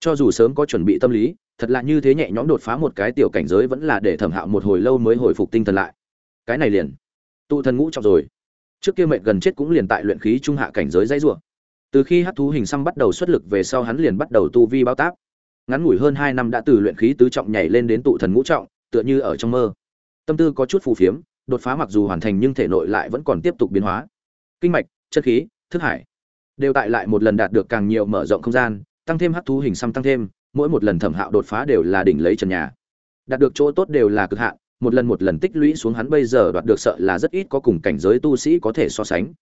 cho dù sớm có chuẩn bị tâm lý, thật là như thế nhẹ nhõm đột phá một cái tiểu cảnh giới vẫn là để thẩm hạo một hồi lâu mới hồi phục tinh thần lại. Cái này liền. Tụ thần ngũ trọng rồi. Trước kia mệnh gần chết cũng liền tại luyện khí trung hạ cảnh giới dãy rủa. Từ khi hát thú hình xăm bắt đầu xuất lực về sau hắn liền bắt đầu tu vi bao tác. Ngắn ngủi hơn hai năm đã từ luyện khí tứ trọng nhảy lên đến tụ thần ngũ trọng, tựa như ở trong mơ. Tâm tư có chút phù phiếm, đột phá mặc dù hoàn thành nhưng thể nội lại vẫn còn tiếp tục biến hóa. Kinh mạch, chất khí, thức hải đều tại lại một lần đạt được càng nhiều mở rộng không gian tăng thêm hắc thú hình xăm tăng thêm, mỗi một lần thẩm hạo đột phá đều là đỉnh lấy trần nhà. Đạt được chỗ tốt đều là cực hạn, một lần một lần tích lũy xuống hắn bây giờ đoạt được sợ là rất ít có cùng cảnh giới tu sĩ có thể so sánh.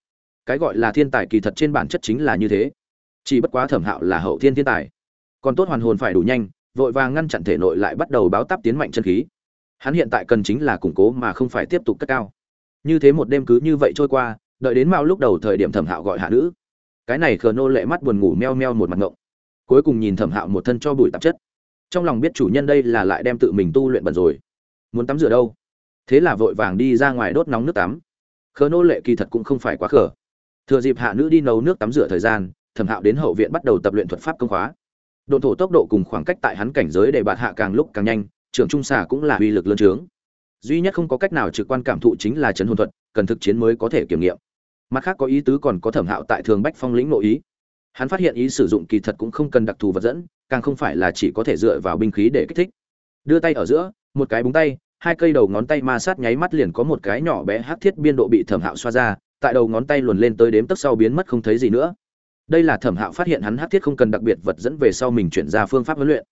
Cái gọi là thiên tài kỳ thật trên bản chất chính là như thế. Chỉ bất quá thẩm hạo là hậu thiên thiên tài. Còn tốt hoàn hồn phải đủ nhanh, vội vàng ngăn chặn thể nội lại bắt đầu báo táp tiến mạnh chân khí. Hắn hiện tại cần chính là củng cố mà không phải tiếp tục cất cao. Như thế một đêm cứ như vậy trôi qua, đợi đến mao lúc đầu thời điểm thẩm hạo gọi hạ nữ. Cái này khờ nô lệ mắt buồn ngủ meo meo một mặt ngộng cuối cùng nhìn thẩm hạo một thân cho bụi tạp chất. Trong lòng biết chủ nhân đây là lại đem tự mình tu luyện bẩn rồi. Muốn tắm rửa đâu? Thế là vội vàng đi ra ngoài đốt nóng nước tắm. Khờ nô lệ kỳ thật cũng không phải quá khờ. Thừa dịp hạ nữ đi nấu nước tắm rửa thời gian, thẩm hạo đến hậu viện bắt đầu tập luyện thuật pháp công khóa. Độn thổ tốc độ cùng khoảng cách tại hắn cảnh giới để bạt hạ càng lúc càng nhanh, trưởng trung xà cũng là uy lực lớn trướng. Duy nhất không có cách nào trực quan cảm thụ chính là chấn hồn thuật, cần thực chiến mới có thể kiểm nghiệm. Mặt khác có ý tứ còn có thẩm hạo tại thường bách phong lĩnh nội ý hắn phát hiện ý sử dụng kỳ thật cũng không cần đặc thù vật dẫn, càng không phải là chỉ có thể dựa vào binh khí để kích thích. Đưa tay ở giữa, một cái búng tay, hai cây đầu ngón tay ma sát nháy mắt liền có một cái nhỏ bé hát thiết biên độ bị thẩm hạo xoa ra, tại đầu ngón tay luồn lên tới đếm tấc sau biến mất không thấy gì nữa. Đây là thẩm hạo phát hiện hắn hát thiết không cần đặc biệt vật dẫn về sau mình chuyển ra phương pháp huấn luyện.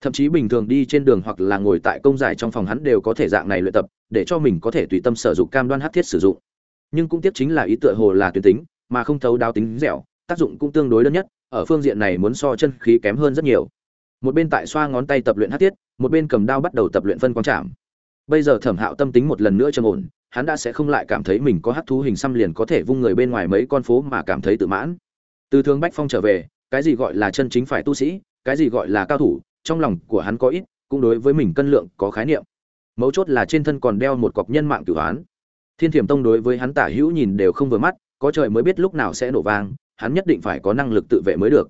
Thậm chí bình thường đi trên đường hoặc là ngồi tại công giải trong phòng hắn đều có thể dạng này luyện tập, để cho mình có thể tùy tâm sử dụng cam đoan hát thiết sử dụng. Nhưng cũng tiếp chính là ý tựa hồ là tuyến tính, mà không thấu đáo tính dẻo tác dụng cũng tương đối đơn nhất ở phương diện này muốn so chân khí kém hơn rất nhiều. Một bên tại xoa ngón tay tập luyện hát tiết, một bên cầm đao bắt đầu tập luyện phân quang trảm bây giờ thẩm hạo tâm tính một lần nữa trầm ổn hắn đã sẽ không lại cảm thấy mình có hắc thú hình xăm liền có thể vung người bên ngoài mấy con phố mà cảm thấy tự mãn. Từ thương bách phong trở về cái gì gọi là chân chính phải tu sĩ cái gì gọi là cao thủ trong lòng của hắn có ít cũng đối với mình cân lượng có khái niệm. Mấu chốt là trên thân còn đeo một cọc nhân mạng tử án thiên thiểm tông đối với hắn tả hữu nhìn đều không vừa mắt có trời mới biết lúc nào sẽ nổ vang hắn nhất định phải có năng lực tự vệ mới được.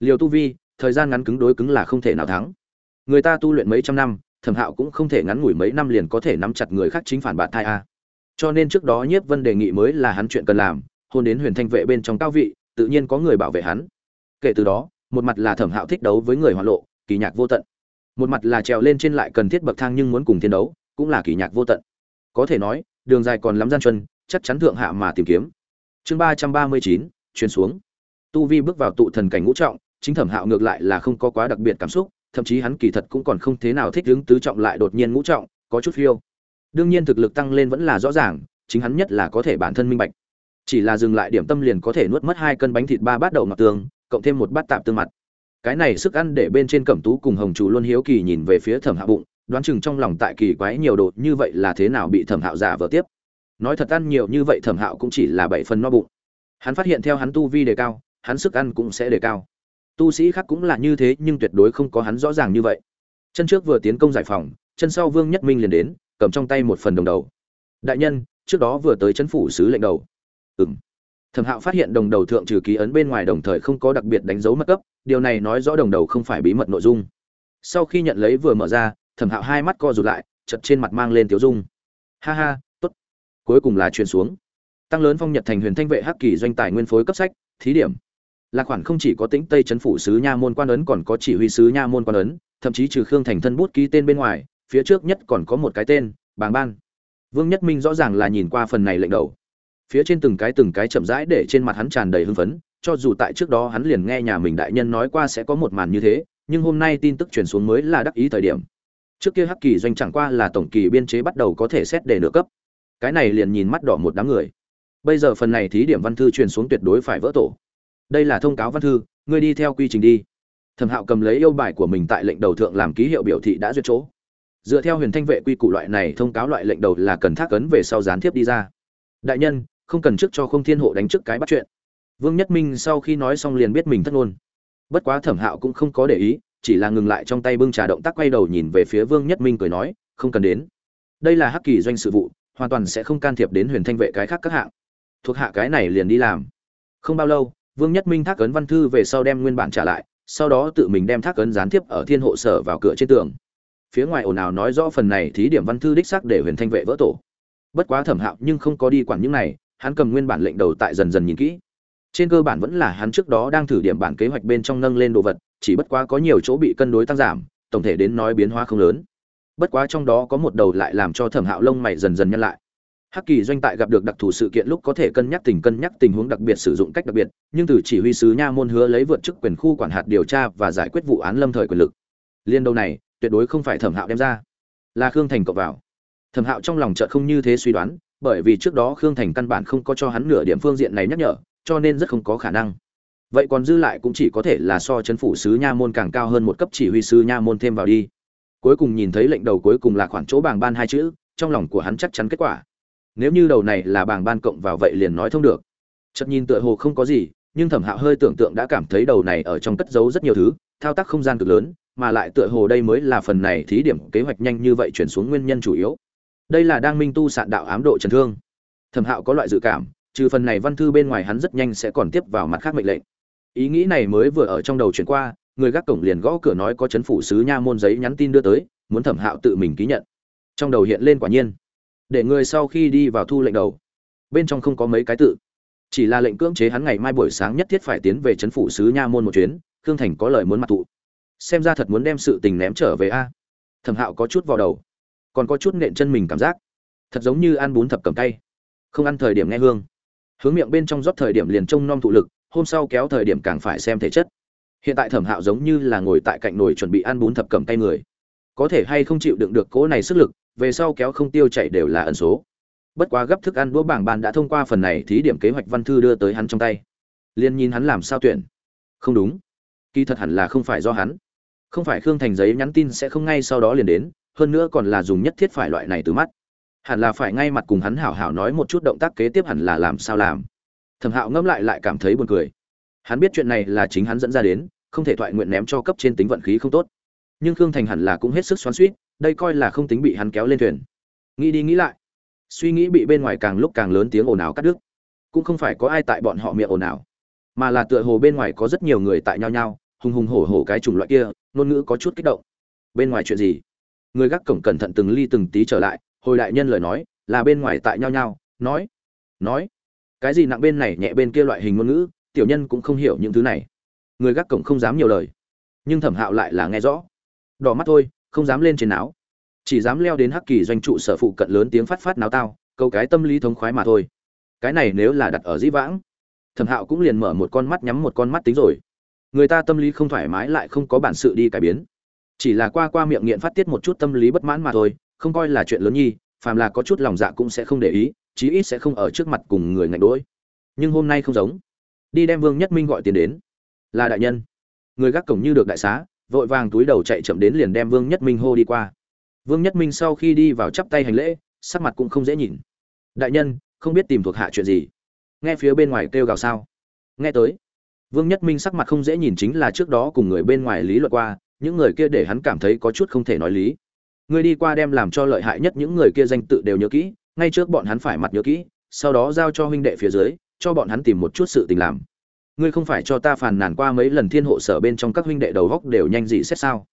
Liều tu vi, thời gian ngắn cứng đối cứng là không thể nào thắng. Người ta tu luyện mấy trăm năm, thẩm hạo cũng không thể ngắn ngủi mấy năm liền có thể nắm chặt người khác chính phản bạn thai a. Cho nên trước đó nhiếp vân đề nghị mới là hắn chuyện cần làm, hôn đến huyền thanh vệ bên trong cao vị, tự nhiên có người bảo vệ hắn. Kể từ đó, một mặt là thẩm hạo thích đấu với người hoạn lộ, kỳ nhạc vô tận. Một mặt là trèo lên trên lại cần thiết bậc thang nhưng muốn cùng thiên đấu, cũng là kỳ nhạc vô tận. Có thể nói, đường dài còn lắm gian chân chắc chắn thượng hạ mà tìm kiếm. Chương ba trăm ba mươi chín truyền xuống. Tu vi bước vào tụ thần cảnh ngũ trọng, chính thẩm hạo ngược lại là không có quá đặc biệt cảm xúc, thậm chí hắn kỳ thật cũng còn không thế nào thích ứng tứ trọng lại đột nhiên ngũ trọng, có chút phiêu. Đương nhiên thực lực tăng lên vẫn là rõ ràng, chính hắn nhất là có thể bản thân minh bạch. Chỉ là dừng lại điểm tâm liền có thể nuốt mất hai cân bánh thịt ba bát đậu ngọt tường cộng thêm một bát tạm tương mặt. Cái này sức ăn để bên trên cẩm tú cùng hồng chủ luôn hiếu kỳ nhìn về phía thẩm hạo bụng, đoán chừng trong lòng tại kỳ quái nhiều đột như vậy là thế nào bị thẩm hạo giả vờ tiếp. Nói thật ăn nhiều như vậy thẩm hạo cũng chỉ là bảy phần no bụng hắn phát hiện theo hắn tu vi đề cao, hắn sức ăn cũng sẽ đề cao. Tu sĩ khác cũng là như thế, nhưng tuyệt đối không có hắn rõ ràng như vậy. Chân trước vừa tiến công giải phòng chân sau vương nhất minh liền đến, cầm trong tay một phần đồng đầu. Đại nhân, trước đó vừa tới chân phủ sứ lệnh đầu. Ừng thẩm hạo phát hiện đồng đầu thượng trừ ký ấn bên ngoài đồng thời không có đặc biệt đánh dấu mất cấp, điều này nói rõ đồng đầu không phải bí mật nội dung. Sau khi nhận lấy vừa mở ra, thẩm hạo hai mắt co rụt lại chật trên mặt mang lên tiếu dung. Ha ha t ố t cuối cùng là truyền xuống tăng lớn phong nhật thành huyền thanh vệ hắc kỳ doanh tài nguyên phối cấp sách, thí điểm. Là khoản không chỉ có tĩnh tây chấn phủ sứ nha môn quan ấn còn có chỉ huy sứ nha môn quan ấn, thậm chí trừ khương thành thân bút ký tên bên ngoài, phía trước nhất còn có một cái tên, bàng ban. Vương nhất minh rõ ràng là nhìn qua phần này lệnh đầu. Phía trên từng cái từng cái chậm rãi để trên mặt hắn tràn đầy hưng phấn, cho dù tại trước đó hắn liền nghe nhà mình đại nhân nói qua sẽ có một màn như thế, nhưng hôm nay tin tức truyền xuống mới là đắc ý thời điểm. Trước kia hắc kỳ doanh chẳng qua là tổng kỳ biên chế bắt đầu có thể xét để nửa cấp. Cái này liền nhìn mắt đỏ một đám người bây giờ phần này thí điểm văn thư truyền xuống tuyệt đối phải vỡ tổ. Đây là thông cáo văn thư, ngươi đi theo quy trình đi. Thẩm hạo cầm lấy yêu bài của mình tại lệnh đầu thượng làm ký hiệu biểu thị đã duyệt chỗ. Dựa theo huyền thanh vệ quy củ loại này, thông cáo loại lệnh đầu là cần thác ấn về sau gián tiếp đi ra. Đại nhân, không cần trước cho không thiên hộ đánh trước cái bắt chuyện. Vương nhất minh sau khi nói xong liền biết mình thất ngôn. Bất quá thẩm hạo cũng không có để ý, chỉ là ngừng lại trong tay bưng trà động tác quay đầu nhìn về phía vương nhất minh cười nói, không cần đến. Đây là hắc kỳ doanh sự vụ, hoàn toàn sẽ không can thiệp đến huyền thanh vệ cái khác các hạng thuộc hạ cái này liền đi làm. Không bao lâu, vương nhất minh thác ấn văn thư về sau đem nguyên bản trả lại, sau đó tự mình đem thác ấn gián tiếp ở thiên hộ sở vào cửa trên tường. Phía ngoài ồn ào nói rõ phần này thí điểm văn thư đích xác để huyền thanh vệ vỡ tổ. Bất quá thẩm hạo nhưng không có đi quản những này, hắn cầm nguyên bản lệnh đầu tại dần dần nhìn kỹ. Trên cơ bản vẫn là hắn trước đó đang thử điểm bản kế hoạch bên trong nâng lên đồ vật, chỉ bất quá có nhiều chỗ bị cân đối tăng giảm, tổng thể đến nói biến hóa không lớn. Bất quá trong đó có một đầu lại làm cho thẩm hạo lông mày dần dần nhăn lại hắc kỳ doanh tại gặp được đặc thù sự kiện lúc có thể cân nhắc tình, cân nhắc tình huống đặc biệt, sử dụng cách đặc biệt, nhưng từ chỉ huy sứ nha môn hứa lấy vượt chức quyền khu quản hạt điều tra và giải quyết vụ án lâm thời quyền lực. Liên đâu này, tuyệt đối không phải thẩm hạo đem ra. Là khương thành cộng vào. Thẩm hạo trong lòng chợt không như thế suy đoán, bởi vì trước đó khương thành căn bản không có cho hắn nửa điểm phương diện này nhắc nhở, cho nên rất không có khả năng. Vậy còn dư lại cũng chỉ có thể là so chấn phủ sứ nha môn càng cao hơn một cấp chỉ huy sứ nha môn thêm vào đi. Cuối cùng nhìn thấy lệnh đầu cuối cùng là khoản chỗ bảng ban hai chữ, trong lòng của hắn chắc chắn kết quả nếu như đầu này là bảng ban cộng vào vậy liền nói thông được. Chợt nhìn tựa hồ không có gì, nhưng thẩm hạo hơi tưởng tượng đã cảm thấy đầu này ở trong cất giấu rất nhiều thứ, thao tác không gian cực lớn, mà lại tựa hồ đây mới là phần này thí điểm kế hoạch nhanh như vậy chuyển xuống nguyên nhân chủ yếu. Đây là đang minh tu sạn đạo ám độ chấn thương. Thẩm hạo có loại dự cảm, trừ phần này văn thư bên ngoài hắn rất nhanh sẽ còn tiếp vào mặt khác mệnh lệnh. Ý nghĩ này mới vừa ở trong đầu chuyển qua, người gác cổng liền gõ cửa nói có chấn phủ sứ nha môn giấy nhắn tin đưa tới, muốn thẩm hạo tự mình ký nhận. Trong đầu hiện lên quả nhiên để người sau khi đi vào thu lệnh đầu. Bên trong không có mấy cái tự. Chỉ là lệnh cưỡng chế hắn ngày mai buổi sáng nhất thiết phải tiến về chấn phủ sứ nha môn một chuyến, khương thành có lời muốn mặt tụ xem ra thật muốn đem sự tình ném trở về a. Thẩm hạo có chút vào đầu, còn có chút nện chân mình cảm giác. Thật giống như ăn bún thập cầm tay không ăn thời điểm nghe hương. Hướng miệng bên trong rót thời điểm liền trông nom thụ lực, hôm sau kéo thời điểm càng phải xem thể chất. Hiện tại thẩm hạo giống như là ngồi tại cạnh nồi chuẩn bị ăn bún thập cầm tay người. Có thể hay không chịu đựng được cỗ này sức lực về sau kéo không tiêu chạy đều là ẩn số. Bất quá gấp thức ăn đũa bảng bàn đã thông qua phần này thí điểm kế hoạch văn thư đưa tới hắn trong tay. Liên nhìn hắn làm sao tuyển. Không đúng. Kỳ thật hẳn là không phải do hắn. Không phải khương thành giấy nhắn tin sẽ không ngay sau đó liền đến, hơn nữa còn là dùng nhất thiết phải loại này từ mắt. Hẳn là phải ngay mặt cùng hắn hảo hảo nói một chút động tác kế tiếp hẳn là làm sao làm. Thẩm hạo ngẫm lại lại cảm thấy buồn cười. Hắn biết chuyện này là chính hắn dẫn ra đến, không thể thoại nguyện ném cho cấp trên tính vận khí không tốt. Nhưng khương thành hẳn là cũng hết sức xoắn suýt đây coi là không tính bị hắn kéo lên thuyền. Nghĩ đi nghĩ lại, suy nghĩ bị bên ngoài càng lúc càng lớn tiếng ồn ào cắt đứt. Cũng không phải có ai tại bọn họ miệng ồn ào, mà là tựa hồ bên ngoài có rất nhiều người tại nhau nhau hùng hùng hổ hổ cái chủng loại kia, ngôn ngữ có chút kích động. Bên ngoài chuyện gì? Người gác cổng cẩn thận từng ly từng tí trở lại, hồi đại nhân lời nói, là bên ngoài tại nhau nhau nói nói, cái gì nặng bên này nhẹ bên kia loại hình ngôn ngữ, tiểu nhân cũng không hiểu những thứ này. Người gác cổng không dám nhiều lời, nhưng thẩm hạo lại là nghe rõ. Đỏ mắt thôi không dám lên trên áo chỉ dám leo đến hắc kỳ doanh trụ sở phụ cận lớn tiếng phát phát náo tao, câu cái tâm lý thống khoái mà thôi. Cái này nếu là đặt ở dĩ vãng, thẩm hạo cũng liền mở một con mắt nhắm một con mắt tính rồi. Người ta tâm lý không thoải mái lại không có bản sự đi cải biến. Chỉ là qua qua miệng nghiện phát tiết một chút tâm lý bất mãn mà thôi, không coi là chuyện lớn nhi, phàm là có chút lòng dạ cũng sẽ không để ý, chí ít sẽ không ở trước mặt cùng người ngạch đỗi. Nhưng hôm nay không giống. Đi đem vương nhất minh gọi tiền đến. Là đại nhân. Người gác cổng như được đại xá vội vàng túi đầu chạy chậm đến liền đem vương nhất minh hô đi qua. Vương nhất minh sau khi đi vào chắp tay hành lễ, sắc mặt cũng không dễ nhìn. Đại nhân, không biết tìm thuộc hạ chuyện gì? Nghe phía bên ngoài kêu gào sao? Nghe tới. Vương nhất minh sắc mặt không dễ nhìn chính là trước đó cùng người bên ngoài lý luận qua, những người kia để hắn cảm thấy có chút không thể nói lý. Người đi qua đem làm cho lợi hại nhất những người kia danh tự đều nhớ kỹ, ngay trước bọn hắn phải mặt nhớ kỹ, sau đó giao cho huynh đệ phía dưới, cho bọn hắn tìm một chút sự tình làm ngươi không phải cho ta phàn nàn qua mấy lần thiên hộ sở bên trong các huynh đệ đầu góc đều nhanh dị xét sao?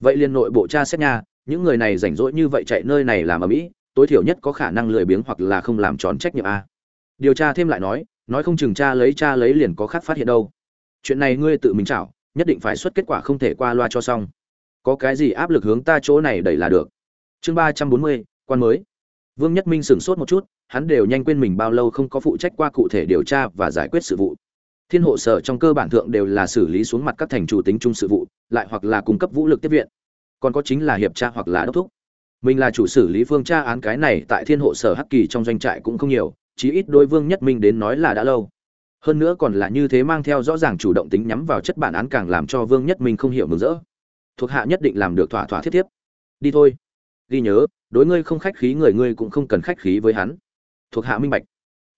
Vậy liên nội bộ cha xét nha, những người này rảnh rỗi như vậy chạy nơi này làm ở mỹ, tối thiểu nhất có khả năng lười biếng hoặc là không làm tròn trách nhiệm a. Điều tra thêm lại nói nói không chừng cha lấy cha lấy liền có khác phát hiện đâu. Chuyện này ngươi tự mình chảo, nhất định phải xuất kết quả không thể qua loa cho xong. Có cái gì áp lực hướng ta chỗ này đẩy là được. Chương ba trăm bốn mươi, quan mới. Vương nhất minh sửng sốt một chút, hắn đều nhanh quên mình bao lâu không có phụ trách qua cụ thể điều tra và giải quyết sự vụ thiên hộ sở trong cơ bản thượng đều là xử lý xuống mặt các thành chủ tính chung sự vụ, lại hoặc là cung cấp vũ lực tiếp viện. Còn có chính là hiệp tra hoặc là đốc thúc. Mình là chủ xử lý phương tra án cái này tại thiên hộ sở hắc kỳ trong doanh trại cũng không nhiều, chí ít đôi vương nhất minh đến nói là đã lâu. Hơn nữa còn là như thế mang theo rõ ràng chủ động tính nhắm vào chất bản án càng làm cho vương nhất minh không hiểu mừng rỡ. Thuộc hạ nhất định làm được thỏa thỏa thiết thiếp đi thôi. Ghi nhớ, đối ngươi không khách khí người ngươi cũng không cần khách khí với hắn. Thuộc hạ minh bạch.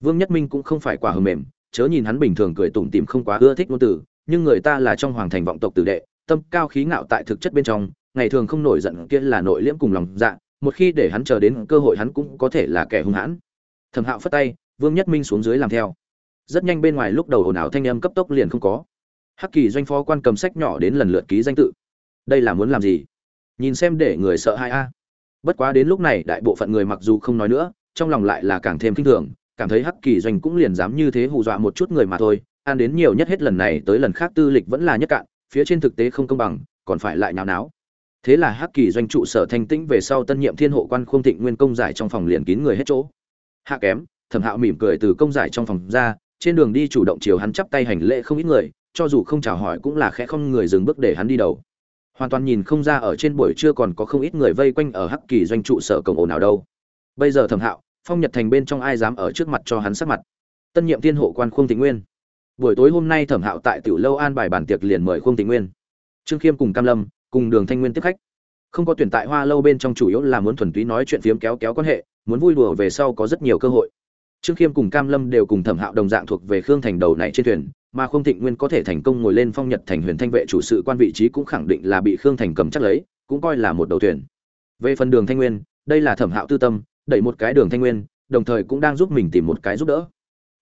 Vương nhất minh cũng không phải quả hờ mềm chớ nhìn hắn bình thường cười tủm tỉm không quá ưa thích ngôn từ, nhưng người ta là trong hoàng thành vọng tộc tử đệ, tâm cao khí ngạo tại thực chất bên trong, ngày thường không nổi giận kia là nội liễm cùng lòng dạ một khi để hắn chờ đến cơ hội hắn cũng có thể là kẻ hung hãn. Thẩm hạo phất tay, vương nhất minh xuống dưới làm theo. Rất nhanh bên ngoài lúc đầu ồn ào thanh âm cấp tốc liền không có. Hắc kỳ doanh phó quan cầm sách nhỏ đến lần lượt ký danh tự. Đây là muốn làm gì? Nhìn xem để người sợ hai a. Bất quá đến lúc này đại bộ phận người mặc dù không nói nữa, trong lòng lại là càng thêm kinh thường cảm thấy hắc kỳ doanh cũng liền dám như thế hù dọa một chút người mà thôi, ăn đến nhiều nhất hết lần này tới lần khác tư lịch vẫn là nhất cạn, phía trên thực tế không công bằng, còn phải lại nháo náo. Thế là hắc kỳ doanh trụ sở thanh tĩnh về sau tân nhiệm thiên hộ quan khung thịnh nguyên công giải trong phòng liền kín người hết chỗ. Hạ kém, thẩm hạo mỉm cười từ công giải trong phòng ra, trên đường đi chủ động chiều hắn chắp tay hành lễ không ít người, cho dù không chào hỏi cũng là khẽ không người dừng bước để hắn đi đầu. Hoàn toàn nhìn không ra ở trên buổi trưa còn có không ít người vây quanh ở hắc kỳ doanh trụ sở cổng ồn nào đâu. Bây giờ thẩm hạo phong nhật thành bên trong ai dám ở trước mặt cho hắn sắc mặt? Tân nhiệm thiên hộ quan khung tịnh nguyên. Buổi tối hôm nay thẩm hạo tại tiểu lâu an bài bàn tiệc liền mời khung tịnh nguyên. Trương khiêm cùng cam lâm, cùng đường thanh nguyên tiếp khách. Không có tuyển tại hoa lâu bên trong chủ yếu là muốn thuần túy nói chuyện phiếm kéo kéo quan hệ, muốn vui đùa về sau có rất nhiều cơ hội. Trương khiêm cùng cam lâm đều cùng thẩm hạo đồng dạng thuộc về khương thành đầu này trên thuyền, mà Khương thịnh nguyên có thể thành công ngồi lên phong nhật thành huyền thanh vệ chủ sự quan vị trí cũng khẳng định là bị khương thành cầm chắc lấy, cũng coi là một đầu thuyền. Về phần đường thanh nguyên, đây là thẩm hạo tư tâm đẩy một cái đường thanh nguyên, đồng thời cũng đang giúp mình tìm một cái giúp đỡ.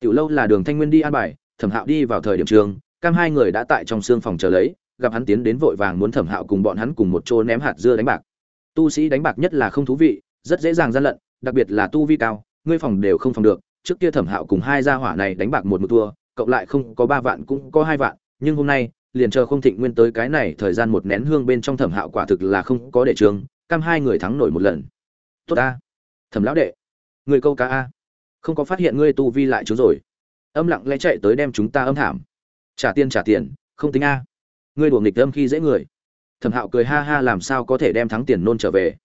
Tiểu lâu là đường thanh nguyên đi an bài, thẩm hạo đi vào thời điểm trường, cam hai người đã tại trong xương phòng chờ lấy, gặp hắn tiến đến vội vàng muốn thẩm hạo cùng bọn hắn cùng một chỗ ném hạt dưa đánh bạc. Tu sĩ đánh bạc nhất là không thú vị, rất dễ dàng gian lận, đặc biệt là tu vi cao, ngươi phòng đều không phòng được, trước kia thẩm hạo cùng hai gia hỏa này đánh bạc một một thua, cộng lại không có ba vạn cũng có hai vạn, nhưng hôm nay, liền chờ không thịnh nguyên tới cái này, thời gian một nén hương bên trong thẩm hạo quả thực là không có để trường, cam hai người thắng nổi một lần. Tốt ta thẩm lão đệ. Người câu cá a. Không có phát hiện ngươi tu vi lại trốn rồi. Âm lặng lẽ chạy tới đem chúng ta âm thảm. Trả tiền trả tiền, không tính a. Ngươi đùa nghịch âm khi dễ người. Thẩm hạo cười ha ha, làm sao có thể đem thắng tiền nôn trở về?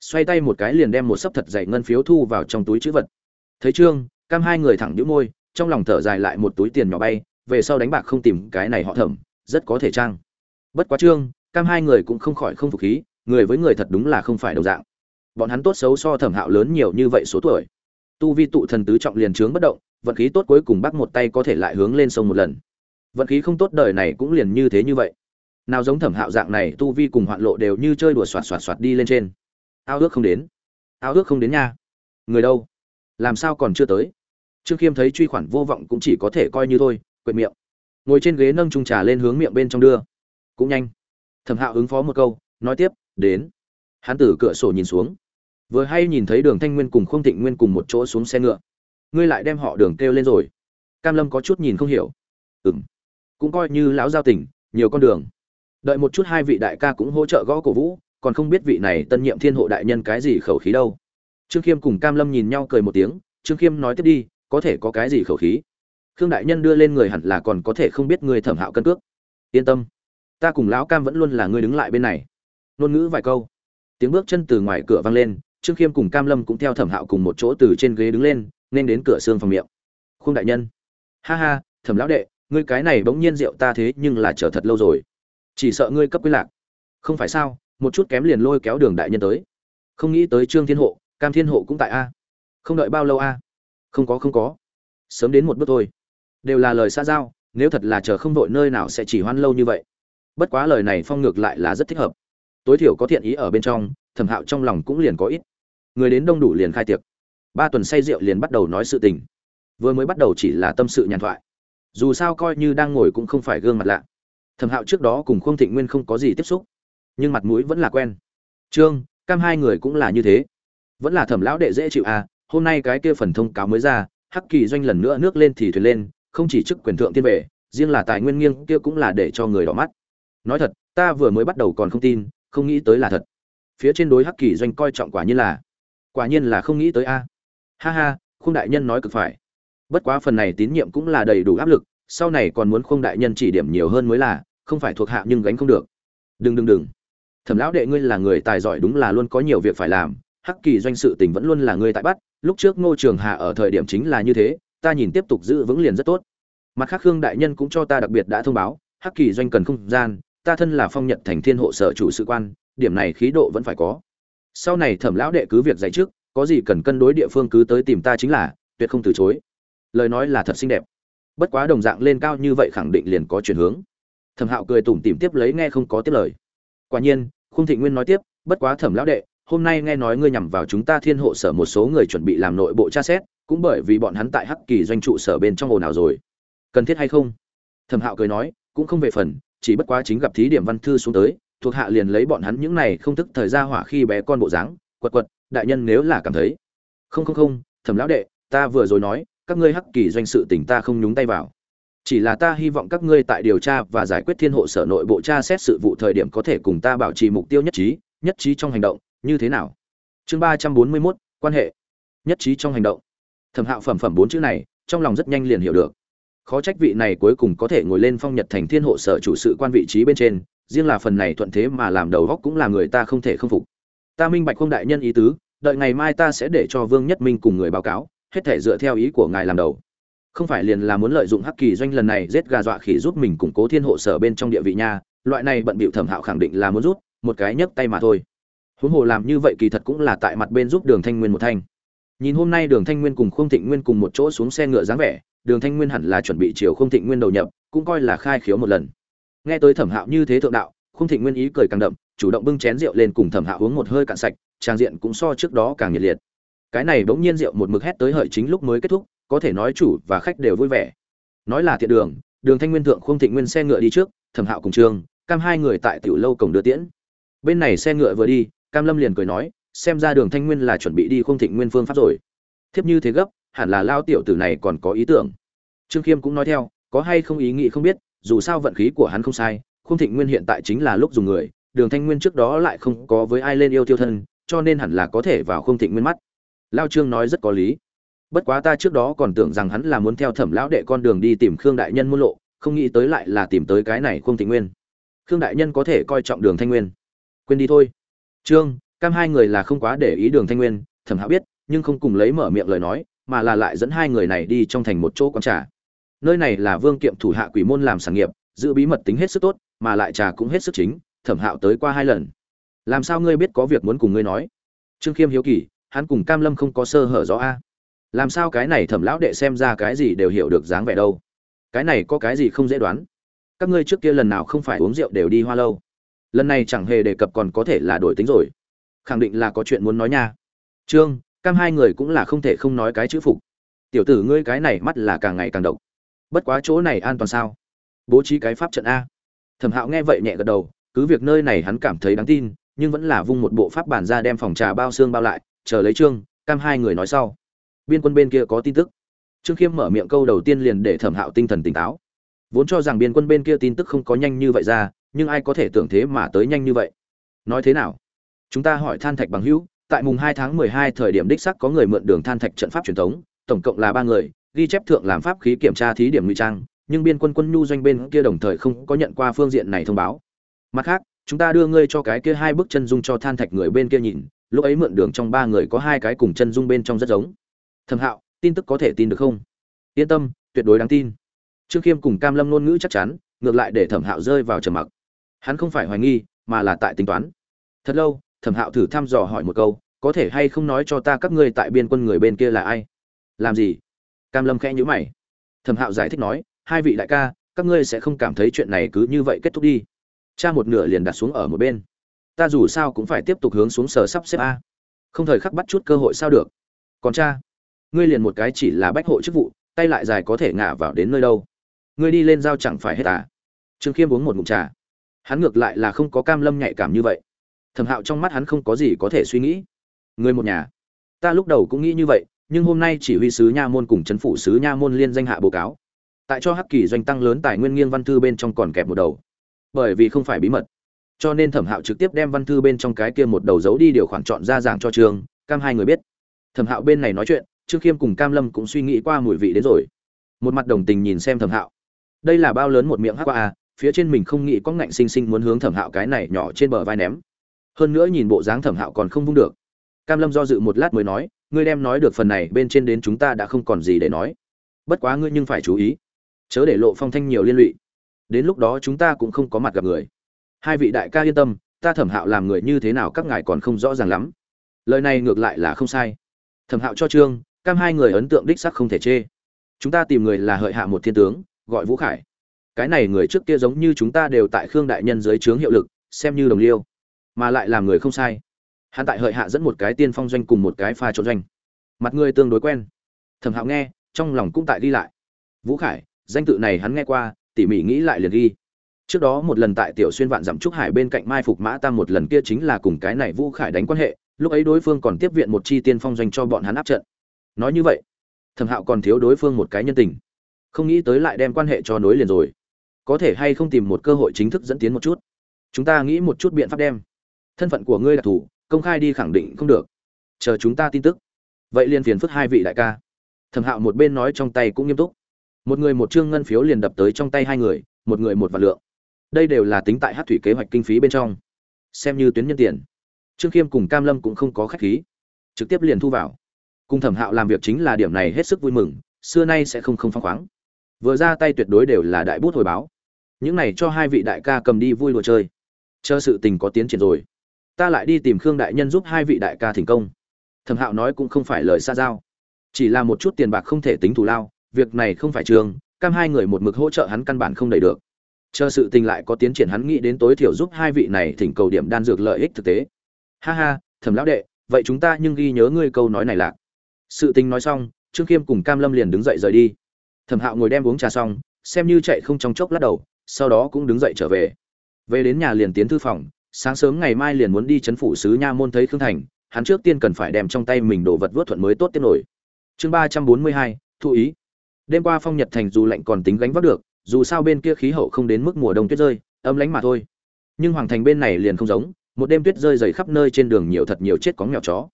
Xoay tay một cái liền đem một sấp thật dày ngân phiếu thu vào trong túi chữ vật. Thấy trương, cam hai người thẳng nhũ môi, trong lòng thở dài lại một túi tiền nhỏ bay, về sau đánh bạc không tìm cái này họ thẩm, rất có thể trang bất quá trương, cam hai người cũng không khỏi không phục khí, người với người thật đúng là không phải đồng dạng bọn hắn tốt xấu so thẩm hạo lớn nhiều như vậy số tuổi. Tu vi tụ thần tứ trọng liền trướng bất động, vận khí tốt cuối cùng bắt một tay có thể lại hướng lên sông một lần. Vận khí không tốt đời này cũng liền như thế như vậy. Nào giống thẩm hạo dạng này, tu vi cùng hoạn lộ đều như chơi đùa xoạt xoạt xoạt đi lên trên. Ao ước không đến. Ao ước không đến nha. Người đâu? Làm sao còn chưa tới? Trương khiêm thấy truy khoản vô vọng cũng chỉ có thể coi như thôi, quệt miệng. Ngồi trên ghế nâng trung trà lên hướng miệng bên trong đưa. Cũng nhanh. Thẩm hạo ứng phó một câu, nói tiếp, đến. Hắn từ cửa sổ nhìn xuống vừa hay nhìn thấy đường thanh nguyên cùng không thịnh nguyên cùng một chỗ xuống xe ngựa. Ngươi lại đem họ đường kêu lên rồi. Cam lâm có chút nhìn không hiểu. Ừng cũng coi như lão giao tình, nhiều con đường. Đợi một chút hai vị đại ca cũng hỗ trợ gõ cổ vũ, còn không biết vị này tân nhiệm thiên hộ đại nhân cái gì khẩu khí đâu. Trương khiêm cùng cam lâm nhìn nhau cười một tiếng, trương khiêm nói tiếp đi, có thể có cái gì khẩu khí? Khương đại nhân đưa lên người hẳn là còn có thể không biết người thẩm hạo cân cước. Yên tâm, ta cùng lão cam vẫn luôn là người đứng lại bên này. Ngôn ngữ vài câu, tiếng bước chân từ ngoài cửa vang lên trương khiêm cùng cam lâm cũng theo thẩm hạo cùng một chỗ từ trên ghế đứng lên, nên đến cửa xương phòng miệng. Khương đại nhân. Ha ha, thẩm lão đệ, ngươi cái này bỗng nhiên rượu ta thế nhưng là chờ thật lâu rồi. Chỉ sợ ngươi cấp quy lạc. Không phải sao, một chút kém liền lôi kéo đường đại nhân tới. Không nghĩ tới trương thiên hộ, cam thiên hộ cũng tại a. Không đợi bao lâu a. Không có không có. Sớm đến một bước thôi. Đều là lời xa giao, nếu thật là chờ không đội nơi nào sẽ chỉ hoan lâu như vậy. Bất quá lời này phong ngược lại là rất thích hợp. Tối thiểu có thiện ý ở bên trong, thẩm hạo trong lòng cũng liền có ít người đến đông đủ liền khai tiệc. Ba tuần say rượu liền bắt đầu nói sự tình. Vừa mới bắt đầu chỉ là tâm sự nhàn thoại. Dù sao coi như đang ngồi cũng không phải gương mặt lạ. Thẩm hạo trước đó cùng khương thịnh nguyên không có gì tiếp xúc, nhưng mặt mũi vẫn là quen. Trương, cam hai người cũng là như thế. Vẫn là thẩm lão đệ dễ chịu à hôm nay cái kia phần thông cáo mới ra, hắc kỳ doanh lần nữa nước lên thì thuyền lên, không chỉ chức quyền thượng tiên vệ riêng là tài nguyên nghiêng kia cũng là để cho người đỏ mắt. Nói thật, ta vừa mới bắt đầu còn không tin, không nghĩ tới là thật. Phía trên đối hắc kỳ doanh coi trọng quả nhiên là quả nhiên là không nghĩ tới a. Ha ha, khung đại nhân nói cực phải. Bất quá phần này tín nhiệm cũng là đầy đủ áp lực, sau này còn muốn khung đại nhân chỉ điểm nhiều hơn mới là, không phải thuộc hạ nhưng gánh không được. Đừng đừng đừng. Thẩm lão đệ ngươi là người tài giỏi đúng là luôn có nhiều việc phải làm, hắc kỳ doanh sự tình vẫn luôn là ngươi tại bắt, lúc trước ngô trường hà ở thời điểm chính là như thế, ta nhìn tiếp tục giữ vững liền rất tốt. Mặt khác khương đại nhân cũng cho ta đặc biệt đã thông báo, hắc kỳ doanh cần không gian, ta thân là phong nhật thành thiên hộ sở chủ sự quan, điểm này khí độ vẫn phải có sau này thẩm lão đệ cứ việc dạy trước, có gì cần cân đối địa phương cứ tới tìm ta chính là, tuyệt không từ chối. Lời nói là thật xinh đẹp. Bất quá đồng dạng lên cao như vậy khẳng định liền có chuyển hướng. Thẩm hạo cười tủm tìm tiếp lấy nghe không có tiếp lời. Quả nhiên, khung thị nguyên nói tiếp, bất quá thẩm lão đệ, hôm nay nghe nói ngươi nhằm vào chúng ta thiên hộ sở một số người chuẩn bị làm nội bộ tra xét, cũng bởi vì bọn hắn tại hắc kỳ doanh trụ sở bên trong hồ nào rồi. Cần thiết hay không? Thẩm hạo cười nói, cũng không về phần, chỉ bất quá chính gặp thí điểm văn thư xuống tới thuộc hạ liền lấy bọn hắn những này không thức thời ra hỏa khi bé con bộ dáng, quật quật, đại nhân nếu là cảm thấy, không không không, thẩm lão đệ, ta vừa rồi nói, các ngươi hắc kỳ doanh sự tỉnh ta không nhúng tay vào. Chỉ là ta hy vọng các ngươi tại điều tra và giải quyết thiên hộ sở nội bộ tra xét sự vụ thời điểm có thể cùng ta bảo trì mục tiêu nhất trí nhất trí trong hành động, như thế nào? Chương ba trăm bốn mươi mốt, quan hệ. Nhất trí trong hành động. Thẩm hạo phẩm phẩm bốn chữ này, trong lòng rất nhanh liền hiểu được. Khó trách vị này cuối cùng có thể ngồi lên phong nhật thành thiên hộ sở chủ sự quan vị trí bên trên riêng là phần này thuận thế mà làm đầu góc cũng là người ta không thể không phục. Ta minh bạch không đại nhân ý tứ, đợi ngày mai ta sẽ để cho vương nhất minh cùng người báo cáo, hết thể dựa theo ý của ngài làm đầu. Không phải liền là muốn lợi dụng hắc kỳ doanh lần này giết gà dọa khỉ giúp mình củng cố thiên hộ sở bên trong địa vị nha, loại này bận bịu thẩm hạo khẳng định là muốn rút, một cái nhấc tay mà thôi. Huống hồ làm như vậy kỳ thật cũng là tại mặt bên giúp đường thanh nguyên một thanh. Nhìn hôm nay đường thanh nguyên cùng khương thịnh nguyên cùng một chỗ xuống xe ngựa dáng vẻ, đường thanh nguyên hẳn là chuẩn bị chiều khương thịnh nguyên đầu nhập, cũng coi là khai khiếu một lần nghe tới thẩm hạo như thế thượng đạo, khung thịnh nguyên ý cười càng đậm, chủ động bưng chén rượu lên cùng thẩm hạo uống một hơi cạn sạch, trang diện cũng so trước đó càng nhiệt liệt. Cái này bỗng nhiên rượu một mực hét tới hợi chính lúc mới kết thúc, có thể nói chủ và khách đều vui vẻ. Nói là thiện đường đường thanh nguyên thượng khung thịnh nguyên xe ngựa đi trước, thẩm hạo cùng trường, cam hai người tại tiểu lâu cổng đưa tiễn. Bên này xe ngựa vừa đi, cam lâm liền cười nói, xem ra đường thanh nguyên là chuẩn bị đi khung thịnh nguyên phương pháp rồi. Thiếp như thế gấp, hẳn là lao tiểu tử này còn có ý tưởng. Trương khiêm cũng nói theo, có hay không ý nghĩ không biết dù sao vận khí của hắn không sai, khương thịnh nguyên hiện tại chính là lúc dùng người, đường thanh nguyên trước đó lại không có với ai lên yêu tiêu thân, cho nên hẳn là có thể vào khương thịnh nguyên mắt. Lao trương nói rất có lý. Bất quá ta trước đó còn tưởng rằng hắn là muốn theo thẩm lão đệ con đường đi tìm khương đại nhân muôn lộ, không nghĩ tới lại là tìm tới cái này khương thịnh nguyên. Khương đại nhân có thể coi trọng đường thanh nguyên. Quên đi thôi. Trương, cam hai người là không quá để ý đường thanh nguyên, thẩm hạo biết, nhưng không cùng lấy mở miệng lời nói, mà là lại dẫn hai người này đi trong thành một chỗ quán trà nơi này là vương kiệm thủ hạ quỷ môn làm sản nghiệp, giữ bí mật tính hết sức tốt, mà lại trà cũng hết sức chính, thẩm hạo tới qua hai lần. Làm sao ngươi biết có việc muốn cùng ngươi nói? Trương khiêm hiếu kỳ, hắn cùng cam lâm không có sơ hở rõ a. Làm sao cái này thẩm lão đệ xem ra cái gì đều hiểu được dáng vẻ đâu? Cái này có cái gì không dễ đoán? Các ngươi trước kia lần nào không phải uống rượu đều đi hoa lâu? Lần này chẳng hề đề cập còn có thể là đổi tính rồi. Khẳng định là có chuyện muốn nói nha. Trương, cam hai người cũng là không thể không nói cái chữ phục. Tiểu tử ngươi cái này mắt là càng ngày càng độc bất quá chỗ này an toàn sao? Bố trí cái pháp trận a. Thẩm hạo nghe vậy nhẹ gật đầu, cứ việc nơi này hắn cảm thấy đáng tin, nhưng vẫn là vung một bộ pháp bản ra đem phòng trà bao xương bao lại, chờ lấy trương, cam hai người nói sau. Biên quân bên kia có tin tức. Trương khiêm mở miệng câu đầu tiên liền để thẩm hạo tinh thần tỉnh táo. Vốn cho rằng biên quân bên kia tin tức không có nhanh như vậy ra, nhưng ai có thể tưởng thế mà tới nhanh như vậy? Nói thế nào? Chúng ta hỏi than thạch bằng hữu, tại mùng hai tháng mười hai thời điểm đích sắc có người mượn đường than thạch trận pháp truyền thống, tổng cộng là ba người ghi chép thượng làm pháp khí kiểm tra thí điểm ngụy trang, nhưng biên quân quân nhu doanh bên kia đồng thời không có nhận qua phương diện này thông báo. Mặt khác, chúng ta đưa ngươi cho cái kia hai bức chân dung cho than thạch người bên kia nhìn, lúc ấy mượn đường trong ba người có hai cái cùng chân dung bên trong rất giống. Thẩm hạo, tin tức có thể tin được không? Yên tâm, tuyệt đối đáng tin. Trương khiêm cùng cam lâm ngôn ngữ chắc chắn, ngược lại để thẩm hạo rơi vào trầm mặc. Hắn không phải hoài nghi, mà là tại tính toán. Thật lâu, thẩm hạo thử thăm dò hỏi một câu, có thể hay không nói cho ta các ngươi tại biên quân người bên kia là ai? Làm gì? Cam lâm khẽ nhữ mày. Thẩm hạo giải thích nói, hai vị đại ca, các ngươi sẽ không cảm thấy chuyện này cứ như vậy kết thúc đi. Cha một nửa liền đặt xuống ở một bên. Ta dù sao cũng phải tiếp tục hướng xuống sở sắp xếp a. Không thời khắc bắt chút cơ hội sao được. Còn cha, ngươi liền một cái chỉ là bách hộ chức vụ, tay lại dài có thể ngả vào đến nơi đâu? Ngươi đi lên giao chẳng phải hết à? Trương khiêm uống một ngụm trà. Hắn ngược lại là không có cam lâm nhạy cảm như vậy. Thẩm hạo trong mắt hắn không có gì có thể suy nghĩ. Người một nhà, ta lúc đầu cũng nghĩ như vậy nhưng hôm nay chỉ huy sứ nha môn cùng chấn phủ sứ nha môn liên danh hạ báo cáo. Tại cho hắc kỳ doanh tăng lớn tài nguyên nghiêng văn thư bên trong còn kẹp một đầu. Bởi vì không phải bí mật. Cho nên thẩm hạo trực tiếp đem văn thư bên trong cái kia một đầu giấu đi điều khoản chọn ra giảng cho trường, cam hai người biết. Thẩm hạo bên này nói chuyện, trương khiêm cùng cam lâm cũng suy nghĩ qua mùi vị đến rồi. Một mặt đồng tình nhìn xem thẩm hạo. Đây là bao lớn một miệng hắc qua à phía trên mình không nghĩ có ngạnh sinh sinh muốn hướng thẩm hạo cái này nhỏ trên bờ vai ném. Hơn nữa nhìn bộ dáng thẩm hạo còn không vung được. Cam lâm do dự một lát mới nói ngươi đem nói được phần này bên trên đến chúng ta đã không còn gì để nói. Bất quá ngươi nhưng phải chú ý. Chớ để lộ phong thanh nhiều liên lụy. Đến lúc đó chúng ta cũng không có mặt gặp người. Hai vị đại ca yên tâm, ta thẩm hạo làm người như thế nào các ngài còn không rõ ràng lắm. Lời này ngược lại là không sai. Thẩm hạo cho trương, cam hai người ấn tượng đích sắc không thể chê. Chúng ta tìm người là hợi hạ một thiên tướng, gọi vũ khải. Cái này người trước kia giống như chúng ta đều tại khương đại nhân dưới trướng hiệu lực, xem như đồng liêu. Mà lại làm người không sai hắn tại hợi hạ dẫn một cái tiên phong doanh cùng một cái pha trộn doanh. Mặt người tương đối quen. Thẩm hạo nghe, trong lòng cũng tại ghi lại. Vũ khải, danh tự này hắn nghe qua, tỉ mỉ nghĩ lại liền ghi. Trước đó một lần tại tiểu xuyên vạn dặm trúc hải bên cạnh mai phục mã tam một lần kia chính là cùng cái này vũ khải đánh quan hệ, lúc ấy đối phương còn tiếp viện một chi tiên phong doanh cho bọn hắn áp trận. Nói như vậy, thẩm hạo còn thiếu đối phương một cái nhân tình. Không nghĩ tới lại đem quan hệ cho nối liền rồi. Có thể hay không tìm một cơ hội chính thức dẫn tiến một chút. Chúng ta nghĩ một chút biện pháp đem. Thân phận của ngươi đặc thù công khai đi khẳng định không được. Chờ chúng ta tin tức. Vậy liền phiền phức hai vị đại ca. Thẩm hạo một bên nói trong tay cũng nghiêm túc. Một người một chương ngân phiếu liền đập tới trong tay hai người, một người một vạn lượng. Đây đều là tính tại hát thủy kế hoạch kinh phí bên trong. Xem như tuyến nhân tiền. Trương khiêm cùng cam lâm cũng không có khách khí. Trực tiếp liền thu vào. Cùng thẩm hạo làm việc chính là điểm này hết sức vui mừng, xưa nay sẽ không không phăng khoáng. Vừa ra tay tuyệt đối đều là đại bút hồi báo. Những này cho hai vị đại ca cầm đi vui đùa chơi. Chờ sự tình có tiến triển rồi ta lại đi tìm khương đại nhân giúp hai vị đại ca thành công. Thẩm hạo nói cũng không phải lời xa giao. Chỉ là một chút tiền bạc không thể tính thù lao, việc này không phải trường, cam hai người một mực hỗ trợ hắn căn bản không đầy được. Chờ sự tình lại có tiến triển hắn nghĩ đến tối thiểu giúp hai vị này thỉnh cầu điểm đan dược lợi ích thực tế. Ha ha, thẩm lão đệ, vậy chúng ta nhưng ghi nhớ ngươi câu nói này lạc. Sự tình nói xong, trương khiêm cùng cam lâm liền đứng dậy rời đi. Thẩm hạo ngồi đem uống trà xong, xem như chạy không trong chốc lát đầu, sau đó cũng đứng dậy trở về. Về đến nhà liền tiến thư phòng sáng sớm ngày mai liền muốn đi chấn phủ sứ nha môn thấy khương thành, hắn trước tiên cần phải đem trong tay mình đồ vật vớt thuận mới tốt tiếp nổi. Chương ba trăm bốn mươi hai thụ ý. Đêm qua phong nhật thành dù lạnh còn tính gánh vác được, dù sao bên kia khí hậu không đến mức mùa đông tuyết rơi âm lánh mà thôi. Nhưng hoàng thành bên này liền không giống, một đêm tuyết rơi dày khắp nơi trên đường nhiều thật nhiều chết có mèo chó.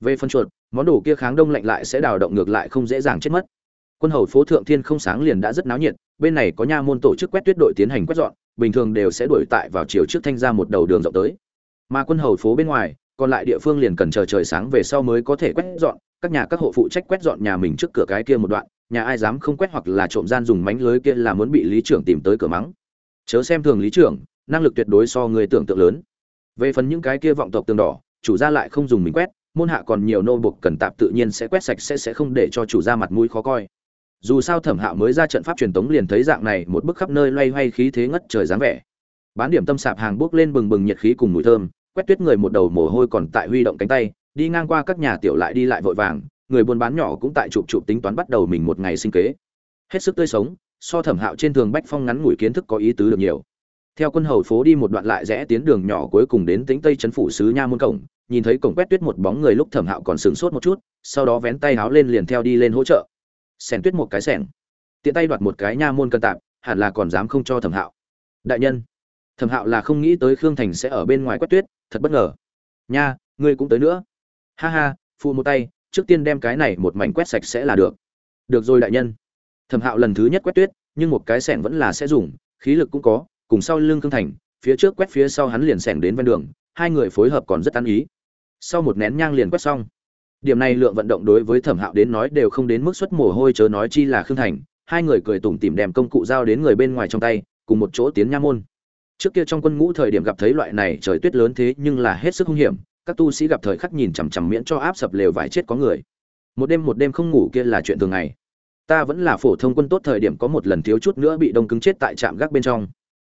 Về phân chuột, món đồ kia kháng đông lạnh lại sẽ đào động ngược lại không dễ dàng chết mất. Quân hầu phố thượng thiên không sáng liền đã rất náo nhiệt, bên này có nha môn tổ chức quét tuyết đội tiến hành quét dọn bình thường đều sẽ đuổi tại vào chiều trước thanh ra một đầu đường rộng tới. Mà quân hầu phố bên ngoài, còn lại địa phương liền cần chờ trời sáng về sau mới có thể quét dọn, các nhà các hộ phụ trách quét dọn nhà mình trước cửa cái kia một đoạn, nhà ai dám không quét hoặc là trộm gian dùng mánh lưới kia là muốn bị lý trưởng tìm tới cửa mắng. Chớ xem thường lý trưởng, năng lực tuyệt đối so người tưởng tượng lớn. Về phần những cái kia vọng tộc tường đỏ, chủ gia lại không dùng mình quét, môn hạ còn nhiều nô buộc cần tạp tự nhiên sẽ quét sạch sẽ sẽ không để cho chủ gia mặt mũi khó coi dù sao thẩm hạo mới ra trận pháp truyền tống liền thấy dạng này một bức khắp nơi loay hoay khí thế ngất trời dáng vẻ. Bán điểm tâm sạp hàng bước lên bừng bừng nhiệt khí cùng mùi thơm, quét tuyết người một đầu mồ hôi còn tại huy động cánh tay, đi ngang qua các nhà tiểu lại đi lại vội vàng, người buôn bán nhỏ cũng tại chụp chụp tính toán bắt đầu mình một ngày sinh kế. Hết sức tươi sống, so thẩm hạo trên thường bách phong ngắn ngủi kiến thức có ý tứ được nhiều. Theo quân hầu phố đi một đoạn lại rẽ tiến đường nhỏ cuối cùng đến tính tây trấn phủ sứ nha môn cổng, nhìn thấy cổng quét tuyết một bóng người lúc thẩm hạo còn sửng sốt một chút, sau đó vén tay háo lên liền theo đi lên hỗ trợ sèn tuyết một cái xẻng tiện tay đoạt một cái nha môn cân tạp, hẳn là còn dám không cho thẩm hạo. Đại nhân, thẩm hạo là không nghĩ tới khương thành sẽ ở bên ngoài quét tuyết, thật bất ngờ. Nha, ngươi cũng tới nữa. Ha ha phụ một tay, trước tiên đem cái này một mảnh quét sạch sẽ là được. Được rồi đại nhân. Thẩm hạo lần thứ nhất quét tuyết, nhưng một cái sẻng vẫn là sẽ dùng, khí lực cũng có, cùng sau lưng khương thành, phía trước quét phía sau hắn liền sẻng đến ven đường, hai người phối hợp còn rất ăn ý. Sau một nén nhang liền quét xong điểm này lượng vận động đối với thẩm hạo đến nói đều không đến mức xuất mồ hôi chớ nói chi là khương thành. Hai người cười tủm tìm đem công cụ giao đến người bên ngoài trong tay, cùng một chỗ tiến nha môn. Trước kia trong quân ngũ thời điểm gặp thấy loại này trời tuyết lớn thế nhưng là hết sức hung hiểm, các tu sĩ gặp thời khắc nhìn chằm chằm miễn cho áp sập lều vải chết có người. Một đêm một đêm không ngủ kia là chuyện thường ngày. Ta vẫn là phổ thông quân tốt thời điểm có một lần thiếu chút nữa bị đông cứng chết tại trạm gác bên trong.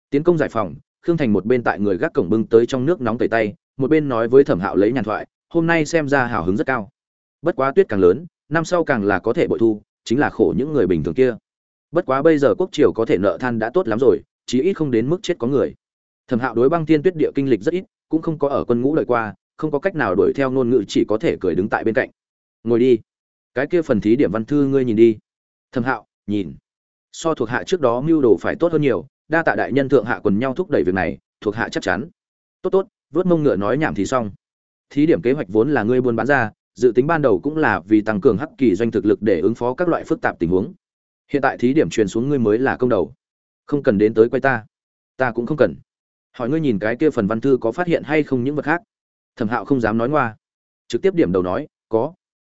Tiến công giải phòng khương thành một bên tại người gác cổng bưng tới trong nước nóng tẩy tay, một bên nói với thẩm hạo lấy nhàn thoại, hôm nay xem ra hào hứng rất cao bất quá tuyết càng lớn, năm sau càng là có thể bội thu, chính là khổ những người bình thường kia. Bất quá bây giờ quốc triều có thể nợ than đã tốt lắm rồi, chí ít không đến mức chết có người. Thẩm hạo đối băng thiên tuyết địa kinh lịch rất ít, cũng không có ở quân ngũ lợi qua, không có cách nào đuổi theo ngôn ngữ chỉ có thể cười đứng tại bên cạnh. Ngồi đi. Cái kia phần thí điểm văn thư ngươi nhìn đi. Thẩm hạo, nhìn. So thuộc hạ trước đó mưu đồ phải tốt hơn nhiều, đa tạ đại nhân thượng hạ quần nhau thúc đẩy việc này, thuộc hạ chắc chắn. Tốt tốt, vớt mông ngựa nói nhảm thì xong. Thí điểm kế hoạch vốn là ngươi buôn bán ra dự tính ban đầu cũng là vì tăng cường hắc kỳ doanh thực lực để ứng phó các loại phức tạp tình huống. Hiện tại thí điểm truyền xuống ngươi mới là công đầu. Không cần đến tới quay ta. Ta cũng không cần. Hỏi ngươi nhìn cái kia phần văn thư có phát hiện hay không những vật khác. Thẩm hạo không dám nói ngoa. Trực tiếp điểm đầu nói, có.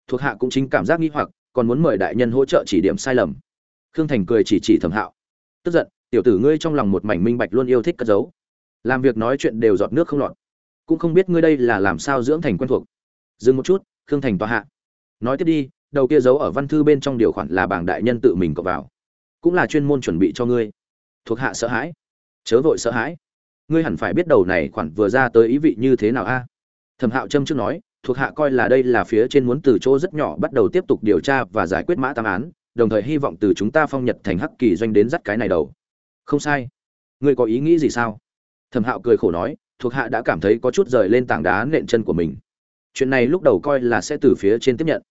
Thuộc hạ cũng chính cảm giác nghi hoặc, còn muốn mời đại nhân hỗ trợ chỉ điểm sai lầm. Khương thành cười chỉ chỉ thẩm hạo. Tức giận, tiểu tử ngươi trong lòng một mảnh minh bạch luôn yêu thích cất giấu. Làm việc nói chuyện đều giọt nước không lọt. Cũng không biết ngươi đây là làm sao dưỡng thành quen thuộc. Dừng một chút khương thành tòa hạ. Nói tiếp đi, đầu kia giấu ở văn thư bên trong điều khoản là bảng đại nhân tự mình cọc vào. Cũng là chuyên môn chuẩn bị cho ngươi. Thuộc hạ sợ hãi. Chớ vội sợ hãi. Ngươi hẳn phải biết đầu này khoản vừa ra tới ý vị như thế nào a? Thẩm hạo trâm trước nói, thuộc hạ coi là đây là phía trên muốn từ chỗ rất nhỏ bắt đầu tiếp tục điều tra và giải quyết mã tam án, đồng thời hy vọng từ chúng ta phong nhật thành hắc kỳ doanh đến dắt cái này đầu. Không sai. Ngươi có ý nghĩ gì sao? Thẩm hạo cười khổ nói, thuộc hạ đã cảm thấy có chút rời lên tảng đá nện chân của mình chuyện này lúc đầu coi là sẽ từ phía trên tiếp nhận.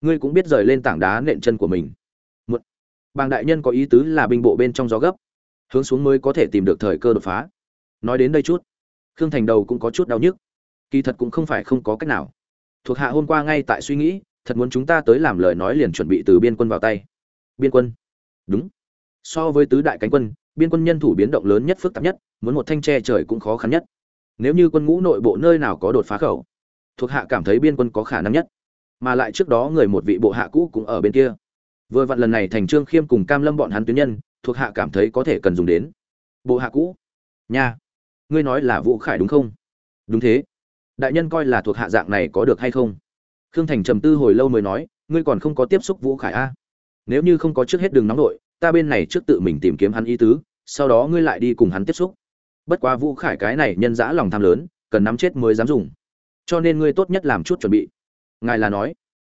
Ngươi cũng biết rời lên tảng đá nện chân của mình. Một, bàng đại nhân có ý tứ là binh bộ bên trong gió gấp, hướng xuống mới có thể tìm được thời cơ đột phá. Nói đến đây chút, khương thành đầu cũng có chút đau nhức. Kỳ thật cũng không phải không có cách nào. Thuộc hạ hôm qua ngay tại suy nghĩ, thật muốn chúng ta tới làm lời nói liền chuẩn bị từ biên quân vào tay. Biên quân. Đúng. So với tứ đại cánh quân, biên quân nhân thủ biến động lớn nhất phức tạp nhất, muốn một thanh tre trời cũng khó khăn nhất. Nếu như quân ngũ nội bộ nơi nào có đột phá khẩu thuộc hạ cảm thấy biên quân có khả năng nhất, mà lại trước đó người một vị bộ hạ cũ cũng ở bên kia. Vừa vặn lần này thành trương khiêm cùng cam lâm bọn hắn tuyến nhân, thuộc hạ cảm thấy có thể cần dùng đến. Bộ hạ cũ, nha, ngươi nói là vũ khải đúng không? Đúng thế. Đại nhân coi là thuộc hạ dạng này có được hay không? Khương thành trầm tư hồi lâu mới nói, ngươi còn không có tiếp xúc vũ khải a? Nếu như không có trước hết đường nóng đội, ta bên này trước tự mình tìm kiếm hắn ý tứ, sau đó ngươi lại đi cùng hắn tiếp xúc. Bất quá vũ khải cái này nhân dã lòng tham lớn, cần nắm chết mới dám dùng cho nên ngươi tốt nhất làm chút chuẩn bị. Ngài là nói.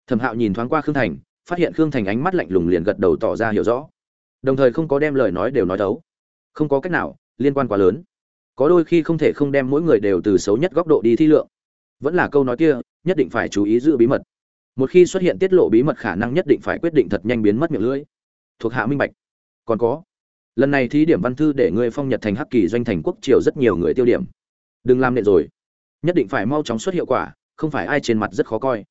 Thẩm hạo nhìn thoáng qua khương thành, phát hiện khương thành ánh mắt lạnh lùng liền gật đầu tỏ ra hiểu rõ. Đồng thời không có đem lời nói đều nói đấu không có cách nào, liên quan quá lớn. Có đôi khi không thể không đem mỗi người đều từ xấu nhất góc độ đi thi lượng. Vẫn là câu nói kia, nhất định phải chú ý giữ bí mật. Một khi xuất hiện tiết lộ bí mật khả năng nhất định phải quyết định thật nhanh biến mất miệng lưỡi. Thuộc hạ minh bạch. Còn có, lần này thí điểm văn thư để ngươi phong nhật thành hắc kỳ doanh thành quốc triều rất nhiều người tiêu điểm. Đừng làm nện rồi nhất định phải mau chóng xuất hiệu quả, không phải ai trên mặt rất khó coi.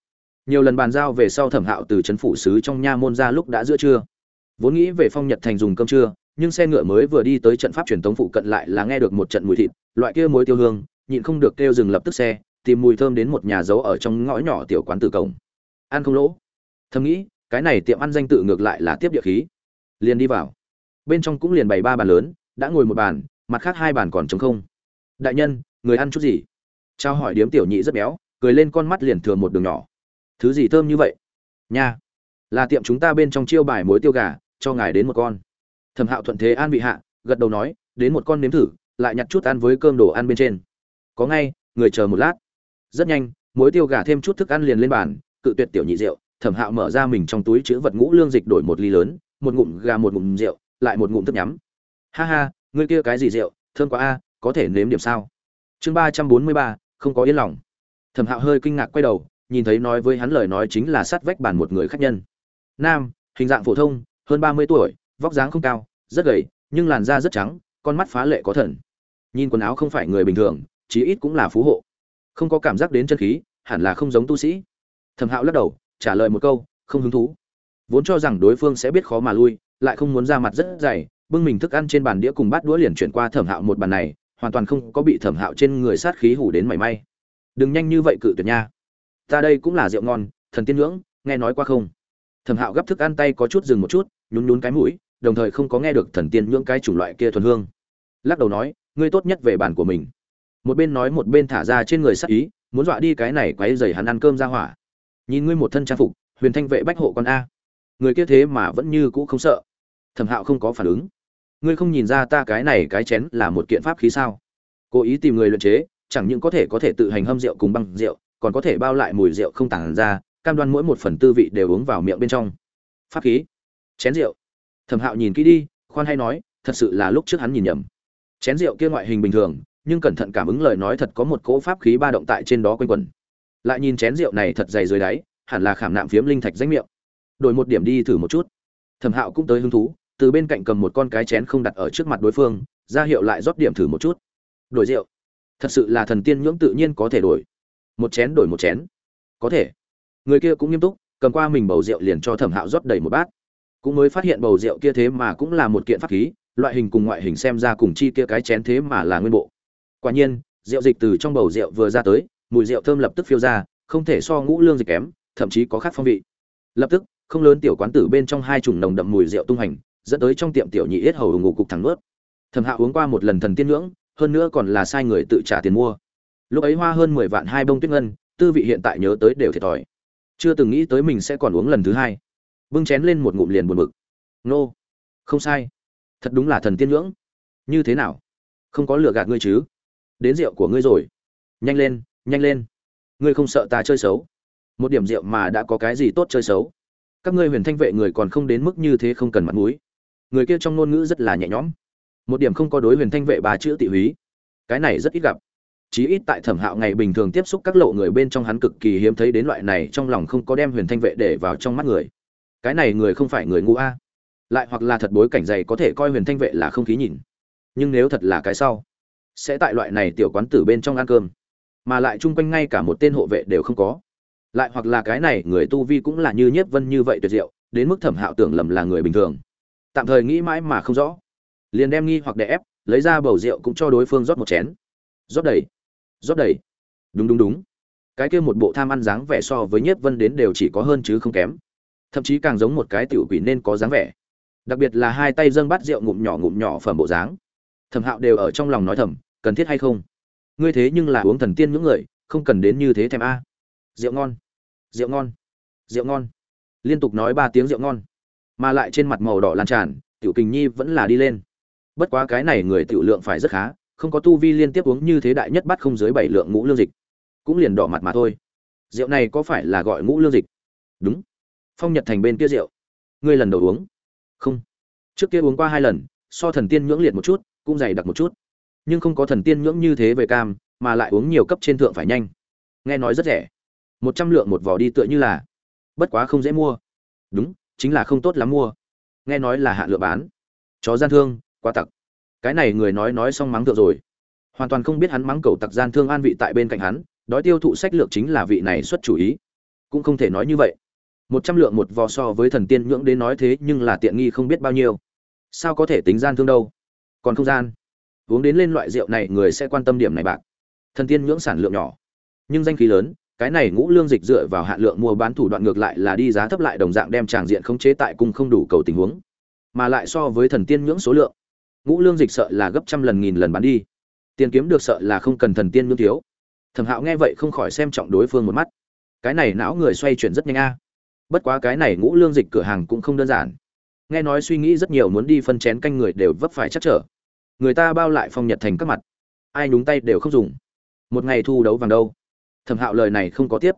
Nhiều lần bàn giao về sau thẩm hạo từ trấn phủ sứ trong nha môn ra lúc đã giữa trưa. Vốn nghĩ về phong nhật thành dùng cơm trưa, nhưng xe ngựa mới vừa đi tới trận pháp truyền thống phụ cận lại là nghe được một trận mùi thịt, loại kia muối tiêu hương, nhịn không được kêu dừng lập tức xe, tìm mùi thơm đến một nhà giấu ở trong ngõ nhỏ tiểu quán từ cổng. Ăn không lỗ. Thầm nghĩ, cái này tiệm ăn danh tự ngược lại là tiếp địa khí. Liền đi vào. Bên trong cũng liền bày ba bàn lớn, đã ngồi một bàn, mặt khác hai bàn còn trống không. Đại nhân, người ăn chút gì? Trao hỏi điếm tiểu nhị rất béo, cười lên con mắt liền thừa một đường nhỏ. Thứ gì thơm như vậy? Nha, là tiệm chúng ta bên trong chiêu bài muối tiêu gà, cho ngài đến một con. Thẩm hạo thuận thế an vị hạ, gật đầu nói, đến một con nếm thử, lại nhặt chút ăn với cơm đồ ăn bên trên. Có ngay, người chờ một lát. Rất nhanh, muối tiêu gà thêm chút thức ăn liền lên bàn, cự tuyệt tiểu nhị rượu. Thẩm hạo mở ra mình trong túi chứa vật ngũ lương dịch đổi một ly lớn, một ngụm gà một ngụm rượu, lại một ngụm thức nhắm. Ha ha, ngươi kia cái gì rượu? Thơm quá a, có thể nếm điểm sao? Chương ba trăm bốn mươi ba không có yên lòng. Thẩm hạo hơi kinh ngạc quay đầu, nhìn thấy nói với hắn lời nói chính là sát vách bàn một người khách nhân. Nam, hình dạng phổ thông, hơn ba mươi tuổi, vóc dáng không cao, rất gầy, nhưng làn da rất trắng, con mắt phá lệ có thần. Nhìn quần áo không phải người bình thường, chí ít cũng là phú hộ. Không có cảm giác đến chân khí, hẳn là không giống tu sĩ. Thẩm hạo lắc đầu, trả lời một câu, không hứng thú. Vốn cho rằng đối phương sẽ biết khó mà lui, lại không muốn ra mặt rất dày, bưng mình thức ăn trên bàn đĩa cùng bát đũa liền chuyển qua thẩm hạo một bàn này hoàn toàn không có bị thẩm hạo trên người sát khí hủ đến mảy may. Đừng nhanh như vậy cự tuyệt nha. Ta đây cũng là rượu ngon, thần tiên ngưỡng, nghe nói qua không? Thẩm hạo gấp thức ăn tay có chút dừng một chút, nhún nhún cái mũi, đồng thời không có nghe được thần tiên ngưỡng cái chủng loại kia thuần hương. Lắc đầu nói, ngươi tốt nhất về bản của mình. Một bên nói một bên thả ra trên người sắc ý, muốn dọa đi cái này quấy dày hắn ăn cơm ra hỏa. Nhìn ngươi một thân trang phục, huyền thanh vệ bách hộ con a. Người kia thế mà vẫn như cũ không sợ. Thẩm hạo không có phản ứng ngươi không nhìn ra ta cái này cái chén là một kiện pháp khí sao? Cố ý tìm người luyện chế, chẳng những có thể có thể tự hành hâm rượu cùng băng rượu, còn có thể bao lại mùi rượu không tản ra, cam đoan mỗi một phần tư vị đều uống vào miệng bên trong. Pháp khí, chén rượu. Thẩm hạo nhìn kỹ đi, khoan hay nói, thật sự là lúc trước hắn nhìn nhầm. Chén rượu kia ngoại hình bình thường, nhưng cẩn thận cảm ứng lời nói thật có một cỗ pháp khí ba động tại trên đó quanh quẩn. Lại nhìn chén rượu này thật dày dưới đáy, hẳn là khảm nạm phiếm linh thạch danh miệng. Đổi một điểm đi thử một chút. Thẩm hạo cũng tới hứng thú từ bên cạnh cầm một con cái chén không đặt ở trước mặt đối phương, ra hiệu lại rót điểm thử một chút. Đổi rượu. Thật sự là thần tiên nhưỡng tự nhiên có thể đổi. Một chén đổi một chén. Có thể. Người kia cũng nghiêm túc, cầm qua mình bầu rượu liền cho thẩm hạo rót đầy một bát. Cũng mới phát hiện bầu rượu kia thế mà cũng là một kiện pháp khí, loại hình cùng ngoại hình xem ra cùng chi kia cái chén thế mà là nguyên bộ. Quả nhiên, rượu dịch từ trong bầu rượu vừa ra tới, mùi rượu thơm lập tức phiêu ra, không thể so ngũ lương dịch kém, thậm chí có khác phong vị. Lập tức, không lớn tiểu quán tử bên trong hai chủng nồng đậm mùi rượu tung hành dẫn tới trong tiệm tiểu nhị yết hầu ngủ cục thẳng nuốt. Thẩm hạ uống qua một lần thần tiên ngưỡng, hơn nữa còn là sai người tự trả tiền mua. Lúc ấy hoa hơn mười vạn hai bông tuyết ngân, tư vị hiện tại nhớ tới đều thiệt thòi. Chưa từng nghĩ tới mình sẽ còn uống lần thứ hai. Bưng chén lên một ngụm liền buồn bực. Nô, không sai. Thật đúng là thần tiên ngưỡng. Như thế nào? Không có lừa gạt ngươi chứ? Đến rượu của ngươi rồi. Nhanh lên nhanh lên. Ngươi không sợ ta chơi xấu? Một điểm rượu mà đã có cái gì tốt chơi xấu? Các ngươi huyền thanh vệ người còn không đến mức như thế không cần mặt mũi người kia trong ngôn ngữ rất là nhẹ nhõm. Một điểm không có đối huyền thanh vệ bà chữ tị húy. Cái này rất ít gặp. Chí ít tại thẩm hạo ngày bình thường tiếp xúc các lộ người bên trong hắn cực kỳ hiếm thấy đến loại này trong lòng không có đem huyền thanh vệ để vào trong mắt người. Cái này người không phải người ngu a. Lại hoặc là thật bối cảnh dày có thể coi huyền thanh vệ là không khí nhìn. Nhưng nếu thật là cái sau, sẽ tại loại này tiểu quán tử bên trong ăn cơm. Mà lại chung quanh ngay cả một tên hộ vệ đều không có. Lại hoặc là cái này người tu vi cũng là như nhiếp vân như vậy tuyệt diệu, đến mức thẩm hạo tưởng lầm là người bình thường tạm thời nghĩ mãi mà không rõ. Liền đem nghi hoặc đè ép, lấy ra bầu rượu cũng cho đối phương rót một chén. Rót đầy. Rót đầy. Đúng đúng đúng. Cái kia một bộ tham ăn dáng vẻ so với nhiếp vân đến đều chỉ có hơn chứ không kém. Thậm chí càng giống một cái tiểu quỷ nên có dáng vẻ. Đặc biệt là hai tay dâng bát rượu ngụm nhỏ ngụm nhỏ phẩm bộ dáng. Thẩm hạo đều ở trong lòng nói thầm, cần thiết hay không? Ngươi thế nhưng là uống thần tiên những người, không cần đến như thế thèm a. Rượu ngon. Rượu ngon. Rượu ngon. Liên tục nói ba tiếng rượu ngon mà lại trên mặt màu đỏ lan tràn, tiểu kình nhi vẫn là đi lên. Bất quá cái này người tiểu lượng phải rất khá, không có tu vi liên tiếp uống như thế đại nhất bắt không dưới bảy lượng ngũ lương dịch. Cũng liền đỏ mặt mà thôi. Rượu này có phải là gọi ngũ lương dịch? Đúng. Phong nhật thành bên kia rượu. Ngươi lần đầu uống? Không. Trước kia uống qua hai lần, so thần tiên nhưỡng liệt một chút, cũng dày đặc một chút. Nhưng không có thần tiên nhưỡng như thế về cam, mà lại uống nhiều cấp trên thượng phải nhanh. Nghe nói rất rẻ. Một trăm lượng một vỏ đi tựa như là. Bất quá không dễ mua. Đúng chính là không tốt lắm mua. Nghe nói là hạ lựa bán. Chó gian thương, quá tặc. Cái này người nói nói xong mắng thượng rồi. Hoàn toàn không biết hắn mắng cầu tặc gian thương an vị tại bên cạnh hắn, đói tiêu thụ sách lược chính là vị này xuất chủ ý. Cũng không thể nói như vậy. Một trăm lượng một vò so với thần tiên nhưỡng đến nói thế nhưng là tiện nghi không biết bao nhiêu. Sao có thể tính gian thương đâu? Còn không gian. Uống đến lên loại rượu này người sẽ quan tâm điểm này bạc. Thần tiên nhưỡng sản lượng nhỏ. Nhưng danh khí lớn cái này ngũ lương dịch dựa vào hạn lượng mua bán thủ đoạn ngược lại là đi giá thấp lại đồng dạng đem tràng diện khống chế tại cung không đủ cầu tình huống. Mà lại so với thần tiên ngưỡng số lượng, ngũ lương dịch sợ là gấp trăm lần nghìn lần bán đi. Tiền kiếm được sợ là không cần thần tiên ngưỡng thiếu. Thẩm hạo nghe vậy không khỏi xem trọng đối phương một mắt. Cái này não người xoay chuyển rất nhanh a. Bất quá cái này ngũ lương dịch cửa hàng cũng không đơn giản. Nghe nói suy nghĩ rất nhiều muốn đi phân chén canh người đều vấp phải chắc trở. Người ta bao lại phong nhật thành các mặt. Ai nhúng tay đều không dùng. Một ngày thu đấu vàng đâu thẩm hạo lời này không có tiếp,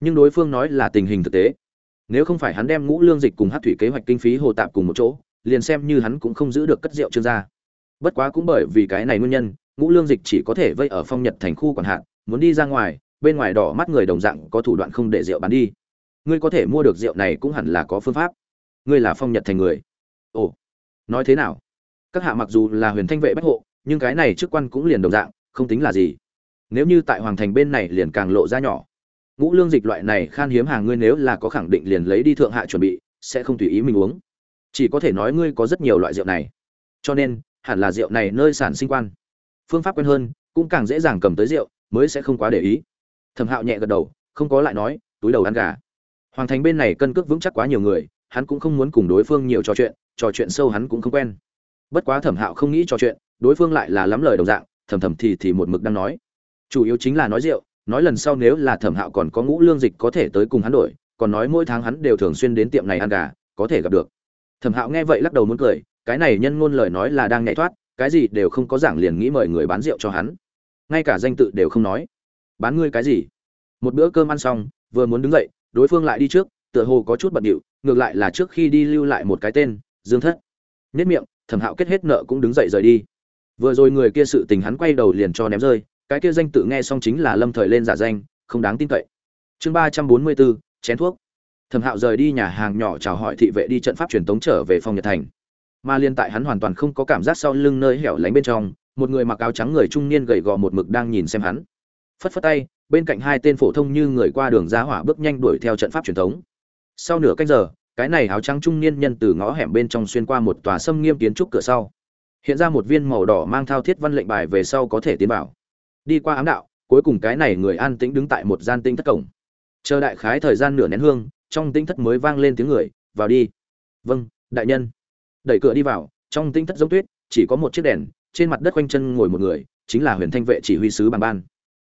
nhưng đối phương nói là tình hình thực tế. Nếu không phải hắn đem ngũ lương dịch cùng hát thủy kế hoạch kinh phí hồ tạp cùng một chỗ, liền xem như hắn cũng không giữ được cất rượu trương gia bất quá cũng bởi vì cái này nguyên nhân, ngũ lương dịch chỉ có thể vây ở phong nhật thành khu quản hạn muốn đi ra ngoài, bên ngoài đỏ mắt người đồng dạng có thủ đoạn không để rượu bán đi. Ngươi có thể mua được rượu này cũng hẳn là có phương pháp. Ngươi là phong nhật thành người. Ồ, nói thế nào? Các hạ mặc dù là huyền thanh vệ bách hộ, nhưng cái này chức quan cũng liền đồng dạng, không tính là gì nếu như tại hoàng thành bên này liền càng lộ ra nhỏ. Ngũ lương dịch loại này khan hiếm hàng ngươi nếu là có khẳng định liền lấy đi thượng hạ chuẩn bị, sẽ không tùy ý mình uống. Chỉ có thể nói ngươi có rất nhiều loại rượu này. Cho nên, hẳn là rượu này nơi sản sinh quan. Phương pháp quen hơn, cũng càng dễ dàng cầm tới rượu, mới sẽ không quá để ý. Thẩm hạo nhẹ gật đầu, không có lại nói, túi đầu ăn gà. Hoàng thành bên này cân cước vững chắc quá nhiều người, hắn cũng không muốn cùng đối phương nhiều trò chuyện trò chuyện sâu hắn cũng không quen. Bất quá thẩm hạo không nghĩ trò chuyện, đối phương lại là lắm lời đồng dạng, thầm thầm thì thì một mực đang nói chủ yếu chính là nói rượu, nói lần sau nếu là thẩm hạo còn có ngũ lương dịch có thể tới cùng hắn đổi, còn nói mỗi tháng hắn đều thường xuyên đến tiệm này ăn gà, có thể gặp được. Thẩm hạo nghe vậy lắc đầu muốn cười, cái này nhân ngôn lời nói là đang nhảy thoát, cái gì đều không có giảng liền nghĩ mời người bán rượu cho hắn. Ngay cả danh tự đều không nói. Bán ngươi cái gì? Một bữa cơm ăn xong, vừa muốn đứng dậy, đối phương lại đi trước, tựa hồ có chút bận điệu, ngược lại là trước khi đi lưu lại một cái tên, dương thất. Nhất miệng, thẩm hạo kết hết nợ cũng đứng dậy rời đi. Vừa rồi người kia sự tình hắn quay đầu liền cho ném rơi cái kia danh tự nghe xong chính là lâm thời lên giả danh, không đáng tin cậy. Chương ba trăm bốn mươi bốn, chén thuốc. Thẩm hạo rời đi nhà hàng nhỏ chào hỏi thị vệ đi trận pháp truyền tống trở về phòng nhật thành. Mà liên tại hắn hoàn toàn không có cảm giác sau lưng nơi hẻo lánh bên trong, một người mặc áo trắng người trung niên gầy gò một mực đang nhìn xem hắn. Phất phất tay, bên cạnh hai tên phổ thông như người qua đường giá hỏa bước nhanh đuổi theo trận pháp truyền thống sau nửa canh giờ, cái này áo trắng trung niên nhân từ ngõ hẻm bên trong xuyên qua một tòa sâm nghiêm kiến trúc cửa sau, hiện ra một viên màu đỏ mang thao thiết văn lệnh bài về sau có thể tiến bảo đi qua ám đạo, cuối cùng cái này người an tĩnh đứng tại một gian tinh thất cổng. Chờ đại khái thời gian nửa nén hương, trong tinh thất mới vang lên tiếng người, vào đi. Vâng đại nhân. Đẩy cửa đi vào, trong tinh thất giống tuyết, chỉ có một chiếc đèn, trên mặt đất quanh chân ngồi một người, chính là huyền thanh vệ chỉ huy sứ bàn ban.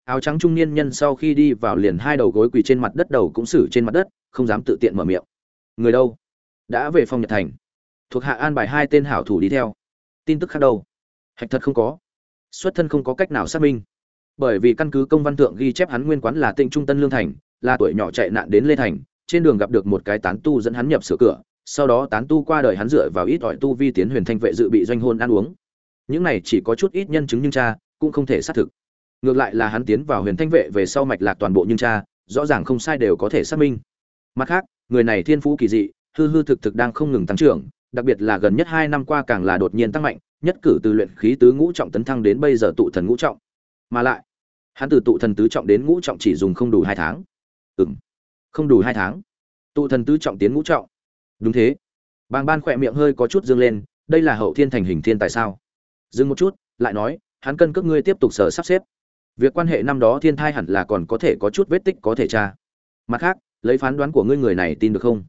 Áo trắng trung niên nhân sau khi đi vào liền hai đầu gối quỳ trên mặt đất đầu cũng xử trên mặt đất, không dám tự tiện mở miệng. Người đâu? Đã về phòng nhật thành. Thuộc hạ an bài hai tên hảo thủ đi theo. Tin tức khác đâu? Hạch thật không có. Xuất thân không có cách nào xác minh bởi vì căn cứ công văn thượng ghi chép hắn nguyên quán là tinh trung tân lương thành, là tuổi nhỏ chạy nạn đến lê thành, trên đường gặp được một cái tán tu dẫn hắn nhập sửa cửa, sau đó tán tu qua đời hắn dựa vào ít ỏi tu vi tiến huyền thanh vệ dự bị doanh hôn ăn uống. Những này chỉ có chút ít nhân chứng nhưng cha, cũng không thể xác thực. Ngược lại là hắn tiến vào huyền thanh vệ về sau mạch lạc toàn bộ nhưng cha, rõ ràng không sai đều có thể xác minh. Mặt khác, người này thiên phú kỳ dị, hư hư thực thực đang không ngừng tăng trưởng, đặc biệt là gần nhất hai năm qua càng là đột nhiên tăng mạnh, nhất cử từ luyện khí tứ ngũ trọng tấn thăng đến bây giờ tụ thần ngũ trọng mà lại, hắn từ tụ thần tứ trọng đến ngũ trọng chỉ dùng không đủ hai tháng. Ừ m không đủ hai tháng. Tụ thần tứ trọng tiến ngũ trọng. Đúng thế. Bàng ban khỏe miệng hơi có chút dương lên, đây là hậu thiên thành hình thiên tại sao? Dừng một chút, lại nói, hắn cân cước ngươi tiếp tục sở sắp xếp. Việc quan hệ năm đó thiên thai hẳn là còn có thể có chút vết tích có thể tra. Mặt khác, lấy phán đoán của ngươi người này tin được không?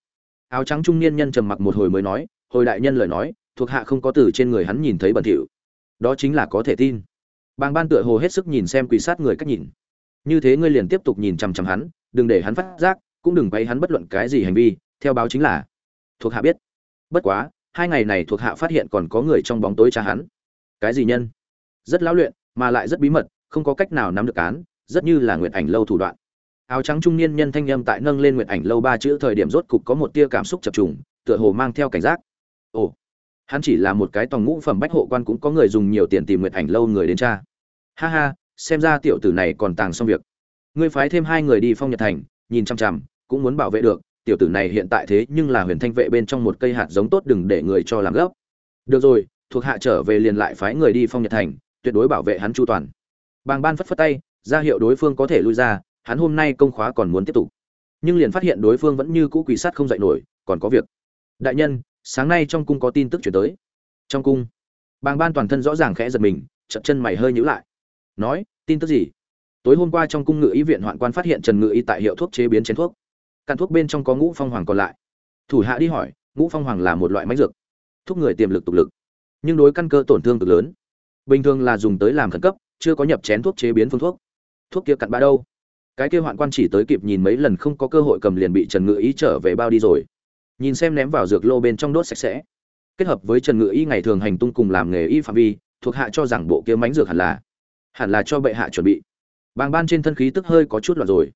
Áo trắng trung niên nhân trầm mặc một hồi mới nói, hồi đại nhân lời nói, thuộc hạ không có từ trên người hắn nhìn thấy bẩn thỉu. Đó chính là có thể tin bàng ban tựa hồ hết sức nhìn xem quỷ sát người cách nhìn. Như thế ngươi liền tiếp tục nhìn chằm chằm hắn đừng để hắn phát giác cũng đừng quay hắn bất luận cái gì hành vi theo báo chính là thuộc hạ biết. Bất quá hai ngày này thuộc hạ phát hiện còn có người trong bóng tối tra hắn. Cái gì nhân? Rất lão luyện mà lại rất bí mật không có cách nào nắm được án, rất như là nguyện ảnh lâu thủ đoạn. Áo trắng trung niên nhân thanh âm tại nâng lên nguyện ảnh lâu ba chữ thời điểm rốt cục có một tia cảm xúc chập trùng tựa hồ mang theo cảnh giác. Ồ hắn chỉ là một cái tòng ngũ phẩm bách hộ quan cũng có người dùng nhiều tiền tìm nguyện ảnh lâu người đến cha ha ha, xem ra tiểu tử này còn tàng xong việc. Ngươi phái thêm hai người đi phong nhật thành, nhìn chăm chằm, cũng muốn bảo vệ được, tiểu tử này hiện tại thế nhưng là huyền thanh vệ bên trong một cây hạt giống tốt đừng để người cho làm gốc. được rồi, thuộc hạ trở về liền lại phái người đi phong nhật thành, tuyệt đối bảo vệ hắn chu toàn. Bàng ban phất phất tay, ra hiệu đối phương có thể lui ra, hắn hôm nay công khóa còn muốn tiếp tục. Nhưng liền phát hiện đối phương vẫn như cũ quỷ sát không dạy nổi, còn có việc. Đại nhân sáng nay trong cung có tin tức chuyển tới. Trong cung, bàng ban toàn thân rõ ràng khẽ giật mình chậm chân mày hơi nhữ lại. Nói, tin tức gì? Tối hôm qua trong cung ngự y viện hoạn quan phát hiện trần ngự y tại hiệu thuốc chế biến chén thuốc. Căn thuốc bên trong có ngũ phong hoàng còn lại. Thủ hạ đi hỏi, ngũ phong hoàng là một loại máy dược, thuốc người tiềm lực tục lực, nhưng đối căn cơ tổn thương cực lớn. Bình thường là dùng tới làm khẩn cấp, chưa có nhập chén thuốc chế biến phương thuốc. Thuốc kia cặn bã đâu? Cái kia hoạn quan chỉ tới kịp nhìn mấy lần không có cơ hội cầm liền bị trần ngự ý trở về bao đi rồi nhìn xem ném vào dược lô bên trong đốt sạch sẽ. Kết hợp với trần ngự y ngày thường hành tung cùng làm nghề y phạm vi, thuộc hạ cho rằng bộ kia mánh dược hẳn là hẳn là cho bệ hạ chuẩn bị. Bàng ban trên thân khí tức hơi có chút loạn rồi.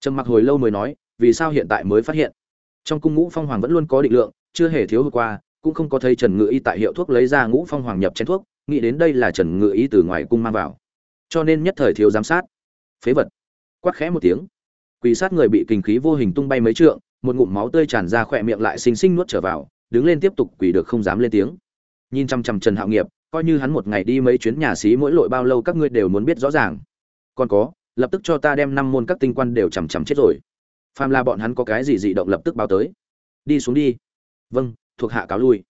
Trầm mặc hồi lâu mới nói, vì sao hiện tại mới phát hiện? Trong cung ngũ phong hoàng vẫn luôn có định lượng, chưa hề thiếu hụt qua, cũng không có thấy trần ngự y tại hiệu thuốc lấy ra ngũ phong hoàng nhập chén thuốc, nghĩ đến đây là trần ngự y từ ngoài cung mang vào. Cho nên nhất thời thiếu giám sát. Phế vật. Quát khẽ một tiếng. Quỳ sát người bị kinh khí vô hình tung bay mấy trượng một ngụm máu tươi tràn ra khỏe miệng lại xinh xinh nuốt trở vào, đứng lên tiếp tục quỳ được không dám lên tiếng. Nhìn chăm chăm trần hạo nghiệp, coi như hắn một ngày đi mấy chuyến nhà xí mỗi lội bao lâu các ngươi đều muốn biết rõ ràng. Còn có, lập tức cho ta đem năm môn các tinh quan đều chằm chằm chết rồi. Phàm là bọn hắn có cái gì dị động lập tức báo tới. Đi xuống đi. Vâng thuộc hạ cáo lui.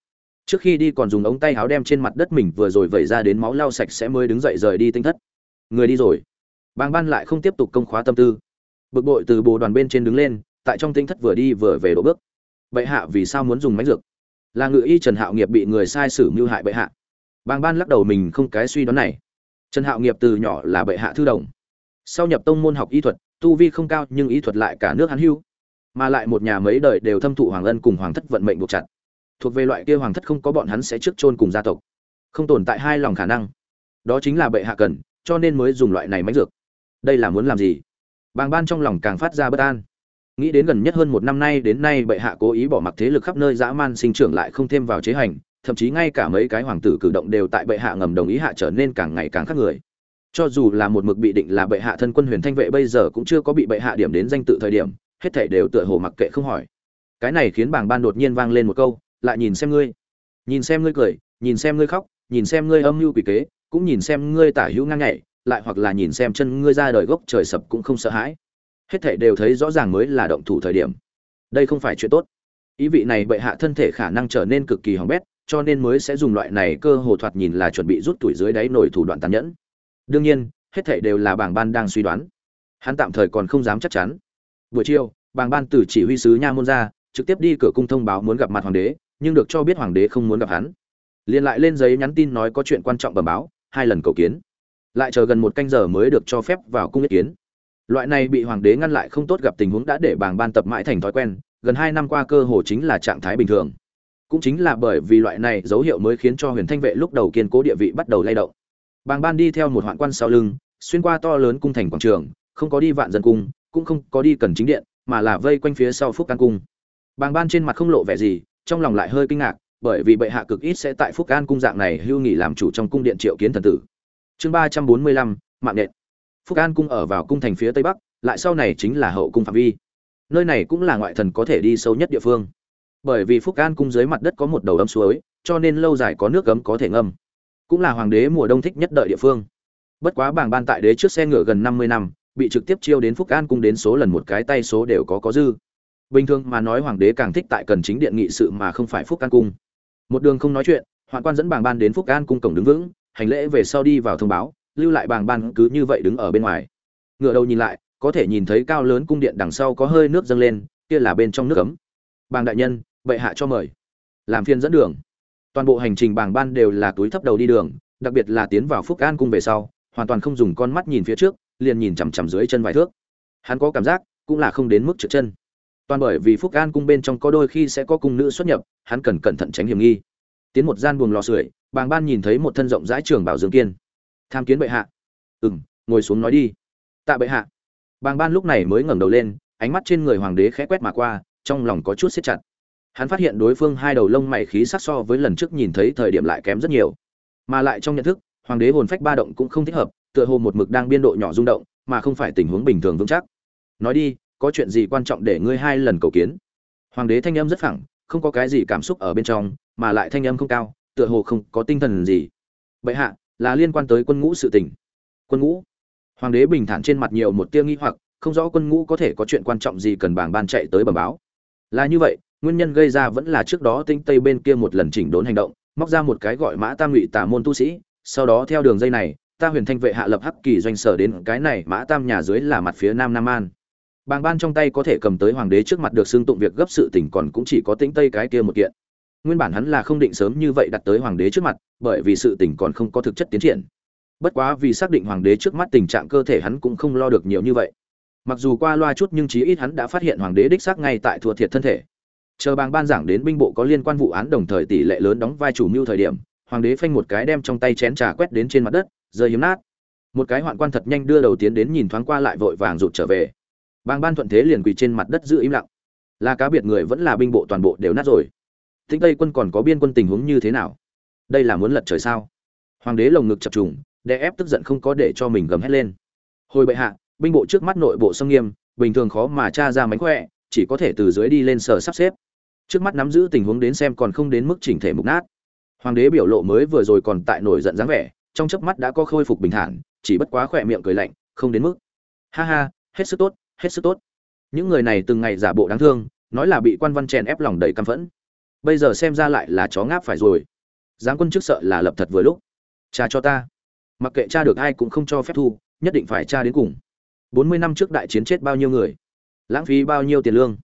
Trước khi đi còn dùng ống tay áo đem trên mặt đất mình vừa rồi vẩy ra đến máu lau sạch sẽ mới đứng dậy rời đi tinh thất. Người đi rồi. Bàng ban lại không tiếp tục công khóa tâm tư. Bực bội từ bồ đoàn bên trên đứng lên tại trong tinh thất vừa đi vừa về đổ bước. Bệ hạ vì sao muốn dùng máy dược? Là ngự y trần hạo nghiệp bị người sai sử mưu hại bệ hạ. Bàng ban lắc đầu mình không cái suy đoán này. Trần hạo nghiệp từ nhỏ là bệ hạ thư đồng. Sau nhập tông môn học y thuật, tu vi không cao nhưng y thuật lại cả nước hắn hưu. Mà lại một nhà mấy đời đều thâm thụ hoàng ân cùng hoàng thất vận mệnh buộc chặt. Thuộc về loại kia hoàng thất không có bọn hắn sẽ trước chôn cùng gia tộc. Không tồn tại hai lòng khả năng. Đó chính là bệ hạ cần, cho nên mới dùng loại này máy dược. Đây là muốn làm gì? Bàng ban trong lòng càng phát ra bất an nghĩ đến gần nhất hơn một năm nay, đến nay bệ hạ cố ý bỏ mặc thế lực khắp nơi dã man sinh trưởng lại không thêm vào chế hành, thậm chí ngay cả mấy cái hoàng tử cử động đều tại bệ hạ ngầm đồng ý hạ trở nên càng ngày càng khác người. Cho dù là một mực bị định là bệ hạ thân quân huyền thanh vệ, bây giờ cũng chưa có bị bệ hạ điểm đến danh tự thời điểm, hết thảy đều tựa hồ mặc kệ không hỏi. Cái này khiến bảng ban đột nhiên vang lên một câu, lại nhìn xem ngươi. Nhìn xem ngươi cười, nhìn xem ngươi khóc, nhìn xem ngươi âm mưu quỷ kế, cũng nhìn xem ngươi tả hữu ngang nhảy lại hoặc là nhìn xem chân ngươi ra đời gốc trời sập cũng không sợ hãi hết thảy đều thấy rõ ràng mới là động thủ thời điểm. Đây không phải chuyện tốt. Ý vị này bệ hạ thân thể khả năng trở nên cực kỳ hỏng bét, cho nên mới sẽ dùng loại này cơ hồ thoạt nhìn là chuẩn bị rút tuổi dưới đáy nổi thủ đoạn tàn nhẫn. Đương nhiên, hết thảy đều là bảng ban đang suy đoán. Hắn tạm thời còn không dám chắc chắn. Buổi chiều bảng ban từ chỉ huy sứ nha môn ra, trực tiếp đi cửa cung thông báo muốn gặp mặt hoàng đế, nhưng được cho biết hoàng đế không muốn gặp hắn. Liền lại lên giấy nhắn tin nói có chuyện quan trọng bẩm báo, hai lần cầu kiến. Lại chờ gần một canh giờ mới được cho phép vào cung ý kiến loại này bị hoàng đế ngăn lại không tốt gặp tình huống đã để bảng ban tập mãi thành thói quen, gần hai năm qua cơ hồ chính là trạng thái bình thường. Cũng chính là bởi vì loại này dấu hiệu mới khiến cho huyền thanh vệ lúc đầu kiên cố địa vị bắt đầu lay động. Bàng ban đi theo một hoạn quan sau lưng, xuyên qua to lớn cung thành quảng trường, không có đi vạn dân cung, cũng không có đi cần chính điện, mà là vây quanh phía sau phúc căn cung. Bàng ban trên mặt không lộ vẻ gì, trong lòng lại hơi kinh ngạc, bởi vì bệ hạ cực ít sẽ tại phúc an cung dạng này hưu nghỉ làm chủ trong cung điện triệu kiến thần tử. Chương ba trăm bốn mươi lăm, mạng nện phúc an cung ở vào cung thành phía tây bắc, lại sau này chính là hậu cung phạm vi. Nơi này cũng là ngoại thần có thể đi sâu nhất địa phương. Bởi vì phúc an cung dưới mặt đất có một đầu ấm suối, cho nên lâu dài có nước cấm có thể ngâm. Cũng là hoàng đế mùa đông thích nhất đợi địa phương. Bất quá bảng ban tại đế trước xe ngựa gần năm mươi năm, bị trực tiếp chiêu đến phúc an cung đến số lần một cái tay số đều có có dư. Bình thường mà nói hoàng đế càng thích tại cần chính điện nghị sự mà không phải phúc an cung. Một đường không nói chuyện hoàng quan dẫn bảng ban đến phúc an cung cổng đứng vững, hành lễ về sau đi vào thông báo lưu lại bàng ban cứ như vậy đứng ở bên ngoài. Ngựa đầu nhìn lại, có thể nhìn thấy cao lớn cung điện đằng sau có hơi nước dâng lên, kia là bên trong nước cấm bàng đại nhân, bệ hạ cho mời. Làm phiên dẫn đường. Toàn bộ hành trình bàng ban đều là túi thấp đầu đi đường, đặc biệt là tiến vào phúc an cung về sau, hoàn toàn không dùng con mắt nhìn phía trước, liền nhìn chằm chằm dưới chân vài thước. Hắn có cảm giác, cũng là không đến mức trượt chân. Toàn bởi vì phúc an cung bên trong có đôi khi sẽ có cung nữ xuất nhập, hắn cần cẩn thận tránh hiểm nghi. Tiến một gian buồng lò sưởi, bàng ban nhìn thấy một thân rộng rãi trường bảo dương kiên tham kiến bệ hạ. Ừ m ngồi xuống nói đi. Tạ bệ hạ. Bàng ban lúc này mới ngẩng đầu lên, ánh mắt trên người hoàng đế khẽ quét mà qua, trong lòng có chút xếp chặt. Hắn phát hiện đối phương hai đầu lông mày khí sắc so với lần trước nhìn thấy thời điểm lại kém rất nhiều. Mà lại trong nhận thức, hoàng đế hồn phách ba động cũng không thích hợp, tựa hồ một mực đang biên độ nhỏ rung động, mà không phải tình huống bình thường vững chắc. Nói đi, có chuyện gì quan trọng để ngươi hai lần cầu kiến? Hoàng đế thanh âm rất phẳng, không có cái gì cảm xúc ở bên trong, mà lại thanh âm không cao, tựa hồ không có tinh thần gì. Bệ hạ là liên quan tới quân ngũ sự tình. Quân ngũ? Hoàng đế bình thản trên mặt nhiều một tia nghi hoặc, không rõ quân ngũ có thể có chuyện quan trọng gì cần bảng ban chạy tới bẩm báo. Là như vậy, nguyên nhân gây ra vẫn là trước đó tinh tây bên kia một lần chỉnh đốn hành động, móc ra một cái gọi mã tam ngụy tả môn tu sĩ, sau đó theo đường dây này, ta huyền thanh vệ hạ lập hắc kỳ doanh sở đến cái này mã tam nhà dưới là mặt phía nam nam an. Bàng ban trong tay có thể cầm tới hoàng đế trước mặt được xưng tụng việc gấp sự tình còn cũng chỉ có tĩnh tây cái kia một kiện nguyên bản hắn là không định sớm như vậy đặt tới hoàng đế trước mặt, bởi vì sự tình còn không có thực chất tiến triển. Bất quá vì xác định hoàng đế trước mắt tình trạng cơ thể hắn cũng không lo được nhiều như vậy. Mặc dù qua loa chút nhưng chí ít hắn đã phát hiện hoàng đế đích xác ngay tại thua thiệt thân thể. Chờ bàng ban giảng đến binh bộ có liên quan vụ án đồng thời tỷ lệ lớn đóng vai chủ mưu thời điểm, hoàng đế phanh một cái đem trong tay chén trà quét đến trên mặt đất, rơi hiếm nát. Một cái hoạn quan thật nhanh đưa đầu tiến đến nhìn thoáng qua lại vội vàng rụt trở về. Bàng ban thuận thế liền quỳ trên mặt đất giữ im lặng. Là cá biệt người vẫn là binh bộ toàn bộ đều nát rồi. Tĩnh tây quân còn có biên quân tình huống như thế nào? Đây là muốn lật trời sao? Hoàng đế lồng ngực chập trùng, đè ép tức giận không có để cho mình gầm hét lên. Hồi bệ hạ, binh bộ trước mắt nội bộ sông nghiêm, bình thường khó mà tra ra mánh khỏe, chỉ có thể từ dưới đi lên sở sắp xếp. Trước mắt nắm giữ tình huống đến xem còn không đến mức chỉnh thể mục nát. Hoàng đế biểu lộ mới vừa rồi còn tại nổi giận dáng vẻ, trong chớp mắt đã có khôi phục bình thản, chỉ bất quá khỏe miệng cười lạnh, không đến mức. Ha ha, hết sức tốt, hết sức tốt. Những người này từng ngày giả bộ đáng thương, nói là bị quan văn chèn ép lòng đầy căm phẫn bây giờ xem ra lại là chó ngáp phải rồi. Giáng quân trước sợ là lập thật vừa lúc. Cha cho ta. Mặc kệ cha được ai cũng không cho phép thu, nhất định phải cha đến cùng. Bốn mươi năm trước đại chiến chết bao nhiêu người? Lãng phí bao nhiêu tiền lương?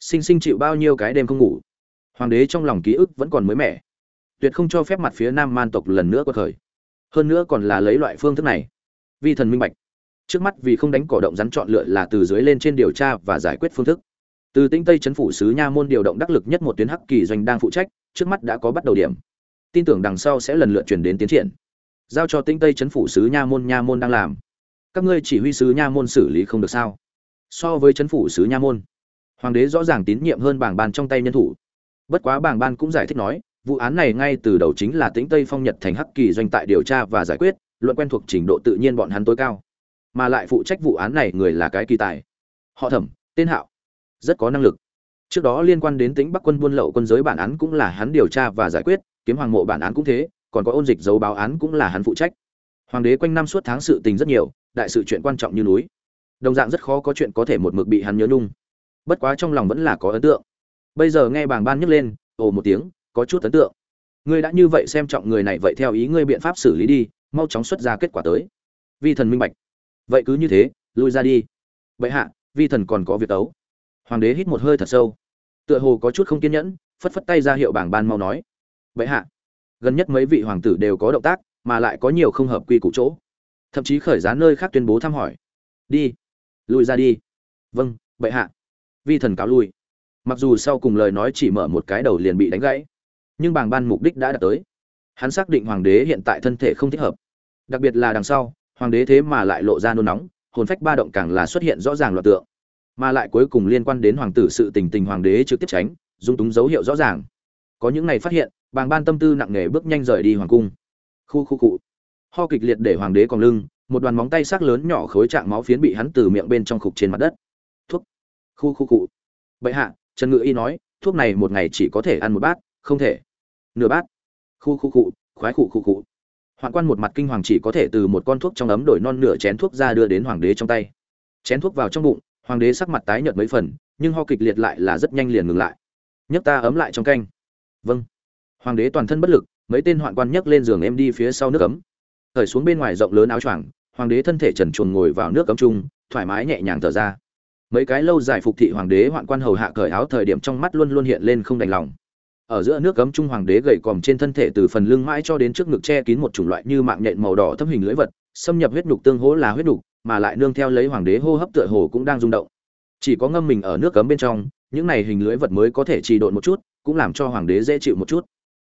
Sinh sinh chịu bao nhiêu cái đêm không ngủ? Hoàng đế trong lòng ký ức vẫn còn mới mẻ. Tuyệt không cho phép mặt phía nam man tộc lần nữa quật khởi. Hơn nữa còn là lấy loại phương thức này. Vi thần minh bạch. Trước mắt vì không đánh cỏ động rắn chọn lựa là từ dưới lên trên điều tra và giải quyết phương thức từ Tĩnh tây chấn phủ sứ nha môn điều động đắc lực nhất một tuyến hắc kỳ doanh đang phụ trách, trước mắt đã có bắt đầu điểm. Tin tưởng đằng sau sẽ lần lượt chuyển đến tiến triển. Giao cho Tĩnh tây chấn phủ sứ nha môn nha môn đang làm. Các ngươi chỉ huy sứ nha môn xử lý không được sao? So với chấn phủ sứ nha môn, hoàng đế rõ ràng tín nhiệm hơn bảng ban trong tay nhân thủ. Bất quá bảng ban cũng giải thích nói, vụ án này ngay từ đầu chính là tĩnh tây phong nhật thành hắc kỳ doanh tại điều tra và giải quyết, luận quen thuộc trình độ tự nhiên bọn hắn tối cao. Mà lại phụ trách vụ án này người là cái kỳ tài. Họ thẩm, tên hạo rất có năng lực. Trước đó liên quan đến tính bắc quân buôn lậu quân giới bản án cũng là hắn điều tra và giải quyết, kiếm hoàng mộ bản án cũng thế, còn có ôn dịch dấu báo án cũng là hắn phụ trách. Hoàng đế quanh năm suốt tháng sự tình rất nhiều, đại sự chuyện quan trọng như núi. Đồng dạng rất khó có chuyện có thể một mực bị hắn nhớ nhung. Bất quá trong lòng vẫn là có ấn tượng. Bây giờ nghe bảng ban nhấc lên, ồ một tiếng, có chút ấn tượng. Ngươi đã như vậy xem trọng người này vậy theo ý ngươi biện pháp xử lý đi, mau chóng xuất ra kết quả tới. Vi thần minh bạch. Vậy cứ như thế, lui ra đi. Vậy hạ, vi thần còn có việc tấu hoàng đế hít một hơi thật sâu. Tựa hồ có chút không kiên nhẫn, phất phất tay ra hiệu bảng ban mau nói. Vậy hạ. Gần nhất mấy vị hoàng tử đều có động tác, mà lại có nhiều không hợp quy củ chỗ. Thậm chí khởi giá nơi khác tuyên bố thăm hỏi. Đi. Lùi ra đi. Vâng bệ hạ. Vi thần cáo lui. Mặc dù sau cùng lời nói chỉ mở một cái đầu liền bị đánh gãy, nhưng bảng ban mục đích đã đạt tới. Hắn xác định hoàng đế hiện tại thân thể không thích hợp. Đặc biệt là đằng sau, hoàng đế thế mà lại lộ ra nôn nóng, hồn phách ba động càng là xuất hiện rõ ràng loạt tượng mà lại cuối cùng liên quan đến hoàng tử sự tình tình hoàng đế trực tiếp tránh, dung túng dấu hiệu rõ ràng. Có những ngày phát hiện, bàng ban tâm tư nặng nề bước nhanh rời đi hoàng cung. Khu khu cụ ho kịch liệt để hoàng đế còn lưng, một đoàn móng tay sắc lớn nhỏ khối trạng máu phiến bị hắn từ miệng bên trong khục trên mặt đất. Thuốc. Khu khu cụ bệ hạ, trần ngự y nói, thuốc này một ngày chỉ có thể ăn một bát, không thể. Nửa bát. Khu khu cụ khoái khu khu cụ hoạn quan một mặt kinh hoàng chỉ có thể từ một con thuốc trong ấm đổi non nửa chén thuốc ra đưa đến hoàng đế trong tay. Chén thuốc vào trong bụng hoàng đế sắc mặt tái nhợt mấy phần, nhưng ho kịch liệt lại là rất nhanh liền ngừng lại. Nhấc ta ấm lại trong canh. Vâng. Hoàng đế toàn thân bất lực, mấy tên hoạn quan nhấc lên giường em đi phía sau nước ấm. Thời xuống bên ngoài rộng lớn áo choàng, hoàng đế thân thể trần truồng ngồi vào nước cấm chung, thoải mái nhẹ nhàng thở ra. Mấy cái lâu dài phục thị hoàng đế hoạn quan hầu hạ cởi áo thời điểm trong mắt luôn luôn hiện lên không đành lòng. Ở giữa nước cấm chung hoàng đế gầy còm trên thân thể từ phần lưng mãi cho đến trước ngực che kín một chủng loại như mạng nhện màu đỏ thâm hình lưỡi vật, xâm nhập huyết nhục tương hỗ là huyết nhục mà lại nương theo lấy hoàng đế hô hấp tựa hồ cũng đang rung động. Chỉ có ngâm mình ở nước cấm bên trong, những này hình lưỡi vật mới có thể trì độn một chút, cũng làm cho hoàng đế dễ chịu một chút.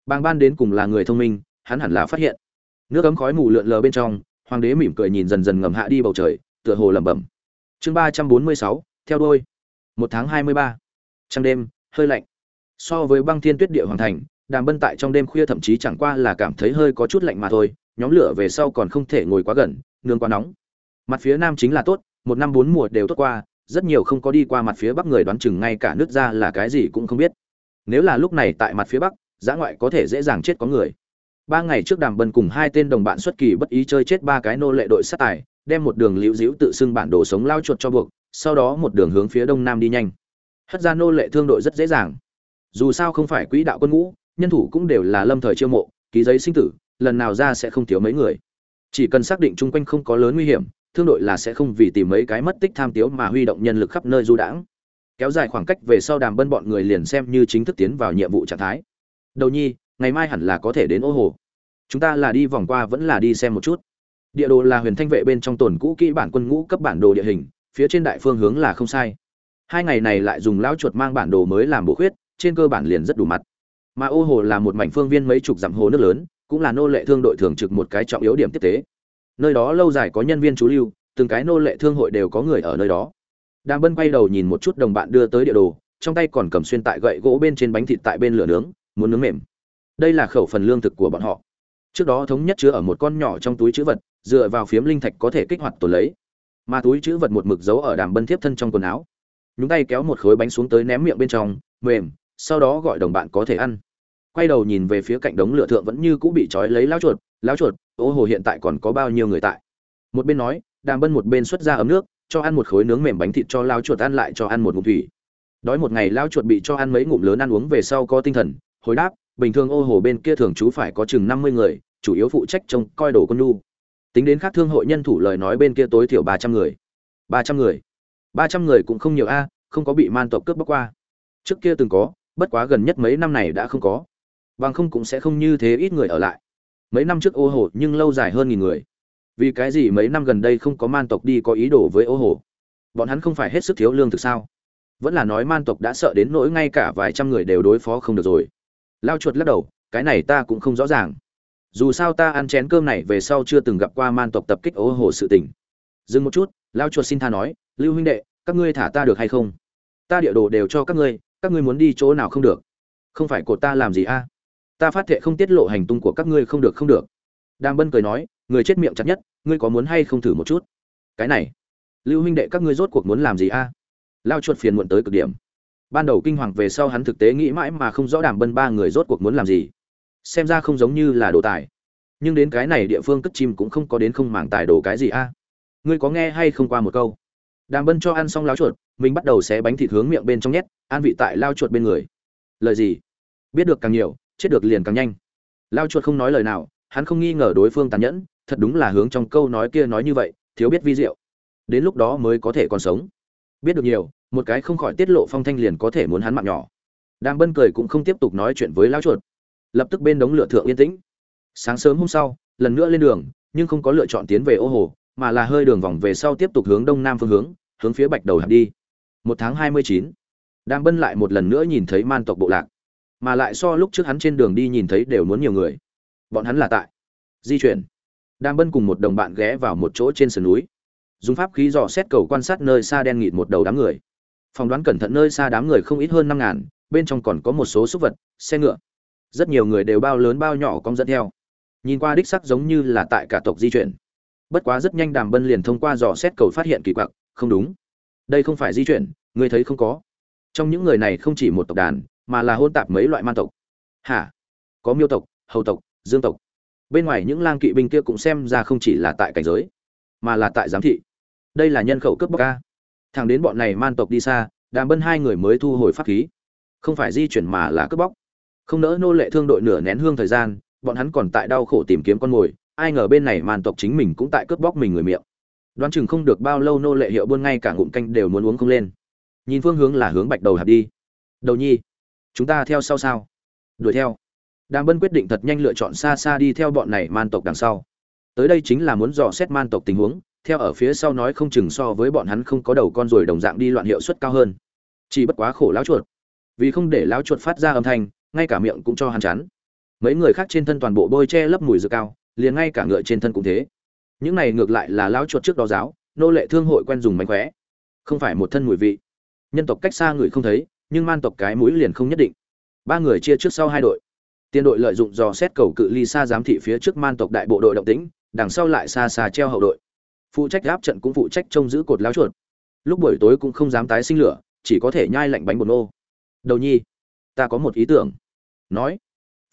Bàng ban đến cùng là người thông minh, hắn hẳn là phát hiện. Nước ấm khói mù lượn lờ bên trong, hoàng đế mỉm cười nhìn dần dần ngầm hạ đi bầu trời, tựa hồ lẩm bẩm. Chương ba trăm bốn mươi sáu, theo đôi một tháng hai mươi ba. Trăng đêm, hơi lạnh. So với băng thiên tuyết địa hoàng thành, đàm bân tại trong đêm khuya thậm chí chẳng qua là cảm thấy hơi có chút lạnh mà thôi, nhóm lửa về sau còn không thể ngồi quá gần, nương quá nóng mặt phía nam chính là tốt, một năm bốn mùa đều tốt qua, rất nhiều không có đi qua mặt phía bắc người đoán chừng ngay cả nước ra là cái gì cũng không biết. Nếu là lúc này tại mặt phía bắc giã ngoại có thể dễ dàng chết có người. Ba ngày trước đàm bân cùng hai tên đồng bạn xuất kỳ bất ý chơi chết ba cái nô lệ đội sát tài, đem một đường liễu dĩu tự xưng bản đồ sống lao chuột cho buộc, sau đó một đường hướng phía đông nam đi nhanh. Hất ra nô lệ thương đội rất dễ dàng. Dù sao không phải quỹ đạo quân ngũ, nhân thủ cũng đều là lâm thời chiêu mộ, ký giấy sinh tử, lần nào ra sẽ không thiếu mấy người. Chỉ cần xác định chung quanh không có lớn nguy hiểm thương đội là sẽ không vì tìm mấy cái mất tích tham tiếu mà huy động nhân lực khắp nơi du đãng. Kéo dài khoảng cách về sau đàm bân bọn người liền xem như chính thức tiến vào nhiệm vụ trạng thái. Đầu nhi, ngày mai hẳn là có thể đến ô hồ. Chúng ta là đi vòng qua vẫn là đi xem một chút. Địa đồ là huyền thanh vệ bên trong tồn cũ kỹ bản quân ngũ cấp bản đồ địa hình, phía trên đại phương hướng là không sai. Hai ngày này lại dùng lão chuột mang bản đồ mới làm bổ khuyết, trên cơ bản liền rất đủ mặt. Mà ô hồ là một mảnh phương viên mấy chục dặm hồ nước lớn, cũng là nô lệ thương đội thường trực một cái trọng yếu điểm tiếp tế nơi đó lâu dài có nhân viên trú lưu, từng cái nô lệ thương hội đều có người ở nơi đó. Đàm bân quay đầu nhìn một chút đồng bạn đưa tới địa đồ, trong tay còn cầm xuyên tại gậy gỗ bên trên bánh thịt tại bên lửa nướng, muốn nướng mềm. Đây là khẩu phần lương thực của bọn họ. Trước đó thống nhất chứa ở một con nhỏ trong túi chữ vật, dựa vào phiếm linh thạch có thể kích hoạt tổ lấy. Mà túi chữ vật một mực giấu ở đàm bân thiếp thân trong quần áo. Nhúng tay kéo một khối bánh xuống tới ném miệng bên trong, mềm, sau đó gọi đồng bạn có thể ăn. Quay đầu nhìn về phía cạnh đống lửa thượng vẫn như cũ bị trói lấy lao chuột Lão chuột, ô hồ hiện tại còn có bao nhiêu người tại? Một bên nói, đàm bân một bên xuất ra ấm nước, cho ăn một khối nướng mềm bánh thịt cho lao chuột ăn lại cho ăn một ngụm thủy. Đói một ngày lao chuột bị cho ăn mấy ngụm lớn ăn uống về sau có tinh thần, hồi đáp, bình thường ô hồ bên kia thường trú phải có chừng năm mươi người, chủ yếu phụ trách trông coi đồ con nu. tính đến khác thương hội nhân thủ lời nói bên kia tối thiểu ba trăm người. Ba trăm người. Ba trăm người cũng không nhiều a, không có bị man tộc cướp bóc qua. Trước kia từng có, bất quá gần nhất mấy năm này đã không có. Bằng không cũng sẽ không như thế ít người ở lại mấy năm trước ô hồ nhưng lâu dài hơn nghìn người. Vì cái gì mấy năm gần đây không có man tộc đi có ý đồ với ô hồ? Bọn hắn không phải hết sức thiếu lương thực sao? Vẫn là nói man tộc đã sợ đến nỗi ngay cả vài trăm người đều đối phó không được rồi. Lao chuột lắc đầu, cái này ta cũng không rõ ràng. Dù sao ta ăn chén cơm này về sau chưa từng gặp qua man tộc tập kích ô hồ sự tình. Dừng một chút, lao chuột xin tha nói, lưu huynh đệ, các ngươi thả ta được hay không? Ta địa đồ đều cho các ngươi các ngươi muốn đi chỗ nào không được? Không phải cột ta làm gì a? Ta phát thệ không tiết lộ hành tung của các ngươi không được không được. Đàm bân cười nói, người chết miệng chặt nhất, ngươi có muốn hay không thử một chút? Cái này, lưu huynh đệ các ngươi rốt cuộc muốn làm gì a? Lao chuột phiền muộn tới cực điểm. Ban đầu kinh hoàng về sau hắn thực tế nghĩ mãi mà không rõ đàm bân ba người rốt cuộc muốn làm gì. Xem ra không giống như là đồ tài. Nhưng đến cái này địa phương cất chim cũng không có đến không màng tài đồ cái gì a. Ngươi có nghe hay không qua một câu? Đàm bân cho ăn xong lao chuột, mình bắt đầu xé bánh thịt hướng miệng bên trong nhét, an vị tại lao chuột bên người. Lời gì? Biết được càng nhiều chết được liền càng nhanh. Lao chuột không nói lời nào, hắn không nghi ngờ đối phương tàn nhẫn, thật đúng là hướng trong câu nói kia nói như vậy, thiếu biết vi diệu. Đến lúc đó mới có thể còn sống. Biết được nhiều, một cái không khỏi tiết lộ phong thanh liền có thể muốn hắn mạng nhỏ. Đang bân cười cũng không tiếp tục nói chuyện với lão chuột. Lập tức bên đống lửa thượng yên tĩnh. Sáng sớm hôm sau, lần nữa lên đường, nhưng không có lựa chọn tiến về ô hồ, mà là hơi đường vòng về sau tiếp tục hướng đông nam phương hướng hướng phía bạch đầu hạp đi. Một tháng hai mươi chín, đàm bân lại một lần nữa nhìn thấy man tộc bộ lạc mà lại so lúc trước hắn trên đường đi nhìn thấy đều muốn nhiều người. Bọn hắn là tại di chuyển. Đàm bân cùng một đồng bạn ghé vào một chỗ trên sườn núi. Dùng pháp khí dò xét cầu quan sát nơi xa đen nghịt một đầu đám người. Phỏng đoán cẩn thận nơi xa đám người không ít hơn năm ngàn, bên trong còn có một số súc vật, xe ngựa. Rất nhiều người đều bao lớn bao nhỏ cong dẫn theo. Nhìn qua đích sắc giống như là tại cả tộc di chuyển. Bất quá rất nhanh đàm bân liền thông qua dò xét cầu phát hiện kỳ quặc, không đúng. Đây không phải di chuyển ngươi thấy không có. Trong những người này không chỉ một tộc đàn mà là hôn tạp mấy loại man tộc. Hả? Có miêu tộc, hầu tộc, dương tộc. Bên ngoài những lang kỵ binh kia cũng xem ra không chỉ là tại cảnh giới, mà là tại giám thị. Đây là nhân khẩu cướp bóc ca thằng đến bọn này man tộc đi xa, đàm bân hai người mới thu hồi pháp khí. Không phải di chuyển mà là cướp bóc. Không nỡ nô lệ thương đội nửa nén hương thời gian, bọn hắn còn tại đau khổ tìm kiếm con mồi, ai ngờ bên này man tộc chính mình cũng tại cướp bóc mình người miệng. Đoán chừng không được bao lâu nô lệ hiệu buôn ngay cả ngụm canh đều muốn uống không lên. Nhìn phương hướng là hướng bạch đầu hạp đi. Đầu nhi chúng ta theo sau sao? Đuổi theo. Đàm bân quyết định thật nhanh lựa chọn xa xa đi theo bọn này man tộc đằng sau. Tới đây chính là muốn dò xét man tộc tình huống, theo ở phía sau nói không chừng so với bọn hắn không có đầu con rồi đồng dạng đi loạn hiệu suất cao hơn. Chỉ bất quá khổ lão chuột. Vì không để lão chuột phát ra âm thanh, ngay cả miệng cũng cho hắn chắn. Mấy người khác trên thân toàn bộ bôi che lấp mùi dược cao, liền ngay cả ngựa trên thân cũng thế. Những này ngược lại là lão chuột trước đó giáo, nô lệ thương hội quen dùng mánh khóe. Không phải một thân mùi vị. Nhân tộc cách xa người không thấy nhưng man tộc cái mũi liền không nhất định. Ba người chia trước sau hai đội. Tiên đội lợi dụng dò xét cầu cự ly xa giám thị phía trước man tộc đại bộ đội động tĩnh, đằng sau lại xa xa treo hậu đội. Phụ trách gáp trận cũng phụ trách trông giữ cột láo chuột. Lúc buổi tối cũng không dám tái sinh lửa, chỉ có thể nhai lạnh bánh bột nô. Đầu nhi, ta có một ý tưởng. Nói.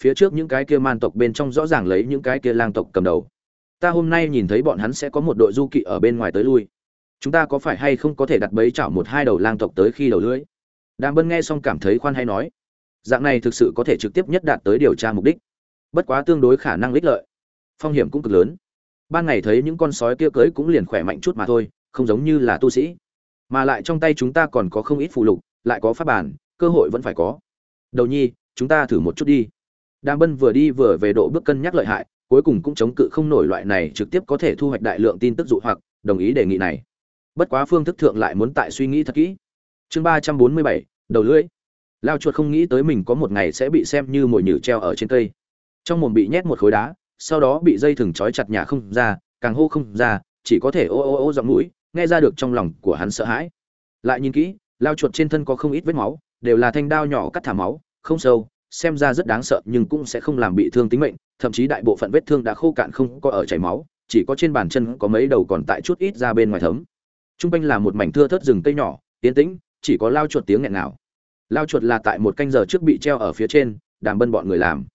Phía trước những cái kia man tộc bên trong rõ ràng lấy những cái kia lang tộc cầm đầu. Ta hôm nay nhìn thấy bọn hắn sẽ có một đội du kỵ ở bên ngoài tới lui. Chúng ta có phải hay không có thể đặt bẫy chảo một hai đầu lang tộc tới khi đầu lưỡi? Đàm bân nghe xong cảm thấy khoan hay nói, dạng này thực sự có thể trực tiếp nhất đạt tới điều tra mục đích. Bất quá tương đối khả năng lích lợi, phong hiểm cũng cực lớn. Ban ngày thấy những con sói kia cưới cũng liền khỏe mạnh chút mà thôi, không giống như là tu sĩ. Mà lại trong tay chúng ta còn có không ít phụ lục, lại có pháp bản, cơ hội vẫn phải có. Đầu nhi, chúng ta thử một chút đi. Đàm bân vừa đi vừa về độ bước cân nhắc lợi hại, cuối cùng cũng chống cự không nổi loại này trực tiếp có thể thu hoạch đại lượng tin tức dụ hoặc, đồng ý đề nghị này. Bất quá phương thức thượng lại muốn tại suy nghĩ thật kỹ chương ba trăm bốn mươi bảy, đầu lưỡi. Lao chuột không nghĩ tới mình có một ngày sẽ bị xem như mồi nhử treo ở trên cây. Trong mồm bị nhét một khối đá, sau đó bị dây thừng trói chặt nhà không ra, càng hô không ra, chỉ có thể ô ô ô giọng mũi, nghe ra được trong lòng của hắn sợ hãi. Lại nhìn kỹ, lao chuột trên thân có không ít vết máu, đều là thanh đao nhỏ cắt thả máu, không sâu, xem ra rất đáng sợ nhưng cũng sẽ không làm bị thương tính mệnh, thậm chí đại bộ phận vết thương đã khô cạn không có ở chảy máu, chỉ có trên bàn chân có mấy đầu còn tại chút ít ra bên ngoài thấm. T r u n g quanh là một mảnh thưa thớt rừng cây nhỏ, yên tĩnh chỉ có lao chuột tiếng nghẹn nào lao chuột là tại một canh giờ trước bị treo ở phía trên, đàm bân bọn người làm.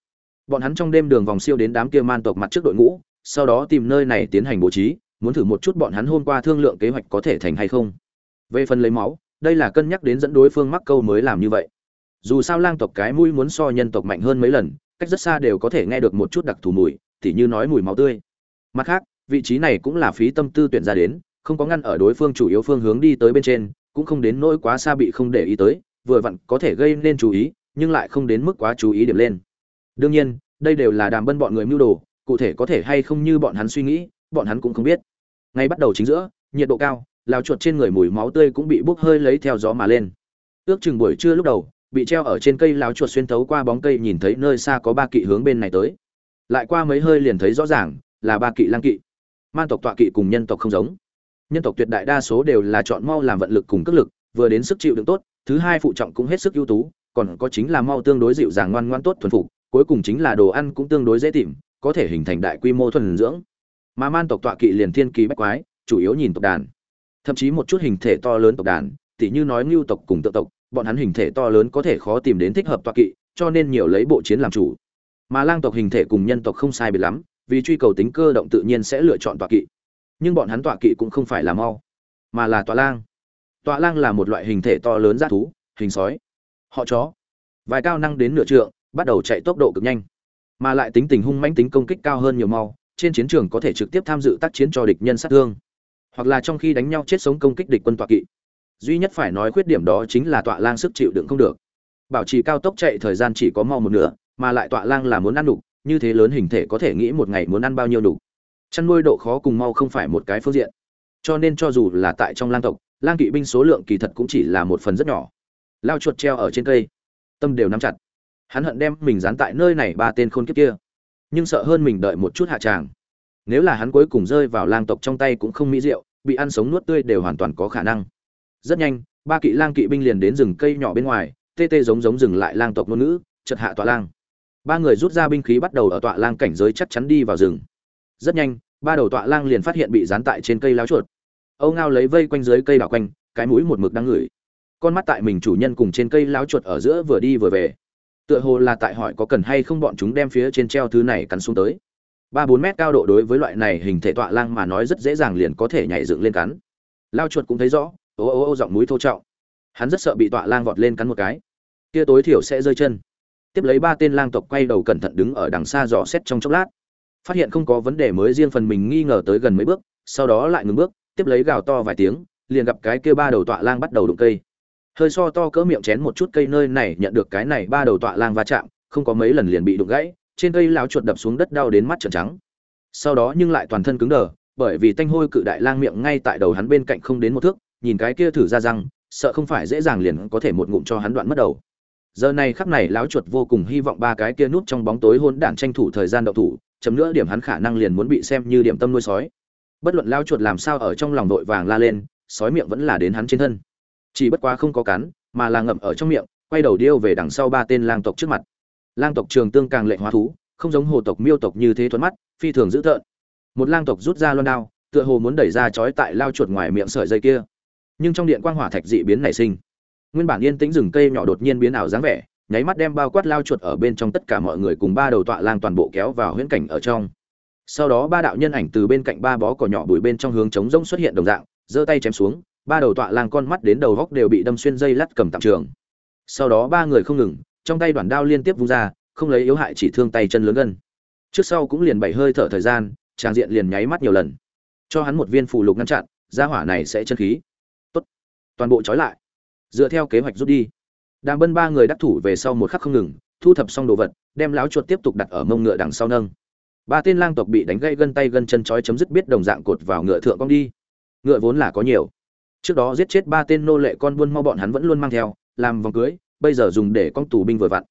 Bọn hắn trong đêm đường vòng siêu đến đám kia man tộc mặt trước đội ngũ, sau đó tìm nơi này tiến hành bố trí, muốn thử một chút bọn hắn hôm qua thương lượng kế hoạch có thể thành hay không. Về phần lấy máu, đây là cân nhắc đến dẫn đối phương mắc câu mới làm như vậy. Dù sao lang tộc cái mũi muốn so nhân tộc mạnh hơn mấy lần, cách rất xa đều có thể nghe được một chút đặc thù mùi, tỉ như nói mùi máu tươi. Mặt khác, vị trí này cũng là phí tâm tư tuyển ra đến, không có ngăn ở đối phương chủ yếu phương hướng đi tới bên trên cũng không đến nỗi quá xa bị không để ý tới, vừa vặn có thể gây nên chú ý, nhưng lại không đến mức quá chú ý điểm lên. Đương nhiên, đây đều là đàm bân bọn người mưu đồ, cụ thể có thể hay không như bọn hắn suy nghĩ, bọn hắn cũng không biết. Ngay bắt đầu chính giữa, nhiệt độ cao, lao chuột trên người mùi máu tươi cũng bị bốc hơi lấy theo gió mà lên. Ước chừng buổi trưa lúc đầu, bị treo ở trên cây lao chuột xuyên thấu qua bóng cây nhìn thấy nơi xa có ba kỵ hướng bên này tới. Lại qua mấy hơi liền thấy rõ ràng là ba kỵ lang kỵ. Man tộc tọa kỵ cùng nhân tộc không giống nhân tộc tuyệt đại đa số đều là chọn mau làm vận lực cùng cước lực, vừa đến sức chịu đựng tốt, thứ hai phụ trọng cũng hết sức ưu tú, còn có chính là mau tương đối dịu dàng ngoan ngoan tốt thuần phục, cuối cùng chính là đồ ăn cũng tương đối dễ tìm, có thể hình thành đại quy mô thuần dưỡng. Mà man tộc tọa kỵ liền thiên kỳ bách quái, chủ yếu nhìn tộc đàn. Thậm chí một chút hình thể to lớn tộc đàn, tỉ như nói ngưu tộc cùng tự tộc, bọn hắn hình thể to lớn có thể khó tìm đến thích hợp tọa kỵ, cho nên nhiều lấy bộ chiến làm chủ. Mà lang tộc hình thể cùng nhân tộc không sai biệt lắm, vì truy cầu tính cơ động tự nhiên sẽ lựa chọn tọa kỵ nhưng bọn hắn tọa kỵ cũng không phải là mau, mà là tọa lang. Tọa lang là một loại hình thể to lớn giác thú, hình sói. Họ chó, vài cao năng đến nửa trượng, bắt đầu chạy tốc độ cực nhanh, mà lại tính tình hung mãnh tính công kích cao hơn nhiều mau, trên chiến trường có thể trực tiếp tham dự tác chiến cho địch nhân sát thương, hoặc là trong khi đánh nhau chết sống công kích địch quân tọa kỵ. Duy nhất phải nói khuyết điểm đó chính là tọa lang sức chịu đựng không được. Bảo trì cao tốc chạy thời gian chỉ có mau một nửa, mà lại tọa lang là muốn ăn đục như thế lớn hình thể có thể nghĩ một ngày muốn ăn bao nhiêu đục chăn nuôi độ khó cùng mau không phải một cái phương diện. Cho nên cho dù là tại trong lang tộc, lang kỵ binh số lượng kỳ thật cũng chỉ là một phần rất nhỏ. Lao chuột treo ở trên cây, tâm đều nắm chặt. Hắn hận đem mình dán tại nơi này ba tên khôn kiếp kia, nhưng sợ hơn mình đợi một chút hạ tràng. Nếu là hắn cuối cùng rơi vào lang tộc trong tay cũng không mỹ diệu, bị ăn sống nuốt tươi đều hoàn toàn có khả năng. Rất nhanh, ba kỵ lang kỵ binh liền đến rừng cây nhỏ bên ngoài, tê tê giống giống dừng lại lang tộc ngôn ngữ chật hạ tọa lang. Ba người rút ra binh khí bắt đầu ở tọa lang cảnh giới chắc chắn đi vào rừng rất nhanh, ba đầu tọa lang liền phát hiện bị dán tại trên cây láo chuột. Âu ngao lấy vây quanh dưới cây đảo quanh, cái mũi một mực đang ngửi. Con mắt tại mình chủ nhân cùng trên cây láo chuột ở giữa vừa đi vừa về. Tựa hồ là tại hỏi có cần hay không bọn chúng đem phía trên treo thứ này cắn xuống tới. Ba bốn mét cao độ đối với loại này hình thể tọa lang mà nói rất dễ dàng liền có thể nhảy dựng lên cắn. Lao chuột cũng thấy rõ ô ô ô giọng mũi thô trọng. Hắn rất sợ bị tọa lang vọt lên cắn một cái. Kia tối thiểu sẽ rơi chân. Tiếp lấy ba tên lang tộc quay đầu cẩn thận đứng ở đằng xa dò xét trong chốc lát phát hiện không có vấn đề mới riêng phần mình nghi ngờ tới gần mấy bước, sau đó lại ngừng bước, tiếp lấy gào to vài tiếng, liền gặp cái kia ba đầu tọa lang bắt đầu đụng cây. Hơi so to cỡ miệng chén một chút cây nơi này nhận được cái này ba đầu tọa lang va chạm, không có mấy lần liền bị đụng gãy, trên cây lão chuột đập xuống đất đau đến mắt trợn trắng. Sau đó nhưng lại toàn thân cứng đờ, bởi vì tanh hôi cự đại lang miệng ngay tại đầu hắn bên cạnh không đến một thước, nhìn cái kia thử ra răng, sợ không phải dễ dàng liền có thể một ngụm cho hắn đoạn mất đầu. Giờ này khắc này lão chuột vô cùng hy vọng ba cái kia núp trong bóng tối hôn đản tranh thủ thời gian đậu thủ chấm nữa điểm hắn khả năng liền muốn bị xem như điểm tâm nuôi sói. Bất luận lao chuột làm sao ở trong lòng vội vàng la lên, sói miệng vẫn là đến hắn trên thân. Chỉ bất quá không có cắn, mà là ngậm ở trong miệng, quay đầu điêu về đằng sau ba tên lang tộc trước mặt. Lang tộc trường tương càng lệnh hóa thú, không giống hồ tộc miêu tộc như thế thuận mắt, phi thường dữ tợn. Một lang tộc rút ra loan đao, tựa hồ muốn đẩy ra chói tại lao chuột ngoài miệng sợi dây kia. Nhưng trong điện quang hỏa thạch dị biến nảy sinh. Nguyên bản yên tĩnh rừng cây nhỏ đột nhiên biến ảo dáng vẻ nháy mắt đem bao quát lao chuột ở bên trong tất cả mọi người cùng ba đầu tọa lang toàn bộ kéo vào huyễn cảnh ở trong. Sau đó ba đạo nhân ảnh từ bên cạnh ba bó cỏ nhỏ bụi bên trong hướng trống rỗng xuất hiện đồng dạng, giơ tay chém xuống, ba đầu tọa lang con mắt đến đầu góc đều bị đâm xuyên dây lắt cầm tạm trường. Sau đó ba người không ngừng, trong tay đoàn đao liên tiếp vung ra, không lấy yếu hại chỉ thương tay chân lớn gân trước sau cũng liền bảy hơi thở thời gian, tràng diện liền nháy mắt nhiều lần. Cho hắn một viên phụ lục ngăn chặn, gia hỏa này sẽ chân khí. Tốt. Toàn bộ trói lại. Dựa theo kế hoạch rút đi đàm bân ba người đắc thủ về sau một khắc không ngừng, thu thập xong đồ vật, đem láo chuột tiếp tục đặt ở mông ngựa đằng sau nâng. Ba tên lang tộc bị đánh gây gân tay gân chân chói chấm dứt biết đồng dạng cột vào ngựa thượng cong đi. Ngựa vốn là có nhiều. Trước đó giết chết ba tên nô lệ con buôn mau bọn hắn vẫn luôn mang theo, làm vòng cưới, bây giờ dùng để con tù binh vừa vặn.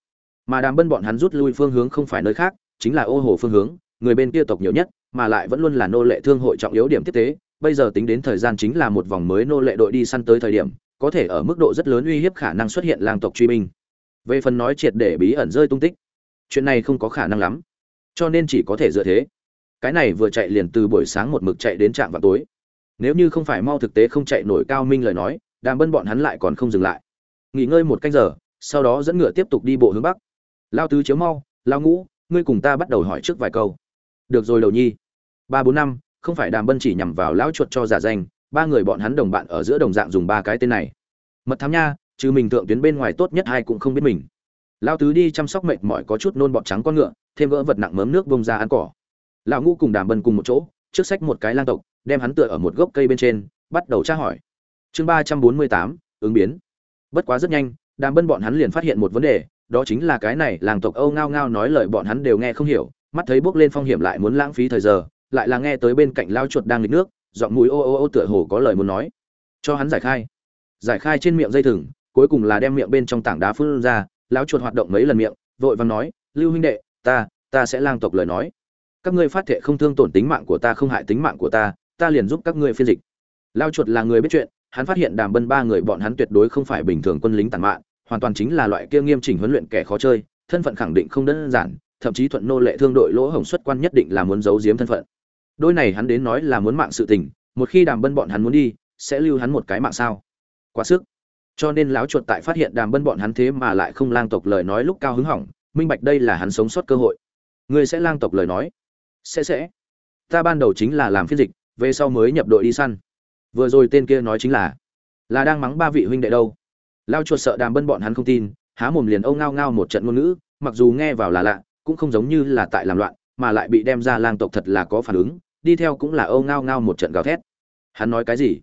Mà đàm bân bọn hắn rút lui phương hướng không phải nơi khác, chính là ô hồ phương hướng, người bên kia tộc nhiều nhất, mà lại vẫn luôn là nô lệ thương hội trọng yếu điểm tiếp tế. Bây giờ tính đến thời gian chính là một vòng mới nô lệ đội đi săn tới thời điểm có thể ở mức độ rất lớn uy hiếp khả năng xuất hiện lang tộc truy binh. Về phần nói triệt để bí ẩn rơi tung tích, chuyện này không có khả năng lắm. Cho nên chỉ có thể dựa thế. Cái này vừa chạy liền từ buổi sáng một mực chạy đến trạm vào tối. Nếu như không phải mau thực tế không chạy nổi cao minh lời nói, đàm bân bọn hắn lại còn không dừng lại. Nghỉ ngơi một canh giờ, sau đó dẫn ngựa tiếp tục đi bộ hướng bắc. Lao tứ chiếu mau, lao ngũ, ngươi cùng ta bắt đầu hỏi trước vài câu. Được rồi, đầu nhi. Ba bốn năm, không phải đàm bân chỉ nhằm vào lão chuột cho giả danh ba người bọn hắn đồng bạn ở giữa đồng dạng dùng ba cái tên này. Mật thám nha, trừ mình thượng tuyến bên ngoài tốt nhất hai cũng không biết mình. Lao tứ đi chăm sóc mệt mỏi có chút nôn bọt trắng con ngựa, thêm gỡ vật nặng mớm nước bông ra ăn cỏ. Lão ngũ cùng đàm bân cùng một chỗ, trước sách một cái lang tộc, đem hắn tựa ở một gốc cây bên trên, bắt đầu tra hỏi. Chương ba trăm bốn mươi tám, ứng biến. Bất quá rất nhanh, đàm bân bọn hắn liền phát hiện một vấn đề, đó chính là cái này làng tộc âu ngao ngao nói lời bọn hắn đều nghe không hiểu, mắt thấy bước lên phong hiểm lại muốn lãng phí thời giờ, lại là nghe tới bên cạnh lao chuột đang nghịch nước giọng mùi ô ô ô tựa hồ có lời muốn nói. Cho hắn giải khai. Giải khai trên miệng dây thừng, cuối cùng là đem miệng bên trong tảng đá phun ra, lão chuột hoạt động mấy lần miệng, vội vàng nói, lưu huynh đệ, ta ta sẽ lang tộc lời nói. Các ngươi phát thệ không thương tổn tính mạng của ta không hại tính mạng của ta ta liền giúp các ngươi phiên dịch. Lao chuột là người biết chuyện, hắn phát hiện đàm bân ba người bọn hắn tuyệt đối không phải bình thường quân lính tàn mạng hoàn toàn chính là loại kia nghiêm chỉnh huấn luyện kẻ khó chơi, thân phận khẳng định không đơn giản, thậm chí thuận nô lệ thương đội lỗ hồng xuất quan nhất định là muốn giấu giếm thân phận đôi này hắn đến nói là muốn mạng sự tình, một khi đàm bân bọn hắn muốn đi, sẽ lưu hắn một cái mạng sao? Quá sức. Cho nên láo chuột tại phát hiện đàm bân bọn hắn thế mà lại không lang tộc lời nói lúc cao hứng hỏng, minh bạch đây là hắn sống sót cơ hội. Ngươi sẽ lang tộc lời nói? Sẽ sẽ. Ta ban đầu chính là làm phiên dịch, về sau mới nhập đội đi săn. Vừa rồi tên kia nói chính là là đang mắng ba vị huynh đệ đâu. Lao chuột sợ đàm bân bọn hắn không tin, há mồm liền âu ngao ngao một trận ngôn ngữ, mặc dù nghe vào là lạ, cũng không giống như là tại làm loạn, mà lại bị đem ra lang tộc thật là có phản ứng đi theo cũng là âu ngao ngao một trận gào thét. Hắn nói cái gì?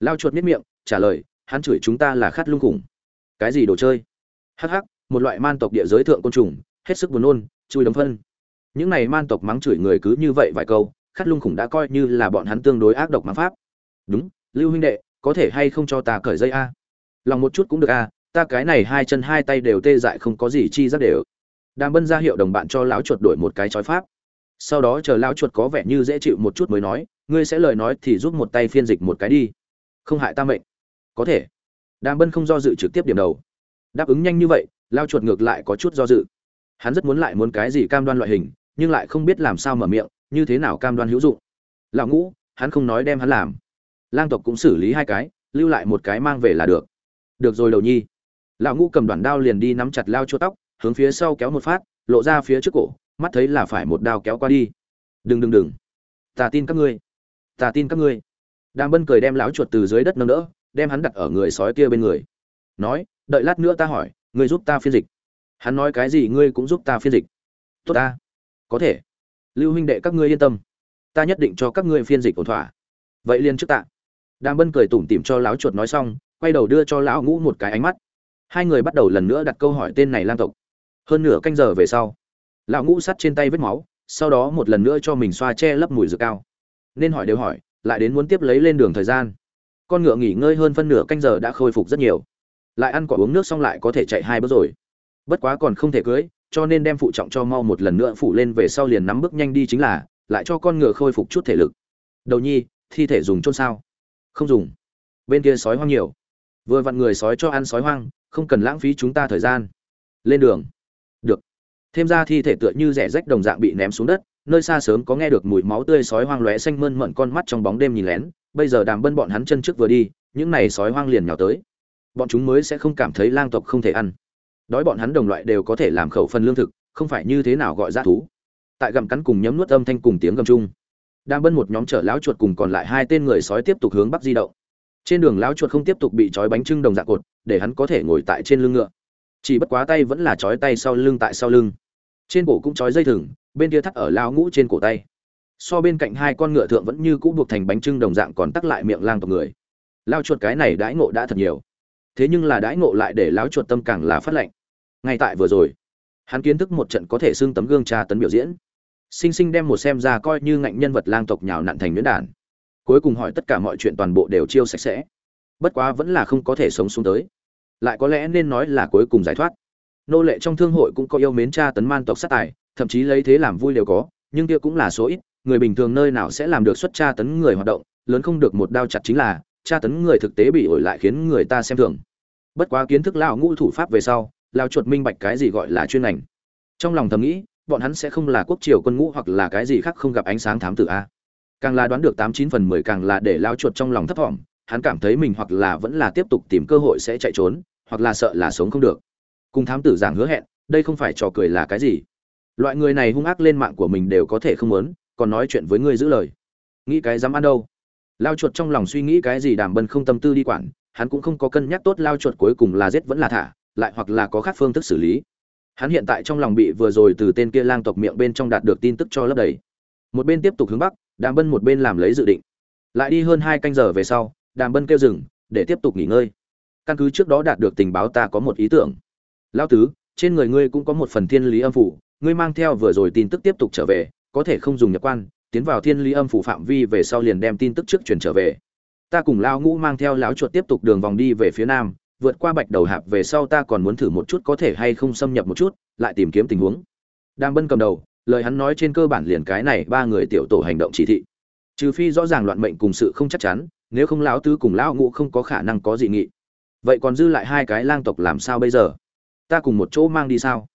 Lao chuột miết miệng, trả lời, hắn chửi chúng ta là khát lung khủng. Cái gì đồ chơi? Hắc hắc, một loại man tộc địa giới thượng côn trùng, hết sức buồn nôn, chui đấm phân. Những này man tộc mắng chửi người cứ như vậy vài câu, khát lung khủng đã coi như là bọn hắn tương đối ác độc mắng pháp. Đúng, lưu huynh đệ, có thể hay không cho ta cởi dây a? Lòng một chút cũng được a, ta cái này hai chân hai tay đều tê dại không có gì chi rất đều. Đàm bân ra hiệu đồng bạn cho lão chuột đổi một cái chói pháp sau đó chờ lao chuột có vẻ như dễ chịu một chút mới nói, ngươi sẽ lời nói thì giúp một tay phiên dịch một cái đi. Không hại ta mệnh. Có thể. Đàm bân không do dự trực tiếp điểm đầu. Đáp ứng nhanh như vậy lao chuột ngược lại có chút do dự. Hắn rất muốn lại muốn cái gì cam đoan loại hình, nhưng lại không biết làm sao mở miệng, như thế nào cam đoan hữu dụng. Lão ngũ, hắn không nói đem hắn làm. Lang tộc cũng xử lý hai cái, lưu lại một cái mang về là được. Được rồi đầu nhi. Lão ngũ cầm đoạn đao liền đi nắm chặt lao chuột tóc, hướng phía sau kéo một phát, lộ ra phía trước cổ mắt thấy là phải một đao kéo qua đi. Đừng đừng đừng. Ta tin các ngươi. Ta tin các ngươi. Đàm bân cười đem lão chuột từ dưới đất nâng đỡ, đem hắn đặt ở người sói kia bên người. Nói, đợi lát nữa ta hỏi, ngươi giúp ta phiên dịch. Hắn nói, cái gì ngươi cũng giúp ta phiên dịch. Tốt ta. Có thể. Lưu huynh đệ các ngươi yên tâm. Ta nhất định cho các ngươi phiên dịch ổn thỏa. Vậy liền trước tạ. Đàm bân cười tủm tỉm cho lão chuột nói xong, quay đầu đưa cho lão ngũ một cái ánh mắt. Hai người bắt đầu lần nữa đặt câu hỏi tên này lang tộc. Hơn nửa canh giờ về sau lão ngũ sắt trên tay vết máu, sau đó một lần nữa cho mình xoa che lấp mùi dược cao. Nên hỏi đều hỏi, lại đến muốn tiếp lấy lên đường thời gian. Con ngựa nghỉ ngơi hơn phân nửa canh giờ đã khôi phục rất nhiều. Lại ăn quả uống nước xong lại có thể chạy hai bước rồi. Bất quá còn không thể cưới, cho nên đem phụ trọng cho mau một lần nữa phụ lên về sau liền nắm bước nhanh đi chính là, lại cho con ngựa khôi phục chút thể lực. Đầu nhi, thi thể dùng chôn sao? Không dùng. Bên kia sói hoang nhiều. Vừa vặn người sói cho ăn sói hoang, không cần lãng phí chúng ta thời gian. Lên đường. Được thêm ra thi thể tựa như rẻ rách đồng dạng bị ném xuống đất, nơi xa sớm có nghe được mùi máu tươi sói hoang lóe xanh mơn mận con mắt trong bóng đêm nhìn lén, bây giờ đàm bân bọn hắn chân trước vừa đi, những này sói hoang liền nhào tới. Bọn chúng mới sẽ không cảm thấy lang tộc không thể ăn. Đói bọn hắn đồng loại đều có thể làm khẩu phần lương thực, không phải như thế nào gọi ra thú. Tại gặm cắn cùng nhấm nuốt âm thanh cùng tiếng gầm chung đang bân một nhóm chở lão chuột cùng còn lại hai tên người sói tiếp tục hướng bắc di động. Trên đường lão chuột không tiếp tục bị trói bánh trưng đồng dạng cột, để hắn có thể ngồi tại trên lưng ngựa chỉ bất quá tay vẫn là trói tay sau lưng tại sau lưng. Trên cổ cũng trói dây thừng, bên kia thắt ở lao ngũ trên cổ tay. So bên cạnh hai con ngựa thượng vẫn như cũ buộc thành bánh trưng đồng dạng còn tắc lại miệng lang tộc người. Lao chuột cái này đãi ngộ đã thật nhiều. Thế nhưng là đãi ngộ lại để lão chuột tâm càng là phát lệnh ngay tại vừa rồi, hắn kiến thức một trận có thể xưng tấm gương tra tấn biểu diễn. Sinh sinh đem một xem ra coi như ngạnh nhân vật lang tộc nhào nặn thành nhuyễn đản cuối cùng hỏi tất cả mọi chuyện toàn bộ đều chiêu sạch sẽ. Bất quá vẫn là không có thể sống xuống tới lại có lẽ nên nói là cuối cùng giải thoát. Nô lệ trong thương hội cũng có yêu mến tra tấn man tộc sát tài, thậm chí lấy thế làm vui đều có, nhưng kia cũng là số ít, người bình thường nơi nào sẽ làm được xuất tra tấn người hoạt động, lớn không được một đao chặt chính là, tra tấn người thực tế bị ổi lại khiến người ta xem thường. Bất quá kiến thức lão ngũ thủ pháp về sau lao chuột minh bạch cái gì gọi là chuyên ngành. Trong lòng thầm nghĩ, bọn hắn sẽ không là quốc triều quân ngũ hoặc là cái gì khác không gặp ánh sáng thám tử a. Càng là đoán được tám chín phần mười càng là để lao chuột trong lòng thấp thỏm hắn cảm thấy mình hoặc là vẫn là tiếp tục tìm cơ hội sẽ chạy trốn, hoặc là sợ là sống không được. Cùng thám tử giảng hứa hẹn, đây không phải trò cười là cái gì? Loại người này hung ác lên mạng của mình đều có thể không muốn, còn nói chuyện với ngươi giữ lời. Nghĩ cái dám ăn đâu? Lao chuột trong lòng suy nghĩ cái gì đàm bân không tâm tư đi quản, hắn cũng không có cân nhắc tốt lao chuột cuối cùng là giết vẫn là thả, lại hoặc là có khác phương thức xử lý. Hắn hiện tại trong lòng bị vừa rồi từ tên kia lang tộc miệng bên trong đạt được tin tức cho lấp đầy. Một bên tiếp tục hướng bắc, đàm bân một bên làm lấy dự định. Lại đi hơn hai canh giờ về sau đàm bân kêu dừng, để tiếp tục nghỉ ngơi. Căn cứ trước đó đạt được tình báo ta có một ý tưởng. Lao tứ, trên người ngươi cũng có một phần thiên lý âm phủ, ngươi mang theo vừa rồi tin tức tiếp tục trở về, có thể không dùng nhập quan, tiến vào thiên lý âm phủ phạm vi về sau liền đem tin tức trước truyền trở về. Ta cùng lao ngũ mang theo láo chuột tiếp tục đường vòng đi về phía nam, vượt qua bạch đầu hạp về sau ta còn muốn thử một chút có thể hay không xâm nhập một chút, lại tìm kiếm tình huống. Đang bân cầm đầu, lời hắn nói trên cơ bản liền cái này ba người tiểu tổ hành động chỉ thị. Trừ phi rõ ràng loạn mệnh cùng sự không chắc chắn nếu không lão tứ cùng lão ngũ không có khả năng có dị nghị. Vậy còn dư lại hai cái lang tộc làm sao bây giờ? Ta cùng một chỗ mang đi sao?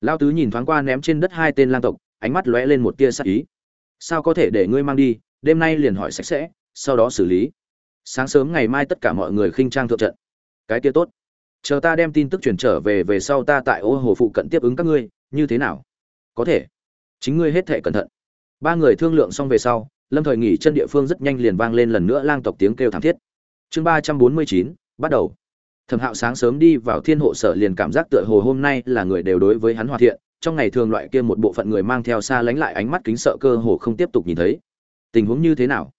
Lão tứ nhìn thoáng qua ném trên đất hai tên lang tộc, ánh mắt lóe lên một tia sắc ý. Sao có thể để ngươi mang đi? Đêm nay liền hỏi sạch sẽ, sau đó xử lý. Sáng sớm ngày mai tất cả mọi người khinh trang thượng trận. Cái kia tốt. Chờ ta đem tin tức truyền trở về về sau ta tại ô hồ phụ cận tiếp ứng các ngươi, như thế nào? Có thể. Chính ngươi hết thể cẩn thận. Ba người thương lượng xong về sau lâm thời nghỉ chân địa phương rất nhanh liền vang lên lần nữa lang tộc tiếng kêu thảm thiết. Chương ba trăm bốn mươi chín, bắt đầu. Thẩm hạo sáng sớm đi vào thiên hộ sở liền cảm giác tựa hồ hôm nay là người đều đối với hắn hòa thiện, trong ngày thường loại kia một bộ phận người mang theo xa lánh lại ánh mắt kính sợ cơ hồ không tiếp tục nhìn thấy. Tình huống như thế nào?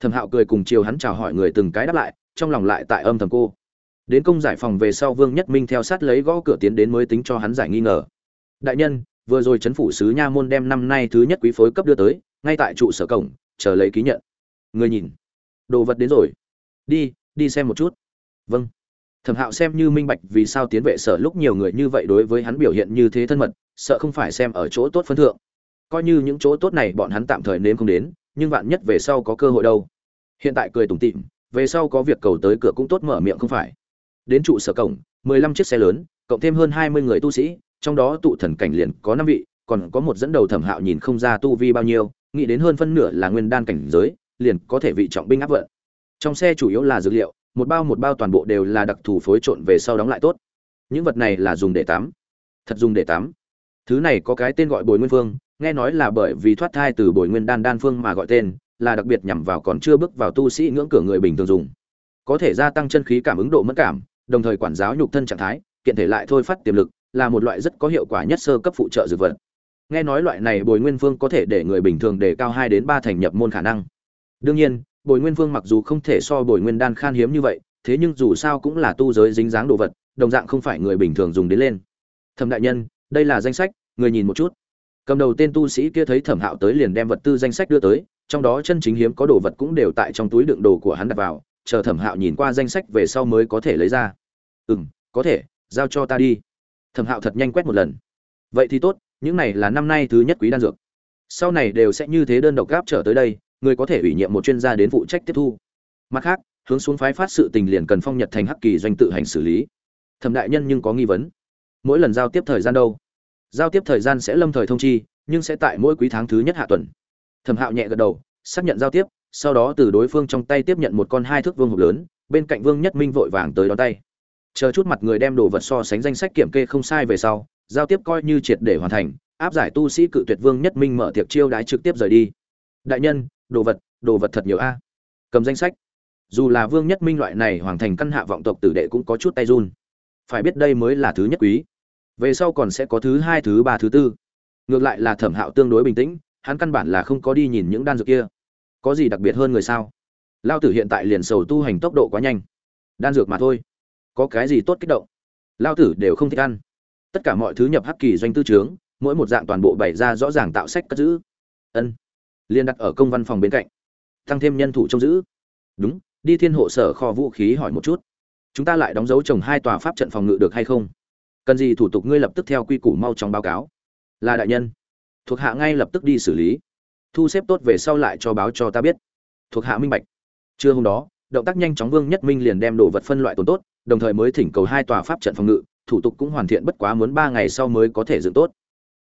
Thẩm hạo cười cùng chiều hắn chào hỏi người từng cái đáp lại, trong lòng lại tại âm thầm cô. Đến công giải phòng về sau vương nhất minh theo sát lấy gõ cửa tiến đến mới tính cho hắn giải nghi ngờ. Đại nhân, vừa rồi chấn phủ sứ nha môn đem năm nay thứ nhất quý phối cấp đưa tới, ngay tại trụ sở cổng chờ lấy ký nhận. Người nhìn. Đồ vật đến rồi. Đi đi xem một chút. Vâng. Thẩm hạo xem như minh bạch vì sao tiến vệ sở lúc nhiều người như vậy đối với hắn biểu hiện như thế thân mật, sợ không phải xem ở chỗ tốt phân thượng. Coi như những chỗ tốt này bọn hắn tạm thời nếm không đến, nhưng vạn nhất về sau có cơ hội đâu. Hiện tại cười tủm tỉm, về sau có việc cầu tới cửa cũng tốt mở miệng không phải. Đến trụ sở cổng, mười lăm chiếc xe lớn, cộng thêm hơn hai mươi người tu sĩ, trong đó tụ thần cảnh liền có năm vị, còn có một dẫn đầu thẩm hạo nhìn không ra tu vi bao nhiêu nghĩ đến hơn phân nửa là nguyên đan cảnh giới, liền có thể vị trọng binh áp vận. Trong xe chủ yếu là dược liệu, một bao một bao toàn bộ đều là đặc thù phối trộn về sau đóng lại tốt. Những vật này là dùng để tắm. Thật dùng để tắm. Thứ này có cái tên gọi bồi nguyên phương, nghe nói là bởi vì thoát thai từ bồi nguyên đan đan phương mà gọi tên, là đặc biệt nhằm vào còn chưa bước vào tu sĩ ngưỡng cửa người bình thường dùng. Có thể gia tăng chân khí cảm ứng độ mất cảm, đồng thời quản giáo nhục thân trạng thái, kiện thể lại thôi phát tiềm lực, là một loại rất có hiệu quả nhất sơ cấp phụ trợ dược vật nghe nói loại này bồi nguyên phương có thể để người bình thường đề cao hai đến ba thành nhập môn khả năng. Đương nhiên, bồi nguyên phương mặc dù không thể so bồi nguyên đan khan hiếm như vậy, thế nhưng dù sao cũng là tu giới dính dáng đồ vật, đồng dạng không phải người bình thường dùng đến lên. Thẩm đại nhân, đây là danh sách, người nhìn một chút. Cầm đầu tên tu sĩ kia thấy thẩm hạo tới liền đem vật tư danh sách đưa tới, trong đó chân chính hiếm có đồ vật cũng đều tại trong túi đựng đồ của hắn đặt vào, chờ thẩm hạo nhìn qua danh sách về sau mới có thể lấy ra. Ừ m có thể, giao cho ta đi. Thẩm hạo thật nhanh quét một lần. Vậy thì tốt những này là năm nay thứ nhất quý đan dược. Sau này đều sẽ như thế đơn độc gáp trở tới đây, người có thể ủy nhiệm một chuyên gia đến phụ trách tiếp thu. Mặt khác, hướng xuống phái phát sự tình liền cần phong nhật thành hắc kỳ doanh tự hành xử lý. Thẩm đại nhân nhưng có nghi vấn. Mỗi lần giao tiếp thời gian đâu? Giao tiếp thời gian sẽ lâm thời thông chi, nhưng sẽ tại mỗi quý tháng thứ nhất hạ tuần. Thẩm hạo nhẹ gật đầu, xác nhận giao tiếp, sau đó từ đối phương trong tay tiếp nhận một con hai thước vương hộp lớn, bên cạnh vương nhất minh vội vàng tới đón tay. Chờ chút mặt người đem đồ vật so sánh danh sách kiểm kê không sai về sau giao tiếp coi như triệt để hoàn thành, áp giải tu sĩ cự tuyệt vương nhất minh mở tiệc chiêu đái trực tiếp rời đi. Đại nhân, đồ vật đồ vật thật nhiều a. Cầm danh sách. Dù là vương nhất minh loại này hoàng thành căn hạ vọng tộc tử đệ cũng có chút tay run. Phải biết đây mới là thứ nhất quý. Về sau còn sẽ có thứ hai, thứ ba, thứ tư. Ngược lại là thẩm hạo tương đối bình tĩnh, hắn căn bản là không có đi nhìn những đan dược kia. Có gì đặc biệt hơn người sao? Lao tử hiện tại liền sầu tu hành tốc độ quá nhanh. Đan dược mà thôi. Có cái gì tốt kích động? Lao tử đều không thích ăn tất cả mọi thứ nhập hắc kỳ doanh tư trướng, mỗi một dạng toàn bộ bày ra rõ ràng tạo sách cất giữ. Ân. Liên đặt ở công văn phòng bên cạnh. Tăng thêm nhân thủ trông giữ. Đúng, đi thiên hộ sở kho vũ khí hỏi một chút. Chúng ta lại đóng dấu trồng hai tòa pháp trận phòng ngự được hay không? Cần gì thủ tục ngươi lập tức theo quy củ mau chóng báo cáo? Là đại nhân. Thuộc hạ ngay lập tức đi xử lý. Thu xếp tốt về sau lại cho báo cho ta biết. Thuộc hạ minh bạch. Trưa hôm đó, động tác nhanh chóng vương nhất minh liền đem đồ vật phân loại tồn tốt, đồng thời mới thỉnh cầu hai tòa pháp trận phòng ngự thủ tục cũng hoàn thiện bất quá muốn ba ngày sau mới có thể dựng tốt.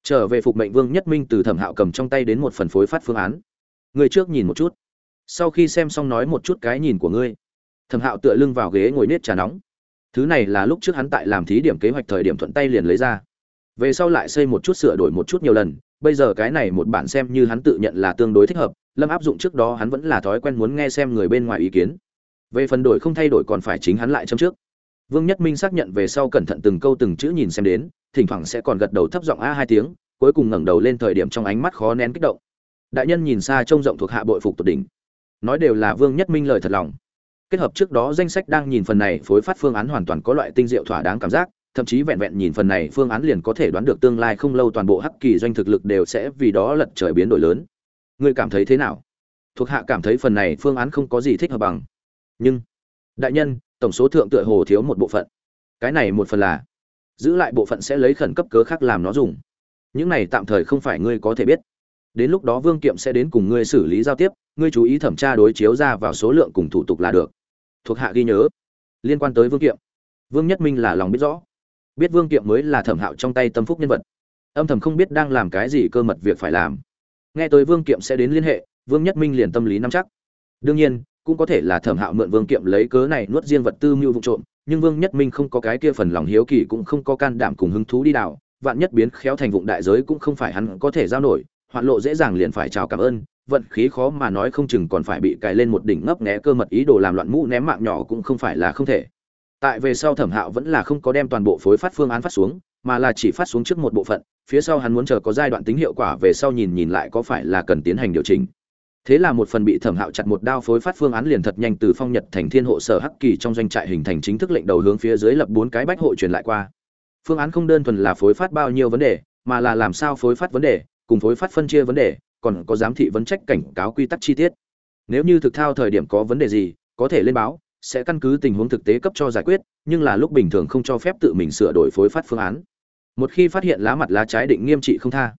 Trở về phục mệnh vương nhất minh từ thẩm hạo cầm trong tay đến một phần phối phát phương án. Người trước nhìn một chút. Sau khi xem xong nói một chút cái nhìn của ngươi. Thẩm hạo tựa lưng vào ghế ngồi nết trà nóng. Thứ này là lúc trước hắn tại làm thí điểm kế hoạch thời điểm thuận tay liền lấy ra. Về sau lại xây một chút sửa đổi một chút nhiều lần, bây giờ cái này một bản xem như hắn tự nhận là tương đối thích hợp, lâm áp dụng trước đó hắn vẫn là thói quen muốn nghe xem người bên ngoài ý kiến. Về phần đổi không thay đổi còn phải chính hắn lại châm trước vương nhất minh xác nhận về sau cẩn thận từng câu từng chữ nhìn xem đến, thỉnh thoảng sẽ còn gật đầu thấp giọng a hai tiếng, cuối cùng ngẩng đầu lên thời điểm trong ánh mắt khó nén kích động. Đại nhân nhìn xa trông rộng thuộc hạ bội phục tột đỉnh. Nói đều là vương nhất minh lời thật lòng. Kết hợp trước đó danh sách đang nhìn phần này phối phát phương án hoàn toàn có loại tinh diệu thỏa đáng cảm giác, thậm chí vẹn vẹn nhìn phần này phương án liền có thể đoán được tương lai không lâu toàn bộ hắc kỳ doanh thực lực đều sẽ vì đó lật trời biến đổi lớn. Ngươi cảm thấy thế nào? Thuộc hạ cảm thấy phần này phương án không có gì thích hợp bằng. Nhưng, đại nhân tổng số thượng tựa hồ thiếu một bộ phận. Cái này một phần là, giữ lại bộ phận sẽ lấy khẩn cấp cớ khác làm nó dùng. Những này tạm thời không phải ngươi có thể biết. Đến lúc đó vương kiệm sẽ đến cùng ngươi xử lý giao tiếp, ngươi chú ý thẩm tra đối chiếu ra vào số lượng cùng thủ tục là được. Thuộc hạ ghi nhớ. Liên quan tới vương kiệm, vương nhất minh là lòng biết rõ. Biết vương kiệm mới là thẩm hạo trong tay tâm phúc nhân vật. Âm thầm không biết đang làm cái gì cơ mật việc phải làm. Nghe tới vương kiệm sẽ đến liên hệ, vương nhất minh liền tâm lý nắm chắc. Đương nhiên cũng có thể là thẩm hạo mượn vương kiệm lấy cớ này nuốt riêng vật tư mưu vụ trộm, nhưng vương nhất minh không có cái kia phần lòng hiếu kỳ cũng không có can đảm cùng hứng thú đi đảo vạn nhất biến khéo thành vụng đại giới cũng không phải hắn có thể giao nổi, hoạn lộ dễ dàng liền phải chào cảm ơn, vận khí khó mà nói không chừng còn phải bị cài lên một đỉnh ngấp nghé cơ mật ý đồ làm loạn mũ ném mạng nhỏ cũng không phải là không thể. Tại về sau thẩm hạo vẫn là không có đem toàn bộ phối phát phương án phát xuống, mà là chỉ phát xuống trước một bộ phận, phía sau hắn muốn chờ có giai đoạn tính hiệu quả về sau nhìn nhìn lại có phải là cần tiến hành điều chỉnh thế là một phần bị thẩm hạo chặt một đao phối phát phương án liền thật nhanh từ phong nhật thành thiên hộ sở hắc kỳ trong doanh trại hình thành chính thức lệnh đầu hướng phía dưới lập bốn cái bách hội truyền lại qua. Phương án không đơn thuần là phối phát bao nhiêu vấn đề, mà là làm sao phối phát vấn đề, cùng phối phát phân chia vấn đề, còn có giám thị vấn trách cảnh cáo quy tắc chi tiết. Nếu như thực thao thời điểm có vấn đề gì, có thể lên báo, sẽ căn cứ tình huống thực tế cấp cho giải quyết, nhưng là lúc bình thường không cho phép tự mình sửa đổi phối phát phương án. Một khi phát hiện lá mặt lá trái định nghiêm trị không tha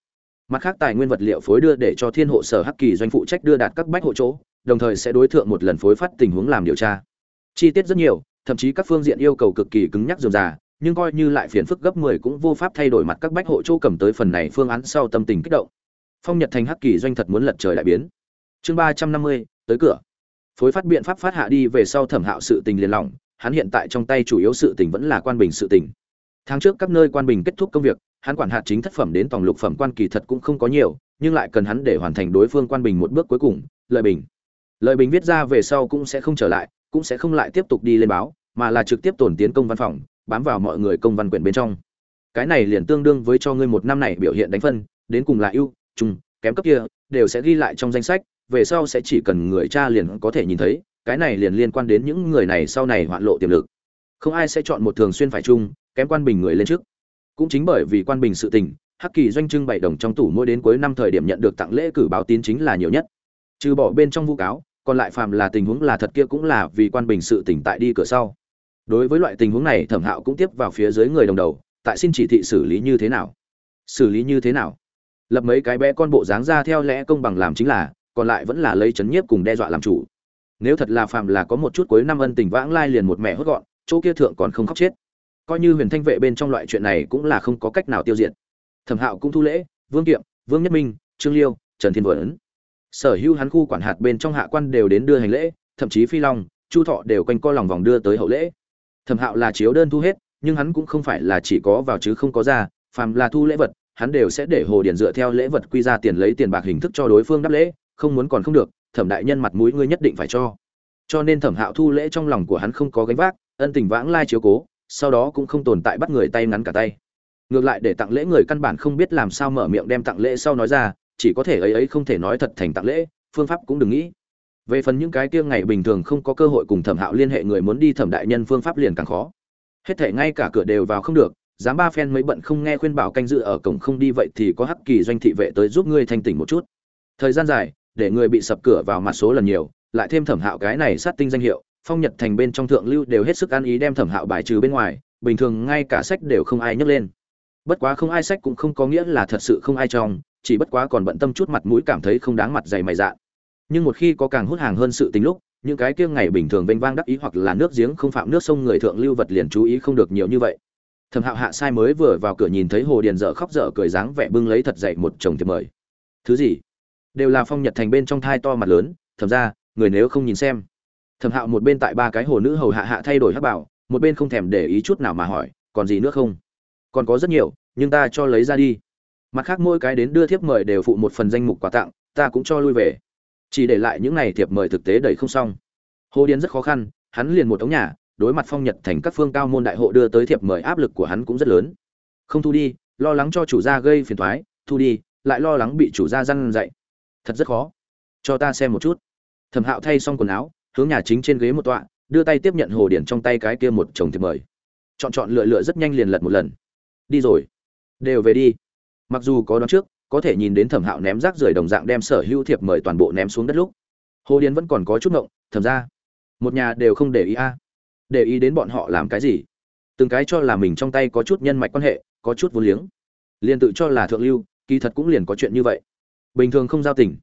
mặt khác tài nguyên vật liệu phối đưa để cho thiên hộ sở hắc kỳ doanh phụ trách đưa đạt các bách hộ chỗ đồng thời sẽ đối tượng một lần phối phát tình huống làm điều tra chi tiết rất nhiều thậm chí các phương diện yêu cầu cực kỳ cứng nhắc dườm già nhưng coi như lại phiền phức gấp 10 cũng vô pháp thay đổi mặt các bách hộ chỗ cầm tới phần này phương án sau tâm tình kích động. Phong Nhật thành hắc kỳ doanh thật muốn lật trời đại biến. Chương 350, tới cửa. Phối phát biện pháp phát hạ đi về sau thẩm hạo sự tình liền lòng, hắn hiện tại trong tay chủ yếu sự tình vẫn là quan bình sự tình. Tháng trước các nơi quan bình kết thúc công việc, hắn quản hạt chính thất phẩm đến tổng lục phẩm quan kỳ thật cũng không có nhiều, nhưng lại cần hắn để hoàn thành đối phương quan bình một bước cuối cùng, lợi bình. Lợi bình viết ra về sau cũng sẽ không trở lại, cũng sẽ không lại tiếp tục đi lên báo, mà là trực tiếp tổn tiến công văn phòng, bám vào mọi người công văn quyển bên trong. Cái này liền tương đương với cho ngươi một năm này biểu hiện đánh phân, đến cùng là ưu, trung, kém cấp kia, đều sẽ ghi lại trong danh sách, về sau sẽ chỉ cần người cha liền có thể nhìn thấy, cái này liền liên quan đến những người này sau này hoạn lộ tiềm lực. Không ai sẽ chọn một thường xuyên phải chung, kém quan bình người lên trước. Cũng chính bởi vì quan bình sự tình, Hắc Kỳ doanh trưng bảy đồng trong tủ mỗi đến cuối năm thời điểm nhận được tặng lễ cử báo tín chính là nhiều nhất. Trừ bỏ bên trong vu cáo, còn lại phàm là tình huống là thật kia cũng là vì quan bình sự tỉnh tại đi cửa sau. Đối với loại tình huống này thẩm hạo cũng tiếp vào phía dưới người đồng đầu tại xin chỉ thị xử lý như thế nào? Xử lý như thế nào? Lập mấy cái bé con bộ dáng ra theo lẽ công bằng làm chính là còn lại vẫn là lấy chấn nhiếp cùng đe dọa làm chủ. Nếu thật là phàm là có một chút cuối năm ân tình vãng lai liền một mẹ hốt gọn chỗ kia thượng còn không khóc chết coi như huyền thanh vệ bên trong loại chuyện này cũng là không có cách nào tiêu diệt. Thẩm hạo cũng thu lễ, vương kiệm, vương nhất minh, trương liêu, trần thiên vẩn sở hữu hắn khu quản hạt bên trong hạ quan đều đến đưa hành lễ, thậm chí phi long, chu thọ đều quanh co lòng vòng đưa tới hậu lễ. Thẩm hạo là chiếu đơn thu hết, nhưng hắn cũng không phải là chỉ có vào chứ không có ra, phàm là thu lễ vật, hắn đều sẽ để hồ điển dựa theo lễ vật quy ra tiền lấy tiền bạc hình thức cho đối phương đáp lễ, không muốn còn không được, thẩm đại nhân mặt mũi ngươi nhất định phải cho. Cho nên thẩm hạo thu lễ trong lòng của hắn không có gánh vác, ân tình vãng lai chiếu cố sau đó cũng không tồn tại bắt người tay ngắn cả tay. Ngược lại để tặng lễ người căn bản không biết làm sao mở miệng đem tặng lễ sau nói ra, chỉ có thể ấy ấy không thể nói thật thành tặng lễ, phương pháp cũng đừng nghĩ. Về phần những cái kia ngày bình thường không có cơ hội cùng thẩm hạo liên hệ người muốn đi thẩm đại nhân phương pháp liền càng khó. Hết thể ngay cả cửa đều vào không được, dám ba phen mấy bận không nghe khuyên bảo canh dự ở cổng không đi vậy thì có hắc kỳ doanh thị vệ tới giúp ngươi thanh tỉnh một chút. Thời gian dài, để người bị sập cửa vào mặt số lần nhiều, lại thêm thẩm hạo cái này sát tinh danh hiệu phong nhật thành bên trong thượng lưu đều hết sức ăn ý đem thẩm hạo bài trừ bên ngoài, bình thường ngay cả sách đều không ai nhấc lên. Bất quá không ai sách cũng không có nghĩa là thật sự không ai trong, chỉ bất quá còn bận tâm chút mặt mũi cảm thấy không đáng mặt dày mày dạ. Nhưng một khi có càng hút hàng hơn sự tính lúc, những cái kia ngày bình thường vênh vang đắc ý hoặc là nước giếng không phạm nước sông người thượng lưu vật liền chú ý không được nhiều như vậy. Thẩm hạo hạ sai mới vừa vào cửa nhìn thấy hồ điền dở khóc dở cười dáng vẻ bưng lấy thật dậy một chồng thiệp mời. Thứ gì? Đều là phong nhật thành bên trong thai to mặt lớn thầm ra, người nếu không nhìn xem thẩm hạo một bên tại ba cái hồ nữ hầu hạ hạ thay đổi hắc bảo, một bên không thèm để ý chút nào mà hỏi, còn gì nữa không? Còn có rất nhiều, nhưng ta cho lấy ra đi. Mặt khác mỗi cái đến đưa thiếp mời đều phụ một phần danh mục quà tặng, ta cũng cho lui về. Chỉ để lại những này thiệp mời thực tế đầy không xong. Hồ điền rất khó khăn, hắn liền một ống nhà, đối mặt phong nhật thành các phương cao môn đại hộ đưa tới thiệp mời áp lực của hắn cũng rất lớn. Không thu đi, lo lắng cho chủ gia gây phiền thoái thu đi, lại lo lắng bị chủ gia răn dậy thật rất khó. Cho ta xem một chút. Thẩm hạo thay xong quần áo hướng nhà chính trên ghế một tọa, đưa tay tiếp nhận hồ điển trong tay cái kia một chồng thiệp mời. Chọn chọn lựa lựa rất nhanh liền lật một lần. Đi rồi. Đều về đi. Mặc dù có đón trước, có thể nhìn đến thẩm hạo ném rác rưởi đồng dạng đem sở hữu thiệp mời toàn bộ ném xuống đất lúc. Hồ điền vẫn còn có chút ngộng thầm ra, một nhà đều không để ý a. Để ý đến bọn họ làm cái gì? Từng cái cho là mình trong tay có chút nhân mạch quan hệ, có chút vốn liếng. Liền tự cho là thượng lưu, kỳ thật cũng liền có chuyện như vậy. Bình thường không giao tình.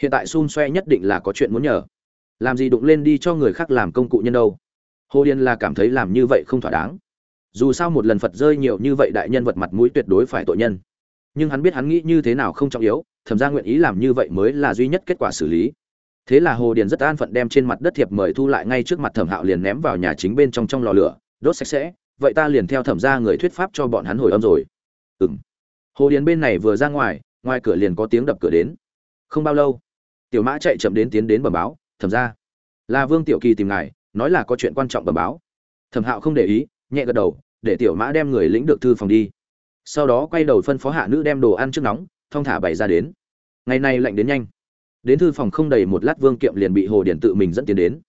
Hiện tại xun xoe nhất định là có chuyện muốn nhờ làm gì đụng lên đi cho người khác làm công cụ nhân đâu. Hồ điền là cảm thấy làm như vậy không thỏa đáng. Dù sao một lần phật rơi nhiều như vậy đại nhân vật mặt mũi tuyệt đối phải tội nhân. Nhưng hắn biết hắn nghĩ như thế nào không trọng yếu, thẩm ra nguyện ý làm như vậy mới là duy nhất kết quả xử lý. Thế là hồ điền rất an phận đem trên mặt đất thiệp mời thu lại ngay trước mặt thẩm hạo liền ném vào nhà chính bên trong trong lò lửa, đốt sạch sẽ, vậy ta liền theo thẩm ra người thuyết pháp cho bọn hắn hồi âm rồi. Ừ m hồ điền bên này vừa ra ngoài ngoài cửa liền có tiếng đập cửa đến. Không bao lâu, tiểu mã chạy chậm đến tiến đến bẩm báo thẩm ra. Là vương tiểu kỳ tìm ngài, nói là có chuyện quan trọng bẩm báo. Thẩm hạo không để ý, nhẹ gật đầu, để tiểu mã đem người lĩnh được thư phòng đi. Sau đó quay đầu phân phó hạ nữ đem đồ ăn trước nóng, thong thả bày ra đến. Ngày nay lạnh đến nhanh. Đến thư phòng không đầy một lát vương kiệm liền bị hồ điển tự mình dẫn tiến đến.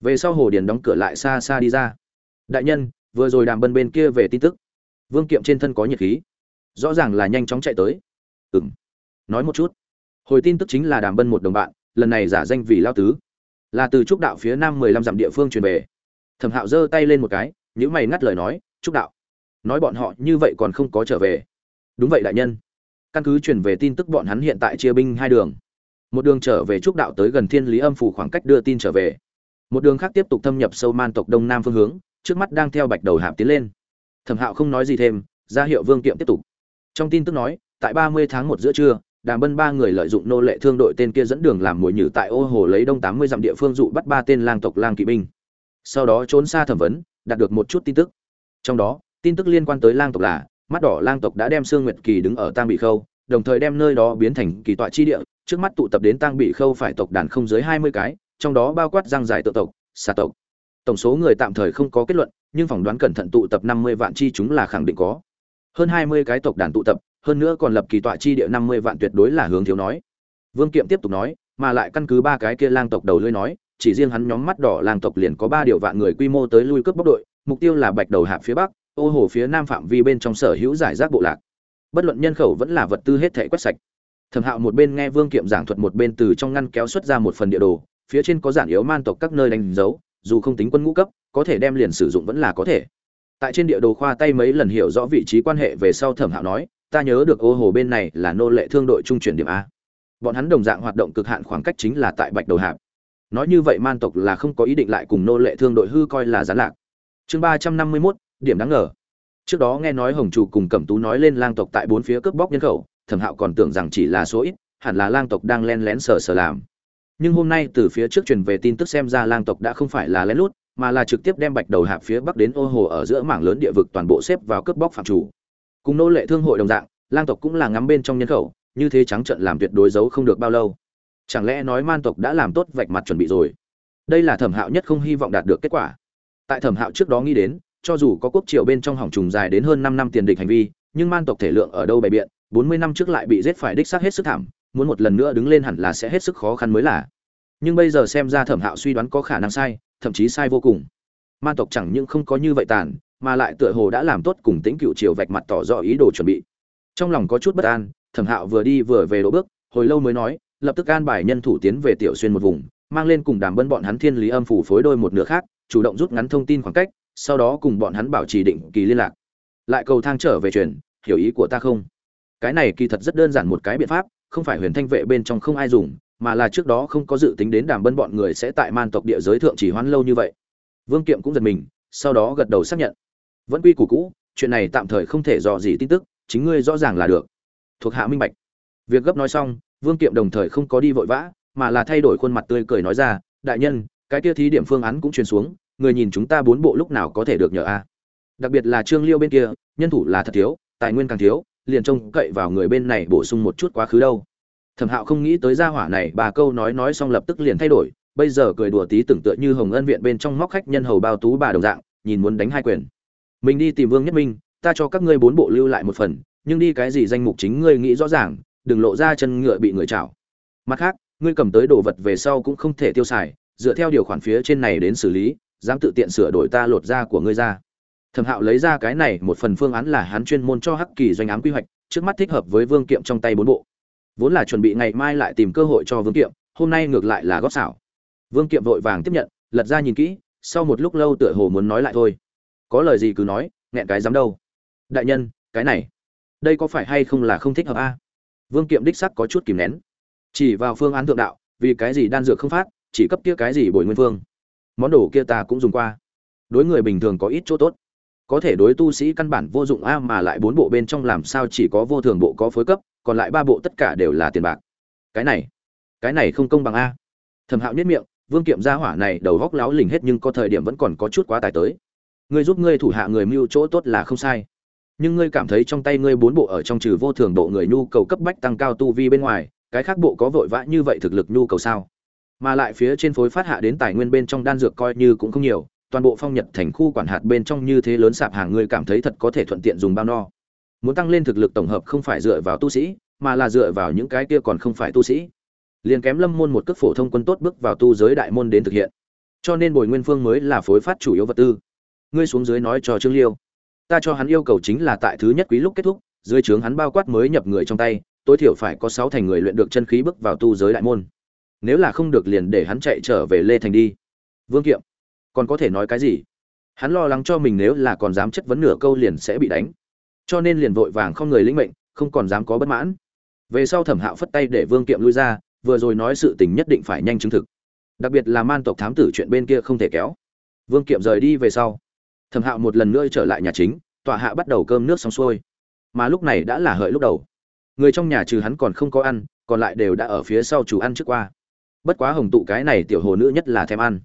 Về sau hồ điển đóng cửa lại xa xa đi ra. Đại nhân, vừa rồi đàm bân bên kia về tin tức. Vương kiệm trên thân có nhiệt khí. Rõ ràng là nhanh chóng chạy tới. Ừ m nói một chút. Hồi tin tức chính là đàm bân một đồng bạn, lần này giả danh vì lao tứ là từ trúc đạo phía nam mười lăm dặm địa phương truyền về. Thẩm hạo giơ tay lên một cái nhữ mày ngắt lời nói, trúc đạo, nói bọn họ như vậy còn không có trở về. Đúng vậy đại nhân. Căn cứ truyền về tin tức bọn hắn hiện tại chia binh hai đường. Một đường trở về trúc đạo tới gần thiên lý âm phủ khoảng cách đưa tin trở về. Một đường khác tiếp tục thâm nhập sâu man tộc đông nam phương hướng, trước mắt đang theo bạch đầu hạp tiến lên. Thẩm hạo không nói gì thêm, ra hiệu vương kiệm tiếp tục. Trong tin tức nói, tại ba mươi tháng một giữa trưa đàm bân ba người lợi dụng nô lệ thương đội tên kia dẫn đường làm mồi nhử tại ô hồ lấy đông tám mươi dặm địa phương dụ bắt ba tên lang tộc lang kỵ binh. Sau đó trốn xa thẩm vấn, đạt được một chút tin tức. Trong đó, tin tức liên quan tới lang tộc là, mắt đỏ lang tộc đã đem sương nguyệt kỳ đứng ở tang bị khâu, đồng thời đem nơi đó biến thành kỳ tọa chi địa, trước mắt tụ tập đến tang bị khâu phải tộc đàn không dưới hai mươi cái, trong đó bao quát giang giải tự tộc, xà tộc. Tổng số người tạm thời không có kết luận, nhưng phỏng đoán cẩn thận tụ tập năm mươi vạn chi chúng là khẳng định có. Hơn hai mươi cái tộc đàn tụ tập hơn nữa còn lập kỳ tọa chi địa năm mươi vạn tuyệt đối là hướng thiếu nói. Vương kiệm tiếp tục nói, mà lại căn cứ ba cái kia lang tộc đầu lưỡi nói, chỉ riêng hắn nhóm mắt đỏ lang tộc liền có ba điều vạn người quy mô tới lui cướp bóc đội, mục tiêu là bạch đầu hạp phía bắc, ô hồ phía nam phạm vi bên trong sở hữu giải rác bộ lạc. Bất luận nhân khẩu vẫn là vật tư hết thể quét sạch. Thẩm hạo một bên nghe vương kiệm giảng thuật một bên từ trong ngăn kéo xuất ra một phần địa đồ, phía trên có giản yếu man tộc các nơi đánh dấu, dù không tính quân ngũ cấp, có thể đem liền sử dụng vẫn là có thể. Tại trên địa đồ khoa tay mấy lần hiểu rõ vị trí quan hệ về sau thẩm hạo nói ta nhớ được ô hồ bên này là nô lệ thương đội trung chuyển điểm a. Bọn hắn đồng dạng hoạt động cực hạn khoảng cách chính là tại bạch đầu hạp. Nói như vậy man tộc là không có ý định lại cùng nô lệ thương đội hư coi là gián lạc. Chương ba trăm năm mươi mốt, điểm đáng ngờ. Trước đó nghe nói hồng chủ cùng cẩm tú nói lên lang tộc tại bốn phía cướp bóc nhân khẩu, thẩm hạo còn tưởng rằng chỉ là số ít, hẳn là lang tộc đang len lén sờ sờ làm. Nhưng hôm nay từ phía trước truyền về tin tức xem ra lang tộc đã không phải là lén lút, mà là trực tiếp đem bạch đầu hạp phía bắc đến ô hồ ở giữa mảng lớn địa vực toàn bộ xếp vào cướp bóc phạm chủ cùng nô lệ thương hội đồng dạng, lang tộc cũng là ngắm bên trong nhân khẩu, như thế trắng trận làm tuyệt đối giấu không được bao lâu. Chẳng lẽ nói man tộc đã làm tốt vạch mặt chuẩn bị rồi? Đây là thẩm hạo nhất không hy vọng đạt được kết quả. Tại thẩm hạo trước đó nghĩ đến, cho dù có quốc triều bên trong hỏng trùng dài đến hơn năm năm tiền địch hành vi, nhưng man tộc thể lượng ở đâu bày biện, bốn mươi năm trước lại bị giết phải đích xác hết sức thảm, muốn một lần nữa đứng lên hẳn là sẽ hết sức khó khăn mới là. Nhưng bây giờ xem ra thẩm hạo suy đoán có khả năng sai, thậm chí sai vô cùng. Man tộc chẳng những không có như vậy tàn mà lại tựa hồ đã làm tốt cùng tính cựu triều vạch mặt tỏ rõ ý đồ chuẩn bị. Trong lòng có chút bất an, thẩm hạo vừa đi vừa về đỗ bước, hồi lâu mới nói, lập tức an bài nhân thủ tiến về tiểu xuyên một vùng, mang lên cùng đàm bân bọn hắn thiên lý âm phủ phối đôi một nửa khác, chủ động rút ngắn thông tin khoảng cách, sau đó cùng bọn hắn bảo trì định kỳ liên lạc. Lại cầu thang trở về truyền, hiểu ý của ta không? Cái này kỳ thật rất đơn giản một cái biện pháp, không phải huyền thanh vệ bên trong không ai dùng, mà là trước đó không có dự tính đến đàm bân bọn người sẽ tại man tộc địa giới thượng chỉ hoãn lâu như vậy. Vương kiệm cũng giật mình, sau đó gật đầu xác nhận vẫn quy củ cũ, chuyện này tạm thời không thể dò gì tin tức, chính ngươi rõ ràng là được. Thuộc hạ minh bạch. Việc gấp nói xong, vương kiệm đồng thời không có đi vội vã, mà là thay đổi khuôn mặt tươi cười nói ra, đại nhân, cái kia thí điểm phương án cũng truyền xuống, người nhìn chúng ta bốn bộ lúc nào có thể được nhờ a? Đặc biệt là trương liêu bên kia, nhân thủ là thật thiếu, tài nguyên càng thiếu, liền trông cậy vào người bên này bổ sung một chút quá khứ đâu. Thẩm hạo không nghĩ tới gia hỏa này, bà câu nói nói xong lập tức liền thay đổi, bây giờ cười đùa tí tưởng tựa như hồng ân viện bên trong móc khách nhân hầu bao tú bà đồng dạng, nhìn muốn đánh hai quyền mình đi tìm vương nhất minh, ta cho các ngươi bốn bộ lưu lại một phần, nhưng đi cái gì danh mục chính ngươi nghĩ rõ ràng, đừng lộ ra chân ngựa bị người chảo. Mặt khác, ngươi cầm tới đồ vật về sau cũng không thể tiêu xài, dựa theo điều khoản phía trên này đến xử lý, dám tự tiện sửa đổi ta lột da của ngươi ra. Thẩm hạo lấy ra cái này một phần phương án là hắn chuyên môn cho hắc kỳ doanh ám quy hoạch, trước mắt thích hợp với vương kiệm trong tay bốn bộ. Vốn là chuẩn bị ngày mai lại tìm cơ hội cho vương kiệm, hôm nay ngược lại là góp xảo. Vương kiệm vội vàng tiếp nhận, lật ra nhìn kỹ, sau một lúc lâu tựa hồ muốn nói lại thôi có lời gì cứ nói, nghẹn cái dám đâu. Đại nhân, cái này, đây có phải hay không là không thích hợp a? Vương kiệm đích sắc có chút kìm nén. Chỉ vào phương án thượng đạo, vì cái gì đan dược không phát, chỉ cấp kia cái gì bồi nguyên phương món đồ kia ta cũng dùng qua. Đối người bình thường có ít chỗ tốt. Có thể đối tu sĩ căn bản vô dụng a mà lại bốn bộ bên trong làm sao chỉ có vô thường bộ có phối cấp, còn lại ba bộ tất cả đều là tiền bạc. Cái này cái này không công bằng a. Thẩm hạo nhất miệng, vương kiệm gia hỏa này đầu góc láo lỉnh hết nhưng có thời điểm vẫn còn có chút quá tài tới ngươi giúp ngươi thủ hạ người mưu chỗ tốt là không sai. Nhưng ngươi cảm thấy trong tay ngươi bốn bộ ở trong trừ vô thường bộ người nhu cầu cấp bách tăng cao tu vi bên ngoài, cái khác bộ có vội vã như vậy thực lực nhu cầu sao? Mà lại phía trên phối phát hạ đến tài nguyên bên trong đan dược coi như cũng không nhiều, toàn bộ phong nhật thành khu quản hạt bên trong như thế lớn sạp hàng ngươi cảm thấy thật có thể thuận tiện dùng bao no. Muốn tăng lên thực lực tổng hợp không phải dựa vào tu sĩ, mà là dựa vào những cái kia còn không phải tu sĩ. Liền kém lâm môn một cước phổ thông quân tốt bước vào tu giới đại môn đến thực hiện. Cho nên bồi nguyên phương mới là phối phát chủ yếu vật tư ngươi xuống dưới nói cho trương liêu. Ta cho hắn yêu cầu chính là tại thứ nhất quý lúc kết thúc, dưới trướng hắn bao quát mới nhập người trong tay, tối thiểu phải có sáu thành người luyện được chân khí bước vào tu giới đại môn. Nếu là không được liền để hắn chạy trở về lê thành đi. Vương kiệm, còn có thể nói cái gì? Hắn lo lắng cho mình nếu là còn dám chất vấn nửa câu liền sẽ bị đánh. Cho nên liền vội vàng không người lĩnh mệnh, không còn dám có bất mãn. Về sau thẩm hạo phất tay để vương kiệm lui ra, vừa rồi nói sự tình nhất định phải nhanh chứng thực. Đặc biệt là man tộc thám tử chuyện bên kia không thể kéo. Vương kiệm rời đi về sau thẩm hạo một lần nữa trở lại nhà chính, tọa hạ bắt đầu cơm nước xong xuôi. Mà lúc này đã là hợi lúc đầu. Người trong nhà trừ hắn còn không có ăn, còn lại đều đã ở phía sau chủ ăn trước qua. Bất quá hồng tụ cái này tiểu hồ nữ nhất là thèm ăn.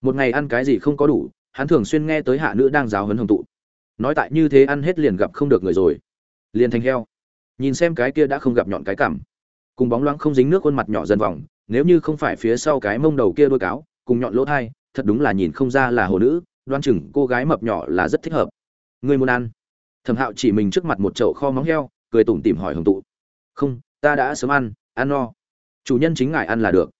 Một ngày ăn cái gì không có đủ, hắn thường xuyên nghe tới hạ nữ đang giáo hấn hồng tụ. Nói tại như thế ăn hết liền gặp không được người rồi. Liền thành heo. Nhìn xem cái kia đã không gặp nhọn cái cảm. Cùng bóng loáng không dính nước khuôn mặt nhỏ dần vòng, nếu như không phải phía sau cái mông đầu kia đôi cáo, cùng nhọn lỗ thai, thật đúng là nhìn không ra là hồ nữ đoan chừng cô gái mập nhỏ là rất thích hợp. Người muốn ăn? Thẩm hạo chỉ mình trước mặt một chậu kho móng heo, cười tủm tỉm hỏi hồng tụ. Không, ta đã sớm ăn ăn no. Chủ nhân chính ngài ăn là được.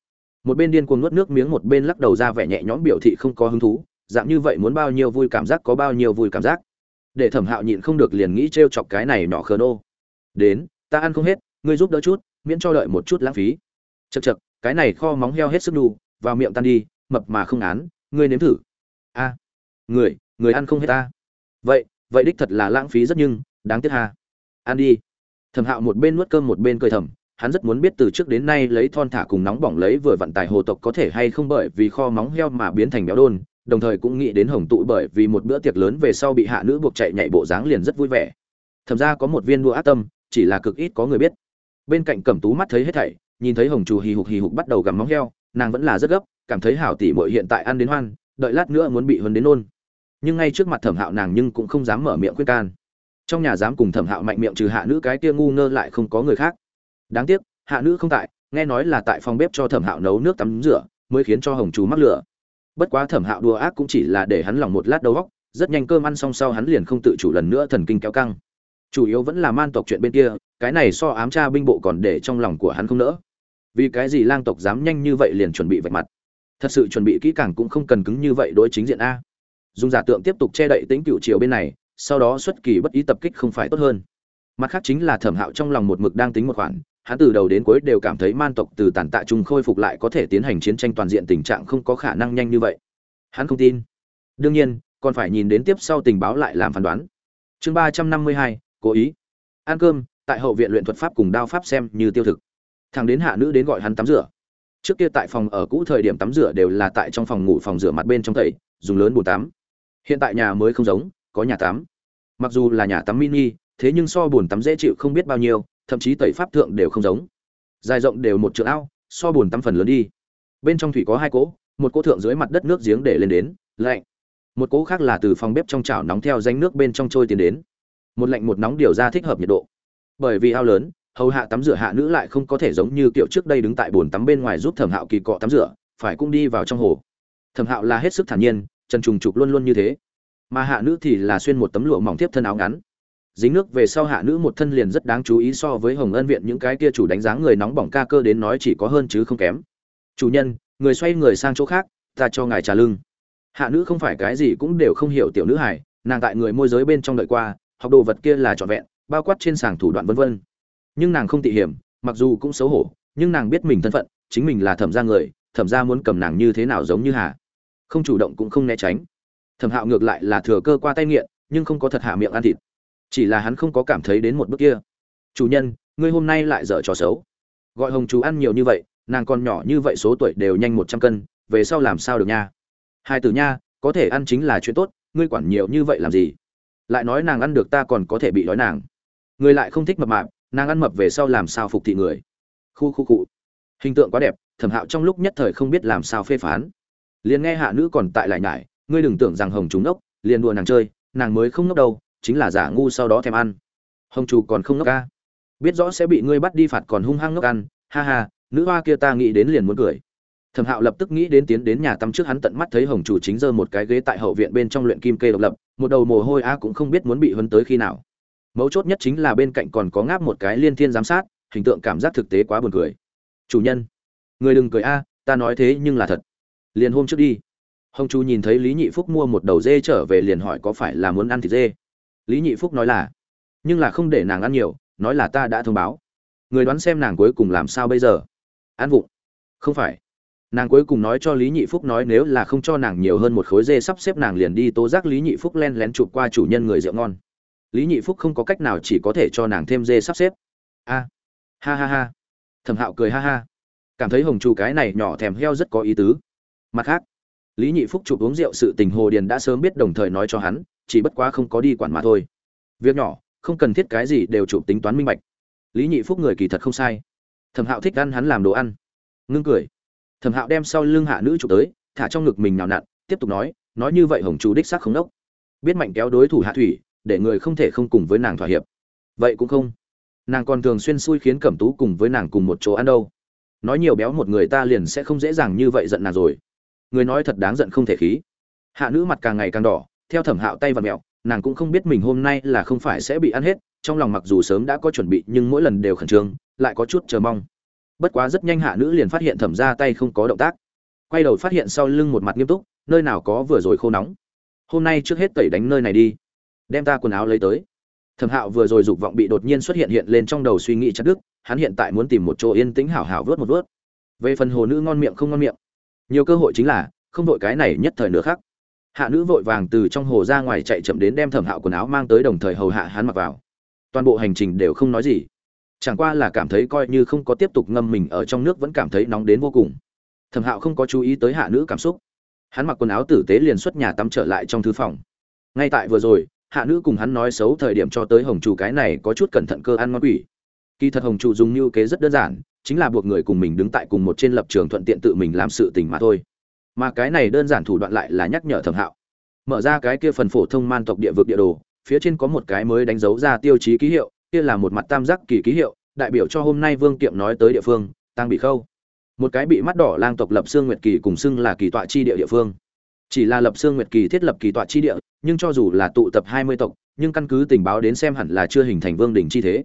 Một bên điên cuồng nuốt nước miếng, một bên lắc đầu ra vẻ nhẹ nhõm biểu thị không có hứng thú. Dạng như vậy muốn bao nhiêu vui cảm giác có bao nhiêu vui cảm giác. Để thẩm hạo nhịn không được liền nghĩ t r e o chọc cái này nhỏ khờ nô. Đến, ta ăn không hết, ngươi giúp đỡ chút, miễn cho đợi một chút lãng phí. Chật chật cái này kho móng heo hết sức đu vào miệng tan đi, mập mà không án, ngươi nếm thử. A người người ăn không hết ta. Vậy vậy đích thật là lãng phí rất nhưng, đáng tiếc ha. Ăn đi. Thẩm hạo một bên nuốt cơm một bên cười thầm, hắn rất muốn biết từ trước đến nay lấy thon thả cùng nóng bỏng lấy vừa vận tài hồ tộc có thể hay không bởi vì kho móng heo mà biến thành béo đôn, đồng thời cũng nghĩ đến hồng tụ bởi vì một bữa tiệc lớn về sau bị hạ nữ buộc chạy nhảy bộ dáng liền rất vui vẻ. Thậm ra có một viên đua ác tâm, chỉ là cực ít có người biết. Bên cạnh cẩm tú mắt thấy hết thảy, nhìn thấy hồng trù hì hục hì hục bắt đầu gặm móng heo, nàng vẫn là rất gấp, cảm thấy hảo tỷ muội hiện tại ăn đến hoan, đợi lát nữa muốn bị hấn đến nôn nhưng ngay trước mặt thẩm hạo nàng nhưng cũng không dám mở miệng khuyên can. Trong nhà dám cùng thẩm hạo mạnh miệng trừ hạ nữ cái kia ngu ngơ lại không có người khác. Đáng tiếc, hạ nữ không tại, nghe nói là tại phòng bếp cho thẩm hạo nấu nước tắm rửa, mới khiến cho hồng chú mắc lửa. Bất quá thẩm hạo đùa ác cũng chỉ là để hắn lòng một lát đầu góc rất nhanh cơm ăn xong sau hắn liền không tự chủ lần nữa thần kinh kéo căng. Chủ yếu vẫn là man tộc chuyện bên kia, cái này so ám tra binh bộ còn để trong lòng của hắn không nỡ. Vì cái gì lang tộc dám nhanh như vậy liền chuẩn bị vạch mặt? Thật sự chuẩn bị kỹ càng cũng không cần cứng như vậy đối chính diện a dùng giả tượng tiếp tục che đậy tính cựu triều bên này, sau đó xuất kỳ bất ý tập kích không phải tốt hơn. Mặt khác chính là thẩm hạo trong lòng một mực đang tính một khoản, hắn từ đầu đến cuối đều cảm thấy man tộc từ tàn tạ trung khôi phục lại có thể tiến hành chiến tranh toàn diện tình trạng không có khả năng nhanh như vậy. Hắn không tin. Đương nhiên, còn phải nhìn đến tiếp sau tình báo lại làm phán đoán. Chương ba trăm năm mươi hai, cố ý. Ăn cơm, tại hậu viện luyện thuật pháp cùng đao pháp xem như tiêu thực. Thằng đến hạ nữ đến gọi hắn tắm rửa. Trước kia tại phòng ở cũ thời điểm tắm rửa đều là tại trong phòng ngủ phòng rửa mặt bên trong tẩy, dùng lớn bồn tắm hiện tại nhà mới không giống, có nhà tắm. Mặc dù là nhà tắm mini, thế nhưng so bồn tắm dễ chịu không biết bao nhiêu, thậm chí tẩy pháp thượng đều không giống. Dài rộng đều một trượng ao, so bồn tắm phần lớn đi. Bên trong thủy có hai cỗ, một cỗ thượng dưới mặt đất nước giếng để lên đến, lạnh. Một cỗ khác là từ phòng bếp trong chảo nóng theo danh nước bên trong trôi tiến đến. Một lạnh một nóng điều ra thích hợp nhiệt độ. Bởi vì ao lớn, hầu hạ tắm rửa hạ nữ lại không có thể giống như kiểu trước đây đứng tại bồn tắm bên ngoài giúp thẩm hạo kỳ cọ tắm rửa, phải cũng đi vào trong hồ. Thẩm hạo là hết sức thản nhiên trần trùng trục luôn luôn như thế. Mà hạ nữ thì là xuyên một tấm lụa mỏng tiếp thân áo ngắn. Dính nước về sau hạ nữ một thân liền rất đáng chú ý so với hồng ân viện những cái kia chủ đánh giá người nóng bỏng ca cơ đến nói chỉ có hơn chứ không kém. Chủ nhân, người xoay người sang chỗ khác, ta cho ngài trà lưng. Hạ nữ không phải cái gì cũng đều không hiểu tiểu nữ hải nàng tại người môi giới bên trong đợi qua, học đồ vật kia là trọn vẹn, bao quát trên sàng thủ đoạn vân vân. Nhưng nàng không tị hiểm, mặc dù cũng xấu hổ, nhưng nàng biết mình thân phận, chính mình là thẩm gia người, thẩm gia muốn cầm nàng như thế nào giống như hà không chủ động cũng không né tránh. Thẩm hạo ngược lại là thừa cơ qua tay nghiện, nhưng không có thật hạ miệng ăn thịt. Chỉ là hắn không có cảm thấy đến một bước kia. Chủ nhân, ngươi hôm nay lại dở trò xấu. Gọi hồng chú ăn nhiều như vậy, nàng còn nhỏ như vậy số tuổi đều nhanh một trăm cân, về sau làm sao được nha? Hai từ nha, có thể ăn chính là chuyện tốt, ngươi quản nhiều như vậy làm gì? Lại nói nàng ăn được ta còn có thể bị đói nàng. Người lại không thích mập mạp, nàng ăn mập về sau làm sao phục thị người? Khu khu cụ hình tượng quá đẹp, thẩm hạo trong lúc nhất thời không biết làm sao phê phán liền nghe hạ nữ còn tại lại nhải, ngươi đừng tưởng rằng hồng chúng ốc liền đùa nàng chơi, nàng mới không ngốc đâu, chính là giả ngu sau đó thèm ăn. Hồng chủ còn không ngốc ca. Biết rõ sẽ bị ngươi bắt đi phạt còn hung hăng ngốc ăn, ha ha, nữ hoa kia ta nghĩ đến liền muốn cười. Thẩm hạo lập tức nghĩ đến tiến đến nhà tắm trước hắn tận mắt thấy hồng chủ chính giơ một cái ghế tại hậu viện bên trong luyện kim kê độc lập, một đầu mồ hôi a cũng không biết muốn bị hấn tới khi nào. Mấu chốt nhất chính là bên cạnh còn có ngáp một cái liên thiên giám sát, hình tượng cảm giác thực tế quá buồn cười. Chủ nhân, người đừng cười a, ta nói thế nhưng là thật liền hôm trước đi. Hồng chu nhìn thấy lý nhị phúc mua một đầu dê trở về liền hỏi có phải là muốn ăn thịt dê. Lý nhị phúc nói là, nhưng là không để nàng ăn nhiều, nói là ta đã thông báo. Người đoán xem nàng cuối cùng làm sao bây giờ? Ăn vụng, không phải. Nàng cuối cùng nói cho lý nhị phúc nói nếu là không cho nàng nhiều hơn một khối dê sắp xếp nàng liền đi tố giác lý nhị phúc len lén chụp qua chủ nhân người rượu ngon. Lý nhị phúc không có cách nào chỉ có thể cho nàng thêm dê sắp xếp. A, ha ha ha. Thẩm hạo cười ha ha. Cảm thấy hồng chu cái này nhỏ thèm heo rất có ý tứ mặt khác, lý nhị phúc chụp uống rượu sự tình hồ điền đã sớm biết đồng thời nói cho hắn, chỉ bất quá không có đi quản mà thôi. Việc nhỏ, không cần thiết cái gì đều chụp tính toán minh bạch. Lý nhị phúc người kỳ thật không sai. Thẩm hạo thích ăn hắn làm đồ ăn. Ngưng cười. Thẩm hạo đem sau lưng hạ nữ chụp tới, thả trong ngực mình nào nặn, tiếp tục nói nói như vậy hồng chú đích xác không đốc. Biết mạnh kéo đối thủ hạ thủy, để người không thể không cùng với nàng thỏa hiệp. Vậy cũng không. Nàng còn thường xuyên xui khiến cẩm tú cùng với nàng cùng một chỗ ăn đâu. Nói nhiều béo một người ta liền sẽ không dễ dàng như vậy giận nàng rồi người nói thật đáng giận không thể khí. Hạ nữ mặt càng ngày càng đỏ, theo thẩm hạo tay và mẹo, nàng cũng không biết mình hôm nay là không phải sẽ bị ăn hết, trong lòng mặc dù sớm đã có chuẩn bị nhưng mỗi lần đều khẩn trương, lại có chút chờ mong. Bất quá rất nhanh hạ nữ liền phát hiện thẩm ra tay không có động tác. Quay đầu phát hiện sau lưng một mặt nghiêm túc, nơi nào có vừa rồi khô nóng. Hôm nay trước hết tẩy đánh nơi này đi. Đem ta quần áo lấy tới. Thẩm hạo vừa rồi dục vọng bị đột nhiên xuất hiện hiện lên trong đầu suy nghĩ chắc đức hắn hiện tại muốn tìm một chỗ yên tĩnh hảo hảo vớt một vớt. Về phần hồ nữ ngon miệng không ngon miệng nhiều cơ hội chính là, không vội cái này nhất thời nữa khác hạ nữ vội vàng từ trong hồ ra ngoài chạy chậm đến đem thẩm hạo quần áo mang tới đồng thời hầu hạ hắn mặc vào. Toàn bộ hành trình đều không nói gì. Chẳng qua là cảm thấy coi như không có tiếp tục ngâm mình ở trong nước vẫn cảm thấy nóng đến vô cùng. Thẩm hạo không có chú ý tới hạ nữ cảm xúc. Hắn mặc quần áo tử tế liền xuất nhà tắm trở lại trong thư phòng. Ngay tại vừa rồi, hạ nữ cùng hắn nói xấu thời điểm cho tới hồng chủ cái này có chút cẩn thận cơ ăn ngon quỷ. Kỳ thật hồng chủ dùng như kế rất đơn giản chính là buộc người cùng mình đứng tại cùng một trên lập trường thuận tiện tự mình làm sự tình mà thôi. Mà cái này đơn giản thủ đoạn lại là nhắc nhở thẩm hạo. Mở ra cái kia phần phổ thông man tộc địa vực địa đồ, phía trên có một cái mới đánh dấu ra tiêu chí ký hiệu, kia là một mặt tam giác kỳ ký hiệu, đại biểu cho hôm nay vương kiệm nói tới địa phương tăng bị khâu. Một cái bị mắt đỏ lang tộc lập xương nguyệt kỳ cùng xưng là kỳ tọa chi địa địa phương. Chỉ là lập xương nguyệt kỳ thiết lập kỳ tọa chi địa, nhưng cho dù là tụ tập hai mươi tộc, nhưng căn cứ tình báo đến xem hẳn là chưa hình thành vương đỉnh chi thế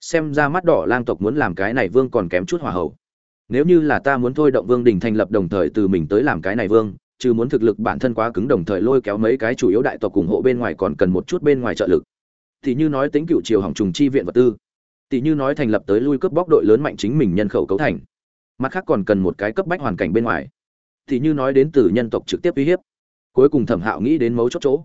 xem ra mắt đỏ lang tộc muốn làm cái này vương còn kém chút hỏa hậu. Nếu như là ta muốn thôi động vương đình thành lập đồng thời từ mình tới làm cái này vương, chứ muốn thực lực bản thân quá cứng đồng thời lôi kéo mấy cái chủ yếu đại tộc ủng hộ bên ngoài còn cần một chút bên ngoài trợ lực. Thì như nói tính cựu triều hỏng trùng chi viện vật tư. Tỷ như nói thành lập tới lui cướp bóc đội lớn mạnh chính mình nhân khẩu cấu thành. Mặt khác còn cần một cái cấp bách hoàn cảnh bên ngoài. Thì như nói đến từ nhân tộc trực tiếp uy hiếp. Cuối cùng thẩm hạo nghĩ đến mấu chốt chỗ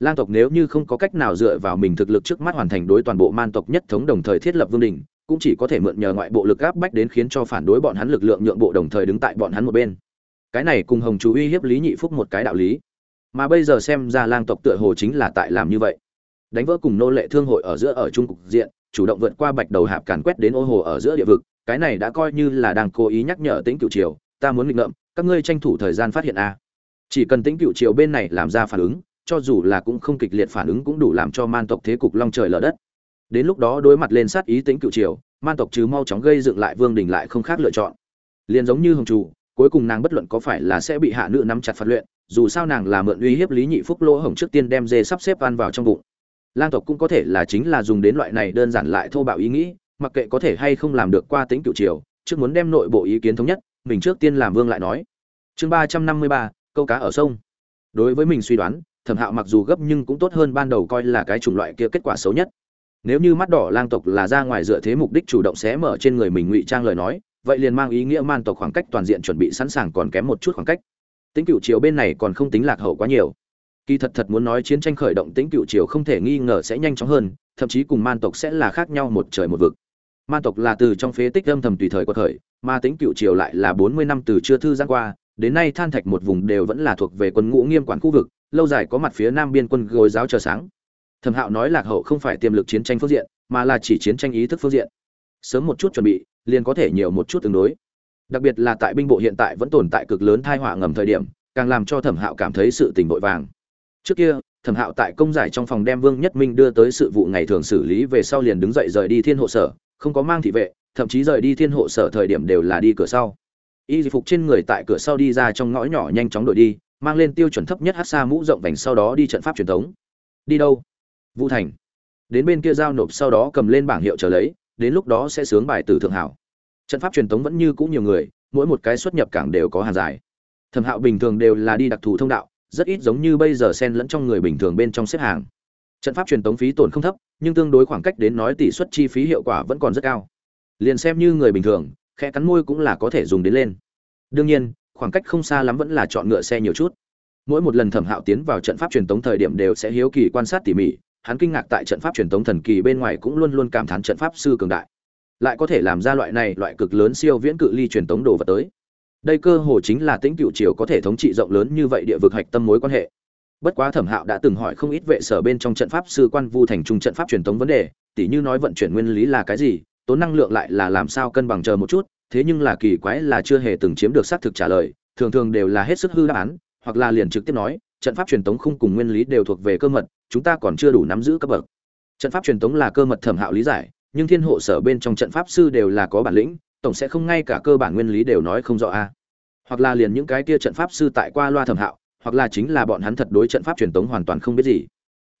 lang tộc nếu như không có cách nào dựa vào mình thực lực trước mắt hoàn thành đối toàn bộ man tộc nhất thống đồng thời thiết lập vương đình, cũng chỉ có thể mượn nhờ ngoại bộ lực áp bách đến khiến cho phản đối bọn hắn lực lượng nhượng bộ đồng thời đứng tại bọn hắn một bên. Cái này cùng hồng chú uy hiếp lý nhị phúc một cái đạo lý. Mà bây giờ xem ra lang tộc tựa hồ chính là tại làm như vậy. Đánh vỡ cùng nô lệ thương hội ở giữa ở trung cục diện, chủ động vượt qua bạch đầu hạp càn quét đến ô hồ ở giữa địa vực, cái này đã coi như là đang cố ý nhắc nhở tính cựu triều, ta muốn nghịch ngợm, các ngươi tranh thủ thời gian phát hiện a. Chỉ cần tính cựu triều bên này làm ra phản ứng cho dù là cũng không kịch liệt phản ứng cũng đủ làm cho man tộc thế cục long trời lở đất. Đến lúc đó đối mặt lên sát ý tính cựu triều, man tộc chứ mau chóng gây dựng lại vương đình lại không khác lựa chọn. Liền giống như hồng chủ, cuối cùng nàng bất luận có phải là sẽ bị hạ nữ nắm chặt phạt luyện, dù sao nàng là mượn uy hiếp lý nhị phúc lỗ hồng trước tiên đem dê sắp xếp ăn vào trong bụng. Lang tộc cũng có thể là chính là dùng đến loại này đơn giản lại thô bạo ý nghĩ, mặc kệ có thể hay không làm được qua tính cựu triều, trước muốn đem nội bộ ý kiến thống nhất, mình trước tiên làm vương lại nói. Chương ba trăm năm mươi ba, câu cá ở sông. Đối với mình suy đoán thẩm hạo mặc dù gấp nhưng cũng tốt hơn ban đầu coi là cái chủng loại kia kết quả xấu nhất. Nếu như mắt đỏ lang tộc là ra ngoài dựa thế mục đích chủ động xé mở trên người mình ngụy trang lời nói, vậy liền mang ý nghĩa man tộc khoảng cách toàn diện chuẩn bị sẵn sàng còn kém một chút khoảng cách. Tính cựu chiều bên này còn không tính lạc hậu quá nhiều. Kỳ thật thật muốn nói chiến tranh khởi động tính cựu chiều không thể nghi ngờ sẽ nhanh chóng hơn, thậm chí cùng man tộc sẽ là khác nhau một trời một vực. Man tộc là từ trong phế tích âm thầm tùy thời có thời mà tính cựu chiều lại là bốn mươi năm từ chưa thư giãn qua đến nay than thạch một vùng đều vẫn là thuộc về quân ngũ nghiêm quản khu vực, lâu dài có mặt phía nam biên quân gối giáo chờ sáng. Thẩm hạo nói lạc hậu không phải tiềm lực chiến tranh phương diện, mà là chỉ chiến tranh ý thức phương diện. Sớm một chút chuẩn bị, liền có thể nhiều một chút tương đối. Đặc biệt là tại binh bộ hiện tại vẫn tồn tại cực lớn thai họa ngầm thời điểm, càng làm cho thẩm hạo cảm thấy sự tình vội vàng. Trước kia, thẩm hạo tại công giải trong phòng đem vương nhất minh đưa tới sự vụ ngày thường xử lý về sau liền đứng dậy rời đi thiên hộ sở, không có mang thị vệ, thậm chí rời đi thiên hộ sở thời điểm đều là đi cửa sau y phục trên người tại cửa sau đi ra trong ngõ nhỏ nhanh chóng đổi đi, mang lên tiêu chuẩn thấp nhất hát xa mũ rộng vành sau đó đi trận pháp truyền thống. Đi đâu? Vũ thành. Đến bên kia giao nộp sau đó cầm lên bảng hiệu trở lấy, đến lúc đó sẽ sướng bài từ thượng hảo. Trận pháp truyền thống vẫn như cũ nhiều người, mỗi một cái xuất nhập cảng đều có hàng dài. Thẩm hạo bình thường đều là đi đặc thù thông đạo, rất ít giống như bây giờ xen lẫn trong người bình thường bên trong xếp hàng. Trận pháp truyền tống phí tổn không thấp, nhưng tương đối khoảng cách đến nói tỷ suất chi phí hiệu quả vẫn còn rất cao. Liền xem như người bình thường khe cắn môi cũng là có thể dùng đến lên. Đương nhiên, khoảng cách không xa lắm vẫn là chọn ngựa xe nhiều chút. Mỗi một lần thẩm hạo tiến vào trận pháp truyền tống thời điểm đều sẽ hiếu kỳ quan sát tỉ mỉ, hắn kinh ngạc tại trận pháp truyền tống thần kỳ bên ngoài cũng luôn luôn cảm thán trận pháp sư cường đại. Lại có thể làm ra loại này loại cực lớn siêu viễn cự ly truyền tống đồ vật tới. Đây cơ hồ chính là tĩnh cựu triều có thể thống trị rộng lớn như vậy địa vực hạch tâm mối quan hệ. Bất quá thẩm hạo đã từng hỏi không ít vệ sở bên trong trận pháp sư quan vu thành trung trận pháp truyền thống vấn đề, tỉ như nói vận chuyển nguyên lý là cái gì tốn năng lượng lại là làm sao cân bằng chờ một chút, thế nhưng là kỳ quái là chưa hề từng chiếm được xác thực trả lời, thường thường đều là hết sức hư đáp án, hoặc là liền trực tiếp nói, trận pháp truyền thống không cùng nguyên lý đều thuộc về cơ mật, chúng ta còn chưa đủ nắm giữ cấp bậc. Trận pháp truyền thống là cơ mật thẩm hạo lý giải, nhưng thiên hộ sở bên trong trận pháp sư đều là có bản lĩnh, tổng sẽ không ngay cả cơ bản nguyên lý đều nói không rõ a. Hoặc là liền những cái kia trận pháp sư tại qua loa thẩm hạo, hoặc là chính là bọn hắn thật đối trận pháp truyền thống hoàn toàn không biết gì.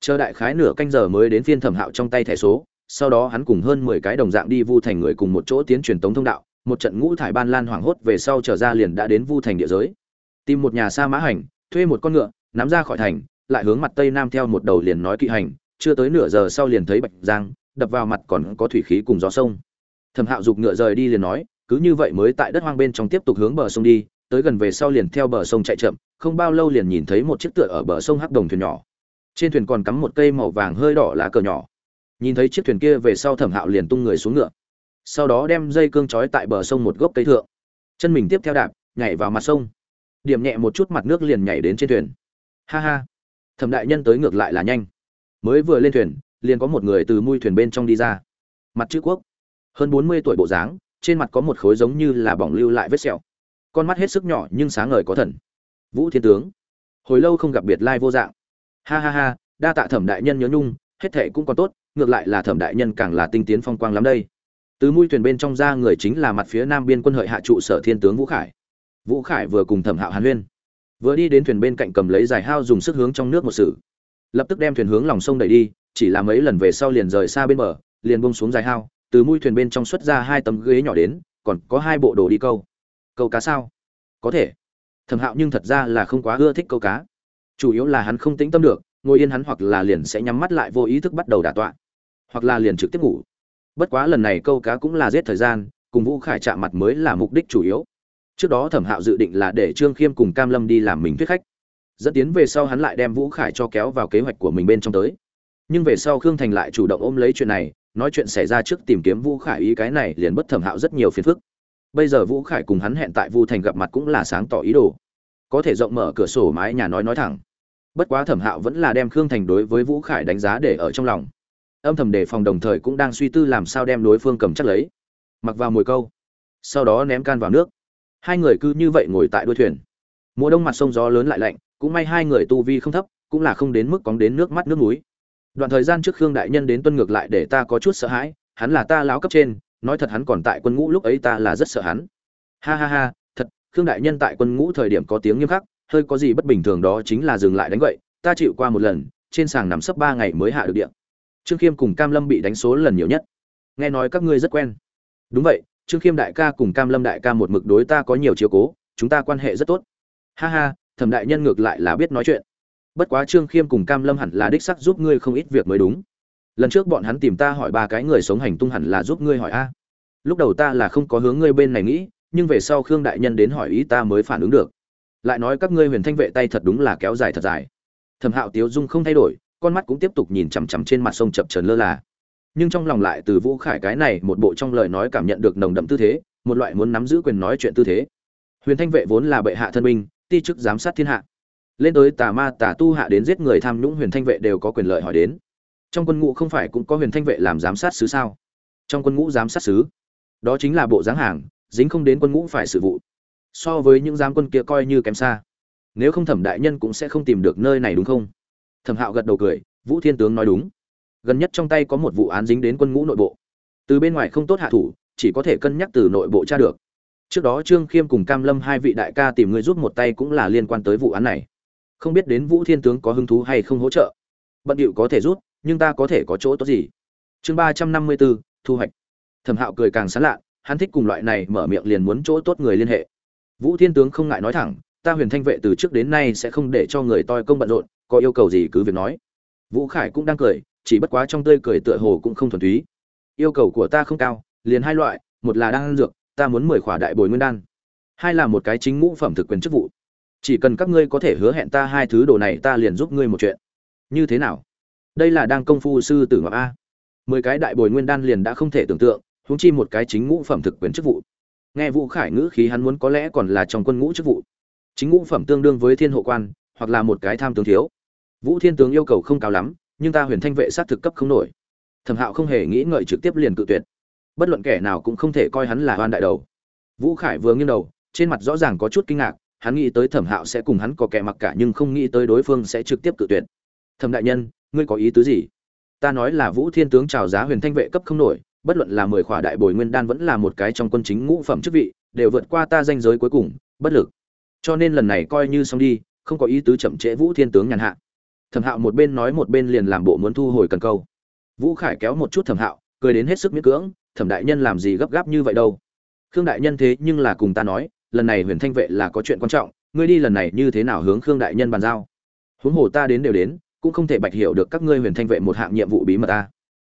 Chờ đại khái nửa canh giờ mới đến phiên thẩm hạo trong tay thẻ số sau đó hắn cùng hơn mười cái đồng dạng đi vu thành người cùng một chỗ tiến truyền tống thông đạo, một trận ngũ thải ban lan hoảng hốt về sau trở ra liền đã đến vu thành địa giới. Tìm một nhà xa mã hành, thuê một con ngựa, nắm ra khỏi thành, lại hướng mặt tây nam theo một đầu liền nói kỵ hành, chưa tới nửa giờ sau liền thấy bạch giang, đập vào mặt còn có thủy khí cùng gió sông. Thẩm hạo giục ngựa rời đi liền nói, cứ như vậy mới tại đất hoang bên trong tiếp tục hướng bờ sông đi, tới gần về sau liền theo bờ sông chạy chậm, không bao lâu liền nhìn thấy một chiếc tựa ở bờ sông hắc đồng thuyền nhỏ. Trên thuyền còn cắm một cây màu vàng hơi đỏ lá cờ nhỏ nhìn thấy chiếc thuyền kia về sau thẩm hạo liền tung người xuống ngựa. Sau đó đem dây cương trói tại bờ sông một gốc cây thượng. Chân mình tiếp theo đạp, nhảy vào mặt sông. Điểm nhẹ một chút mặt nước liền nhảy đến trên thuyền. Ha ha. Thẩm đại nhân tới ngược lại là nhanh. Mới vừa lên thuyền, liền có một người từ mui thuyền bên trong đi ra. Mặt chữ quốc. Hơn bốn mươi tuổi bộ dáng, trên mặt có một khối giống như là bỏng lưu lại vết sẹo. Con mắt hết sức nhỏ nhưng sáng ngời có thần. Vũ thiên tướng. Hồi lâu không gặp biệt lai vô dạng. Ha ha ha, đa tạ thẩm đại nhân nhớ nhung, hết thệ cũng còn tốt ngược lại là thẩm đại nhân càng là tinh tiến phong quang lắm đây. Từ mũi thuyền bên trong ra người chính là mặt phía nam biên quân hợi hạ trụ sở thiên tướng vũ khải. Vũ khải vừa cùng thẩm hạo hàn huyên, vừa đi đến thuyền bên cạnh cầm lấy giải hao dùng sức hướng trong nước một sử lập tức đem thuyền hướng lòng sông đẩy đi, chỉ là mấy lần về sau liền rời xa bên bờ, liền bông xuống giải hao, từ mũi thuyền bên trong xuất ra hai tấm ghế nhỏ đến, còn có hai bộ đồ đi câu. Câu cá sao? Có thể. Thẩm hạo nhưng thật ra là không quá ưa thích câu cá. Chủ yếu là hắn không tĩnh tâm được, ngồi yên hắn hoặc là liền sẽ nhắm mắt lại vô ý thức bắt đầu đả tọa hoặc là liền trực tiếp ngủ. Bất quá lần này câu cá cũng là giết thời gian, cùng vũ khải chạm mặt mới là mục đích chủ yếu. Trước đó thẩm hạo dự định là để trương khiêm cùng cam lâm đi làm mình thuyết khách. Dẫn tiến về sau hắn lại đem vũ khải cho kéo vào kế hoạch của mình bên trong tới. Nhưng về sau khương thành lại chủ động ôm lấy chuyện này, nói chuyện xảy ra trước tìm kiếm vũ khải ý cái này liền bất thẩm hạo rất nhiều phiền phức. Bây giờ vũ khải cùng hắn hẹn tại vu thành gặp mặt cũng là sáng tỏ ý đồ. Có thể rộng mở cửa sổ mái nhà nói nói thẳng. Bất quá thẩm hạo vẫn là đem khương thành đối với vũ khải đánh giá để ở trong lòng âm thầm đề phòng đồng thời cũng đang suy tư làm sao đem đối phương cầm chắc lấy. Mặc vào mồi câu. Sau đó ném can vào nước. Hai người cứ như vậy ngồi tại đuôi thuyền. Mùa đông mặt sông gió lớn lại lạnh, cũng may hai người tu vi không thấp, cũng là không đến mức cóng đến nước mắt nước núi đoạn thời gian trước khương đại nhân đến tuân ngược lại để ta có chút sợ hãi, hắn là ta láo cấp trên, nói thật hắn còn tại quân ngũ lúc ấy ta là rất sợ hắn. Ha ha ha, thật, khương đại nhân tại quân ngũ thời điểm có tiếng nghiêm khắc, hơi có gì bất bình thường đó chính là dừng lại đánh vậy ta chịu qua một lần, trên sàng nằm sấp ba ngày mới hạ được điện trương khiêm cùng cam lâm bị đánh số lần nhiều nhất. Nghe nói các ngươi rất quen. Đúng vậy, trương khiêm đại ca cùng cam lâm đại ca một mực đối ta có nhiều chiếu cố, chúng ta quan hệ rất tốt. Ha ha, thẩm đại nhân ngược lại là biết nói chuyện. Bất quá trương khiêm cùng cam lâm hẳn là đích sắc giúp ngươi không ít việc mới đúng. Lần trước bọn hắn tìm ta hỏi ba cái người sống hành tung hẳn là giúp ngươi hỏi a. Lúc đầu ta là không có hướng ngươi bên này nghĩ, nhưng về sau khương đại nhân đến hỏi ý ta mới phản ứng được. Lại nói các ngươi huyền thanh vệ tay thật đúng là kéo dài thật dài. Thẩm hạo tiếu dung không thay đổi con mắt cũng tiếp tục nhìn chằm chằm trên mặt sông chập trần lơ là. Nhưng trong lòng lại từ vũ khải cái này một bộ trong lời nói cảm nhận được nồng đậm tư thế, một loại muốn nắm giữ quyền nói chuyện tư thế. Huyền thanh vệ vốn là bệ hạ thân binh, ti chức giám sát thiên hạ. Lên tới tà ma tà tu hạ đến giết người tham nhũng huyền thanh vệ đều có quyền lợi hỏi đến. Trong quân ngũ không phải cũng có huyền thanh vệ làm giám sát sứ sao? Trong quân ngũ giám sát sứ? Đó chính là bộ giáng hàng, dính không đến quân ngũ phải sự vụ. So với những giám quân kia coi như kém xa. Nếu không thẩm đại nhân cũng sẽ không tìm được nơi này đúng không? Thẩm hạo gật đầu cười, vũ thiên tướng nói đúng. Gần nhất trong tay có một vụ án dính đến quân ngũ nội bộ. Từ bên ngoài không tốt hạ thủ, chỉ có thể cân nhắc từ nội bộ tra được. Trước đó trương khiêm cùng cam lâm hai vị đại ca tìm người giúp một tay cũng là liên quan tới vụ án này. Không biết đến vũ thiên tướng có hứng thú hay không hỗ trợ. Bận điệu có thể rút, nhưng ta có thể có chỗ tốt gì? Chương ba trăm năm mươi bốn, thu hoạch. Thẩm hạo cười càng sán lạ, hắn thích cùng loại này mở miệng liền muốn chỗ tốt người liên hệ. Vũ thiên tướng không ngại nói thẳng, ta huyền thanh vệ từ trước đến nay sẽ không để cho người toi công bận rộn có yêu cầu gì cứ việc nói. Vũ khải cũng đang cười, chỉ bất quá trong tươi cười tựa hồ cũng không thuần túy. Yêu cầu của ta không cao, liền hai loại, một là đan dược, ta muốn mười khỏa đại bồi nguyên đan. Hai là một cái chính ngũ phẩm thực quyền chức vụ. Chỉ cần các ngươi có thể hứa hẹn ta hai thứ đồ này ta liền giúp ngươi một chuyện. Như thế nào? Đây là đang công phu sư tử ngọc a. Mười cái đại bồi nguyên đan liền đã không thể tưởng tượng, huống chi một cái chính ngũ phẩm thực quyền chức vụ. Nghe vũ khải ngữ khí hắn muốn có lẽ còn là trong quân ngũ chức vụ. Chính ngũ phẩm tương đương với thiên hộ quan hoặc là một cái tham tướng thiếu. Vũ thiên tướng yêu cầu không cao lắm, nhưng ta huyền thanh vệ sát thực cấp không nổi. Thẩm hạo không hề nghĩ ngợi trực tiếp liền cự tuyệt. Bất luận kẻ nào cũng không thể coi hắn là oan đại đầu. Vũ khải vừa nghiêng đầu, trên mặt rõ ràng có chút kinh ngạc, hắn nghĩ tới thẩm hạo sẽ cùng hắn có kẻ mặc cả nhưng không nghĩ tới đối phương sẽ trực tiếp cự tuyệt. Thẩm đại nhân, ngươi có ý tứ gì? Ta nói là vũ thiên tướng chào giá huyền thanh vệ cấp không nổi, bất luận là mười khỏa đại bồi nguyên đan vẫn là một cái trong quân chính ngũ phẩm chức vị, đều vượt qua ta danh giới cuối cùng, bất lực. Cho nên lần này coi như xong đi không có ý tứ chậm trễ vũ thiên tướng nhàn hạ. Thẩm hạo một bên nói một bên liền làm bộ muốn thu hồi cần câu. Vũ khải kéo một chút thẩm hạo, cười đến hết sức miễn cưỡng, thẩm đại nhân làm gì gấp gáp như vậy đâu? Khương đại nhân thế nhưng là cùng ta nói, lần này huyền thanh vệ là có chuyện quan trọng, ngươi đi lần này như thế nào hướng khương đại nhân bàn giao? Huống hồ ta đến đều đến, cũng không thể bạch hiểu được các ngươi huyền thanh vệ một hạng nhiệm vụ bí mật ta.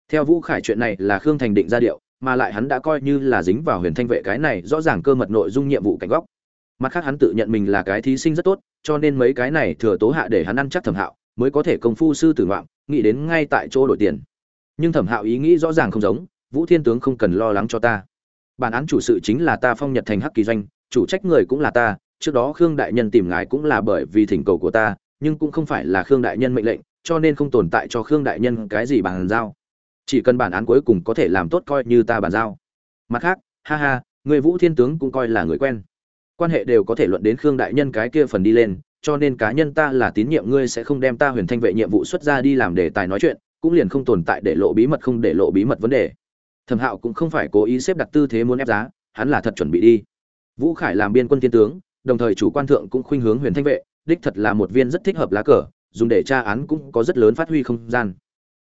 Theo vũ khải chuyện này là khương thành định ra điệu, mà lại hắn đã coi như là dính vào huyền thanh vệ cái này rõ ràng cơ mật nội dung nhiệm vụ cảnh góc mặt khác hắn tự nhận mình là cái thí sinh rất tốt, cho nên mấy cái này thừa tố hạ để hắn ăn chắc thẩm hạo, mới có thể công phu sư tử ngoạm, nghĩ đến ngay tại chỗ đổi tiền. Nhưng thẩm hạo ý nghĩ rõ ràng không giống, vũ thiên tướng không cần lo lắng cho ta. Bản án chủ sự chính là ta phong nhật thành hắc kỳ doanh, chủ trách người cũng là ta, trước đó khương đại nhân tìm ngài cũng là bởi vì thỉnh cầu của ta, nhưng cũng không phải là khương đại nhân mệnh lệnh, cho nên không tồn tại cho khương đại nhân cái gì bàn giao. Chỉ cần bản án cuối cùng có thể làm tốt coi như ta bàn giao. Mặt khác, ha ha, người vũ thiên tướng cũng coi là người quen quan hệ đều có thể luận đến khương đại nhân cái kia phần đi lên, cho nên cá nhân ta là tín nhiệm ngươi sẽ không đem ta huyền thanh vệ nhiệm vụ xuất ra đi làm đề tài nói chuyện, cũng liền không tồn tại để lộ bí mật không để lộ bí mật vấn đề. Thẩm hạo cũng không phải cố ý xếp đặt tư thế muốn ép giá, hắn là thật chuẩn bị đi. Vũ khải làm biên quân thiên tướng, đồng thời chủ quan thượng cũng khuynh hướng huyền thanh vệ, đích thật là một viên rất thích hợp lá cờ, dùng để tra án cũng có rất lớn phát huy không gian.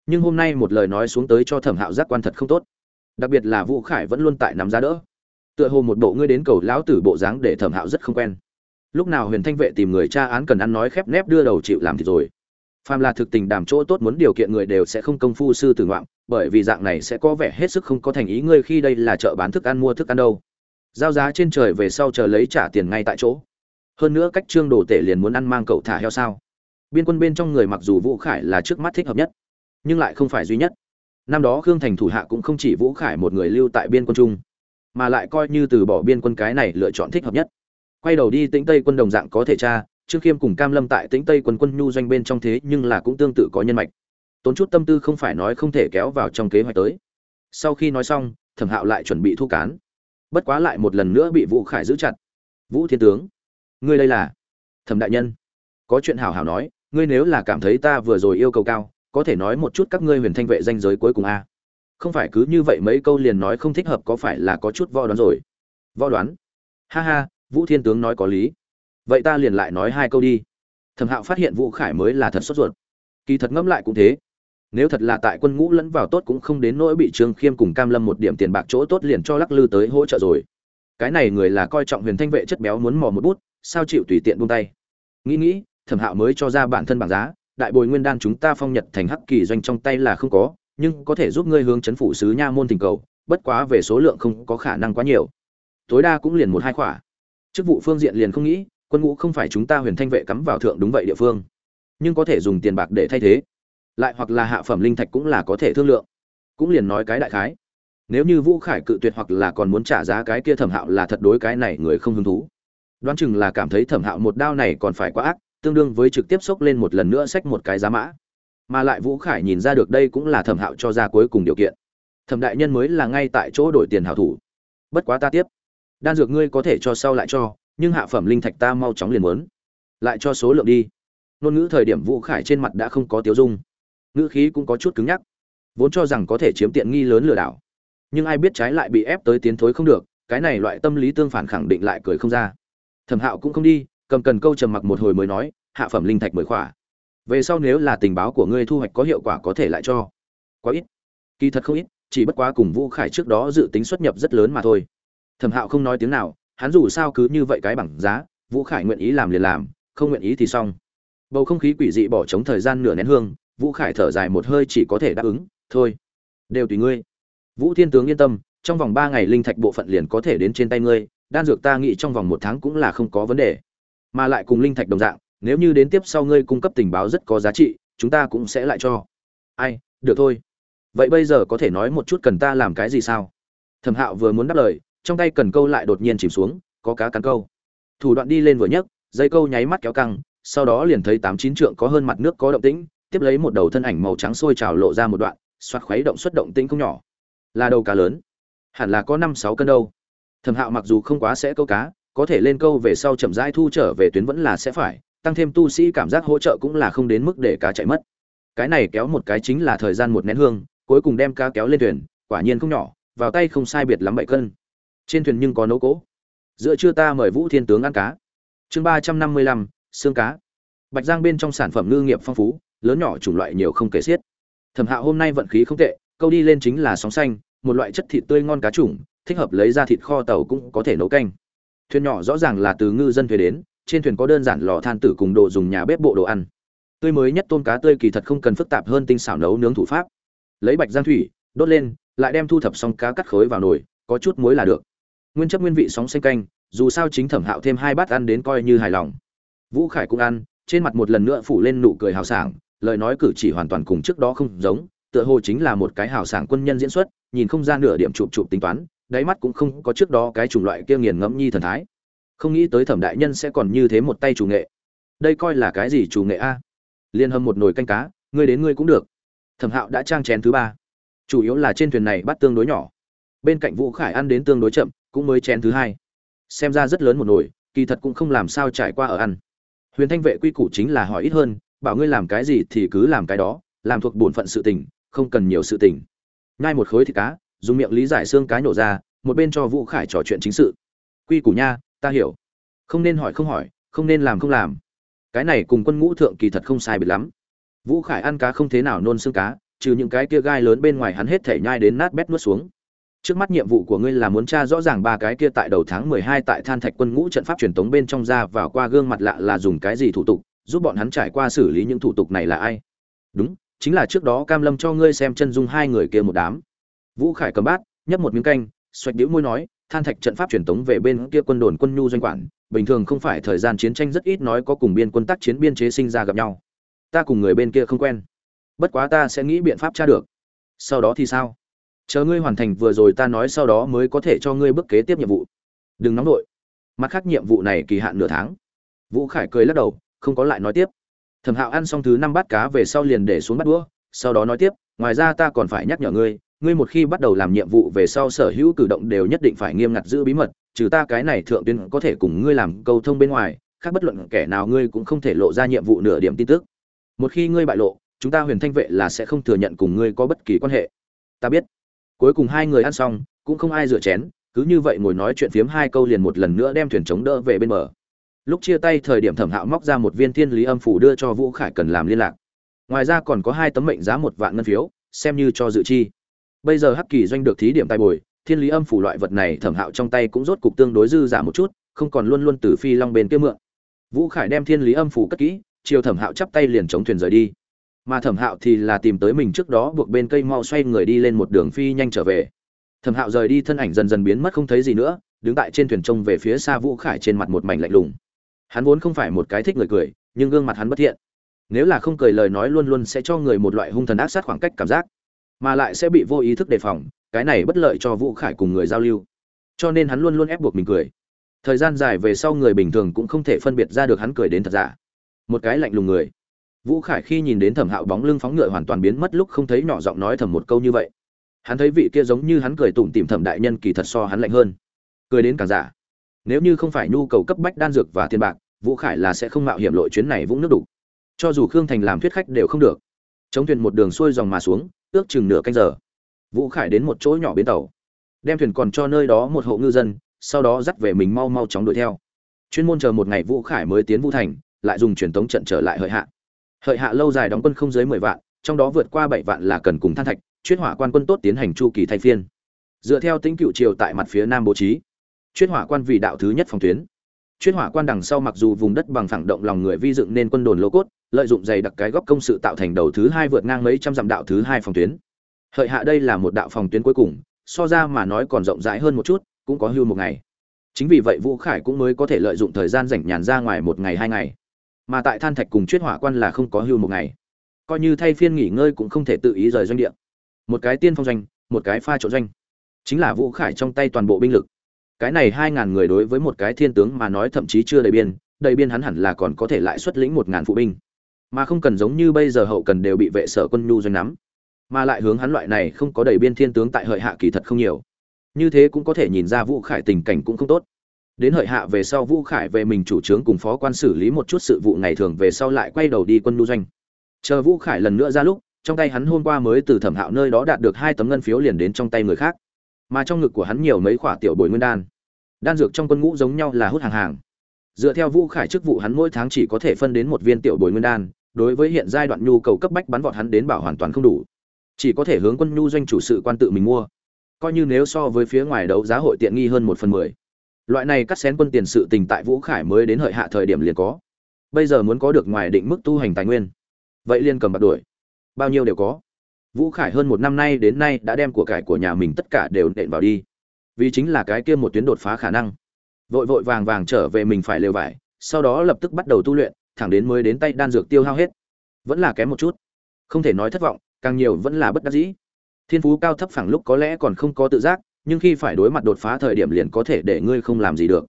Nhưng hôm nay một lời nói xuống tới cho thẩm hạo giác quan thật không tốt. Đặc biệt là vũ khải vẫn luôn tại nắm giá đỡ tựa hồ một bộ ngươi đến cầu lão tử bộ dáng để thẩm hạo rất không quen. Lúc nào huyền thanh vệ tìm người tra án cần ăn nói khép nép đưa đầu chịu làm thì rồi. Phàm là thực tình đàm chỗ tốt muốn điều kiện người đều sẽ không công phu sư tử ngoạm, bởi vì dạng này sẽ có vẻ hết sức không có thành ý ngươi khi đây là chợ bán thức ăn mua thức ăn đâu. Giao giá trên trời về sau chờ lấy trả tiền ngay tại chỗ. Hơn nữa cách trương đồ tể liền muốn ăn mang cậu thả heo sao. Biên quân bên trong người mặc dù vũ khải là trước mắt thích hợp nhất, nhưng lại không phải duy nhất. Năm đó khương thành thủ hạ cũng không chỉ vũ khải một người lưu tại biên quân trung mà lại coi như từ bỏ biên quân cái này lựa chọn thích hợp nhất. Quay đầu đi tĩnh tây quân đồng dạng có thể tra, trương khiêm cùng cam lâm tại tĩnh tây quân quân nhu doanh bên trong thế nhưng là cũng tương tự có nhân mạch. Tốn chút tâm tư không phải nói không thể kéo vào trong kế hoạch tới. Sau khi nói xong, thẩm hạo lại chuẩn bị thu cán. Bất quá lại một lần nữa bị vũ khải giữ chặt. Vũ thiên tướng, ngươi đây là? Thẩm đại nhân. Có chuyện hảo hảo nói, ngươi nếu là cảm thấy ta vừa rồi yêu cầu cao, có thể nói một chút các ngươi huyền thanh vệ danh giới cuối cùng a không phải cứ như vậy mấy câu liền nói không thích hợp có phải là có chút vo đoán rồi? Vo đoán? Ha ha, vũ thiên tướng nói có lý. Vậy ta liền lại nói hai câu đi. Thẩm hạo phát hiện vũ khải mới là thật sốt ruột. Kỳ thật ngẫm lại cũng thế. Nếu thật là tại quân ngũ lẫn vào tốt cũng không đến nỗi bị trương khiêm cùng cam lâm một điểm tiền bạc chỗ tốt liền cho lắc lư tới hỗ trợ rồi. Cái này người là coi trọng huyền thanh vệ chất béo muốn mò một bút, sao chịu tùy tiện buông tay? Nghĩ nghĩ, thẩm hạo mới cho ra bản thân bảng giá, đại bồi nguyên đan chúng ta phong nhật thành hắc kỳ doanh trong tay là không có nhưng có thể giúp ngươi hướng chấn phủ sứ nha môn tình cầu, bất quá về số lượng không có khả năng quá nhiều. Tối đa cũng liền một hai khỏa. Chức vụ phương diện liền không nghĩ, quân ngũ không phải chúng ta huyền thanh vệ cắm vào thượng đúng vậy địa phương. Nhưng có thể dùng tiền bạc để thay thế. Lại hoặc là hạ phẩm linh thạch cũng là có thể thương lượng. Cũng liền nói cái đại khái. Nếu như vũ khải cự tuyệt hoặc là còn muốn trả giá cái kia thẩm hạo là thật đối cái này người không hứng thú. Đoán chừng là cảm thấy thẩm hạo một đao này còn phải quá ác, tương đương với trực tiếp xốc lên một lần nữa xách một cái giá mã mà lại vũ khải nhìn ra được đây cũng là thẩm hạo cho ra cuối cùng điều kiện. Thẩm đại nhân mới là ngay tại chỗ đổi tiền hảo thủ. Bất quá ta tiếp. Đan dược ngươi có thể cho sau lại cho, nhưng hạ phẩm linh thạch ta mau chóng liền muốn. Lại cho số lượng đi. Ngôn ngữ thời điểm vũ khải trên mặt đã không có tiếu dung. Ngữ khí cũng có chút cứng nhắc. Vốn cho rằng có thể chiếm tiện nghi lớn lừa đảo. Nhưng ai biết trái lại bị ép tới tiến thối không được, cái này loại tâm lý tương phản khẳng định lại cười không ra. Thẩm hạo cũng không đi, cầm cần câu trầm mặc một hồi mới nói, hạ phẩm linh thạch mười khỏa về sau nếu là tình báo của ngươi thu hoạch có hiệu quả có thể lại cho. Quá ít. Kỳ thật không ít, chỉ bất quá cùng vũ khải trước đó dự tính xuất nhập rất lớn mà thôi. Thẩm hạo không nói tiếng nào, hắn dù sao cứ như vậy cái bằng giá, vũ khải nguyện ý làm liền làm, không nguyện ý thì xong. Bầu không khí quỷ dị bỏ trống thời gian nửa nén hương, vũ khải thở dài một hơi chỉ có thể đáp ứng, thôi, đều tùy ngươi. Vũ thiên tướng yên tâm, trong vòng ba ngày linh thạch bộ phận liền có thể đến trên tay ngươi, đan dược ta nghĩ trong vòng một tháng cũng là không có vấn đề. Mà lại cùng linh thạch đồng dạng nếu như đến tiếp sau ngươi cung cấp tình báo rất có giá trị, chúng ta cũng sẽ lại cho. Ai, được thôi. Vậy bây giờ có thể nói một chút cần ta làm cái gì sao? Thẩm hạo vừa muốn đáp lời, trong tay cần câu lại đột nhiên chìm xuống, có cá cắn câu. Thủ đoạn đi lên vừa nhấc, dây câu nháy mắt kéo căng, sau đó liền thấy tám chín trượng có hơn mặt nước có động tĩnh, tiếp lấy một đầu thân ảnh màu trắng sôi trào lộ ra một đoạn xoát khuấy động xuất động tĩnh không nhỏ. Là đầu cá lớn. Hẳn là có năm sáu cân đâu. Thẩm hạo mặc dù không quá sẽ câu cá, có thể lên câu về sau chậm rãi thu trở về tuyến vẫn là sẽ phải tăng thêm tu sĩ cảm giác hỗ trợ cũng là không đến mức để cá chạy mất. Cái này kéo một cái chính là thời gian một nén hương, cuối cùng đem cá kéo lên thuyền, quả nhiên không nhỏ, vào tay không sai biệt lắm bảy cân. Trên thuyền nhưng có nấu cỗ. Giữa trưa ta mời vũ thiên tướng ăn cá. Chương ba trăm năm mươi lăm, xương cá. Bạch giang bên trong sản phẩm ngư nghiệp phong phú, lớn nhỏ chủng loại nhiều không kể xiết. Thẩm hạo hôm nay vận khí không tệ, câu đi lên chính là sóng xanh, một loại chất thịt tươi ngon cá chủng, thích hợp lấy ra thịt kho tàu cũng có thể nấu canh. Thuyền nhỏ rõ ràng là từ ngư dân thuê đến trên thuyền có đơn giản lò than tử cùng đồ dùng nhà bếp bộ đồ ăn. Tươi mới nhất tôm cá tươi kỳ thật không cần phức tạp hơn tinh xảo nấu nướng thủ pháp. Lấy bạch giang thủy, đốt lên, lại đem thu thập xong cá cắt khối vào nồi, có chút muối là được. Nguyên chất nguyên vị sóng xanh canh, dù sao chính thẩm hạo thêm hai bát ăn đến coi như hài lòng. Vũ khải cũng ăn, trên mặt một lần nữa phủ lên nụ cười hào sảng, lời nói cử chỉ hoàn toàn cùng trước đó không giống, tựa hồ chính là một cái hào sảng quân nhân diễn xuất, nhìn không ra nửa điểm chụp chụp tính toán, đáy mắt cũng không có trước đó cái chủng loại kia nghiền ngẫm nhi thần thái không nghĩ tới thẩm đại nhân sẽ còn như thế một tay chủ nghệ. Đây coi là cái gì chủ nghệ a? Liên hâm một nồi canh cá, ngươi đến ngươi cũng được. Thẩm hạo đã trang chén thứ ba. Chủ yếu là trên thuyền này bắt tương đối nhỏ. Bên cạnh vũ khải ăn đến tương đối chậm, cũng mới chén thứ hai. Xem ra rất lớn một nồi, kỳ thật cũng không làm sao trải qua ở ăn. Huyền thanh vệ quy củ chính là hỏi ít hơn, bảo ngươi làm cái gì thì cứ làm cái đó, làm thuộc bổn phận sự tình, không cần nhiều sự tình. Ngay một khối thịt cá, dùng miệng lý giải xương cá nhổ ra, một bên cho vũ khải trò chuyện chính sự. Quy củ nha ta hiểu. Không nên hỏi không hỏi, không nên làm không làm. Cái này cùng quân ngũ thượng kỳ thật không sai biệt lắm. Vũ khải ăn cá không thế nào nôn xương cá, trừ những cái kia gai lớn bên ngoài hắn hết thể nhai đến nát bét nuốt xuống. Trước mắt nhiệm vụ của ngươi là muốn tra rõ ràng ba cái kia tại đầu tháng mười hai tại than thạch quân ngũ trận pháp truyền tống bên trong ra và qua gương mặt lạ là dùng cái gì thủ tục, giúp bọn hắn trải qua xử lý những thủ tục này là ai? Đúng, chính là trước đó cam lâm cho ngươi xem chân dung hai người kia một đám. Vũ khải cầm bát, nhấp một miếng canh, xoạch đĩu môi nói than thạch trận pháp truyền tống về bên kia quân đồn quân nhu doanh quản, bình thường không phải thời gian chiến tranh rất ít nói có cùng biên quân tác chiến biên chế sinh ra gặp nhau. Ta cùng người bên kia không quen. Bất quá ta sẽ nghĩ biện pháp tra được. Sau đó thì sao? Chờ ngươi hoàn thành vừa rồi ta nói sau đó mới có thể cho ngươi bước kế tiếp nhiệm vụ. Đừng nóng nổi mặt khác nhiệm vụ này kỳ hạn nửa tháng. Vũ khải cười lắc đầu, không có lại nói tiếp. Thẩm hạo ăn xong thứ năm bát cá về sau liền để xuống bắt đũa, sau đó nói tiếp, ngoài ra ta còn phải nhắc nhở ngươi ngươi một khi bắt đầu làm nhiệm vụ về sau sở hữu cử động đều nhất định phải nghiêm ngặt giữ bí mật, trừ ta cái này thượng tuyến có thể cùng ngươi làm câu thông bên ngoài, khác bất luận kẻ nào ngươi cũng không thể lộ ra nhiệm vụ nửa điểm tin tức. Một khi ngươi bại lộ, chúng ta huyền thanh vệ là sẽ không thừa nhận cùng ngươi có bất kỳ quan hệ. Ta biết. Cuối cùng hai người ăn xong, cũng không ai rửa chén, cứ như vậy ngồi nói chuyện phiếm hai câu liền một lần nữa đem thuyền chống đỡ về bên bờ. Lúc chia tay thời điểm thẩm hạo móc ra một viên thiên lý âm phủ đưa cho vũ khải cần làm liên lạc. Ngoài ra còn có hai tấm mệnh giá một vạn ngân phiếu, xem như cho dự chi bây giờ hắc kỳ doanh được thí điểm tay bồi, thiên lý âm phủ loại vật này thẩm hạo trong tay cũng rốt cục tương đối dư giả một chút, không còn luôn luôn từ phi long bên kia mượn. Vũ khải đem thiên lý âm phủ cất kỹ, chiều thẩm hạo chắp tay liền chống thuyền rời đi. Mà thẩm hạo thì là tìm tới mình trước đó buộc bên cây mau xoay người đi lên một đường phi nhanh trở về. Thẩm hạo rời đi thân ảnh dần dần biến mất không thấy gì nữa, đứng tại trên thuyền trông về phía xa vũ khải trên mặt một mảnh lạnh lùng. Hắn vốn không phải một cái thích người cười, nhưng gương mặt hắn bất thiện. Nếu là không cười lời nói luôn luôn sẽ cho người một loại hung thần ác sát khoảng cách cảm giác mà lại sẽ bị vô ý thức đề phòng, cái này bất lợi cho vũ khải cùng người giao lưu. Cho nên hắn luôn luôn ép buộc mình cười. Thời gian dài về sau người bình thường cũng không thể phân biệt ra được hắn cười đến thật giả. Một cái lạnh lùng người. Vũ khải khi nhìn đến thẩm hạo bóng lưng phóng ngựa hoàn toàn biến mất lúc không thấy nhỏ giọng nói thầm một câu như vậy. Hắn thấy vị kia giống như hắn cười tủm tìm thẩm đại nhân kỳ thật so hắn lạnh hơn. Cười đến càng giả. Nếu như không phải nhu cầu cấp bách đan dược và tiền bạc, vũ khải là sẽ không mạo hiểm lội chuyến này vũng nước đủ cho dù khương thành làm thuyết khách đều không được. Chống thuyền một đường xuôi dòng mà xuống ước chừng nửa canh giờ. Vũ khải đến một chỗ nhỏ bến tàu. Đem thuyền còn cho nơi đó một hộ ngư dân, sau đó dắt về mình mau mau chóng đuổi theo. Chuyên môn chờ một ngày vũ khải mới tiến vũ thành, lại dùng truyền thống trận trở lại hợi hạ. Hợi hạ lâu dài đóng quân không dưới mười vạn, trong đó vượt qua bảy vạn là cần cùng than thạch chuyên hỏa quan quân tốt tiến hành chu kỳ thay phiên. Dựa theo tính cựu triều tại mặt phía nam bố trí chuyên hỏa quan vì đạo thứ nhất phòng tuyến. Chuyên hỏa quan đằng sau mặc dù vùng đất bằng phẳng động lòng người vi dựng nên quân đồn lô cốt lợi dụng dày đặc cái góc công sự tạo thành đầu thứ hai vượt ngang mấy trăm dặm đạo thứ hai phòng tuyến. Hợi hạ đây là một đạo phòng tuyến cuối cùng, so ra mà nói còn rộng rãi hơn một chút, cũng có hưu một ngày. Chính vì vậy vũ khải cũng mới có thể lợi dụng thời gian rảnh nhàn ra ngoài một ngày hai ngày. Mà tại than thạch cùng chuyết hỏa quan là không có hưu một ngày. Coi như thay phiên nghỉ ngơi cũng không thể tự ý rời doanh địa. Một cái tiên phong doanh, một cái pha trộn doanh. Chính là vũ khải trong tay toàn bộ binh lực. Cái này hai ngàn người đối với một cái thiên tướng mà nói thậm chí chưa đầy biên đầy biên hắn hẳn là còn có thể lại xuất lĩnh một ngàn phụ binh mà không cần giống như bây giờ hậu cần đều bị vệ sở quân nhu doanh nắm. Mà lại hướng hắn loại này không có đầy biên thiên tướng tại hợi hạ kỳ thật không nhiều. Như thế cũng có thể nhìn ra vũ khải tình cảnh cũng không tốt. Đến hợi hạ về sau vũ khải về mình chủ trướng cùng phó quan xử lý một chút sự vụ ngày thường về sau lại quay đầu đi quân nhu doanh. Chờ vũ khải lần nữa ra lúc, trong tay hắn hôm qua mới từ thẩm hạo nơi đó đạt được hai tấm ngân phiếu liền đến trong tay người khác. Mà trong ngực của hắn nhiều mấy khoả tiểu bồi nguyên đan. Đan dược trong quân ngũ giống nhau là hút hàng hàng. Dựa theo vũ khải chức vụ hắn mỗi tháng chỉ có thể phân đến một viên tiểu bồi nguyên đan đối với hiện giai đoạn nhu cầu cấp bách bắn vọt hắn đến bảo hoàn toàn không đủ. Chỉ có thể hướng quân nhu doanh chủ sự quan tự mình mua. Coi như nếu so với phía ngoài đấu giá hội tiện nghi hơn một phần mười. Loại này cắt xén quân tiền sự tình tại vũ khải mới đến hợi hạ thời điểm liền có. Bây giờ muốn có được ngoài định mức tu hành tài nguyên. Vậy liên cầm bạc đuổi. Bao nhiêu đều có. Vũ khải hơn một năm nay đến nay đã đem của cải của nhà mình tất cả đều nện vào đi. Vì chính là cái kia một tuyến đột phá khả năng. Vội vội vàng vàng trở về mình phải lều vải, sau đó lập tức bắt đầu tu luyện thẳng đến mới đến tay đan dược tiêu hao hết. Vẫn là kém một chút. Không thể nói thất vọng, càng nhiều vẫn là bất đắc dĩ. Thiên phú cao thấp phẳng lúc có lẽ còn không có tự giác, nhưng khi phải đối mặt đột phá thời điểm liền có thể để ngươi không làm gì được.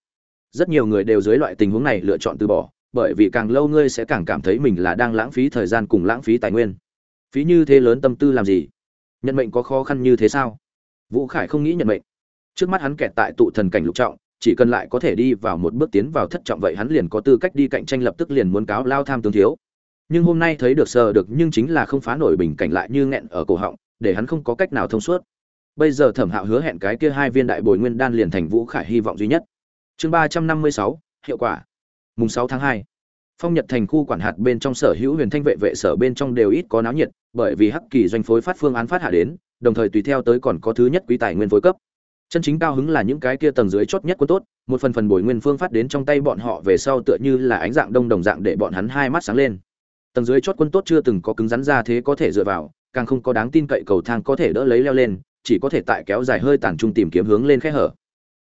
Rất nhiều người đều dưới loại tình huống này lựa chọn từ bỏ, bởi vì càng lâu ngươi sẽ càng cảm thấy mình là đang lãng phí thời gian cùng lãng phí tài nguyên. Phí như thế lớn tâm tư làm gì? Nhận mệnh có khó khăn như thế sao? Vũ khải không nghĩ nhận mệnh. Trước mắt hắn kẹt tại tụ thần cảnh lục trọng chỉ cần lại có thể đi vào một bước tiến vào thất trọng vậy hắn liền có tư cách đi cạnh tranh lập tức liền muốn cáo lao tham tướng thiếu. Nhưng hôm nay thấy được sờ được nhưng chính là không phá nổi bình cảnh lại như nghẹn ở cổ họng, để hắn không có cách nào thông suốt. Bây giờ thẩm hạo hứa hẹn cái kia hai viên đại bồi nguyên đan liền thành vũ khải hy vọng duy nhất. Chương ba trăm năm mươi sáu, hiệu quả. Mùng sáu tháng hai, phong nhật thành khu quản hạt bên trong sở hữu huyền thanh vệ vệ sở bên trong đều ít có náo nhiệt, bởi vì hắc kỳ doanh phối phát phương án phát hạ đến, đồng thời tùy theo tới còn có thứ nhất quý tài nguyên phối cấp chân chính cao hứng là những cái kia tầng dưới chót nhất quân tốt, một phần phần bồi nguyên phương phát đến trong tay bọn họ về sau tựa như là ánh dạng đông đồng dạng để bọn hắn hai mắt sáng lên. Tầng dưới chót quân tốt chưa từng có cứng rắn ra thế có thể dựa vào, càng không có đáng tin cậy cầu thang có thể đỡ lấy leo lên, chỉ có thể tại kéo dài hơi tàn trung tìm kiếm hướng lên khe hở.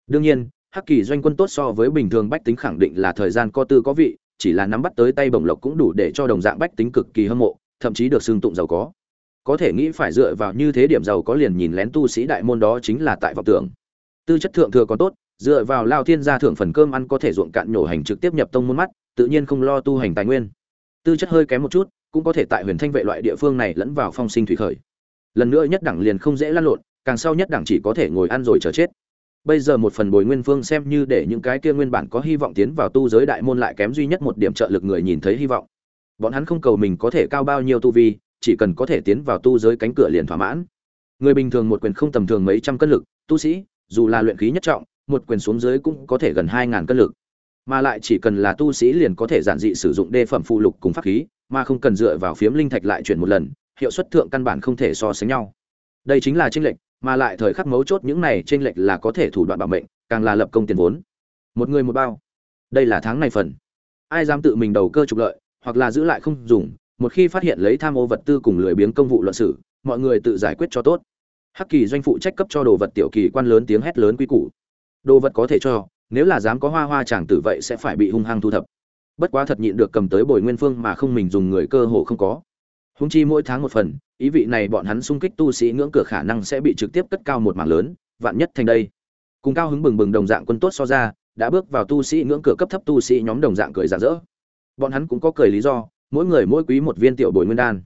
Đương nhiên, hắc kỳ doanh quân tốt so với bình thường bách tính khẳng định là thời gian có tư có vị, chỉ là nắm bắt tới tay bổng lộc cũng đủ để cho đồng dạng bách tính cực kỳ hâm mộ, thậm chí được xương tụng giàu có có thể nghĩ phải dựa vào như thế điểm giàu có liền nhìn lén tu sĩ đại môn đó chính là tại vọng tưởng. Tư chất thượng thừa còn tốt, dựa vào lao thiên gia thượng phần cơm ăn có thể ruộng cạn nhổ hành trực tiếp nhập tông môn mắt, tự nhiên không lo tu hành tài nguyên. Tư chất hơi kém một chút, cũng có thể tại huyền thanh vệ loại địa phương này lẫn vào phong sinh thủy khởi. Lần nữa nhất đẳng liền không dễ lăn lộn, càng sau nhất đẳng chỉ có thể ngồi ăn rồi chờ chết. Bây giờ một phần bồi nguyên phương xem như để những cái kia nguyên bản có hy vọng tiến vào tu giới đại môn lại kém duy nhất một điểm trợ lực người nhìn thấy hy vọng. Bọn hắn không cầu mình có thể cao bao nhiêu tu vi chỉ cần có thể tiến vào tu giới cánh cửa liền thỏa mãn. Người bình thường một quyền không tầm thường mấy trăm cân lực, tu sĩ, dù là luyện khí nhất trọng, một quyền xuống dưới cũng có thể gần hai ngàn cân lực. Mà lại chỉ cần là tu sĩ liền có thể giản dị sử dụng đê phẩm phụ lục cùng pháp khí, mà không cần dựa vào phiếm linh thạch lại chuyển một lần, hiệu suất thượng căn bản không thể so sánh nhau. Đây chính là tranh lệch, mà lại thời khắc mấu chốt những này tranh lệch là có thể thủ đoạn bảo mệnh, càng là lập công tiền vốn. Một người một bao. Đây là tháng này phần. Ai dám tự mình đầu cơ trục lợi, hoặc là giữ lại không dùng một khi phát hiện lấy tham ô vật tư cùng lười biếng công vụ luận sử mọi người tự giải quyết cho tốt. Hắc kỳ doanh phụ trách cấp cho đồ vật tiểu kỳ quan lớn tiếng hét lớn quý củ. Đồ vật có thể cho, nếu là dám có hoa hoa chàng tử vậy sẽ phải bị hung hăng thu thập. Bất quá thật nhịn được cầm tới bồi nguyên phương mà không mình dùng người cơ hồ không có. Húng chi mỗi tháng một phần, ý vị này bọn hắn xung kích tu sĩ ngưỡng cửa khả năng sẽ bị trực tiếp cất cao một mảng lớn, vạn nhất thành đây. Cùng cao hứng bừng bừng đồng dạng quân tốt so ra, đã bước vào tu sĩ ngưỡng cửa cấp thấp tu sĩ nhóm đồng dạng cười rạng rỡ. Bọn hắn cũng có cười lý do mỗi người mỗi quý một viên tiểu bồi nguyên đan.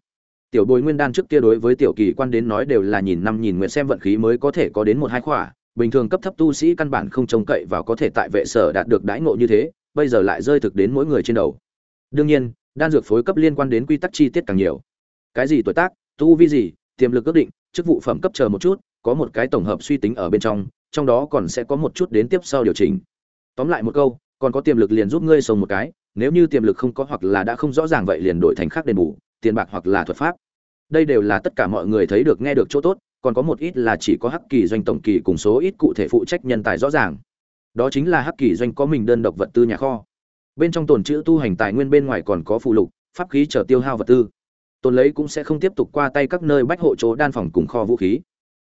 Tiểu bồi nguyên đan trước kia đối với tiểu kỳ quan đến nói đều là nhìn năm nhìn nguyện xem vận khí mới có thể có đến một hai khỏa. Bình thường cấp thấp tu sĩ căn bản không trông cậy vào có thể tại vệ sở đạt được đãi ngộ như thế, bây giờ lại rơi thực đến mỗi người trên đầu. Đương nhiên, đan dược phối cấp liên quan đến quy tắc chi tiết càng nhiều. Cái gì tuổi tác, tu vi gì, tiềm lực ước định, chức vụ phẩm cấp chờ một chút, có một cái tổng hợp suy tính ở bên trong trong đó còn sẽ có một chút đến tiếp sau điều chỉnh. Tóm lại một câu, còn có tiềm lực liền giúp ngươi sông một cái nếu như tiềm lực không có hoặc là đã không rõ ràng vậy liền đổi thành khác đền bù, tiền bạc hoặc là thuật pháp. Đây đều là tất cả mọi người thấy được, nghe được chỗ tốt, còn có một ít là chỉ có hắc kỳ doanh tổng kỳ cùng số ít cụ thể phụ trách nhân tài rõ ràng. Đó chính là hắc kỳ doanh có mình đơn độc vật tư nhà kho. Bên trong tồn chữ tu hành tài nguyên bên ngoài còn có phụ lục, pháp khí chờ tiêu hao vật tư. Tồn lấy cũng sẽ không tiếp tục qua tay các nơi bách hộ chỗ đan phòng cùng kho vũ khí.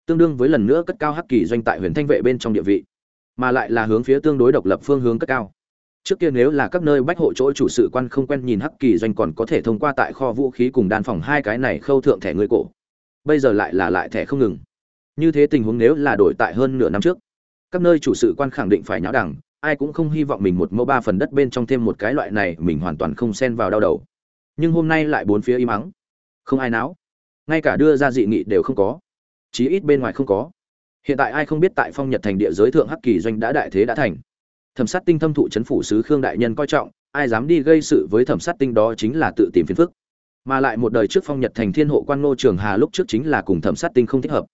Tương đương với lần nữa cất cao hắc kỳ doanh tại huyền thanh vệ bên trong địa vị, mà lại là hướng phía tương đối độc lập phương hướng cất cao trước kia nếu là các nơi bách hộ chỗ chủ sự quan không quen nhìn hắc kỳ doanh còn có thể thông qua tại kho vũ khí cùng đan phòng hai cái này khâu thượng thẻ người cổ. Bây giờ lại là lại thẻ không ngừng. Như thế tình huống nếu là đổi tại hơn nửa năm trước, các nơi chủ sự quan khẳng định phải nháo đẳng, ai cũng không hy vọng mình một mẫu ba phần đất bên trong thêm một cái loại này, mình hoàn toàn không xen vào đau đầu. Nhưng hôm nay lại bốn phía im ắng. Không ai náo. Ngay cả đưa ra dị nghị đều không có. Chí ít bên ngoài không có. Hiện tại ai không biết tại phong nhật thành địa giới thượng hắc kỳ doanh đã đại thế đã thành thẩm sát tinh thâm thụ chấn phủ sứ khương đại nhân coi trọng, ai dám đi gây sự với thẩm sát tinh đó chính là tự tìm phiền phức. Mà lại một đời trước phong nhật thành thiên hộ quan ngô trường hà lúc trước chính là cùng thẩm sát tinh không thích hợp.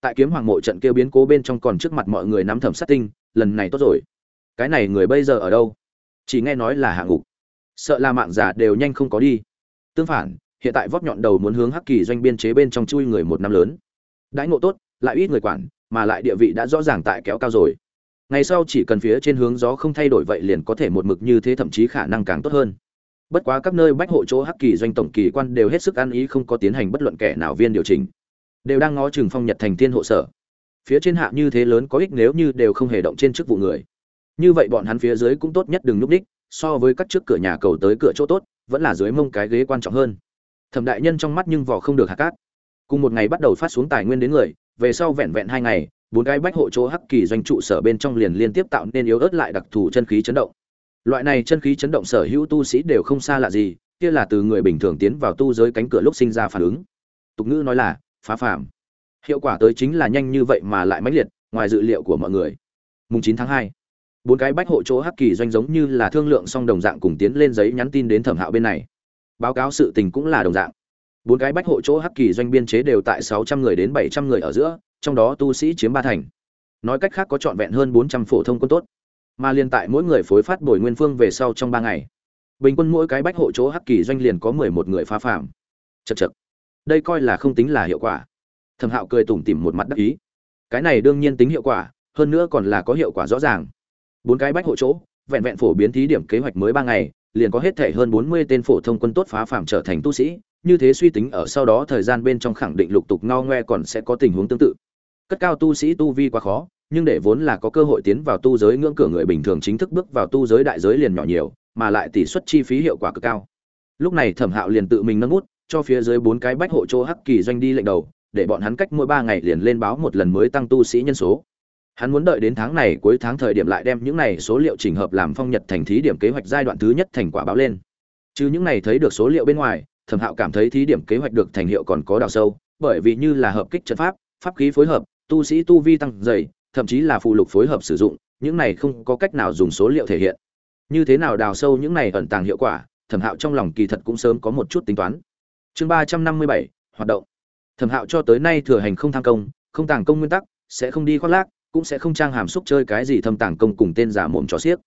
Tại kiếm hoàng mộ trận kêu biến cố bên trong còn trước mặt mọi người nắm thẩm sát tinh, lần này tốt rồi. Cái này người bây giờ ở đâu? Chỉ nghe nói là hạ ngục. Sợ là mạng giả đều nhanh không có đi. Tương phản, hiện tại vót nhọn đầu muốn hướng hắc kỳ doanh biên chế bên trong chui người một năm lớn. Đãi ngộ tốt, lại ít người quản, mà lại địa vị đã rõ ràng tại kéo cao rồi ngày sau chỉ cần phía trên hướng gió không thay đổi vậy liền có thể một mực như thế thậm chí khả năng càng tốt hơn. Bất quá các nơi bách hộ chỗ hắc kỳ doanh tổng kỳ quan đều hết sức ăn ý không có tiến hành bất luận kẻ nào viên điều chỉnh. Đều đang ngó chừng phong nhật thành tiên hộ sở. Phía trên hạ như thế lớn có ích nếu như đều không hề động trên chức vụ người. Như vậy bọn hắn phía dưới cũng tốt nhất đừng núp đích, so với các trước cửa nhà cầu tới cửa chỗ tốt, vẫn là dưới mông cái ghế quan trọng hơn. Thẩm đại nhân trong mắt nhưng vỏ không được hạ cát. Cùng một ngày bắt đầu phát xuống tài nguyên đến người về sau vẹn vẹn hai ngày, bốn cái bách hộ chỗ hắc kỳ doanh trụ sở bên trong liền liên tiếp tạo nên yếu ớt lại đặc thù chân khí chấn động. Loại này chân khí chấn động sở hữu tu sĩ đều không xa lạ gì, kia là từ người bình thường tiến vào tu giới cánh cửa lúc sinh ra phản ứng. Tục ngữ nói là, phá phàm. Hiệu quả tới chính là nhanh như vậy mà lại mãnh liệt, ngoài dự liệu của mọi người. Mùng chín tháng hai, bốn cái bách hộ chỗ hắc kỳ doanh giống như là thương lượng xong đồng dạng cùng tiến lên giấy nhắn tin đến thẩm hạo bên này. Báo cáo sự tình cũng là đồng dạng bốn cái bách hộ chỗ hắc kỳ doanh biên chế đều tại sáu trăm người đến bảy trăm người ở giữa, trong đó tu sĩ chiếm ba thành. Nói cách khác có trọn vẹn hơn bốn trăm phổ thông quân tốt. Mà liên tại mỗi người phối phát bồi nguyên phương về sau trong ba ngày, bình quân mỗi cái bách hộ chỗ hắc kỳ doanh liền có mười một người phá phạm chật chật đây coi là không tính là hiệu quả. Thẩm hạo cười tủm tỉm một mặt đắc ý. Cái này đương nhiên tính hiệu quả, hơn nữa còn là có hiệu quả rõ ràng. Bốn cái bách hộ chỗ, vẹn vẹn phổ biến thí điểm kế hoạch mới ba ngày, liền có hết thể hơn bốn mươi tên phổ thông quân tốt phá phạm trở thành tu sĩ như thế suy tính ở sau đó thời gian bên trong khẳng định lục tục ngao ngoe còn sẽ có tình huống tương tự. Cất cao tu sĩ tu vi quá khó, nhưng để vốn là có cơ hội tiến vào tu giới ngưỡng cửa người bình thường chính thức bước vào tu giới đại giới liền nhỏ nhiều, mà lại tỷ suất chi phí hiệu quả cực cao. Lúc này thẩm hạo liền tự mình nâng bút, cho phía dưới bốn cái bách hộ chỗ hắc kỳ doanh đi lệnh đầu, để bọn hắn cách mỗi ba ngày liền lên báo một lần mới tăng tu sĩ nhân số. Hắn muốn đợi đến tháng này cuối tháng thời điểm lại đem những này số liệu chỉnh hợp làm phong nhật thành thí điểm kế hoạch giai đoạn thứ nhất thành quả báo lên. Chứ những này thấy được số liệu bên ngoài thẩm hạo cảm thấy thí điểm kế hoạch được thành hiệu còn có đào sâu, bởi vì như là hợp kích trận pháp pháp khí phối hợp, tu sĩ tu vi tăng dày, thậm chí là phụ lục phối hợp sử dụng, những này không có cách nào dùng số liệu thể hiện. Như thế nào đào sâu những này ẩn tàng hiệu quả, thẩm hạo trong lòng kỳ thật cũng sớm có một chút tính toán. Chương ba trăm năm mươi bảy, hoạt động. Thẩm hạo cho tới nay thừa hành không tham công, không tàng công nguyên tắc, sẽ không đi khoác lác, cũng sẽ không trang hàm xúc chơi cái gì thâm tàng công cùng tên giả mồm cho xiếc.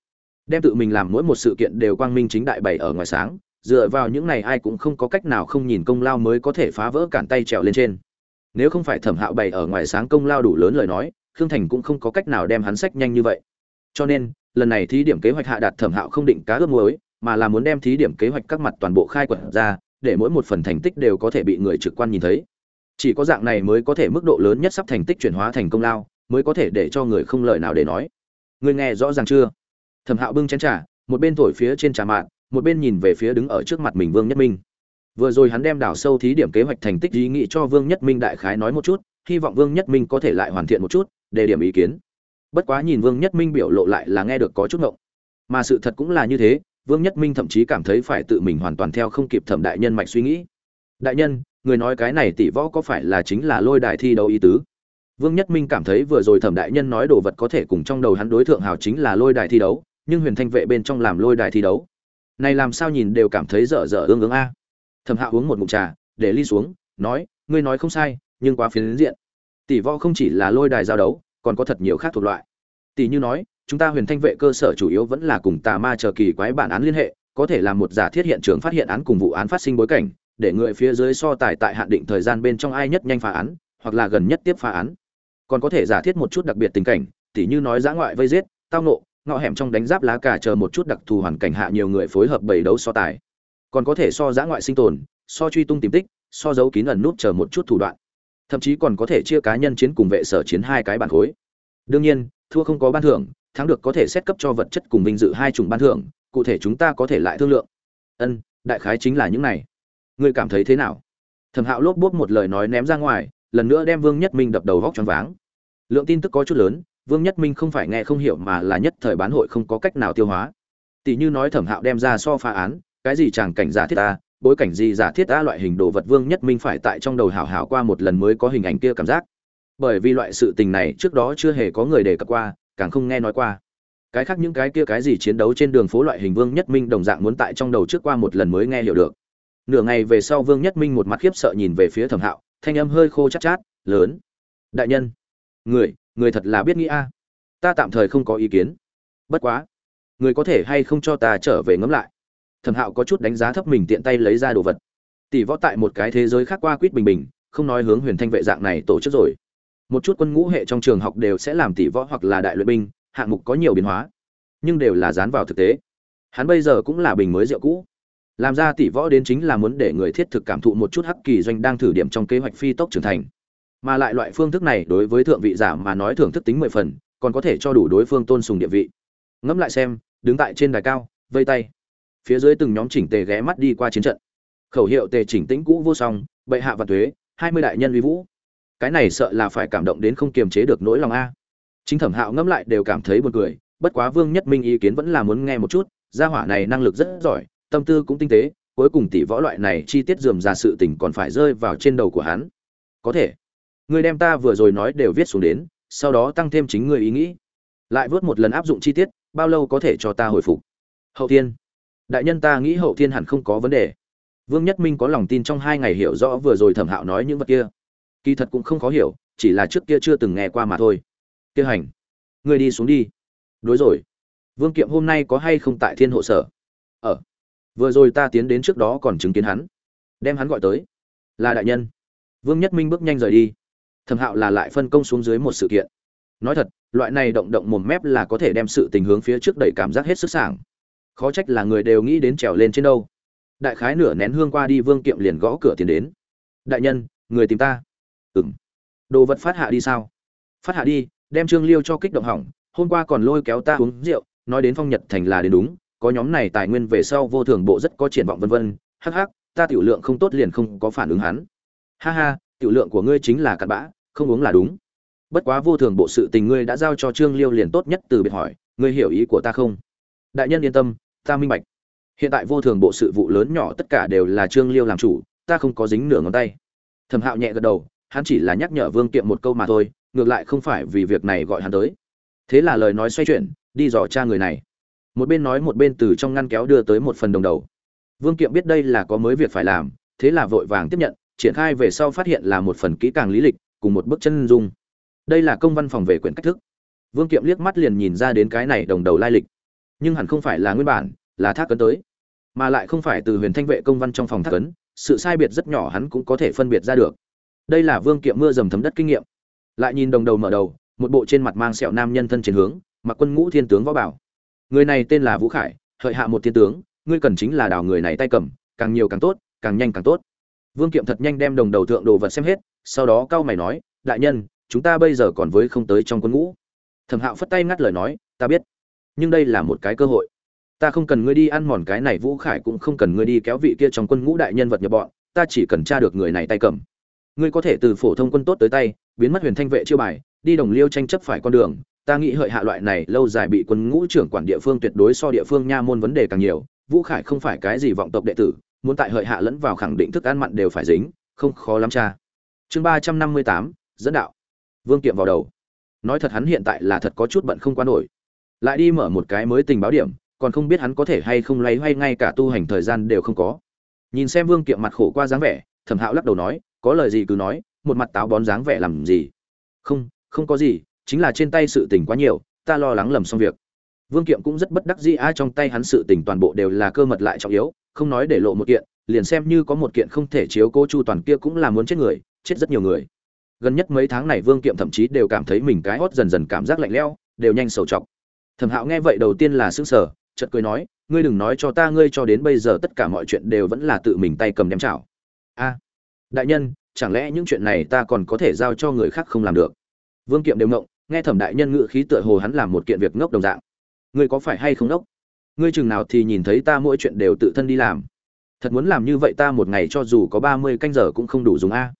Đem tự mình làm mỗi một sự kiện đều quang minh chính đại bày ở ngoài sáng dựa vào những này ai cũng không có cách nào không nhìn công lao mới có thể phá vỡ cản tay trèo lên trên. Nếu không phải thẩm hạo bày ở ngoài sáng công lao đủ lớn lời nói, khương thành cũng không có cách nào đem hắn sách nhanh như vậy. Cho nên, lần này thí điểm kế hoạch hạ đạt thẩm hạo không định cá ướp muối, mà là muốn đem thí điểm kế hoạch các mặt toàn bộ khai quật ra, để mỗi một phần thành tích đều có thể bị người trực quan nhìn thấy. Chỉ có dạng này mới có thể mức độ lớn nhất sắp thành tích chuyển hóa thành công lao, mới có thể để cho người không lời nào để nói. Người nghe rõ ràng chưa? Thẩm hạo bưng chén trà, một bên thổi phía trên trà mạn một bên nhìn về phía đứng ở trước mặt mình vương nhất minh. Vừa rồi hắn đem đào sâu thí điểm kế hoạch thành tích ý nghĩ cho vương nhất minh đại khái nói một chút, hy vọng vương nhất minh có thể lại hoàn thiện một chút để điểm ý kiến. Bất quá nhìn vương nhất minh biểu lộ lại là nghe được có chút ngộng. Mà sự thật cũng là như thế, vương nhất minh thậm chí cảm thấy phải tự mình hoàn toàn theo không kịp thẩm đại nhân mạch suy nghĩ. Đại nhân, người nói cái này tỷ võ có phải là chính là lôi đài thi đấu ý tứ? Vương nhất minh cảm thấy vừa rồi thẩm đại nhân nói đồ vật có thể cùng trong đầu hắn đối tượng hào chính là lôi đài thi đấu, nhưng huyền thanh vệ bên trong làm lôi đài thi đấu này làm sao nhìn đều cảm thấy dở dở ương ương a. Thẩm hạo uống một ngụm trà, để ly xuống, nói, ngươi nói không sai, nhưng quá phiến diện. Tỷ võ không chỉ là lôi đài giao đấu, còn có thật nhiều khác thuộc loại. Tỷ như nói, chúng ta huyền thanh vệ cơ sở chủ yếu vẫn là cùng tà ma chờ kỳ quái bản án liên hệ, có thể làm một giả thiết hiện trường phát hiện án cùng vụ án phát sinh bối cảnh, để người phía dưới so tài tại hạn định thời gian bên trong ai nhất nhanh phá án, hoặc là gần nhất tiếp phá án. Còn có thể giả thiết một chút đặc biệt tình cảnh, tỉ như nói giã ngoại vây giết, tao nộ ngõ hẻm trong đánh giáp lá cà chờ một chút đặc thù hoàn cảnh hạ nhiều người phối hợp bày đấu so tài. Còn có thể so giã ngoại sinh tồn, so truy tung tìm tích, so giấu kín ẩn nút chờ một chút thủ đoạn. Thậm chí còn có thể chia cá nhân chiến cùng vệ sở chiến hai cái bản khối. Đương nhiên, thua không có ban thưởng, thắng được có thể xét cấp cho vật chất cùng vinh dự hai chủng ban thưởng, cụ thể chúng ta có thể lại thương lượng. Ân, đại khái chính là những này. Ngươi cảm thấy thế nào? Thẩm hạo lốp bốp một lời nói ném ra ngoài, lần nữa đem vương nhất minh đập đầu vóc choáng váng. Lượng tin tức có chút lớn vương nhất minh không phải nghe không hiểu mà là nhất thời bán hội không có cách nào tiêu hóa. Tỷ như nói thẩm hạo đem ra so phá án, cái gì chẳng cảnh giả thiết ta bối cảnh gì giả thiết ta loại hình đồ vật vương nhất minh phải tại trong đầu hảo hảo qua một lần mới có hình ảnh kia cảm giác. Bởi vì loại sự tình này trước đó chưa hề có người đề cập qua, càng không nghe nói qua. Cái khác những cái kia cái gì chiến đấu trên đường phố loại hình vương nhất minh đồng dạng muốn tại trong đầu trước qua một lần mới nghe hiểu được. Nửa ngày về sau vương nhất minh một mặt khiếp sợ nhìn về phía thẩm hạo, thanh âm hơi khô chát chát, lớn. Đại nhân. Người người thật là biết nghĩ a. Ta tạm thời không có ý kiến. Bất quá, người có thể hay không cho ta trở về ngẫm lại. Thẩm hạo có chút đánh giá thấp mình tiện tay lấy ra đồ vật. Tỷ võ tại một cái thế giới khác qua quýt bình bình, không nói hướng huyền thanh vệ dạng này tổ chức rồi. Một chút quân ngũ hệ trong trường học đều sẽ làm tỷ võ hoặc là đại luyện binh, hạng mục có nhiều biến hóa, nhưng đều là dán vào thực tế. Hắn bây giờ cũng là bình mới rượu cũ. Làm ra tỷ võ đến chính là muốn để người thiết thực cảm thụ một chút hắc kỳ doanh đang thử điểm trong kế hoạch phi tốc trưởng thành mà lại loại phương thức này đối với thượng vị giả mà nói thưởng thức tính mười phần, còn có thể cho đủ đối phương tôn sùng địa vị. Ngẫm lại xem, đứng tại trên đài cao, vây tay. Phía dưới từng nhóm chỉnh tề ghé mắt đi qua chiến trận. Khẩu hiệu tề chỉnh tĩnh cũ vô song, bệ hạ và thuế hai mươi đại nhân uy vũ. Cái này sợ là phải cảm động đến không kiềm chế được nỗi lòng a. Chính thẩm hạo ngẫm lại đều cảm thấy buồn cười, bất quá vương nhất minh ý kiến vẫn là muốn nghe một chút, gia hỏa này năng lực rất giỏi, tâm tư cũng tinh tế, cuối cùng tỷ võ loại này chi tiết dườm ra sự tình còn phải rơi vào trên đầu của hắn. Có thể. Ngươi đem ta vừa rồi nói đều viết xuống đến, sau đó tăng thêm chính ngươi ý nghĩ. Lại vớt một lần áp dụng chi tiết, bao lâu có thể cho ta hồi phục? Hậu thiên. Đại nhân ta nghĩ hậu thiên hẳn không có vấn đề. Vương nhất minh có lòng tin trong hai ngày hiểu rõ vừa rồi thẩm hạo nói những vật kia. Kỳ thật cũng không khó hiểu, chỉ là trước kia chưa từng nghe qua mà thôi. Kia hành. Ngươi đi xuống đi. Đối rồi. Vương kiệm hôm nay có hay không tại thiên hộ sở? Ở. Vừa rồi ta tiến đến trước đó còn chứng kiến hắn. Đem hắn gọi tới. Là đại nhân. Vương nhất minh bước nhanh rời đi thẩm hạo là lại phân công xuống dưới một sự kiện. Nói thật, loại này động động mồm mép là có thể đem sự tình hướng phía trước đẩy cảm giác hết sức sảng. Khó trách là người đều nghĩ đến trèo lên trên đâu. Đại khái nửa nén hương qua đi vương kiệm liền gõ cửa tiến đến. Đại nhân, người tìm ta. Ừng đồ vật phát hạ đi sao? Phát hạ đi, đem trương liêu cho kích động hỏng. Hôm qua còn lôi kéo ta uống rượu, nói đến phong nhật thành là đến đúng, có nhóm này tài nguyên về sau vô thường bộ rất có triển vọng vân vân. Hắc hắc, ta tiểu lượng không tốt liền không có phản ứng hắn. Ha ha tiểu lượng của ngươi chính là cặn bã, không uống là đúng. Bất quá vô thường bộ sự tình ngươi đã giao cho trương liêu liền tốt nhất từ biệt hỏi, ngươi hiểu ý của ta không? Đại nhân yên tâm, ta minh bạch. Hiện tại vô thường bộ sự vụ lớn nhỏ tất cả đều là trương liêu làm chủ, ta không có dính nửa ngón tay. Thẩm hạo nhẹ gật đầu, hắn chỉ là nhắc nhở vương kiệm một câu mà thôi, ngược lại không phải vì việc này gọi hắn tới. Thế là lời nói xoay chuyển, đi dò cha người này. Một bên nói một bên từ trong ngăn kéo đưa tới một phần đồng đầu. Vương kiệm biết đây là có mới việc phải làm, thế là vội vàng tiếp nhận triển khai về sau phát hiện là một phần kỹ càng lý lịch, cùng một bức chân dung. Đây là công văn phòng về quyển cách thức. Vương kiệm liếc mắt liền nhìn ra đến cái này đồng đầu lai lịch. Nhưng hẳn không phải là nguyên bản, là thác cấn tới. Mà lại không phải từ huyền thanh vệ công văn trong phòng thác cấn, sự sai biệt rất nhỏ hắn cũng có thể phân biệt ra được. Đây là vương kiệm mưa dầm thấm đất kinh nghiệm. Lại nhìn đồng đầu mở đầu, một bộ trên mặt mang sẹo nam nhân thân trên hướng, mặc quân ngũ thiên tướng võ bảo. Người này tên là vũ khải, hợi hạ một thiên tướng, ngươi cần chính là đào người này tay cầm, càng nhiều càng tốt, càng nhanh càng tốt vương kiệm thật nhanh đem đồng đầu thượng đồ vật xem hết, sau đó cao mày nói, đại nhân, chúng ta bây giờ còn với không tới trong quân ngũ. Thẩm hạo phất tay ngắt lời nói, ta biết, nhưng đây là một cái cơ hội. Ta không cần ngươi đi ăn mòn cái này vũ khải cũng không cần ngươi đi kéo vị kia trong quân ngũ đại nhân vật nhập bọn, ta chỉ cần tra được người này tay cầm. Ngươi có thể từ phổ thông quân tốt tới tay, biến mất huyền thanh vệ chiêu bài, đi đồng liêu tranh chấp phải con đường. Ta nghĩ hợi hạ loại này lâu dài bị quân ngũ trưởng quản địa phương tuyệt đối so địa phương nha môn vấn đề càng nhiều, vũ khải không phải cái gì vọng tộc đệ tử muốn tại hợi hạ lẫn vào khẳng định thức ăn mặn đều phải dính, không khó lắm cha. Chương ba trăm năm mươi tám, dẫn đạo. Vương kiệm vào đầu. Nói thật hắn hiện tại là thật có chút bận không quá nổi. Lại đi mở một cái mới tình báo điểm, còn không biết hắn có thể hay không lấy hay ngay cả tu hành thời gian đều không có. Nhìn xem vương kiệm mặt khổ qua dáng vẻ, thẩm hạo lắc đầu nói, có lời gì cứ nói, một mặt táo bón dáng vẻ làm gì? Không không có gì, chính là trên tay sự tình quá nhiều, ta lo lắng lầm xong việc vương kiệm cũng rất bất đắc dĩ, ai trong tay hắn sự tình toàn bộ đều là cơ mật lại trọng yếu, không nói để lộ một kiện, liền xem như có một kiện không thể chiếu cố chu toàn kia cũng là muốn chết người, chết rất nhiều người. Gần nhất mấy tháng này, vương kiệm thậm chí đều cảm thấy mình cái hót dần dần cảm giác lạnh lẽo, đều nhanh sầu trọng. thẩm hạo nghe vậy đầu tiên là sững sờ, chợt cười nói, ngươi đừng nói cho ta, ngươi cho đến bây giờ tất cả mọi chuyện đều vẫn là tự mình tay cầm đem chảo. A, đại nhân, chẳng lẽ những chuyện này ta còn có thể giao cho người khác không làm được? Vương kiệm đều ngộng, nghe thẩm đại nhân ngự khí tựa hồ hắn làm một kiện việc ngốc đồng dạng ngươi có phải hay không đốc? ngươi chừng nào thì nhìn thấy ta mỗi chuyện đều tự thân đi làm. Thật muốn làm như vậy ta một ngày cho dù có ba mươi canh giờ cũng không đủ dùng a.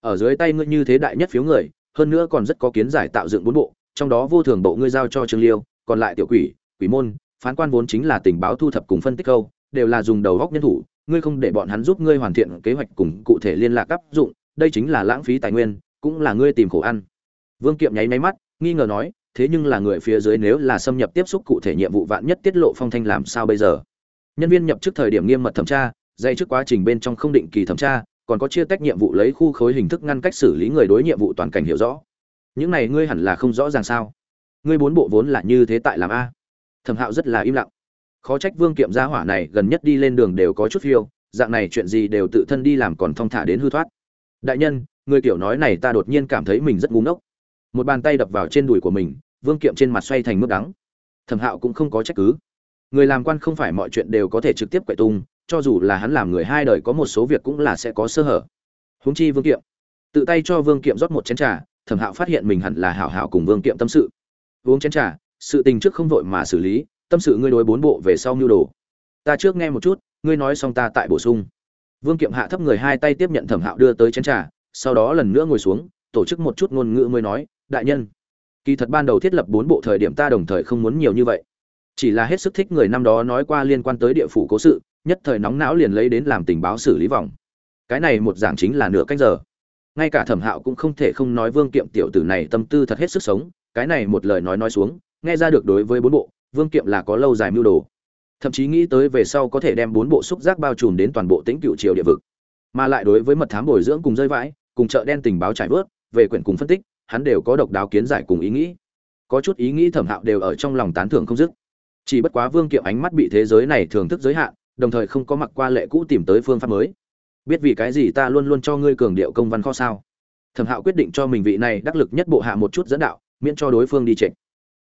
Ở dưới tay ngươi như thế đại nhất phiếu người, hơn nữa còn rất có kiến giải tạo dựng bốn bộ, trong đó vô thường bộ ngươi giao cho trương liêu, còn lại tiểu quỷ quỷ môn, phán quan vốn chính là tình báo thu thập cùng phân tích câu, đều là dùng đầu góc nhân thủ, ngươi không để bọn hắn giúp ngươi hoàn thiện kế hoạch cùng cụ thể liên lạc áp dụng, đây chính là lãng phí tài nguyên, cũng là ngươi tìm khổ ăn. Vương kiệm nháy máy mắt, nghi ngờ nói thế nhưng là người phía dưới nếu là xâm nhập tiếp xúc cụ thể nhiệm vụ vạn nhất tiết lộ phong thanh làm sao bây giờ? Nhân viên nhập trước thời điểm nghiêm mật thẩm tra dây trước quá trình bên trong không định kỳ thẩm tra, còn có chia tách nhiệm vụ lấy khu khối hình thức ngăn cách xử lý người đối nhiệm vụ toàn cảnh hiểu rõ. Những này ngươi hẳn là không rõ ràng sao? Ngươi bốn bộ vốn là như thế tại làm a. Thẩm hạo rất là im lặng. Khó trách vương kiệm gia hỏa này gần nhất đi lên đường đều có chút phiêu, dạng này chuyện gì đều tự thân đi làm còn thong thả đến hư thoát. Đại nhân, người kiểu nói này ta đột nhiên cảm thấy mình rất ngu ngốc. Một bàn tay đập vào trên đùi của mình vương kiệm trên mặt xoay thành mức đắng. Thẩm hạo cũng không có trách cứ. Người làm quan không phải mọi chuyện đều có thể trực tiếp quậy tung, cho dù là hắn làm người hai đời có một số việc cũng là sẽ có sơ hở. Huống chi vương kiệm. Tự tay cho vương kiệm rót một chén trà, thẩm hạo phát hiện mình hẳn là hảo hảo cùng vương kiệm tâm sự. Uống chén trà, sự tình trước không vội mà xử lý, tâm sự ngươi đối bốn bộ về sau mưu đồ. Ta trước nghe một chút, ngươi nói xong ta tại bổ sung. Vương kiệm hạ thấp người hai tay tiếp nhận thẩm hạo đưa tới chén trà, sau đó lần nữa ngồi xuống, tổ chức một chút ngôn ngữ mới nói, đại nhân kỳ thật ban đầu thiết lập bốn bộ thời điểm ta đồng thời không muốn nhiều như vậy. Chỉ là hết sức thích người năm đó nói qua liên quan tới địa phủ cố sự, nhất thời nóng não liền lấy đến làm tình báo xử lý vòng. Cái này một giảng chính là nửa canh giờ. Ngay cả thẩm hạo cũng không thể không nói vương kiệm tiểu tử này tâm tư thật hết sức sống, cái này một lời nói nói xuống, nghe ra được đối với bốn bộ, vương kiệm là có lâu dài mưu đồ. Thậm chí nghĩ tới về sau có thể đem bốn bộ xúc giác bao trùm đến toàn bộ tĩnh cựu triều địa vực. Mà lại đối với mật thám bồi dưỡng cùng rơi vãi, cùng chợ đen tình báo trải vớt, về quyển cùng phân tích hắn đều có độc đáo kiến giải cùng ý nghĩ. Có chút ý nghĩ thẩm hạo đều ở trong lòng tán thưởng không dứt. Chỉ bất quá vương kiệm ánh mắt bị thế giới này thưởng thức giới hạn, đồng thời không có mặc qua lệ cũ tìm tới phương pháp mới. Biết vì cái gì ta luôn luôn cho ngươi cường điệu công văn kho sao? Thẩm hạo quyết định cho mình vị này đắc lực nhất bộ hạ một chút dẫn đạo, miễn cho đối phương đi trịnh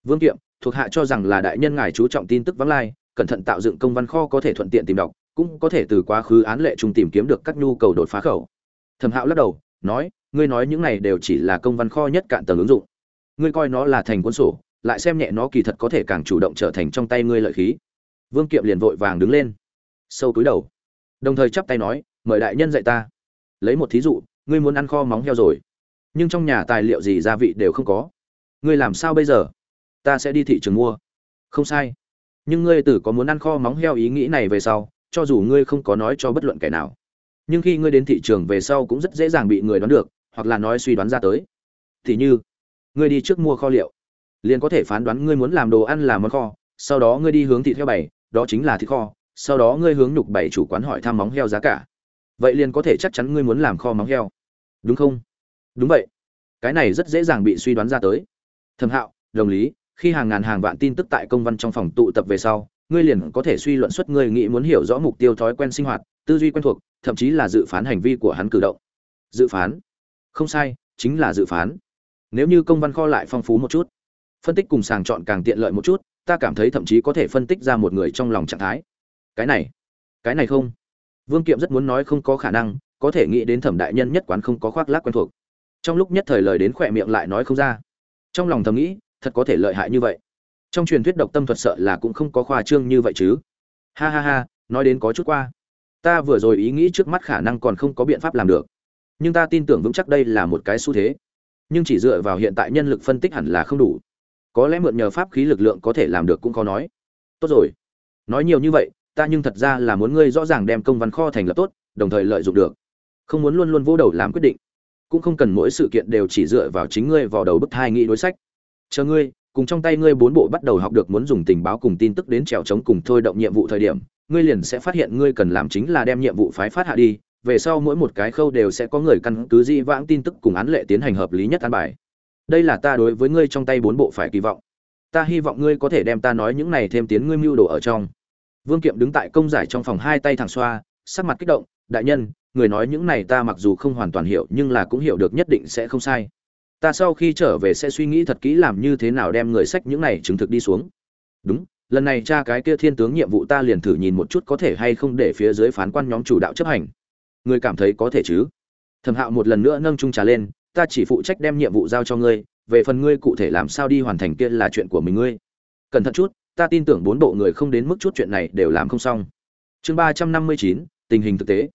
vương kiệm, thuộc hạ cho rằng là đại nhân ngài chú trọng tin tức vắng lai, cẩn thận tạo dựng công văn kho có thể thuận tiện tìm đọc, cũng có thể từ quá khứ án lệ chung tìm kiếm được các nhu cầu đột phá khẩu. Thẩm hạo lắc đầu, nói ngươi nói những này đều chỉ là công văn kho nhất cạn tầng ứng dụng. Ngươi coi nó là thành cuốn sổ, lại xem nhẹ nó kỳ thật có thể càng chủ động trở thành trong tay ngươi lợi khí. Vương kiệm liền vội vàng đứng lên, sâu túi đầu, đồng thời chắp tay nói, mời đại nhân dạy ta. Lấy một thí dụ, ngươi muốn ăn kho móng heo rồi, nhưng trong nhà tài liệu gì gia vị đều không có. Ngươi làm sao bây giờ? Ta sẽ đi thị trường mua. Không sai, nhưng ngươi tử có muốn ăn kho móng heo ý nghĩ này về sau, cho dù ngươi không có nói cho bất luận kẻ nào, nhưng khi ngươi đến thị trường về sau cũng rất dễ dàng bị người đoán được hoặc là nói suy đoán ra tới. Thì như, ngươi đi trước mua kho liệu, liền có thể phán đoán ngươi muốn làm đồ ăn là món kho, sau đó ngươi đi hướng thịt heo bảy đó chính là thịt kho, sau đó ngươi hướng nhục bảy chủ quán hỏi thăm móng heo giá cả. Vậy liền có thể chắc chắn ngươi muốn làm kho móng heo. Đúng không? Đúng vậy. Cái này rất dễ dàng bị suy đoán ra tới. Thẩm hạo, đồng lý, khi hàng ngàn hàng vạn tin tức tại công văn trong phòng tụ tập về sau, ngươi liền có thể suy luận xuất ngươi nghĩ muốn hiểu rõ mục tiêu thói quen sinh hoạt, tư duy quen thuộc, thậm chí là dự phán hành vi của hắn cử động. Dự phán? Không sai, chính là dự phán. Nếu như công văn kho lại phong phú một chút, phân tích cùng sàng chọn càng tiện lợi một chút, ta cảm thấy thậm chí có thể phân tích ra một người trong lòng trạng thái. Cái này cái này không. Vương kiệm rất muốn nói không có khả năng, có thể nghĩ đến thẩm đại nhân nhất quán không có khoác lác quen thuộc. Trong lúc nhất thời lời đến khỏe miệng lại nói không ra. Trong lòng thầm nghĩ, thật có thể lợi hại như vậy. Trong truyền thuyết độc tâm thuật sợ là cũng không có khoa trương như vậy chứ. Ha ha ha, nói đến có chút qua. Ta vừa rồi ý nghĩ trước mắt khả năng còn không có biện pháp làm được nhưng ta tin tưởng vững chắc đây là một cái xu thế. Nhưng chỉ dựa vào hiện tại nhân lực phân tích hẳn là không đủ. Có lẽ mượn nhờ pháp khí lực lượng có thể làm được cũng khó nói. Tốt rồi. Nói nhiều như vậy, ta nhưng thật ra là muốn ngươi rõ ràng đem công văn kho thành lập tốt, đồng thời lợi dụng được. Không muốn luôn luôn vô đầu làm quyết định. Cũng không cần mỗi sự kiện đều chỉ dựa vào chính ngươi vào đầu bức thai nghĩ đối sách. Chờ ngươi, cùng trong tay ngươi bốn bộ bắt đầu học được muốn dùng tình báo cùng tin tức đến trèo chống cùng thôi động nhiệm vụ thời điểm, ngươi liền sẽ phát hiện ngươi cần làm chính là đem nhiệm vụ phái phát hạ đi về sau mỗi một cái khâu đều sẽ có người căn cứ di vãng tin tức cùng án lệ tiến hành hợp lý nhất an bài. Đây là ta đối với ngươi trong tay bốn bộ phải kỳ vọng. Ta hy vọng ngươi có thể đem ta nói những này thêm tiến ngươi mưu đồ ở trong. Vương kiệm đứng tại công giải trong phòng hai tay thẳng xoa, sắc mặt kích động, đại nhân, người nói những này ta mặc dù không hoàn toàn hiểu, nhưng là cũng hiểu được nhất định sẽ không sai. Ta sau khi trở về sẽ suy nghĩ thật kỹ làm như thế nào đem người sách những này chứng thực đi xuống. Đúng, lần này cha cái kia thiên tướng nhiệm vụ ta liền thử nhìn một chút có thể hay không để phía dưới phán quan nhóm chủ đạo chấp hành ngươi cảm thấy có thể chứ? Thẩm hạo một lần nữa nâng trung trà lên, ta chỉ phụ trách đem nhiệm vụ giao cho ngươi, về phần ngươi cụ thể làm sao đi hoàn thành kia là chuyện của mình ngươi. Cẩn thận chút, ta tin tưởng bốn bộ người không đến mức chút chuyện này đều làm không xong. Chương ba trăm năm mươi chín, tình hình thực tế.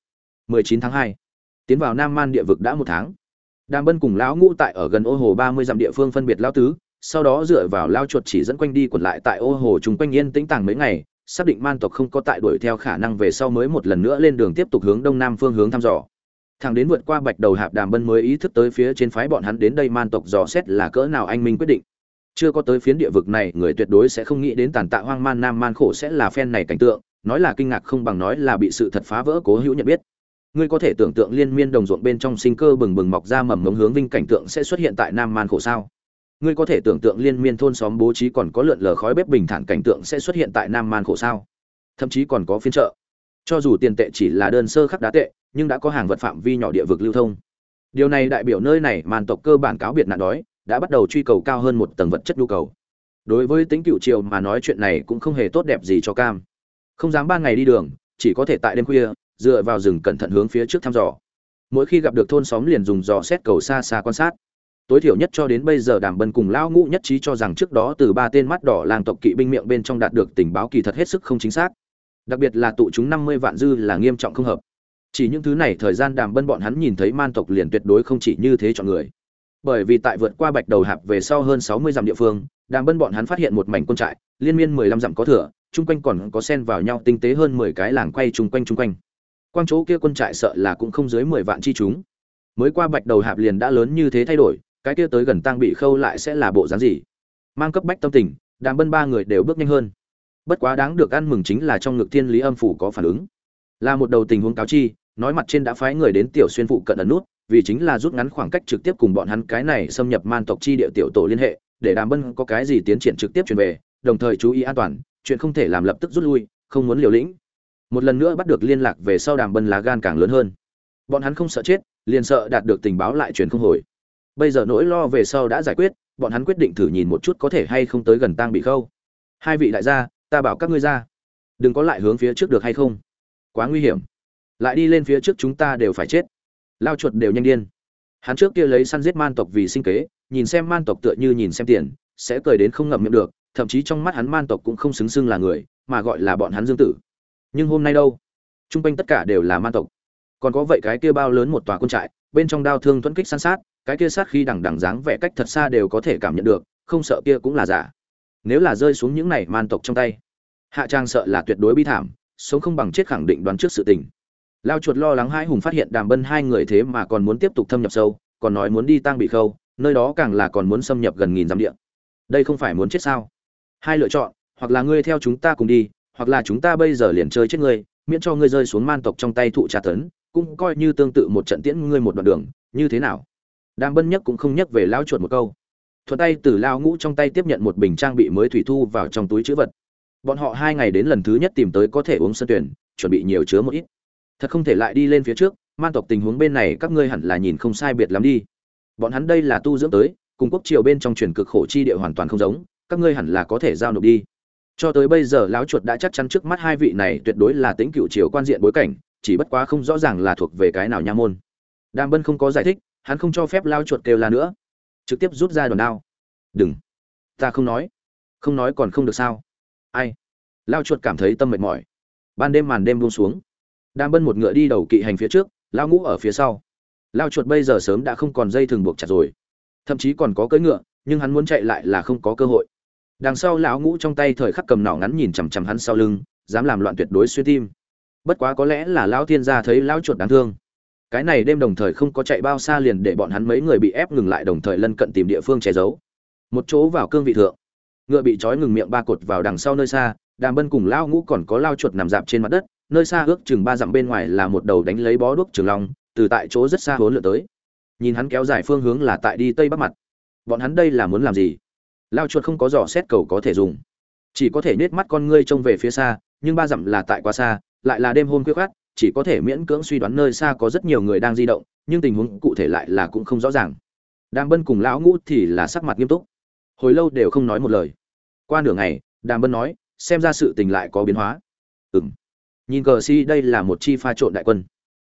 mười chín tháng hai, tiến vào nam man địa vực đã một tháng. Đàm bân cùng lão ngũ tại ở gần ô hồ ba mươi dặm địa phương phân biệt lão tứ, sau đó dựa vào lao chuột chỉ dẫn quanh đi quẩn lại tại ô hồ chúng quanh yên tĩnh tàng mấy ngày xác định man tộc không có tại đuổi theo khả năng về sau mới một lần nữa lên đường tiếp tục hướng đông nam phương hướng thăm dò. Thằng đến vượt qua bạch đầu hạp đàm bân mới ý thức tới phía trên phái bọn hắn đến đây man tộc dò xét là cỡ nào anh minh quyết định. Chưa có tới phiến địa vực này, người tuyệt đối sẽ không nghĩ đến tàn tạ hoang man nam man khổ sẽ là phen này cảnh tượng, nói là kinh ngạc không bằng nói là bị sự thật phá vỡ cố hữu nhận biết. Ngươi có thể tưởng tượng liên miên đồng ruộng bên trong sinh cơ bừng bừng mọc ra mầm mống hướng vinh cảnh tượng sẽ xuất hiện tại nam man khổ sao? Ngươi có thể tưởng tượng liên miên thôn xóm bố trí còn có lượn lờ khói bếp bình thản cảnh tượng sẽ xuất hiện tại nam man khổ sao. Thậm chí còn có phiên chợ. Cho dù tiền tệ chỉ là đơn sơ khắc đá tệ, nhưng đã có hàng vật phạm vi nhỏ địa vực lưu thông. Điều này đại biểu nơi này màn tộc cơ bản cáo biệt nạn đói, đã bắt đầu truy cầu cao hơn một tầng vật chất nhu cầu. Đối với tính cựu triều mà nói chuyện này cũng không hề tốt đẹp gì cho cam. Không dám ba ngày đi đường, chỉ có thể tại đêm khuya, dựa vào rừng cẩn thận hướng phía trước thăm dò. Mỗi khi gặp được thôn xóm liền dùng dò xét cầu xa xa quan sát tối thiểu nhất cho đến bây giờ đàm bân cùng lão ngũ nhất trí cho rằng trước đó từ ba tên mắt đỏ làng tộc kỵ binh miệng bên trong đạt được tình báo kỳ thật hết sức không chính xác. Đặc biệt là tụ chúng năm mươi vạn dư là nghiêm trọng không hợp. Chỉ những thứ này thời gian đàm bân bọn hắn nhìn thấy man tộc liền tuyệt đối không chỉ như thế chọn người. Bởi vì tại vượt qua bạch đầu hạp về sau hơn sáu mươi dặm địa phương, đàm bân bọn hắn phát hiện một mảnh quân trại, liên miên mười lăm dặm có thừa chung quanh còn có sen vào nhau tinh tế hơn mười cái làng quay chung quanh chung quanh. Quang chỗ kia quân trại sợ là cũng không dưới mười vạn chi chúng. Mới qua bạch đầu hạp liền đã lớn như thế thay đổi cái kia tới gần tang bị khâu lại sẽ là bộ dáng gì? Mang cấp bách tâm tình, đàm bân ba người đều bước nhanh hơn. Bất quá đáng được ăn mừng chính là trong ngực thiên lý âm phủ có phản ứng. Là một đầu tình huống cáo chi, nói mặt trên đã phái người đến tiểu xuyên phụ cận ẩn nút, vì chính là rút ngắn khoảng cách trực tiếp cùng bọn hắn cái này xâm nhập man tộc chi địa tiểu tổ liên hệ, để đàm bân có cái gì tiến triển trực tiếp truyền về, đồng thời chú ý an toàn, chuyện không thể làm lập tức rút lui, không muốn liều lĩnh. Một lần nữa bắt được liên lạc về sau đàm bân lá gan càng lớn hơn. Bọn hắn không sợ chết, liền sợ đạt được tình báo lại truyền không hồi bây giờ nỗi lo về sau đã giải quyết, bọn hắn quyết định thử nhìn một chút có thể hay không tới gần tang bị khâu. Hai vị đại gia, ta bảo các ngươi ra. Đừng có lại hướng phía trước được hay không. Quá nguy hiểm. Lại đi lên phía trước chúng ta đều phải chết. Lao chuột đều nhanh điên. Hắn trước kia lấy săn giết man tộc vì sinh kế, nhìn xem man tộc tựa như nhìn xem tiền, sẽ cười đến không ngậm miệng được, thậm chí trong mắt hắn man tộc cũng không xứng xưng là người, mà gọi là bọn hắn dương tử. Nhưng hôm nay đâu? T r u n g quanh tất cả đều là man tộc. Còn có vậy cái kia bao lớn một tòa quân trại, bên trong đao thương thuẫn kích săn sát cái kia sát khi đằng đằng dáng vẻ cách thật xa đều có thể cảm nhận được, không sợ kia cũng là giả. Nếu là rơi xuống những này man tộc trong tay, hạ trang sợ là tuyệt đối bi thảm, sống không bằng chết khẳng định đoán trước sự tình. Lao chuột lo lắng hai hùng phát hiện đàm bân hai người thế mà còn muốn tiếp tục thâm nhập sâu, còn nói muốn đi tang bị khâu, nơi đó càng là còn muốn xâm nhập gần nghìn dặm địa. Đây không phải muốn chết sao? Hai lựa chọn, hoặc là ngươi theo chúng ta cùng đi, hoặc là chúng ta bây giờ liền chơi chết ngươi, miễn cho ngươi rơi xuống man tộc trong tay thụ trà tấn, cũng coi như tương tự một trận tiễn ngươi một đoạn đường, như thế nào? Đàm bân nhất cũng không nhắc về lao chuột một câu. Thuận tay từ lao ngũ trong tay tiếp nhận một bình trang bị mới thủy thu vào trong túi chữ vật. Bọn họ hai ngày đến lần thứ nhất tìm tới có thể uống sân tuyển, chuẩn bị nhiều chứa một ít. Thật không thể lại đi lên phía trước, man tộc tình huống bên này các ngươi hẳn là nhìn không sai biệt lắm đi. Bọn hắn đây là tu dưỡng tới, cùng quốc triều bên trong truyền cực khổ chi địa hoàn toàn không giống, các ngươi hẳn là có thể giao nộp đi. Cho tới bây giờ lão chuột đã chắc chắn trước mắt hai vị này tuyệt đối là tính cựu triều quan diện bối cảnh, chỉ bất quá không rõ ràng là thuộc về cái nào nha môn. Đàm bân không có giải thích hắn không cho phép lao chuột kêu la nữa. Trực tiếp rút ra đòn đao. Đừng. Ta không nói. Không nói còn không được sao? Ai? Lao chuột cảm thấy tâm mệt mỏi. Ban đêm màn đêm buông xuống. Đang bân một ngựa đi đầu kỵ hành phía trước, lao ngũ ở phía sau. Lao chuột bây giờ sớm đã không còn dây thường buộc chặt rồi. Thậm chí còn có cưỡi ngựa, nhưng hắn muốn chạy lại là không có cơ hội. Đằng sau lão ngũ trong tay thời khắc cầm nỏ ngắn nhìn chằm chằm hắn sau lưng, dám làm loạn tuyệt đối xuyên tim. Bất quá có lẽ là lão thiên gia thấy lão chuột đáng thương cái này đêm đồng thời không có chạy bao xa liền để bọn hắn mấy người bị ép ngừng lại đồng thời lân cận tìm địa phương che giấu. Một chỗ vào cương vị thượng, ngựa bị trói ngừng miệng ba cột vào đằng sau nơi xa, đàm bân cùng lao ngũ còn có lao chuột nằm dạp trên mặt đất, nơi xa ước chừng ba dặm bên ngoài là một đầu đánh lấy bó đuốc trường long, từ tại chỗ rất xa hướng lượn tới. Nhìn hắn kéo dài phương hướng là tại đi tây bắc mặt. Bọn hắn đây là muốn làm gì? Lao chuột không có giỏ xét cầu có thể dùng. Chỉ có thể nết mắt con ngươi trông về phía xa, nhưng ba dặm là tại quá xa, lại là đêm hôm khuya khoát chỉ có thể miễn cưỡng suy đoán nơi xa có rất nhiều người đang di động, nhưng tình huống cụ thể lại là cũng không rõ ràng. Đàm bân cùng lão ngũ thì là sắc mặt nghiêm túc. Hồi lâu đều không nói một lời. Qua nửa ngày, đàm bân nói, xem ra sự tình lại có biến hóa. Ừ m nhìn cờ si đây là một chi pha trộn đại quân.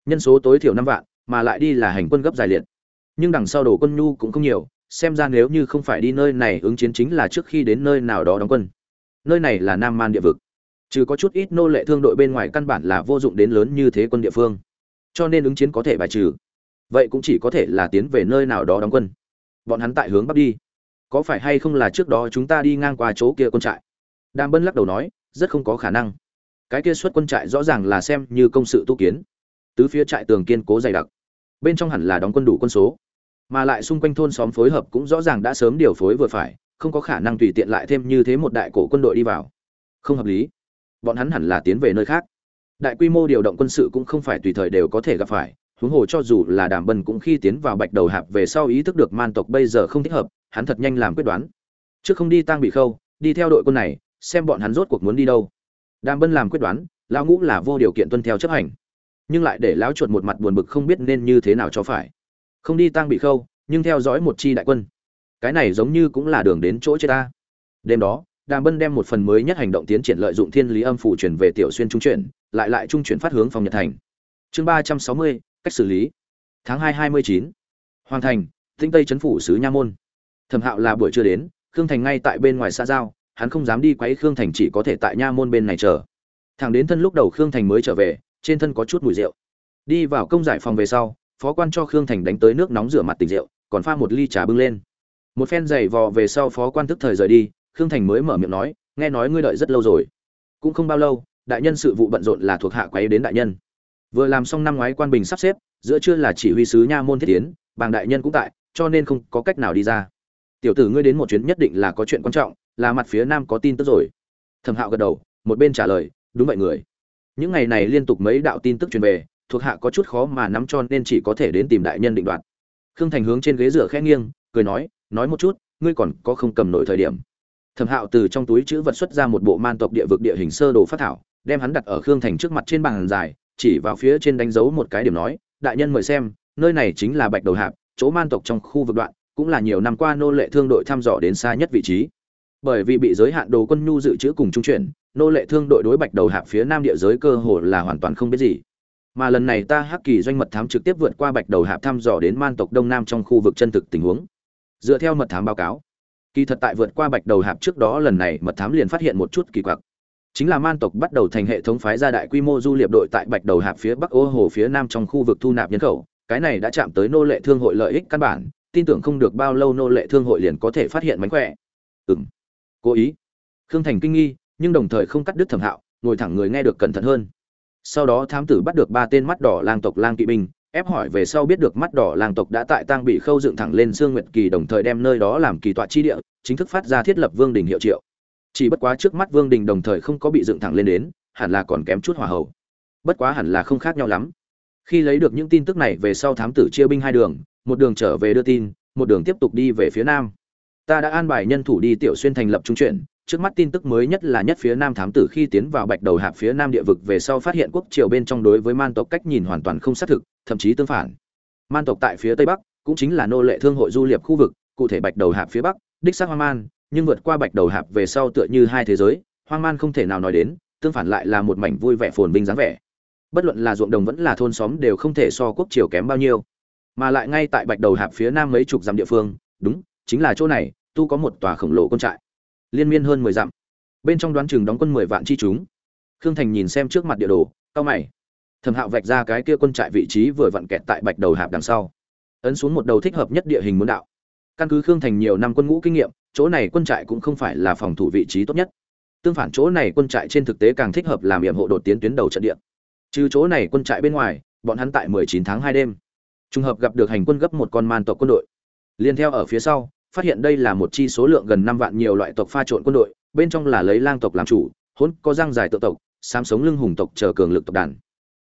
Nhân số tối thiểu năm vạn, mà lại đi là hành quân gấp dài liệt. Nhưng đằng sau đồ quân nhu cũng không nhiều, xem ra nếu như không phải đi nơi này ứng chiến chính là trước khi đến nơi nào đó đóng quân. Nơi này là nam man địa vực trừ có chút ít nô lệ thương đội bên ngoài căn bản là vô dụng đến lớn như thế quân địa phương. Cho nên ứng chiến có thể bài trừ. Vậy cũng chỉ có thể là tiến về nơi nào đó đóng quân. Bọn hắn tại hướng bắc đi. Có phải hay không là trước đó chúng ta đi ngang qua chỗ kia quân trại? Đàm bân lắc đầu nói, rất không có khả năng. Cái kia xuất quân trại rõ ràng là xem như công sự tu kiến. Tứ phía trại tường kiên cố dày đặc. Bên trong hẳn là đóng quân đủ quân số. Mà lại xung quanh thôn xóm phối hợp cũng rõ ràng đã sớm điều phối vừa phải, không có khả năng tùy tiện lại thêm như thế một đại cổ quân đội đi vào. Không hợp lý bọn hắn hẳn là tiến về nơi khác. Đại quy mô điều động quân sự cũng không phải tùy thời đều có thể gặp phải, huống hồ cho dù là đàm bân cũng khi tiến vào bạch đầu hạp về sau ý thức được man tộc bây giờ không thích hợp, hắn thật nhanh làm quyết đoán. Trước không đi tang bị khâu, đi theo đội quân này, xem bọn hắn rốt cuộc muốn đi đâu. Đàm bân làm quyết đoán, lão ngũ là vô điều kiện tuân theo chấp hành. Nhưng lại để lão chuột một mặt buồn bực không biết nên như thế nào cho phải. Không đi tang bị khâu, nhưng theo dõi một chi đại quân. Cái này giống như cũng là đường đến chỗ chết ta. Đêm đó đàm bân đem một phần mới nhất hành động tiến triển lợi dụng thiên lý âm phủ chuyển về tiểu xuyên trung chuyển, lại lại trung chuyển phát hướng phòng nhật thành. Chương ba trăm sáu mươi, cách xử lý. Tháng hai hai mươi chín. Hoàng thành tinh tây trấn phủ sứ nha môn. Thẩm hạo là buổi trưa đến, khương thành ngay tại bên ngoài xa giao, hắn không dám đi quấy khương thành chỉ có thể tại nha môn bên này chờ. Thẳng đến thân lúc đầu khương thành mới trở về, trên thân có chút mùi rượu. Đi vào công giải phòng về sau, phó quan cho khương thành đánh tới nước nóng rửa mặt tỉnh rượu, còn pha một ly trà bưng lên. Một phen giày vò về sau phó quan tức thời rời đi khương thành mới mở miệng nói, nghe nói ngươi đợi rất lâu rồi. Cũng không bao lâu, đại nhân sự vụ bận rộn là thuộc hạ quấy đến đại nhân. Vừa làm xong năm ngoái quan bình sắp xếp, giữa trưa là chỉ huy sứ nha môn thiết tiến bàng đại nhân cũng tại, cho nên không có cách nào đi ra. Tiểu tử ngươi đến một chuyến nhất định là có chuyện quan trọng, là mặt phía nam có tin tức rồi. Thẩm hạo gật đầu, một bên trả lời, đúng vậy người. Những ngày này liên tục mấy đạo tin tức truyền về, thuộc hạ có chút khó mà nắm cho nên chỉ có thể đến tìm đại nhân định đoạt. Khương thành hướng trên ghế rửa khẽ nghiêng, cười nói nói một chút, ngươi còn có không cầm nổi thời điểm thẩm hạo từ trong túi chữ vật xuất ra một bộ man tộc địa vực địa hình sơ đồ phát thảo, đem hắn đặt ở khương thành trước mặt trên bàn dài, chỉ vào phía trên đánh dấu một cái điểm nói, đại nhân mời xem, nơi này chính là bạch đầu hạp, chỗ man tộc trong khu vực đoạn, cũng là nhiều năm qua nô lệ thương đội thăm dò đến xa nhất vị trí. Bởi vì bị giới hạn đồ quân nhu dự trữ cùng trung chuyển, nô lệ thương đội đối bạch đầu hạp phía nam địa giới cơ hồ là hoàn toàn không biết gì. Mà lần này ta hắc kỳ doanh mật thám trực tiếp vượt qua bạch đầu hạp thăm dò đến man tộc đông nam trong khu vực chân thực tình huống. Dựa theo mật thám báo cáo kỳ thật tại vượt qua bạch đầu hạp trước đó lần này, mật thám liền phát hiện một chút kỳ quặc. Chính là man tộc bắt đầu thành hệ thống phái gia đại quy mô du liệp đội tại bạch đầu hạp phía bắc ô hồ phía nam trong khu vực thu nạp nhân khẩu. Cái này đã chạm tới nô lệ thương hội lợi ích căn bản, tin tưởng không được bao lâu nô lệ thương hội liền có thể phát hiện mánh khỏe. Ừng cố ý. Khương thành kinh nghi, nhưng đồng thời không cắt đứt thẩm hạo, ngồi thẳng người nghe được cẩn thận hơn. Sau đó thám tử bắt được ba tên mắt đỏ lang tộc lang kỵ binh ép hỏi về sau biết được mắt đỏ làng tộc đã tại tang bị khâu dựng thẳng lên xương nguyệt kỳ đồng thời đem nơi đó làm kỳ tọa chi địa, chính thức phát ra thiết lập vương đình hiệu triệu. Chỉ bất quá trước mắt vương đình đồng thời không có bị dựng thẳng lên đến, hẳn là còn kém chút hỏa hậu bất quá hẳn là không khác nhau lắm. Khi lấy được những tin tức này về sau thám tử chia binh hai đường, một đường trở về đưa tin, một đường tiếp tục đi về phía nam. Ta đã an bài nhân thủ đi tiểu xuyên thành lập trung chuyển trước mắt tin tức mới nhất là nhất phía nam thám tử khi tiến vào bạch đầu hạp phía nam địa vực về sau phát hiện quốc triều bên trong đối với man tộc cách nhìn hoàn toàn không xác thực, thậm chí tương phản. Man tộc tại phía tây bắc, cũng chính là nô lệ thương hội du liệp khu vực, cụ thể bạch đầu hạp phía bắc, đích xác hoang man, nhưng vượt qua bạch đầu hạp về sau tựa như hai thế giới, hoang man không thể nào nói đến, tương phản lại là một mảnh vui vẻ phồn vinh dáng vẻ. Bất luận là ruộng đồng vẫn là thôn xóm đều không thể so quốc triều kém bao nhiêu. Mà lại ngay tại bạch đầu hạp phía nam mấy chục dặm địa phương, đúng, chính là chỗ này, tu có một tòa khổng lồ quân trại liên miên hơn mười dặm. Bên trong đoán chừng đóng quân mười vạn chi chúng. Khương thành nhìn xem trước mặt địa đồ cao mày. Thẩm hạo vạch ra cái kia quân trại vị trí vừa vặn kẹt tại bạch đầu hạp đằng sau. Ấn xuống một đầu thích hợp nhất địa hình muốn đạo. Căn cứ khương thành nhiều năm quân ngũ kinh nghiệm, chỗ này quân trại cũng không phải là phòng thủ vị trí tốt nhất. Tương phản chỗ này quân trại trên thực tế càng thích hợp làm nhiệm hộ đột tiến tuyến đầu trận địa. Trừ chỗ này quân trại bên ngoài, bọn hắn tại 19 tháng hai đêm, trùng hợp gặp được hành quân gấp một con man tộc quân đội. Liên theo ở phía sau phát hiện đây là một chi số lượng gần năm vạn nhiều loại tộc pha trộn quân đội, bên trong là lấy lang tộc làm chủ, hỗn có răng dài tự tộc, sám sống lưng hùng tộc chờ cường lực tộc đàn.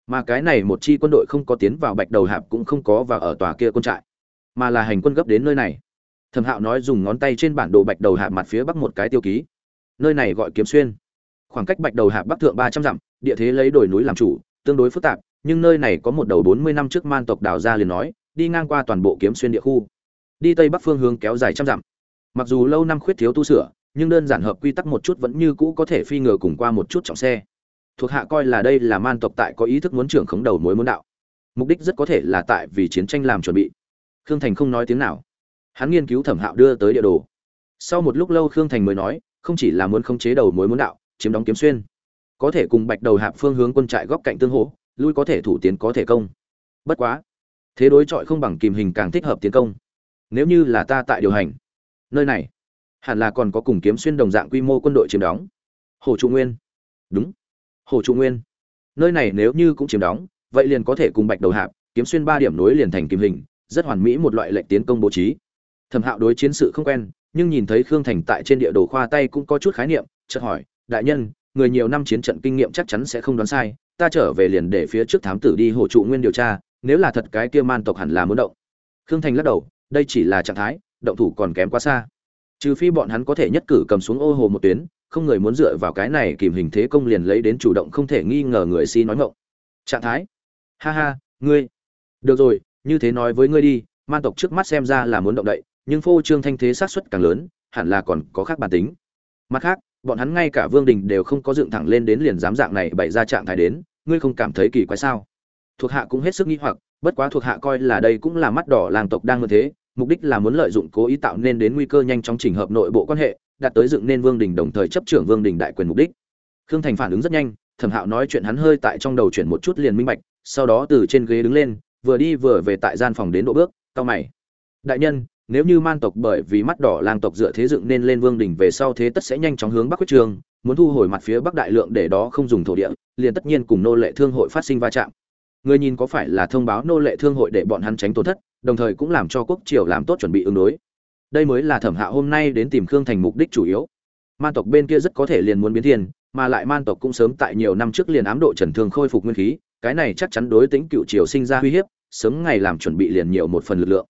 Mà cái này một chi quân đội không có tiến vào bạch đầu hạp cũng không có vào ở tòa kia quân trại, mà là hành quân gấp đến nơi này. Thẩm hạo nói dùng ngón tay trên bản đồ bạch đầu hạp mặt phía bắc một cái tiêu ký. Nơi này gọi kiếm xuyên. Khoảng cách bạch đầu hạp bắc thượng ba trăm dặm, địa thế lấy đồi núi làm chủ, tương đối phức tạp, nhưng nơi này có một đầu bốn mươi năm trước man tộc đào ra liền nói, đi ngang qua toàn bộ kiếm xuyên địa khu đi tây bắc phương hướng kéo dài trăm dặm. Mặc dù lâu năm khuyết thiếu tu sửa, nhưng đơn giản hợp quy tắc một chút vẫn như cũ có thể phi ngờ cùng qua một chút trọng xe. Thuộc hạ coi là đây là man tộc tại có ý thức muốn trưởng khống đầu mối muốn đạo. Mục đích rất có thể là tại vì chiến tranh làm chuẩn bị. Khương thành không nói tiếng nào. Hắn nghiên cứu thẩm hạo đưa tới địa đồ. Sau một lúc lâu khương thành mới nói, không chỉ là muốn khống chế đầu mối muốn đạo, chiếm đóng kiếm xuyên. Có thể cùng bạch đầu hạp phương hướng quân trại góc cạnh tương hỗ, lui có thể thủ tiến có thể công. Bất quá, thế đối chọi không bằng kìm hình càng thích hợp tiến công nếu như là ta tại điều hành, nơi này hẳn là còn có cùng kiếm xuyên đồng dạng quy mô quân đội chiếm đóng. Hồ trụ nguyên. Đúng. Hồ trụ nguyên. Nơi này nếu như cũng chiếm đóng, vậy liền có thể cùng bạch đầu hạp, kiếm xuyên ba điểm nối liền thành kim hình, rất hoàn mỹ một loại lệnh tiến công bố trí. Thẩm hạo đối chiến sự không quen, nhưng nhìn thấy khương thành tại trên địa đồ khoa tay cũng có chút khái niệm, chợt hỏi, đại nhân, người nhiều năm chiến trận kinh nghiệm chắc chắn sẽ không đoán sai, ta trở về liền để phía trước thám tử đi Hồ trụ nguyên điều tra, nếu là thật cái kia man tộc hẳn là muốn động. Khương thành lắc đầu đây chỉ là trạng thái, động thủ còn kém quá xa. Trừ phi bọn hắn có thể nhất cử cầm xuống ô hồ một tuyến, không người muốn dựa vào cái này kìm hình thế công liền lấy đến chủ động không thể nghi ngờ người si nói ngộng trạng thái? Ha ha, ngươi. Được rồi, như thế nói với ngươi đi, man tộc trước mắt xem ra là muốn động đậy, nhưng phô trương thanh thế sát xuất càng lớn, hẳn là còn có khác bản tính. Mặt khác, bọn hắn ngay cả vương đình đều không có dựng thẳng lên đến liền dám dạng này bày ra trạng thái đến, ngươi không cảm thấy kỳ quái sao? Thuộc hạ cũng hết sức nghi hoặc, bất quá thuộc hạ coi là đây cũng là mắt đỏ làng tộc đang như thế mục đích là muốn lợi dụng cố ý tạo nên đến nguy cơ nhanh chóng chỉnh hợp nội bộ quan hệ, đạt tới dựng nên vương đình đồng thời chấp trưởng vương đình đại quyền mục đích. Khương thành phản ứng rất nhanh, thẩm hạo nói chuyện hắn hơi tại trong đầu chuyển một chút liền minh bạch, sau đó từ trên ghế đứng lên, vừa đi vừa về tại gian phòng đến độ bước cao mày. Đại nhân, nếu như man tộc bởi vì mắt đỏ lang tộc dựa thế dựng nên lên vương đỉnh về sau thế tất sẽ nhanh chóng hướng bắc quyết trường, muốn thu hồi mặt phía bắc đại lượng để đó không dùng thổ địa, liền tất nhiên cùng nô lệ thương hội phát sinh va chạm. Người nhìn có phải là thông báo nô lệ thương hội để bọn hắn tránh tổn thất đồng thời cũng làm cho quốc triều làm tốt chuẩn bị ứng đối. Đây mới là thẩm hạ hôm nay đến tìm khương thành mục đích chủ yếu. Man tộc bên kia rất có thể liền muốn biến thiên, mà lại man tộc cũng sớm tại nhiều năm trước liền ám độ trần thương khôi phục nguyên khí, cái này chắc chắn đối tính cựu triều sinh ra uy hiếp, sớm ngày làm chuẩn bị liền nhiều một phần lực lượng.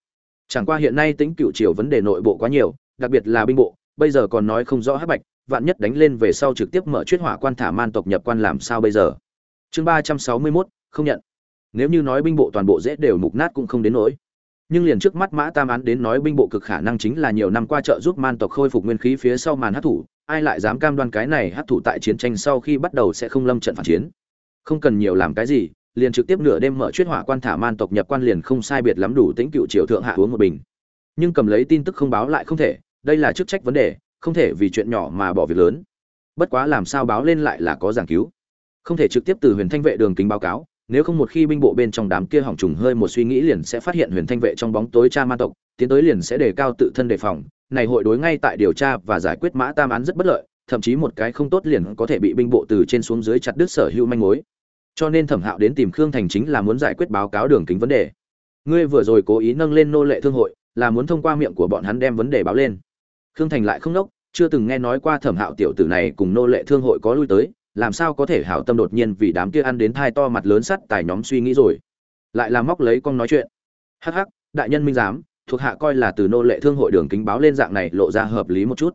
Chẳng qua hiện nay tính cựu triều vấn đề nội bộ quá nhiều, đặc biệt là binh bộ, bây giờ còn nói không rõ hắc bạch, vạn nhất đánh lên về sau trực tiếp mở chuyết hỏa quan thả man tộc nhập quan làm sao bây giờ? Chương ba trăm sáu mươi mốt, không nhận. Nếu như nói binh bộ toàn bộ dễ đều mục nát cũng không đến nỗi nhưng liền trước mắt mã tam án đến nói binh bộ cực khả năng chính là nhiều năm qua trợ giúp man tộc khôi phục nguyên khí phía sau màn hát thủ, ai lại dám cam đoan cái này hát thủ tại chiến tranh sau khi bắt đầu sẽ không lâm trận phản chiến? Không cần nhiều làm cái gì, liền trực tiếp nửa đêm mở chuyết hỏa quan thả man tộc nhập quan liền không sai biệt lắm đủ tính cựu triều thượng hạ uống một bình. Nhưng cầm lấy tin tức không báo lại không thể, đây là chức trách vấn đề, không thể vì chuyện nhỏ mà bỏ việc lớn. Bất quá làm sao báo lên lại là có giảng cứu. Không thể trực tiếp từ huyền thanh vệ đường kính báo cáo nếu không một khi binh bộ bên trong đám kia hỏng trùng hơi một suy nghĩ liền sẽ phát hiện huyền thanh vệ trong bóng tối cha ma tộc, tiến tới liền sẽ đề cao tự thân đề phòng. Này hội đối ngay tại điều tra và giải quyết mã tam án rất bất lợi, thậm chí một cái không tốt liền có thể bị binh bộ từ trên xuống dưới chặt đứt sở hữu manh mối. Cho nên thẩm hạo đến tìm khương thành chính là muốn giải quyết báo cáo đường kính vấn đề. Ngươi vừa rồi cố ý nâng lên nô lệ thương hội, là muốn thông qua miệng của bọn hắn đem vấn đề báo lên. Khương thành lại không nốc, chưa từng nghe nói qua thẩm hạo tiểu tử này cùng nô lệ thương hội có lui tới làm sao có thể hảo tâm đột nhiên vì đám kia ăn đến thai to mặt lớn sắt tài nhóm suy nghĩ rồi. Lại làm móc lấy con nói chuyện. Hắc hắc, đại nhân minh giám, thuộc hạ coi là từ nô lệ thương hội đường kính báo lên dạng này lộ ra hợp lý một chút.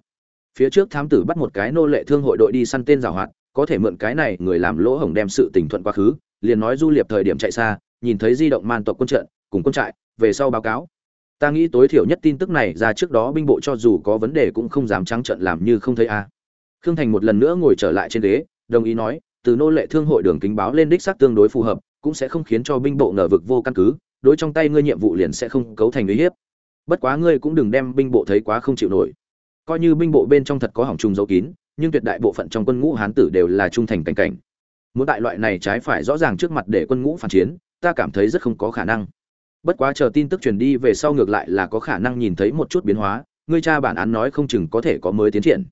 Phía trước thám tử bắt một cái nô lệ thương hội đội đi săn tên giảo hoạt, có thể mượn cái này người làm lỗ hổng đem sự tình thuận quá khứ, liền nói du liệp thời điểm chạy xa, nhìn thấy di động man tộc quân trận, cùng quân trại, về sau báo cáo. Ta nghĩ tối thiểu nhất tin tức này ra trước đó binh bộ cho dù có vấn đề cũng không dám trắng trận làm như không thấy a. Khương thành một lần nữa ngồi trở lại trên ghế đồng ý nói, từ nô lệ thương hội đường kính báo lên đích xác tương đối phù hợp, cũng sẽ không khiến cho binh bộ ngờ vực vô căn cứ, đối trong tay ngươi nhiệm vụ liền sẽ không cấu thành uy hiếp. Bất quá ngươi cũng đừng đem binh bộ thấy quá không chịu nổi. Coi như binh bộ bên trong thật có hỏng trùng dấu kín, nhưng tuyệt đại bộ phận trong quân ngũ hán tử đều là trung thành cảnh cảnh. Muốn đại loại này trái phải rõ ràng trước mặt để quân ngũ phản chiến, ta cảm thấy rất không có khả năng. Bất quá chờ tin tức truyền đi về sau ngược lại là có khả năng nhìn thấy một chút biến hóa, ngươi cha bản án nói không chừng có thể có mới tiến triển.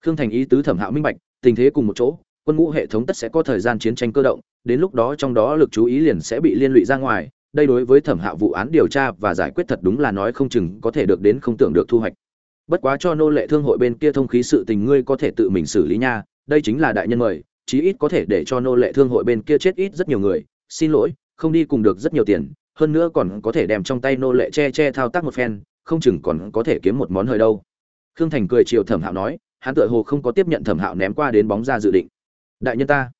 Khương thành ý tứ thẩm hạo minh bạch, tình thế cùng một chỗ quân ngũ hệ thống tất sẽ có thời gian chiến tranh cơ động, đến lúc đó trong đó lực chú ý liền sẽ bị liên lụy ra ngoài, đây đối với thẩm hạo vụ án điều tra và giải quyết thật đúng là nói không chừng có thể được đến không tưởng được thu hoạch. Bất quá cho nô lệ thương hội bên kia thông khí sự tình ngươi có thể tự mình xử lý nha, đây chính là đại nhân mời, chí ít có thể để cho nô lệ thương hội bên kia chết ít rất nhiều người, xin lỗi, không đi cùng được rất nhiều tiền, hơn nữa còn có thể đem trong tay nô lệ che che thao tác một phen, không chừng còn có thể kiếm một món hời đâu. Khương thành cười chiều thẩm hạo nói, hắn tựa hồ không có tiếp nhận thẩm hạo ném qua đến bóng ra dự định đại nhân ta.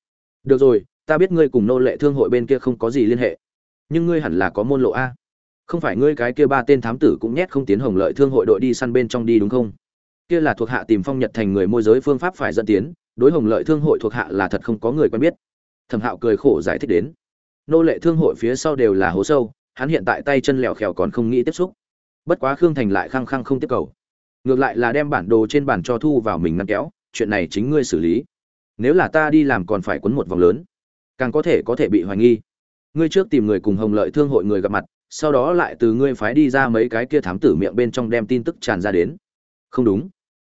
Được rồi, ta biết ngươi cùng nô lệ thương hội bên kia không có gì liên hệ. Nhưng ngươi hẳn là có môn lộ a. Không phải ngươi cái kia ba tên thám tử cũng nhét không tiến hồng lợi thương hội đội đi săn bên trong đi đúng không? Kia là thuộc hạ tìm phong nhật thành người môi giới phương pháp phải dẫn tiến, đối hồng lợi thương hội thuộc hạ là thật không có người quen biết. Thẩm hạo cười khổ giải thích đến. Nô lệ thương hội phía sau đều là hố sâu, hắn hiện tại tay chân lèo khèo còn không nghĩ tiếp xúc. Bất quá khương thành lại khăng khăng không tiếp cầu. Ngược lại là đem bản đồ trên bản cho thu vào mình ngăn kéo, chuyện này chính ngươi xử lý nếu là ta đi làm còn phải quấn một vòng lớn. Càng có thể có thể bị hoài nghi. Ngươi trước tìm người cùng hồng lợi thương hội người gặp mặt, sau đó lại từ ngươi phái đi ra mấy cái kia thám tử miệng bên trong đem tin tức tràn ra đến. Không đúng.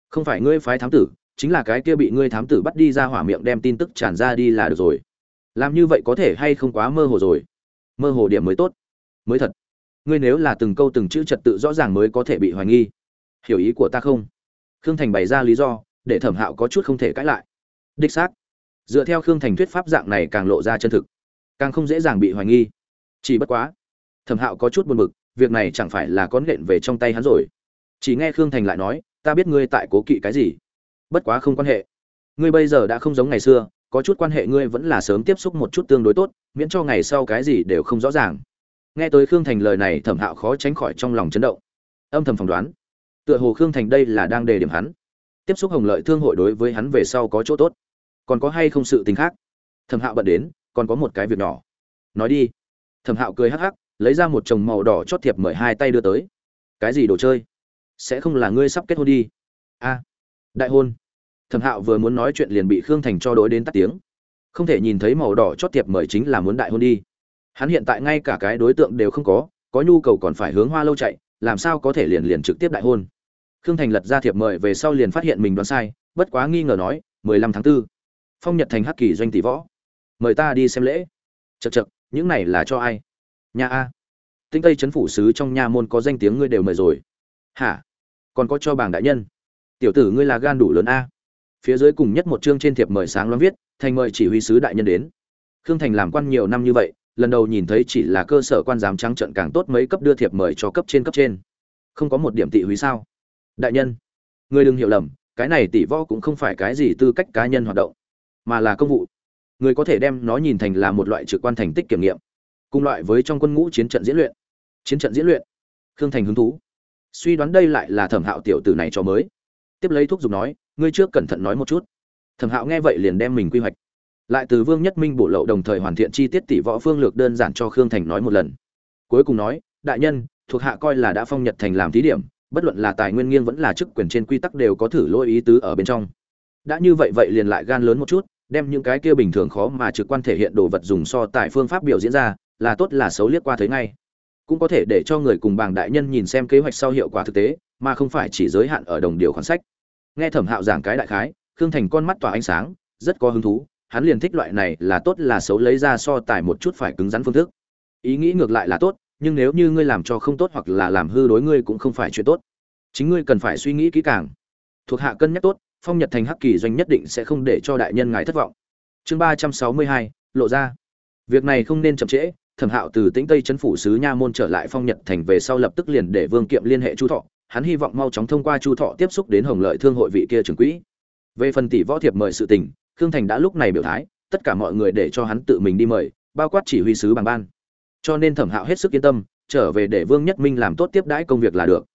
Không phải ngươi phái thám tử, chính là cái kia bị ngươi thám tử bắt đi ra hỏa miệng đem tin tức tràn ra đi là được rồi. Làm như vậy có thể hay không quá mơ hồ rồi? Mơ hồ điểm mới tốt. Mới thật. Ngươi nếu là từng câu từng chữ trật tự rõ ràng mới có thể bị hoài nghi. Hiểu ý của ta không? Khương thành bày ra lý do, để thẩm hạo có chút không thể cãi lại đích xác. Dựa theo khương thành thuyết pháp dạng này càng lộ ra chân thực, càng không dễ dàng bị hoài nghi. Chỉ bất quá, thẩm hạo có chút buồn bực, việc này chẳng phải là con nện về trong tay hắn rồi. Chỉ nghe khương thành lại nói, ta biết ngươi tại cố kỵ cái gì, bất quá không quan hệ. Ngươi bây giờ đã không giống ngày xưa, có chút quan hệ ngươi vẫn là sớm tiếp xúc một chút tương đối tốt, miễn cho ngày sau cái gì đều không rõ ràng. Nghe tới khương thành lời này, thẩm hạo khó tránh khỏi trong lòng chấn động. Âm thầm phỏng đoán, tựa hồ khương thành đây là đang đề điểm hắn. Tiếp xúc hồng lợi thương hội đối với hắn về sau có chỗ tốt còn có hay không sự tình khác? Thẩm hạo bận đến, còn có một cái việc nhỏ. Nói đi. Thẩm hạo cười hắc hắc, lấy ra một chồng màu đỏ chót thiệp mời hai tay đưa tới. Cái gì đồ chơi? Sẽ không là ngươi sắp kết hôn đi. A. Đại hôn. Thẩm hạo vừa muốn nói chuyện liền bị khương thành cho đối đến tắt tiếng. Không thể nhìn thấy màu đỏ chót thiệp mời chính là muốn đại hôn đi. Hắn hiện tại ngay cả cái đối tượng đều không có có nhu cầu còn phải hướng hoa lâu chạy, làm sao có thể liền liền trực tiếp đại hôn? Khương thành lật ra thiệp mời về sau liền phát hiện mình đoán sai, bất quá nghi ngờ nói, mười lăm tháng 4 phong nhật thành hắc kỳ doanh tỷ võ. Mời ta đi xem lễ. Chật chật những này là cho ai? Nhà a. Tinh tây chấn phủ sứ trong nha môn có danh tiếng ngươi đều mời rồi. Hả? Còn có cho bảng đại nhân. Tiểu tử ngươi là gan đủ lớn a. Phía dưới cùng nhất một chương trên thiệp mời sáng loáng viết, thành mời chỉ huy sứ đại nhân đến. Khương thành làm quan nhiều năm như vậy, lần đầu nhìn thấy chỉ là cơ sở quan giám trắng trận càng tốt mấy cấp đưa thiệp mời cho cấp trên cấp trên. Không có một điểm tị húy sao? Đại nhân người đừng hiểu lầm, cái này tỷ võ cũng không phải cái gì tư cách cá nhân hoạt động mà là công vụ. Người có thể đem nó nhìn thành là một loại trực quan thành tích kiểm nghiệm, cùng loại với trong quân ngũ chiến trận diễn luyện. Chiến trận diễn luyện, khương thành hứng thú. Suy đoán đây lại là thẩm hạo tiểu tử này cho mới. Tiếp lấy thuốc dùng nói, ngươi trước cẩn thận nói một chút. Thẩm hạo nghe vậy liền đem mình quy hoạch. Lại từ vương nhất minh bổ lậu đồng thời hoàn thiện chi tiết tỷ võ phương lược đơn giản cho khương thành nói một lần. Cuối cùng nói, đại nhân, thuộc hạ coi là đã phong nhật thành làm thí điểm, bất luận là tài nguyên nghiêng vẫn là chức quyền trên quy tắc đều có thử lỗi ý tứ ở bên trong. Đã như vậy vậy liền lại gan lớn một chút đem những cái kia bình thường khó mà trực quan thể hiện đồ vật dùng so tại phương pháp biểu diễn ra, là tốt là xấu liếc qua thấy ngay. Cũng có thể để cho người cùng bảng đại nhân nhìn xem kế hoạch sau hiệu quả thực tế, mà không phải chỉ giới hạn ở đồng điều khoản sách. Nghe thẩm hạo giảng cái đại khái, khương thành con mắt tỏa ánh sáng, rất có hứng thú, hắn liền thích loại này là tốt là xấu lấy ra so tài một chút phải cứng rắn phương thức. Ý nghĩ ngược lại là tốt, nhưng nếu như ngươi làm cho không tốt hoặc là làm hư đối ngươi cũng không phải chuyện tốt. Chính ngươi cần phải suy nghĩ kỹ càng. Thuộc hạ cân nhắc tốt phong nhật thành hắc kỳ doanh nhất định sẽ không để cho đại nhân ngài thất vọng. Chương ba trăm sáu mươi hai, lộ ra. Việc này không nên chậm trễ, thẩm hạo từ tĩnh tây chấn phủ sứ nha môn trở lại phong nhật thành về sau lập tức liền để vương kiệm liên hệ chu thọ. Hắn hy vọng mau chóng thông qua chu thọ tiếp xúc đến hồng lợi thương hội vị kia trưởng quỹ. Về phần tỷ võ thiệp mời sự tình, khương thành đã lúc này biểu thái, tất cả mọi người để cho hắn tự mình đi mời, bao quát chỉ huy sứ bằng ban. Cho nên thẩm hạo hết sức yên tâm, trở về để vương nhất minh làm tốt tiếp đãi công việc là được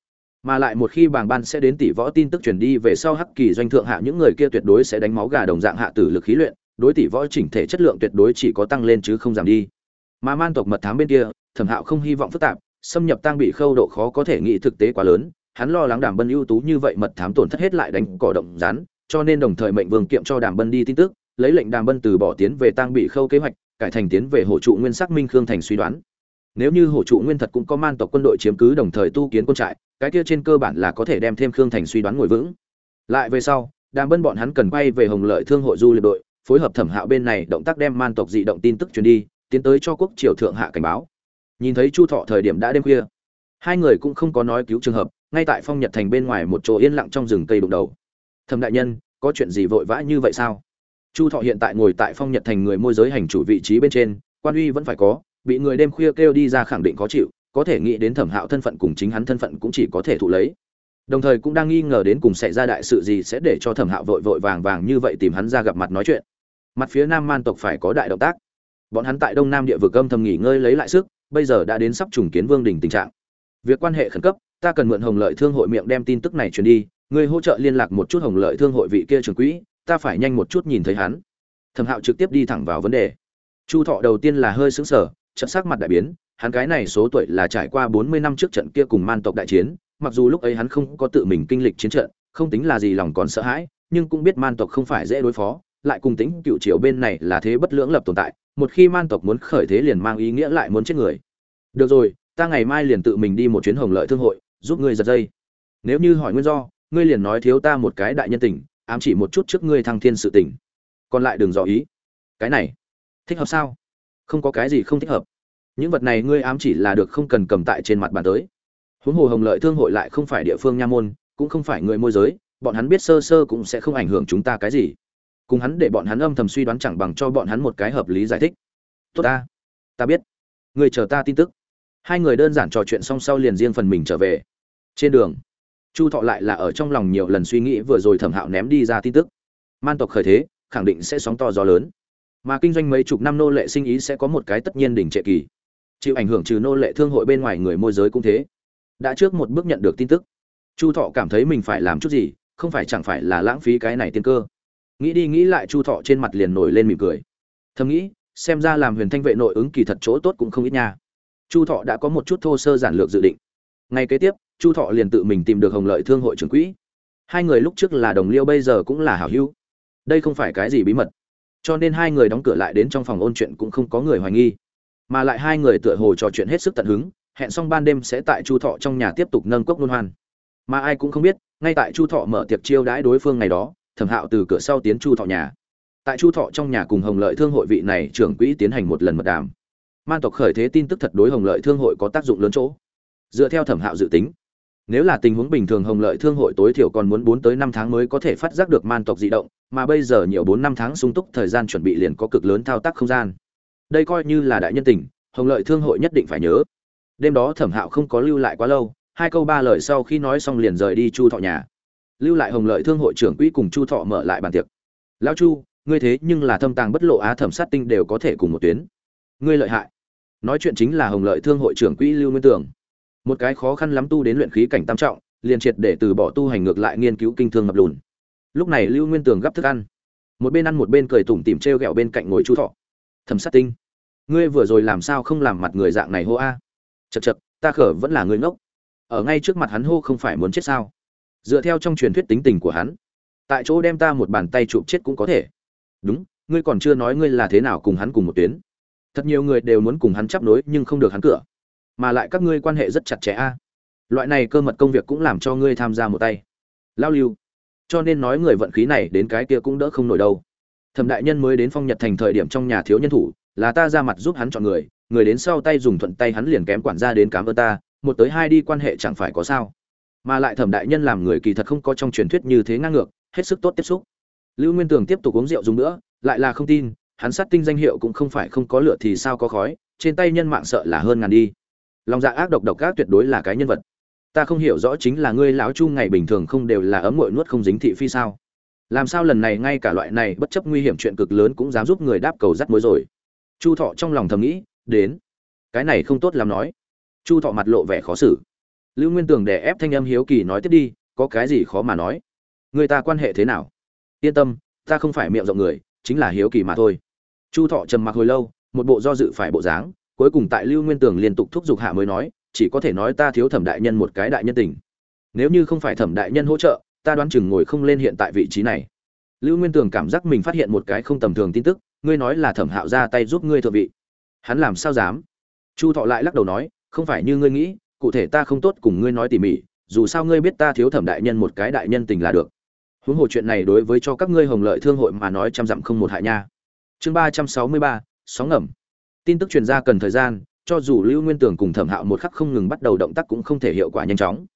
mà lại một khi bàng ban sẽ đến tỷ võ tin tức truyền đi về sau hắc kỳ doanh thượng hạ, những người kia tuyệt đối sẽ đánh máu gà đồng dạng hạ tử lực khí luyện, đối tỷ võ chỉnh thể chất lượng tuyệt đối chỉ có tăng lên chứ không giảm đi. Mà man tộc mật thám bên kia, thẩm hạo không hy vọng phức tạp, xâm nhập tăng bị khâu độ khó có thể nghĩ thực tế quá lớn, hắn lo lắng đàm bân ưu tú như vậy mật thám tổn thất hết lại đánh cỏ động rán cho nên đồng thời mệnh vương kiệm cho đàm bân đi tin tức, lấy lệnh đàm bân từ bỏ tiến về tăng bị khâu kế hoạch, cải thành tiến về hỗ trụ nguyên sắc minh khương thành suy đoán nếu như Hổ trụ nguyên thật cũng có man tộc quân đội chiếm cứ đồng thời tu kiến quân trại, cái kia trên cơ bản là có thể đem thêm khương thành suy đoán ngồi vững. Lại về sau, đàm bân bọn hắn cần bay về hồng lợi thương hội du lịch đội, phối hợp thẩm hạo bên này động tác đem man tộc dị động tin tức truyền đi, tiến tới cho quốc triều thượng hạ cảnh báo. Nhìn thấy chu thọ thời điểm đã đêm khuya. Hai người cũng không có nói cứu trường hợp, ngay tại phong nhật thành bên ngoài một chỗ yên lặng trong rừng cây đụng đầu. Thẩm đại nhân, có chuyện gì vội vã như vậy sao? Chu thọ hiện tại ngồi tại phong nhật thành người môi giới hành chủ vị trí bên trên, quan uy vẫn phải có bị người đêm khuya kêu đi ra khẳng định khó chịu, có thể nghĩ đến thẩm hạo thân phận cùng chính hắn thân phận cũng chỉ có thể thụ lấy. Đồng thời cũng đang nghi ngờ đến cùng xảy ra đại sự gì sẽ để cho thẩm hạo vội vội vàng vàng như vậy tìm hắn ra gặp mặt nói chuyện. Mặt phía nam man tộc phải có đại động tác. Bọn hắn tại đông nam địa vực âm thầm nghỉ ngơi lấy lại sức, bây giờ đã đến sắp trùng kiến vương đình tình trạng. Việc quan hệ khẩn cấp, ta cần mượn hồng lợi thương hội miệng đem tin tức này truyền đi, người hỗ trợ liên lạc một chút hồng lợi thương hội vị kia trưởng quỹ, ta phải nhanh một chút nhìn thấy hắn. Thẩm hạo trực tiếp đi thẳng vào vấn đề. Chu thọ đầu tiên là hơi xứng sở trận sắc mặt đại biến, hắn cái này số tuổi là trải qua bốn mươi năm trước trận kia cùng man tộc đại chiến, mặc dù lúc ấy hắn không có tự mình kinh lịch chiến trận, không tính là gì lòng còn sợ hãi, nhưng cũng biết man tộc không phải dễ đối phó, lại cùng tính cựu triều bên này là thế bất lưỡng lập tồn tại, một khi man tộc muốn khởi thế liền mang ý nghĩa lại muốn chết người. Được rồi, ta ngày mai liền tự mình đi một chuyến hồng lợi thương hội, giúp ngươi giật dây. Nếu như hỏi nguyên do, ngươi liền nói thiếu ta một cái đại nhân tình, ám chỉ một chút trước ngươi thăng thiên sự tình. Còn lại đừng dò ý. Cái này, thích hợp sao? Không có cái gì không thích hợp. Những vật này ngươi ám chỉ là được không cần cầm tại trên mặt bàn tới. Huống hồ hồng lợi thương hội lại không phải địa phương nha môn, cũng không phải người môi giới, bọn hắn biết sơ sơ cũng sẽ không ảnh hưởng chúng ta cái gì. Cùng hắn để bọn hắn âm thầm suy đoán chẳng bằng cho bọn hắn một cái hợp lý giải thích. Tốt ta. Ta biết. Người chờ ta tin tức. Hai người đơn giản trò chuyện xong sau liền riêng phần mình trở về. Trên đường, chu thọ lại là ở trong lòng nhiều lần suy nghĩ vừa rồi thẩm hạo ném đi ra tin tức. Man tộc khởi thế, khẳng định sẽ sóng to gió lớn mà kinh doanh mấy chục năm nô lệ sinh ý sẽ có một cái tất nhiên đỉnh trệ kỳ. Chịu ảnh hưởng trừ nô lệ thương hội bên ngoài người môi giới cũng thế. Đã trước một bước nhận được tin tức, chu thọ cảm thấy mình phải làm chút gì, không phải chẳng phải là lãng phí cái này tiên cơ. Nghĩ đi nghĩ lại chu thọ trên mặt liền nổi lên mỉm cười. Thầm nghĩ, xem ra làm huyền thanh vệ nội ứng kỳ thật chỗ tốt cũng không ít nha. Chu thọ đã có một chút thô sơ giản lược dự định. Ngay kế tiếp, chu thọ liền tự mình tìm được hồng lợi thương hội trưởng quỹ. Hai người lúc trước là đồng liêu bây giờ cũng là hảo hữu. Đây không phải cái gì bí mật cho nên hai người đóng cửa lại đến trong phòng ôn chuyện cũng không có người hoài nghi. Mà lại hai người tựa hồ trò chuyện hết sức tận hứng, hẹn xong ban đêm sẽ tại chu thọ trong nhà tiếp tục nâng cốc luân hoan. Mà ai cũng không biết, ngay tại chu thọ mở tiệc chiêu đãi đối phương ngày đó, thẩm hạo từ cửa sau tiến chu thọ nhà. Tại chu thọ trong nhà cùng hồng lợi thương hội vị này trưởng quỹ tiến hành một lần mật đàm. Man tộc khởi thế tin tức thật đối hồng lợi thương hội có tác dụng lớn chỗ. Dựa theo thẩm hạo dự tính nếu là tình huống bình thường hồng lợi thương hội tối thiểu còn muốn bốn tới năm tháng mới có thể phát giác được man tộc dị động, mà bây giờ nhiều bốn năm tháng sung túc thời gian chuẩn bị liền có cực lớn thao tác không gian. Đây coi như là đại nhân tình, hồng lợi thương hội nhất định phải nhớ. Đêm đó thẩm hạo không có lưu lại quá lâu, hai câu ba lời sau khi nói xong liền rời đi chu thọ nhà. Lưu lại hồng lợi thương hội trưởng quỹ cùng chu thọ mở lại bàn tiệc. Lão chu, ngươi thế nhưng là thâm tàng bất lộ á, thẩm sát tinh đều có thể cùng một tuyến. Ngươi lợi hại. Nói chuyện chính là hồng lợi thương hội trưởng quỹ lưu nguyên tường một cái khó khăn lắm tu đến luyện khí cảnh tam trọng, liền triệt để từ bỏ tu hành ngược lại nghiên cứu kinh thương ngập lùn. Lúc này lưu nguyên tường gấp thức ăn. Một bên ăn một bên cười tủm tỉm t r e o g ẹ o bên cạnh ngồi chu thọ. Thầm sát tinh, ngươi vừa rồi làm sao không làm mặt người dạng này hô a? Chật chật ta khở vẫn là người ngốc. Ở ngay trước mặt hắn hô không phải muốn chết sao? Dựa theo trong truyền thuyết tính tình của hắn, tại chỗ đem ta một bàn tay chụp chết cũng có thể. Đúng, ngươi còn chưa nói ngươi là thế nào cùng hắn cùng một tuyến. Thật nhiều người đều muốn cùng hắn chấp nối nhưng không được hắn cửa mà lại các ngươi quan hệ rất chặt chẽ a. Loại này cơ mật công việc cũng làm cho ngươi tham gia một tay. Lao lưu. Cho nên nói người vận khí này đến cái kia cũng đỡ không nổi đâu. Thẩm đại nhân mới đến phong nhật thành thời điểm trong nhà thiếu nhân thủ, là ta ra mặt giúp hắn chọn người người đến sau tay dùng thuận tay hắn liền kém quản gia đến cám ơn ta, một tới hai đi quan hệ chẳng phải có sao. Mà lại thẩm đại nhân làm người kỳ thật không có trong truyền thuyết như thế ngang ngược, hết sức tốt tiếp xúc. Lưu nguyên tường tiếp tục uống rượu dùng nữa, lại là không tin, hắn sát tinh danh hiệu cũng không phải không có lửa thì sao có khói, trên tay nhân mạng sợ là hơn ngàn đi lòng dạ ác độc độc ác tuyệt đối là cái nhân vật. Ta không hiểu rõ chính là ngươi lão chu ngày bình thường không đều là ấm ngội nuốt không dính thị phi sao? Làm sao lần này ngay cả loại này bất chấp nguy hiểm chuyện cực lớn cũng dám giúp người đáp cầu dắt mối rồi? Chu thọ trong lòng thầm nghĩ, đến. Cái này không tốt làm nói. Chu thọ mặt lộ vẻ khó xử. Lưu nguyên tường đè ép thanh âm hiếu kỳ nói tiếp đi, có cái gì khó mà nói? Người ta quan hệ thế nào? Yên tâm, ta không phải miệng rộng người, chính là hiếu kỳ mà thôi. Chu thọ trầm mặc hồi lâu, một bộ do dự phải bộ dáng cuối cùng tại lưu nguyên tường liên tục thúc giục hạ mới nói, chỉ có thể nói ta thiếu thẩm đại nhân một cái đại nhân tình. Nếu như không phải thẩm đại nhân hỗ trợ, ta đoán chừng ngồi không lên hiện tại vị trí này. Lưu nguyên tường cảm giác mình phát hiện một cái không tầm thường tin tức, ngươi nói là thẩm hạo ra tay giúp ngươi thượng vị. Hắn làm sao dám? Chu thọ lại lắc đầu nói, không phải như ngươi nghĩ, cụ thể ta không tốt cùng ngươi nói tỉ mỉ, dù sao ngươi biết ta thiếu thẩm đại nhân một cái đại nhân tình là được. Huống hồ chuyện này đối với cho các ngươi hồng lợi thương hội mà nói trăm dặm không một hại nha. Chương ba trăm sáu mươi ba, sóng ngầm tin tức truyền ra cần thời gian, cho dù lưu nguyên tường cùng thẩm hạo một khắc không ngừng bắt đầu động tác cũng không thể hiệu quả nhanh chóng.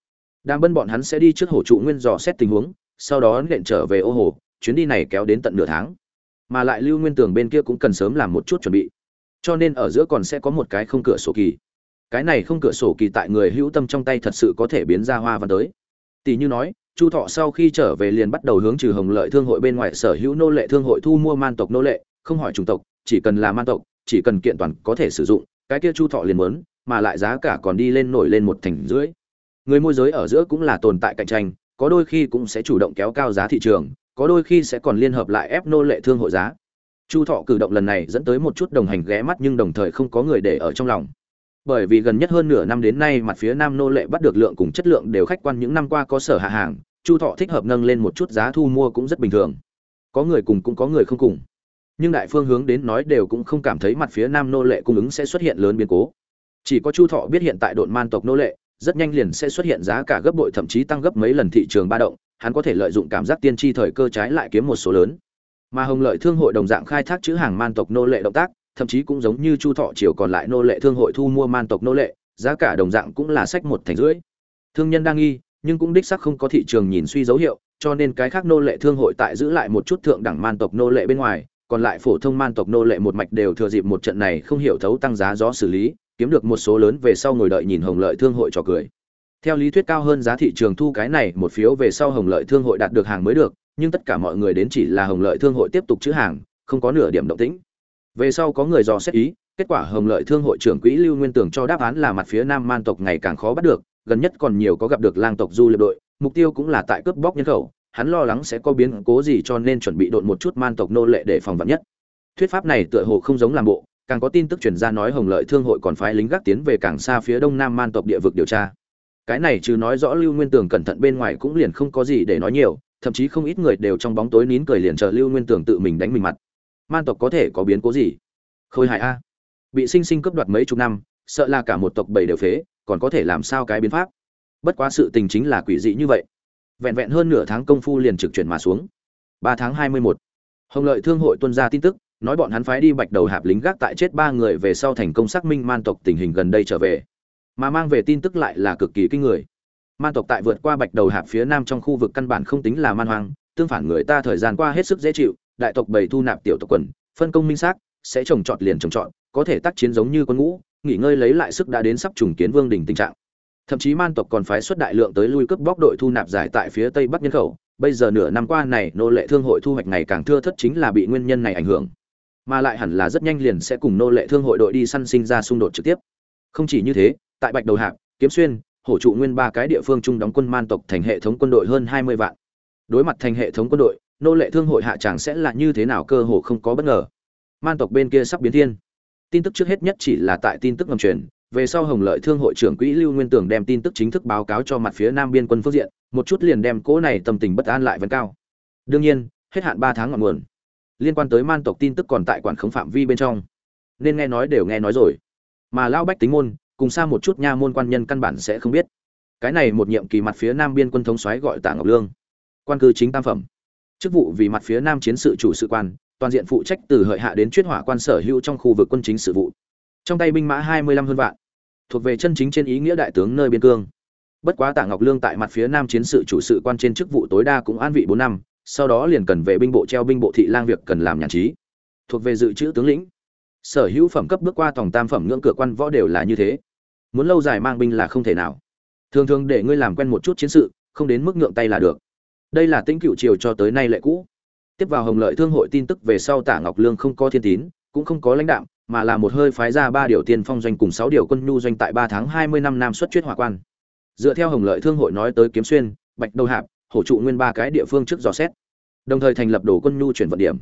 Đàm bân bọn hắn sẽ đi trước hồ trụ nguyên dò xét tình huống, sau đó nện trở về ô hồ, chuyến đi này kéo đến tận nửa tháng. Mà lại lưu nguyên tường bên kia cũng cần sớm làm một chút chuẩn bị. Cho nên ở giữa còn sẽ có một cái không cửa sổ kỳ. Cái này không cửa sổ kỳ tại người hữu tâm trong tay thật sự có thể biến ra hoa văn tới. Tỷ như nói, chu thọ sau khi trở về liền bắt đầu hướng trừ hồng lợi thương hội bên ngoài sở hữu nô lệ thương hội thu mua man tộc nô lệ, không hỏi chủng tộc, chỉ cần là man tộc chỉ cần kiện toàn có thể sử dụng, cái kia chu thọ liền muốn, mà lại giá cả còn đi lên nổi lên một thành rưỡi. Người môi giới ở giữa cũng là tồn tại cạnh tranh, có đôi khi cũng sẽ chủ động kéo cao giá thị trường, có đôi khi sẽ còn liên hợp lại ép nô lệ thương hội giá. Chu thọ cử động lần này dẫn tới một chút đồng hành ghé mắt nhưng đồng thời không có người để ở trong lòng. Bởi vì gần nhất hơn nửa năm đến nay mặt phía nam nô lệ bắt được lượng cùng chất lượng đều khách quan những năm qua có sở hạ hàng, chu thọ thích hợp nâng lên một chút giá thu mua cũng rất bình thường. Có người cùng cũng có người không cùng nhưng đại phương hướng đến nói đều cũng không cảm thấy mặt phía nam nô lệ cung ứng sẽ xuất hiện lớn biến cố. Chỉ có chu thọ biết hiện tại độn man tộc nô lệ, rất nhanh liền sẽ xuất hiện giá cả gấp bội thậm chí tăng gấp mấy lần thị trường ba động, hắn có thể lợi dụng cảm giác tiên tri thời cơ trái lại kiếm một số lớn. Mà hồng lợi thương hội đồng dạng khai thác chữ hàng man tộc nô lệ động tác, thậm chí cũng giống như chu thọ triều còn lại nô lệ thương hội thu mua man tộc nô lệ, giá cả đồng dạng cũng là sách một thành rưỡi. Thương nhân đang nghi, nhưng cũng đích sắc không có thị trường nhìn suy dấu hiệu, cho nên cái khác nô lệ thương hội tại giữ lại một chút thượng đẳng man tộc nô lệ bên ngoài còn lại phổ thông man tộc nô lệ một mạch đều thừa dịp một trận này không hiểu thấu tăng giá gió xử lý, kiếm được một số lớn về sau ngồi đợi nhìn hồng lợi thương hội trò cười. Theo lý thuyết cao hơn giá thị trường thu cái này một phiếu về sau hồng lợi thương hội đạt được hàng mới được, nhưng tất cả mọi người đến chỉ là hồng lợi thương hội tiếp tục chữ hàng, không có nửa điểm động tĩnh. Về sau có người dò xét ý, kết quả hồng lợi thương hội trưởng quỹ lưu nguyên tưởng cho đáp án là mặt phía nam man tộc ngày càng khó bắt được, gần nhất còn nhiều có gặp được lang tộc du liệp đội, mục tiêu cũng là tại cướp bóc nhân khẩu hắn lo lắng sẽ có biến cố gì cho nên chuẩn bị độn một chút man tộc nô lệ để phòng vật nhất. Thuyết pháp này tựa hồ không giống làm bộ, càng có tin tức truyền ra nói hồng lợi thương hội còn phái lính gác tiến về càng xa phía đông nam man tộc địa vực điều tra. Cái này chứ nói rõ lưu nguyên tường cẩn thận bên ngoài cũng liền không có gì để nói nhiều, thậm chí không ít người đều trong bóng tối nín cười liền chờ lưu nguyên tường tự mình đánh mình mặt. Man tộc có thể có biến cố gì? Khôi hài a. Bị sinh sinh cướp đoạt mấy chục năm, sợ là cả một tộc bảy đều phế, còn có thể làm sao cái biến pháp? Bất quá sự tình chính là quỷ dị như vậy vẹn vẹn hơn nửa tháng công phu liền trực chuyển mà xuống. Ba tháng hai mươi một hồng lợi thương hội tuân ra tin tức, nói bọn hắn phái đi bạch đầu hạp lính gác tại chết ba người về sau thành công xác minh man tộc tình hình gần đây trở về. Mà mang về tin tức lại là cực kỳ kinh người. Man tộc tại vượt qua bạch đầu hạp phía nam trong khu vực căn bản không tính là man hoang, tương phản người ta thời gian qua hết sức dễ chịu, đại tộc bầy thu nạp tiểu tộc quần, phân công minh xác, sẽ trồng trọt liền trồng trọt, có thể tác chiến giống như quân ngũ, nghỉ ngơi lấy lại sức đã đến sắp trùng kiến vương đỉnh tình trạng thậm chí man tộc còn phái xuất đại lượng tới lui cướp bóc đội thu nạp giải tại phía tây bắc nhân khẩu. Bây giờ nửa năm qua này, nô lệ thương hội thu hoạch ngày càng thưa thất chính là bị nguyên nhân này ảnh hưởng. Mà lại hẳn là rất nhanh liền sẽ cùng nô lệ thương hội đội đi săn sinh ra xung đột trực tiếp. Không chỉ như thế, tại bạch đầu hạc kiếm xuyên, hổ trụ nguyên ba cái địa phương chung đóng quân man tộc thành hệ thống quân đội hơn hai mươi vạn. Đối mặt thành hệ thống quân đội, nô lệ thương hội hạ tràng sẽ là như thế nào cơ hồ không có bất ngờ. Man tộc bên kia sắp biến thiên. Tin tức trước hết nhất chỉ là tại tin tức ngầm truyền về sau hồng lợi thương hội trưởng quỹ lưu nguyên tường đem tin tức chính thức báo cáo cho mặt phía nam biên quân phương diện, một chút liền đem cỗ này tâm tình bất an lại vẫn cao. Đương nhiên, hết hạn ba tháng ngọn nguồn. Liên quan tới man tộc tin tức còn tại quản khống phạm vi bên trong. Nên nghe nói đều nghe nói rồi. Mà lão bách tính môn, cùng xa một chút nha môn quan nhân căn bản sẽ không biết. Cái này một nhiệm kỳ mặt phía nam biên quân thống soái gọi tạ ngọc lương. Quan cư chính tam phẩm. Chức vụ vì mặt phía nam chiến sự chủ sự quan, toàn diện phụ trách từ hợi hạ đến chuyên hỏa quan sở hữu trong khu vực quân chính sự vụ trong tay binh mã hai mươi lăm hơn vạn, thuộc về chân chính trên ý nghĩa đại tướng nơi biên cương. Bất quá tạ ngọc lương tại mặt phía nam chiến sự chủ sự quan trên chức vụ tối đa cũng an vị bốn năm, sau đó liền cần về binh bộ treo binh bộ thị lang việc cần làm nhàn trí. Thuộc về dự trữ tướng lĩnh, sở hữu phẩm cấp bước qua tổng tam phẩm ngưỡng cửa quan võ đều là như thế. Muốn lâu dài mang binh là không thể nào. Thường thường để ngươi làm quen một chút chiến sự, không đến mức ngượng tay là được. Đây là tính cựu triều cho tới nay lệ cũ. Tiếp vào hồng lợi thương hội tin tức về sau tả ngọc lương không có thiên tín, cũng không có lãnh đạo mà là một hơi phái ra ba điều tiên phong doanh cùng sáu điều quân nhu doanh tại ba tháng hai mươi năm nam xuất chuyết hỏa quan. Dựa theo hồng lợi thương hội nói tới kiếm xuyên bạch đầu hạp hổ trụ nguyên ba cái địa phương trước dò xét đồng thời thành lập đồ quân nhu chuyển vận điểm.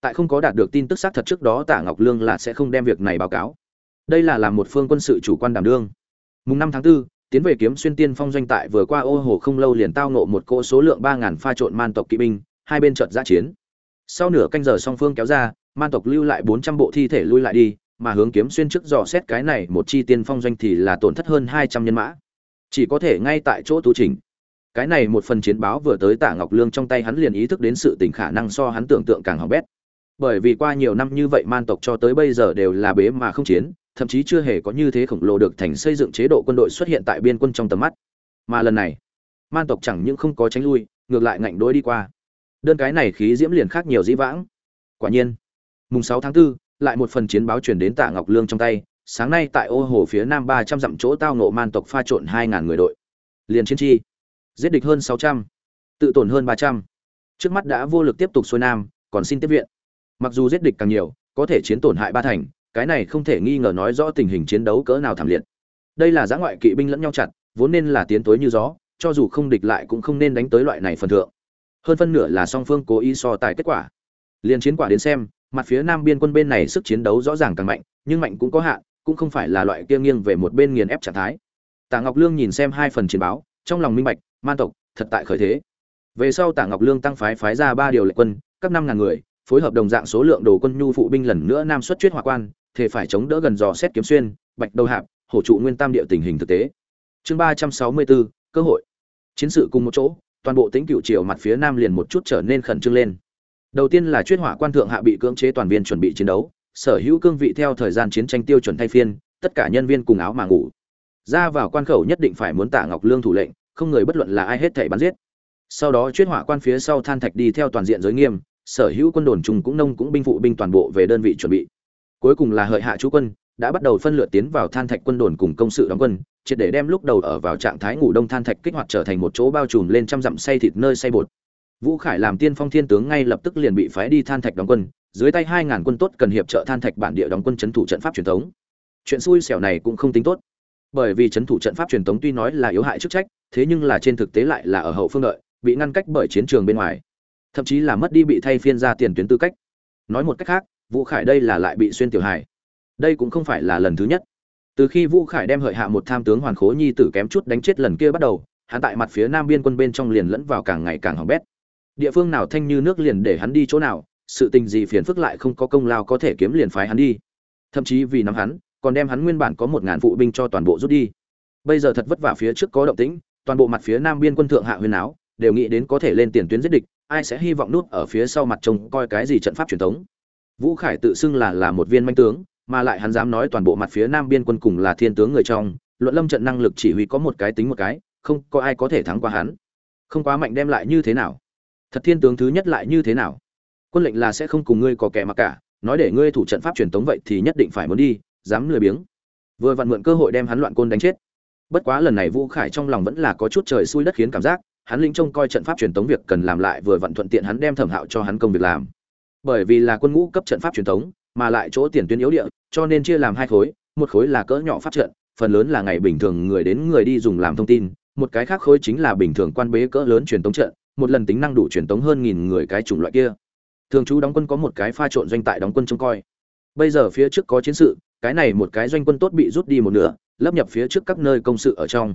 Tại không có đạt được tin tức xác thật trước đó tả ngọc lương là sẽ không đem việc này báo cáo. Đây là làm một phương quân sự chủ quan đảm đương. Mùng năm tháng 4, tiến về kiếm xuyên tiên phong doanh tại vừa qua ô hồ không lâu liền tao nộ một cỗ số lượng ba ngàn pha trộn man tộc kỵ binh hai bên chợt giã chiến sau nửa canh giờ song phương kéo ra, man tộc lưu lại bốn trăm bộ thi thể lui lại đi, mà hướng kiếm xuyên trước dò xét cái này một chi tiên phong doanh thì là tổn thất hơn hai trăm nhân mã. Chỉ có thể ngay tại chỗ tu trình cái này một phần chiến báo vừa tới tạ ngọc lương trong tay hắn liền ý thức đến sự tình khả năng so hắn tưởng tượng càng hỏng bét. Bởi vì qua nhiều năm như vậy man tộc cho tới bây giờ đều là bế mà không chiến, thậm chí chưa hề có như thế khổng lồ được thành xây dựng chế độ quân đội xuất hiện tại biên quân trong tầm mắt. Mà lần này, man tộc chẳng những không có tránh lui, ngược lại ngạnh đối đi qua đơn cái này khí diễm liền khác nhiều dĩ vãng. Quả nhiên mùng sáu tháng 4, lại một phần chiến báo truyền đến tạ ngọc lương trong tay sáng nay tại ô hồ phía nam ba trăm dặm chỗ tao nộ man tộc pha trộn hai ngàn người đội. Liền chiến chi giết địch hơn sáu trăm tự tổn hơn ba trăm. Trước mắt đã vô lực tiếp tục xuôi nam còn xin tiếp viện. Mặc dù giết địch càng nhiều có thể chiến tổn hại ba thành cái này không thể nghi ngờ nói rõ tình hình chiến đấu cỡ nào thảm liệt. Đây là giã ngoại kỵ binh lẫn nhau chặt vốn nên là tiến tối như gió cho dù không địch lại cũng không nên đánh tới loại này phần thượng hơn phân nửa là song phương cố ý so tài kết quả. Liền chiến quả đến xem, mặt phía nam biên quân bên này sức chiến đấu rõ ràng càng mạnh, nhưng mạnh cũng có hạn, cũng không phải là loại kia nghiêng về một bên nghiền ép trạng thái. Tạ ngọc lương nhìn xem hai phần chiến báo, trong lòng minh bạch, man tộc, thật tại khởi thế. Về sau tạ ngọc lương tăng phái phái ra ba điều lệ quân, các năm ngàn người, phối hợp đồng dạng số lượng đồ quân nhu phụ binh lần nữa nam xuất chuyết hỏa quan thể phải chống đỡ gần dò xét kiếm xuyên, bạch đầu hạp, hổ trụ nguyên tam địa tình hình thực tế. Chương ba trăm sáu mươi bốn, cơ hội. Chiến sự cùng một chỗ toàn bộ tính cựu triều mặt phía nam liền một chút trở nên khẩn trương lên. Đầu tiên là chuyên hỏa quan thượng hạ bị cưỡng chế toàn viên chuẩn bị chiến đấu, sở hữu cương vị theo thời gian chiến tranh tiêu chuẩn thay phiên, tất cả nhân viên cùng áo mà ngủ. Ra vào quan khẩu nhất định phải muốn tạ ngọc lương thủ lệnh, không người bất luận là ai hết thảy bắn giết. Sau đó chuyên hỏa quan phía sau than thạch đi theo toàn diện giới nghiêm, sở hữu quân đồn trùng cũng nông cũng binh phụ binh toàn bộ về đơn vị chuẩn bị. Cuối cùng là hợi hạ chú quân, đã bắt đầu phân lượt tiến vào than thạch quân đồn cùng công sự đóng quân triệt để đem lúc đầu ở vào trạng thái ngủ đông than thạch kích hoạt trở thành một chỗ bao trùm lên trăm dặm say thịt nơi say bột. Vũ khải làm tiên phong thiên tướng ngay lập tức liền bị phái đi than thạch đóng quân, dưới tay hai ngàn quân tốt cần hiệp trợ than thạch bản địa đóng quân trấn thủ trận pháp truyền thống. Chuyện xui xẻo này cũng không tính tốt, bởi vì trấn thủ trận pháp truyền thống tuy nói là yếu hại chức trách, thế nhưng là trên thực tế lại là ở hậu phương đợi, bị ngăn cách bởi chiến trường bên ngoài, thậm chí là mất đi bị thay phiên ra tiền tuyến tư cách. Nói một cách khác, vũ khải đây là lại bị xuyên tiểu hài. Đây cũng không phải là lần thứ nhất từ khi vũ khải đem hợi hạ một tham tướng hoàn khố nhi tử kém chút đánh chết lần kia bắt đầu, hắn tại mặt phía nam biên quân bên trong liền lẫn vào càng ngày càng hỏng bét. Địa phương nào thanh như nước liền để hắn đi chỗ nào, sự tình gì phiền phức lại không có công lao có thể kiếm liền phái hắn đi. Thậm chí vì nắm hắn, còn đem hắn nguyên bản có một ngàn phụ binh cho toàn bộ rút đi. Bây giờ thật vất vả phía trước có động tĩnh, toàn bộ mặt phía nam biên quân thượng hạ huyền áo, đều nghĩ đến có thể lên tiền tuyến giết địch, ai sẽ hy vọng nút ở phía sau mặt trông coi cái gì trận pháp truyền thống. Vũ khải tự xưng là là một viên manh tướng mà lại hắn dám nói toàn bộ mặt phía nam biên quân cùng là thiên tướng người trong, luận lâm trận năng lực chỉ huy có một cái tính một cái, không có ai có thể thắng qua hắn. Không quá mạnh đem lại như thế nào? Thật thiên tướng thứ nhất lại như thế nào? Quân lệnh là sẽ không cùng ngươi có kẻ mặc cả, nói để ngươi thủ trận pháp truyền tống vậy thì nhất định phải muốn đi, dám lười biếng. Vừa vặn mượn cơ hội đem hắn loạn côn đánh chết. Bất quá lần này vũ khải trong lòng vẫn là có chút trời xui đất khiến cảm giác, hắn linh trông coi trận pháp truyền tống việc cần làm lại vừa vặn thuận tiện hắn đem thẩm hạo cho hắn công việc làm. Bởi vì là quân ngũ cấp trận pháp truyền tống mà lại chỗ tiền tuyến yếu địa, cho nên chia làm hai khối, một khối là cỡ nhỏ phát trận, phần lớn là ngày bình thường người đến người đi dùng làm thông tin, một cái khác khối chính là bình thường quan bế cỡ lớn truyền tống trận, một lần tính năng đủ truyền tống hơn nghìn người cái chủng loại kia. Thường trú đóng quân có một cái pha trộn doanh tại đóng quân trông coi. Bây giờ phía trước có chiến sự, cái này một cái doanh quân tốt bị rút đi một nửa, lấp nhập phía trước các nơi công sự ở trong.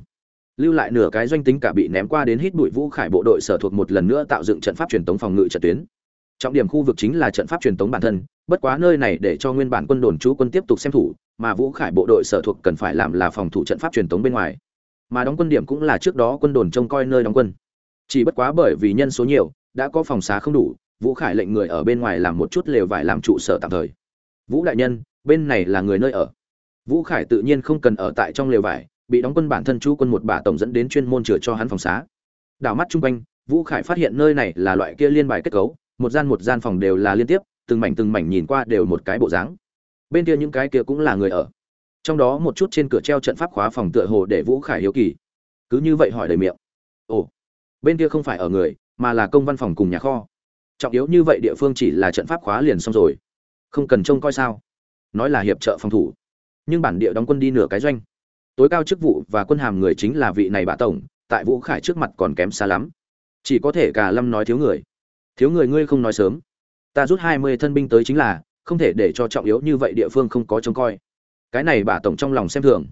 Lưu lại nửa cái doanh tính cả bị ném qua đến hít bụi vũ khải bộ đội sở thuộc một lần nữa tạo dựng trận pháp truyền tống phòng ngự trận tuyến trọng điểm khu vực chính là trận pháp truyền tống bản thân, bất quá nơi này để cho nguyên bản quân đồn trú quân tiếp tục xem thủ, mà vũ khải bộ đội sở thuộc cần phải làm là phòng thủ trận pháp truyền tống bên ngoài. Mà đóng quân điểm cũng là trước đó quân đồn trông coi nơi đóng quân. Chỉ bất quá bởi vì nhân số nhiều, đã có phòng xá không đủ, vũ khải lệnh người ở bên ngoài làm một chút lều vải làm trụ sở tạm thời. Vũ đại nhân, bên này là người nơi ở. Vũ khải tự nhiên không cần ở tại trong lều vải, bị đóng quân bản thân chú quân một bà tổng dẫn đến chuyên môn chữa cho hắn phòng xá. Đảo mắt chung quanh, vũ khải phát hiện nơi này là loại kia liên bài kết cấu một gian một gian phòng đều là liên tiếp, từng mảnh từng mảnh nhìn qua đều một cái bộ dáng. Bên kia những cái kia cũng là người ở. Trong đó một chút trên cửa treo trận pháp khóa phòng tựa hồ để vũ khải hiếu kỳ. Cứ như vậy hỏi đầy miệng. Ồ, bên kia không phải ở người, mà là công văn phòng cùng nhà kho. Trọng yếu như vậy địa phương chỉ là trận pháp khóa liền xong rồi. Không cần trông coi sao. Nói là hiệp trợ phòng thủ. Nhưng bản địa đóng quân đi nửa cái doanh. Tối cao chức vụ và quân hàm người chính là vị này bạ tổng, tại vũ khải trước mặt còn kém xa lắm. Chỉ có thể cả lâm nói thiếu người thiếu người ngươi không nói sớm. Ta rút hai mươi thân binh tới chính là, không thể để cho trọng yếu như vậy địa phương không có trông coi. Cái này bà tổng trong lòng xem thường.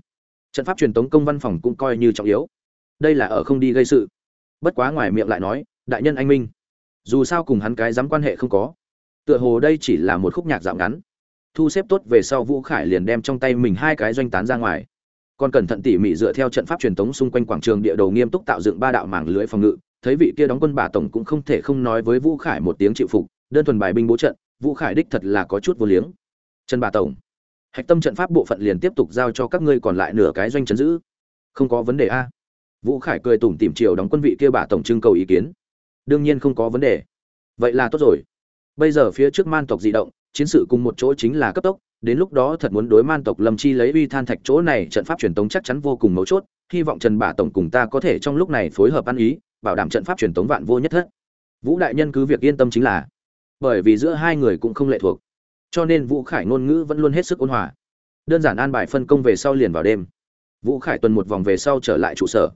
Trận pháp truyền tống công văn phòng cũng coi như trọng yếu. Đây là ở không đi gây sự. Bất quá ngoài miệng lại nói, đại nhân anh minh. Dù sao cùng hắn cái dám quan hệ không có. Tựa hồ đây chỉ là một khúc nhạc dạo ngắn. Thu xếp tốt về sau vũ khải liền đem trong tay mình hai cái doanh tán ra ngoài. Còn cẩn thận tỉ mỉ dựa theo trận pháp truyền tống xung quanh quảng trường địa đầu nghiêm túc tạo dựng ba đạo mảng lưới phòng ngự thấy vị kia đóng quân bà tổng cũng không thể không nói với vũ khải một tiếng chịu phục, đơn thuần bài binh bố trận, vũ khải đích thật là có chút vô liếng. Trần bà tổng, hạch tâm trận pháp bộ phận liền tiếp tục giao cho các ngươi còn lại nửa cái doanh trấn giữ. Không có vấn đề a. Vũ khải cười tủm tỉm chiều đóng quân vị kia bà tổng trưng cầu ý kiến. Đương nhiên không có vấn đề. Vậy là tốt rồi. Bây giờ phía trước man tộc dị động, chiến sự cùng một chỗ chính là cấp tốc, đến lúc đó thật muốn đối man tộc lâm chi lấy uy than thạch chỗ này trận pháp truyền tống chắc chắn vô cùng mấu chốt, hy vọng trần bà tổng cùng ta có thể trong lúc này phối hợp ăn ý bảo đảm trận pháp truyền tống vạn vô nhất thất. Vũ đại nhân cứ việc yên tâm chính là, bởi vì giữa hai người cũng không lệ thuộc. Cho nên vũ khải ngôn ngữ vẫn luôn hết sức ôn hòa. Đơn giản an bài phân công về sau liền vào đêm. Vũ khải tuần một vòng về sau trở lại trụ sở.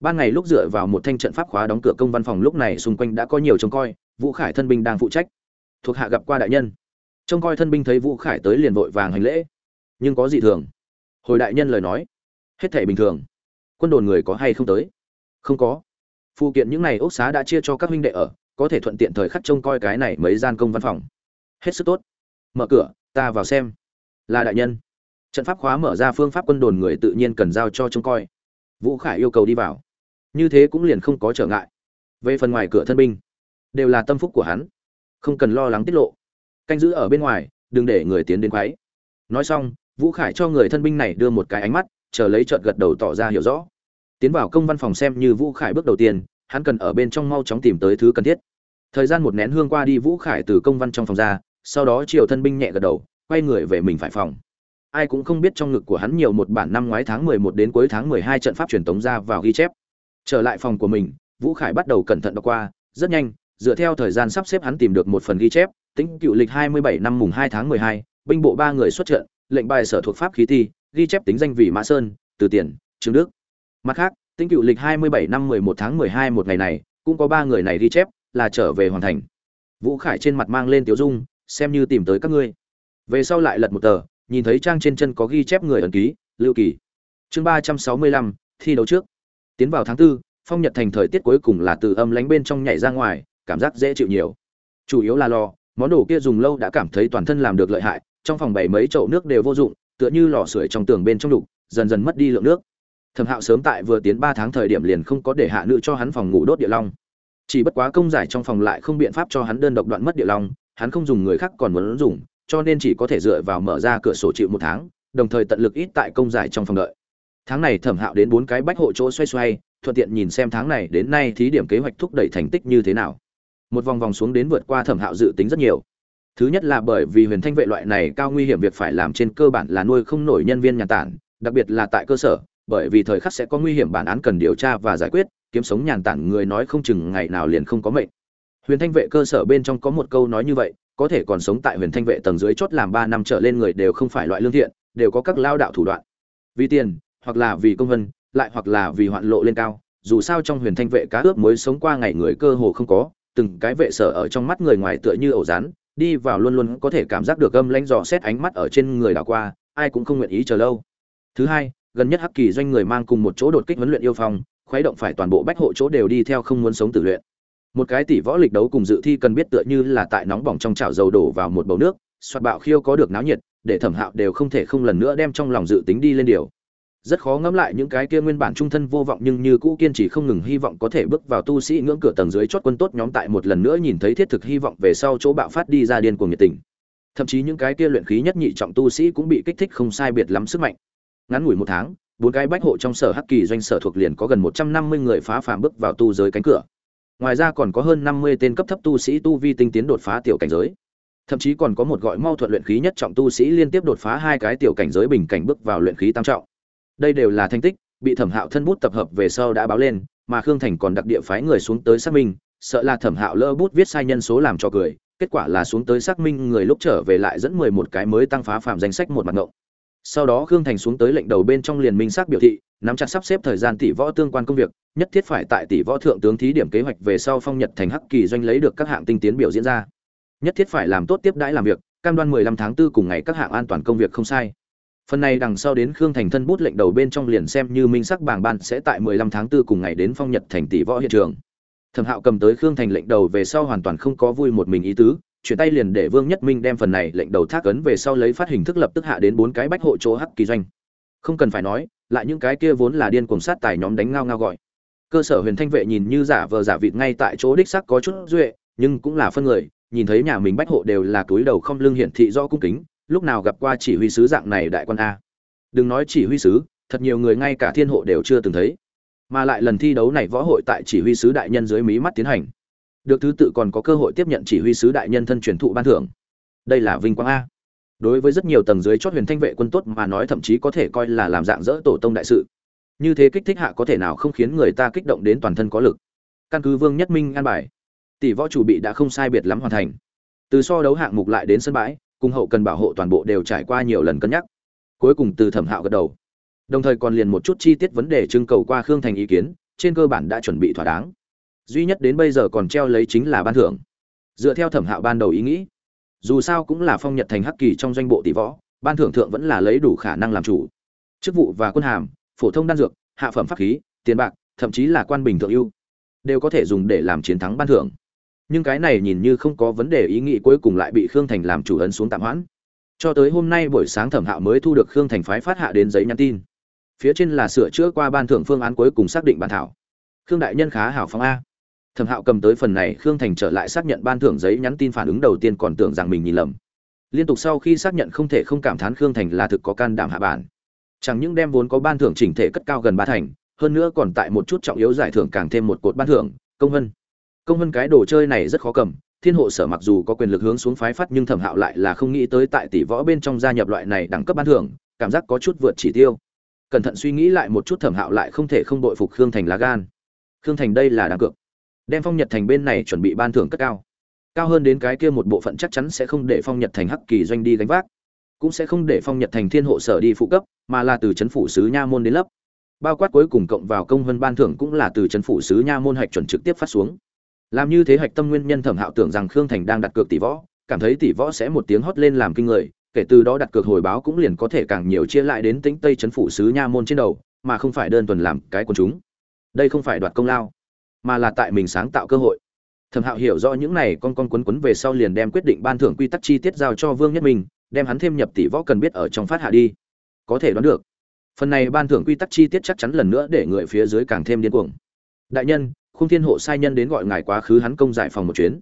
Ban ngày lúc dựa vào một thanh trận pháp khóa đóng cửa công văn phòng lúc này xung quanh đã có nhiều trông coi, vũ khải thân binh đang phụ trách. Thuộc hạ gặp qua đại nhân. Trông coi thân binh thấy vũ khải tới liền vội vàng hành lễ. Nhưng có gì thường? Hồi đại nhân lời nói. Hết thể bình thường. Quân đồn người có hay không tới? Không có phụ kiện những này ốc xá đã chia cho các huynh đệ ở, có thể thuận tiện thời khắc trông coi cái này mấy gian công văn phòng. Hết sức tốt. Mở cửa, ta vào xem. Là đại nhân. Trận pháp khóa mở ra phương pháp quân đồn người tự nhiên cần giao cho trông coi. Vũ khải yêu cầu đi vào. Như thế cũng liền không có trở ngại. Về phần ngoài cửa thân binh, đều là tâm phúc của hắn. Không cần lo lắng tiết lộ. Canh giữ ở bên ngoài, đừng để người tiến đến quấy. Nói xong, vũ khải cho người thân binh này đưa một cái ánh mắt, chờ lấy trợt gật đầu tỏ ra hiểu rõ tiến vào công văn phòng xem như vũ khải bước đầu tiên, hắn cần ở bên trong mau chóng tìm tới thứ cần thiết. Thời gian một nén hương qua đi, vũ khải từ công văn trong phòng ra, sau đó triều thân binh nhẹ gật đầu, quay người về mình phải phòng. Ai cũng không biết trong ngực của hắn nhiều một bản năm ngoái tháng mười một đến cuối tháng mười hai trận pháp truyền tống ra vào ghi chép. Trở lại phòng của mình, vũ khải bắt đầu cẩn thận đọc qua, rất nhanh, dựa theo thời gian sắp xếp hắn tìm được một phần ghi chép, tính cựu lịch hai mươi bảy năm mùng hai tháng mười hai, binh bộ ba người xuất trận, lệnh bài sở thuộc pháp khí ti ghi chép tính danh vị mã sơn, từ tiền, trương đức mặt khác, tính cựu lịch hai mươi bảy năm mười một tháng mười hai một ngày này, cũng có ba người này ghi chép, là trở về hoàn thành. Vũ khải trên mặt mang lên Tiểu dung, xem như tìm tới các ngươi. Về sau lại lật một tờ, nhìn thấy trang trên chân có ghi chép người ẩn ký, lưu kỳ. Chương ba trăm sáu mươi lăm, thi đấu trước. Tiến vào tháng tư, phong nhật thành thời tiết cuối cùng là từ âm lánh bên trong nhảy ra ngoài, cảm giác dễ chịu nhiều. Chủ yếu là lò món đồ kia dùng lâu đã cảm thấy toàn thân làm được lợi hại, trong phòng bảy mấy chậu nước đều vô dụng, tựa như lò sưởi trong tường bên trong đục, dần dần mất đi lượng nước thẩm hạo sớm tại vừa tiến ba tháng thời điểm liền không có để hạ nữ cho hắn phòng ngủ đốt địa long. Chỉ bất quá công giải trong phòng lại không biện pháp cho hắn đơn độc đoạn mất địa long, hắn không dùng người khác còn muốn dùng, cho nên chỉ có thể dựa vào mở ra cửa sổ chịu một tháng, đồng thời tận lực ít tại công giải trong phòng đợi. Tháng này thẩm hạo đến bốn cái bách hộ chỗ xoay xoay, thuận tiện nhìn xem tháng này đến nay thí điểm kế hoạch thúc đẩy thành tích như thế nào. Một vòng vòng xuống đến vượt qua thẩm hạo dự tính rất nhiều. Thứ nhất là bởi vì huyền thanh vệ loại này cao nguy hiểm việc phải làm trên cơ bản là nuôi không nổi nhân viên nhà tản, đặc biệt là tại cơ sở bởi vì thời khắc sẽ có nguy hiểm bản án cần điều tra và giải quyết, kiếm sống nhàn tản người nói không chừng ngày nào liền không có mệnh. Huyền thanh vệ cơ sở bên trong có một câu nói như vậy, có thể còn sống tại huyền thanh vệ tầng dưới chốt làm ba năm trở lên người đều không phải loại lương thiện, đều có các lao đạo thủ đoạn. Vì tiền, hoặc là vì công vân, lại hoặc là vì hoạn lộ lên cao, dù sao trong huyền thanh vệ cá ướp mới sống qua ngày người cơ hồ không có, từng cái vệ sở ở trong mắt người ngoài tựa như ổ rán đi vào luôn luôn có thể cảm giác được âm lãnh dò xét ánh mắt ở trên người đảo qua, ai cũng không nguyện ý chờ lâu. Thứ hai gần nhất hắc kỳ doanh người mang cùng một chỗ đột kích huấn luyện yêu phong, khuấy động phải toàn bộ bách hộ chỗ đều đi theo không muốn sống tử luyện. Một cái tỷ võ lịch đấu cùng dự thi cần biết tựa như là tại nóng bỏng trong chảo dầu đổ vào một bầu nước, soạt bạo khiêu có được náo nhiệt, để thẩm hạo đều không thể không lần nữa đem trong lòng dự tính đi lên điều. Rất khó ngẫm lại những cái kia nguyên bản trung thân vô vọng nhưng như cũ kiên trì không ngừng hy vọng có thể bước vào tu sĩ ngưỡng cửa tầng dưới chót quân tốt nhóm tại một lần nữa nhìn thấy thiết thực hy vọng về sau chỗ bạo phát đi ra điên cuồng nhiệt tình. Thậm chí những cái kia luyện khí nhất nhị trọng tu sĩ cũng bị kích thích không sai biệt lắm sức mạnh ngắn ngủi một tháng, bốn cái bách hộ trong sở hắc kỳ doanh sở thuộc liền có gần một trăm năm mươi người phá phàm bước vào tu giới cánh cửa. Ngoài ra còn có hơn năm mươi tên cấp thấp tu sĩ tu vi tinh tiến đột phá tiểu cảnh giới. Thậm chí còn có một gọi mau thuận luyện khí nhất trọng tu sĩ liên tiếp đột phá hai cái tiểu cảnh giới bình cảnh bước vào luyện khí tam trọng. Đây đều là thành tích bị thẩm hạo thân bút tập hợp về sau đã báo lên, mà khương thành còn đặc địa phái người xuống tới xác minh, sợ là thẩm hạo lỡ bút viết sai nhân số làm cho cười, kết quả là xuống tới xác minh người lúc trở về lại dẫn mười một cái mới tăng phá phạm danh sách một mặt ngộng sau đó khương thành xuống tới lệnh đầu bên trong liền minh xác biểu thị, nắm chặt sắp xếp thời gian tỷ võ tương quan công việc, nhất thiết phải tại tỷ võ thượng tướng thí điểm kế hoạch về sau phong nhật thành hắc kỳ doanh lấy được các hạng tinh tiến biểu diễn ra. Nhất thiết phải làm tốt tiếp đãi làm việc, cam đoan mười lăm tháng 4 cùng ngày các hạng an toàn công việc không sai. Phần này đằng sau đến khương thành thân bút lệnh đầu bên trong liền xem như minh sắc bảng ban sẽ tại 15 tháng 4 cùng ngày đến phong nhật thành tỷ võ hiện trường. Thẩm hạo cầm tới khương thành lệnh đầu về sau hoàn toàn không có vui một mình ý tứ chuyển tay liền để vương nhất minh đem phần này lệnh đầu thác ấn về sau lấy phát hình thức lập tức hạ đến bốn cái bách hộ chỗ hắc kỳ doanh. Không cần phải nói, lại những cái kia vốn là điên cuồng sát tài nhóm đánh ngao ngao gọi. Cơ sở huyền thanh vệ nhìn như giả vờ giả vịt ngay tại chỗ đích xác có chút duệ, nhưng cũng là phân người, nhìn thấy nhà mình bách hộ đều là túi đầu không lưng hiển thị do cung kính, lúc nào gặp qua chỉ huy sứ dạng này đại quan a. Đừng nói chỉ huy sứ, thật nhiều người ngay cả thiên hộ đều chưa từng thấy. Mà lại lần thi đấu này võ hội tại chỉ huy sứ đại nhân dưới mí mắt tiến hành được thứ tự còn có cơ hội tiếp nhận chỉ huy sứ đại nhân thân truyền thụ ban thưởng. Đây là vinh quang a. Đối với rất nhiều tầng dưới chót huyền thanh vệ quân tốt mà nói thậm chí có thể coi là làm dạng dỡ tổ tông đại sự. Như thế kích thích hạ có thể nào không khiến người ta kích động đến toàn thân có lực. Căn cứ vương nhất minh an bài, tỷ võ chủ bị đã không sai biệt lắm hoàn thành. Từ so đấu hạng mục lại đến sân bãi, cùng hậu cần bảo hộ toàn bộ đều trải qua nhiều lần cân nhắc. Cuối cùng từ thẩm hạo gật đầu. Đồng thời còn liền một chút chi tiết vấn đề trưng cầu qua khương thành ý kiến, trên cơ bản đã chuẩn bị thỏa đáng duy nhất đến bây giờ còn treo lấy chính là ban thưởng. Dựa theo thẩm hạo ban đầu ý nghĩ, dù sao cũng là phong nhật thành hắc kỳ trong doanh bộ tỷ võ, ban thưởng thượng vẫn là lấy đủ khả năng làm chủ. Chức vụ và quân hàm, phổ thông đan dược, hạ phẩm pháp khí, tiền bạc, thậm chí là quan bình thượng ưu, đều có thể dùng để làm chiến thắng ban thưởng. Nhưng cái này nhìn như không có vấn đề ý nghĩ cuối cùng lại bị khương thành làm chủ ấn xuống tạm hoãn. Cho tới hôm nay buổi sáng thẩm hạo mới thu được khương thành phái phát hạ đến giấy nhắn tin. Phía trên là sửa chữa qua ban thưởng phương án cuối cùng xác định bản thảo. Khương đại nhân khá hảo phóng a thẩm hạo cầm tới phần này, khương thành trở lại xác nhận ban thưởng giấy nhắn tin phản ứng đầu tiên còn tưởng rằng mình nhìn lầm. Liên tục sau khi xác nhận không thể không cảm thán khương thành là thực có can đảm hạ bản. Chẳng những đem vốn có ban thưởng chỉnh thể cất cao gần ba thành, hơn nữa còn tại một chút trọng yếu giải thưởng càng thêm một cột ban thưởng, công vân. Công vân cái đồ chơi này rất khó cầm, thiên hộ sở mặc dù có quyền lực hướng xuống phái phát nhưng thẩm hạo lại là không nghĩ tới tại tỷ võ bên trong gia nhập loại này đẳng cấp ban thưởng, cảm giác có chút vượt chỉ tiêu. Cẩn thận suy nghĩ lại một chút thẩm hạo lại không thể không đội phục khương thành lá gan. Khương thành đây là đáng cược đem phong nhật thành bên này chuẩn bị ban thưởng cất cao. Cao hơn đến cái kia một bộ phận chắc chắn sẽ không để phong nhật thành hắc kỳ doanh đi gánh vác, cũng sẽ không để phong nhật thành thiên hộ sở đi phụ cấp, mà là từ c h ấ n phủ sứ nha môn đến lấp. Bao quát cuối cùng cộng vào công hơn ban thưởng cũng là từ c h ấ n phủ sứ nha môn hạch chuẩn trực tiếp phát xuống. Làm như thế hạch tâm nguyên nhân thẩm hạo tưởng rằng khương thành đang đặt cược tỷ võ, cảm thấy tỷ võ sẽ một tiếng hót lên làm kinh người, kể từ đó đặt cược hồi báo cũng liền có thể càng nhiều chia lại đến tính tây c h ấ n phủ sứ nha môn trên đầu, mà không phải đơn thuần làm cái quần chúng. Đây không phải đoạt công lao mà là tại mình sáng tạo cơ hội. Thẩm hạo hiểu rõ những này, con con quấn quấn về sau liền đem quyết định ban thưởng quy tắc chi tiết giao cho vương nhất minh, đem hắn thêm nhập tỷ võ cần biết ở trong phát hạ đi. Có thể đoán được, phần này ban thưởng quy tắc chi tiết chắc chắn lần nữa để người phía dưới càng thêm điên cuồng. Đại nhân, khung thiên hộ sai nhân đến gọi ngài quá khứ hắn công giải phòng một chuyến.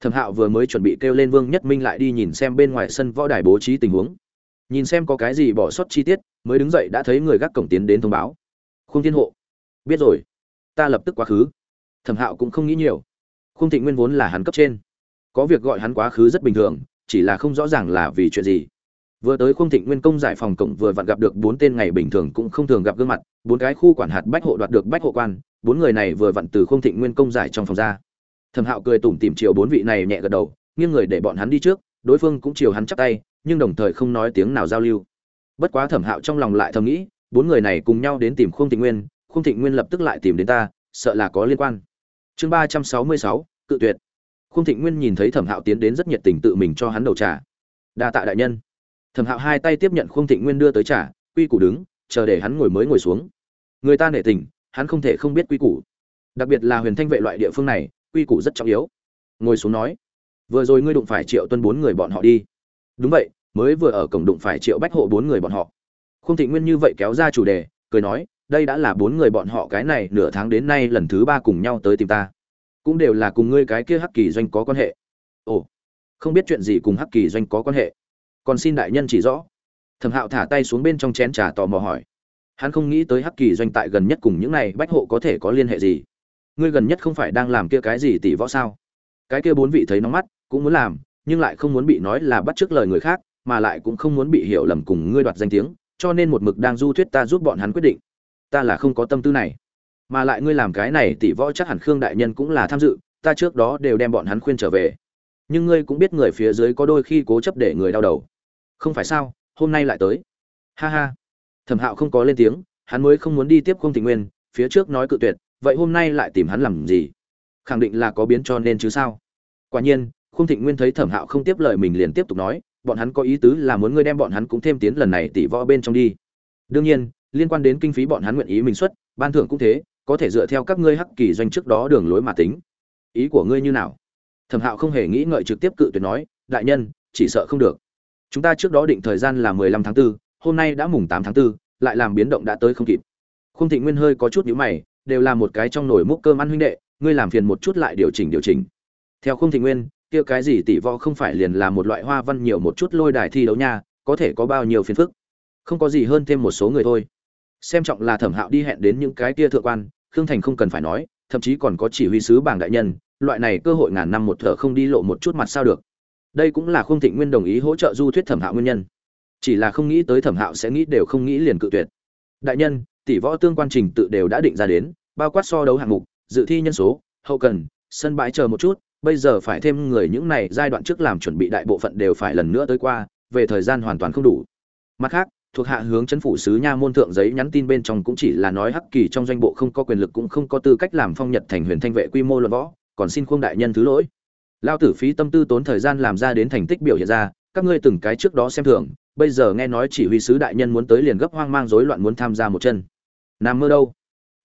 Thẩm hạo vừa mới chuẩn bị kêu lên vương nhất minh lại đi nhìn xem bên ngoài sân võ đài bố trí tình huống. Nhìn xem có cái gì bỏ sót chi tiết, mới đứng dậy đã thấy người gác cổng tiến đến thông báo. Khung thiên hộ, biết rồi, ta lập tức quá khứ thẩm hạo cũng không nghĩ nhiều. Khung thịnh nguyên vốn là hắn cấp trên. Có việc gọi hắn quá khứ rất bình thường, chỉ là không rõ ràng là vì chuyện gì. Vừa tới khung thịnh nguyên công giải phòng cổng vừa vặn gặp được bốn tên ngày bình thường cũng không thường gặp gương mặt, bốn cái khu quản hạt bách hộ đoạt được bách hộ quan, bốn người này vừa vặn từ khung thịnh nguyên công giải trong phòng ra. Thẩm hạo cười tủm tìm chiều bốn vị này nhẹ gật đầu, nghiêng người để bọn hắn đi trước, đối phương cũng chiều hắn chắp tay, nhưng đồng thời không nói tiếng nào giao lưu. Bất quá thẩm hạo trong lòng lại thầm nghĩ, bốn người này cùng nhau đến tìm khung thịnh nguyên, khung thịnh nguyên lập tức lại tìm đến ta, sợ là có liên quan chương ba trăm sáu mươi sáu, cự tuyệt. Khung thịnh nguyên nhìn thấy thẩm hạo tiến đến rất nhiệt tình tự mình cho hắn đầu trà. Đa tạ đại nhân. Thẩm hạo hai tay tiếp nhận khung thịnh nguyên đưa tới trà, quy củ đứng, chờ để hắn ngồi mới ngồi xuống. Người ta nể tình, hắn không thể không biết quy củ. Đặc biệt là huyền thanh vệ loại địa phương này, quy củ rất trọng yếu. Ngồi xuống nói. Vừa rồi ngươi đụng phải triệu tuân bốn người bọn họ đi. Đúng vậy, mới vừa ở cổng đụng phải triệu bách hộ bốn người bọn họ. Khung thịnh nguyên như vậy kéo ra chủ đề, cười nói đây đã là bốn người bọn họ cái này nửa tháng đến nay lần thứ ba cùng nhau tới tìm ta. Cũng đều là cùng ngươi cái kia hắc kỳ doanh có quan hệ. Ồ, không biết chuyện gì cùng hắc kỳ doanh có quan hệ. Còn xin đại nhân chỉ rõ. Thẩm hạo thả tay xuống bên trong chén trà tò mò hỏi. Hắn không nghĩ tới hắc kỳ doanh tại gần nhất cùng những này bách hộ có thể có liên hệ gì. Ngươi gần nhất không phải đang làm kia cái gì tỷ võ sao? Cái kia bốn vị thấy nóng mắt, cũng muốn làm, nhưng lại không muốn bị nói là bắt chước lời người khác, mà lại cũng không muốn bị hiểu lầm cùng ngươi đoạt danh tiếng, cho nên một mực đang du thuyết ta giúp bọn hắn quyết định ta là không có tâm tư này. Mà lại ngươi làm cái này tỷ võ chắc hẳn khương đại nhân cũng là tham dự, ta trước đó đều đem bọn hắn khuyên trở về. Nhưng ngươi cũng biết người phía dưới có đôi khi cố chấp để người đau đầu. Không phải sao, hôm nay lại tới. Ha ha. Thẩm hạo không có lên tiếng, hắn mới không muốn đi tiếp không tình nguyên, phía trước nói cự tuyệt, vậy hôm nay lại tìm hắn làm gì? Khẳng định là có biến cho nên chứ sao? Quả nhiên khung thịnh nguyên thấy thẩm hạo không tiếp lời mình liền tiếp tục nói, bọn hắn có ý tứ là muốn ngươi đem bọn hắn cũng thêm tiến lần này tỷ võ bên trong đi. Đương nhiên liên quan đến kinh phí bọn hắn nguyện ý mình xuất ban thưởng cũng thế có thể dựa theo các ngươi hắc kỳ doanh trước đó đường lối mà tính. Ý của ngươi như nào? Thẩm hạo không hề nghĩ ngợi trực tiếp cự tuyệt nói đại nhân chỉ sợ không được. Chúng ta trước đó định thời gian là mười lăm tháng 4, hôm nay đã mùng tám tháng 4, lại làm biến động đã tới không kịp. Khung Thịnh nguyên hơi có chút nhíu mày đều là một cái trong nồi múc cơm ăn huynh đệ ngươi làm phiền một chút lại điều chỉnh điều chỉnh. Theo khung Thịnh nguyên kia cái gì tỷ võ không phải liền là một loại hoa văn nhiều một chút lôi đài thi đấu nha có thể có bao nhiêu phiền phức? Không có gì hơn thêm một số người thôi xem trọng là thẩm hạo đi hẹn đến những cái kia thượng quan, khương thành không cần phải nói, thậm chí còn có chỉ huy sứ bảng đại nhân, loại này cơ hội ngàn năm một thở không đi lộ một chút mặt sao được. Đây cũng là khương thịnh nguyên đồng ý hỗ trợ du thuyết thẩm hạo nguyên nhân. Chỉ là không nghĩ tới thẩm hạo sẽ nghĩ đều không nghĩ liền cự tuyệt. Đại nhân, tỷ võ tương quan trình tự đều đã định ra đến, bao quát so đấu hạng mục, dự thi nhân số, hậu cần, sân bãi chờ một chút, bây giờ phải thêm người những này giai đoạn trước làm chuẩn bị đại bộ phận đều phải lần nữa tới qua, về thời gian hoàn toàn không đủ. Mặt khác thuộc hạ hướng chấn phủ sứ nha môn thượng giấy nhắn tin bên trong cũng chỉ là nói hắc kỳ trong doanh bộ không có quyền lực cũng không có tư cách làm phong nhật thành huyền thanh vệ quy mô luận võ, còn xin khuông đại nhân thứ lỗi. Lao tử phí tâm tư tốn thời gian làm ra đến thành tích biểu hiện ra, các ngươi từng cái trước đó xem thường, bây giờ nghe nói chỉ huy sứ đại nhân muốn tới liền gấp hoang mang rối loạn muốn tham gia một chân. Nằm mơ đâu?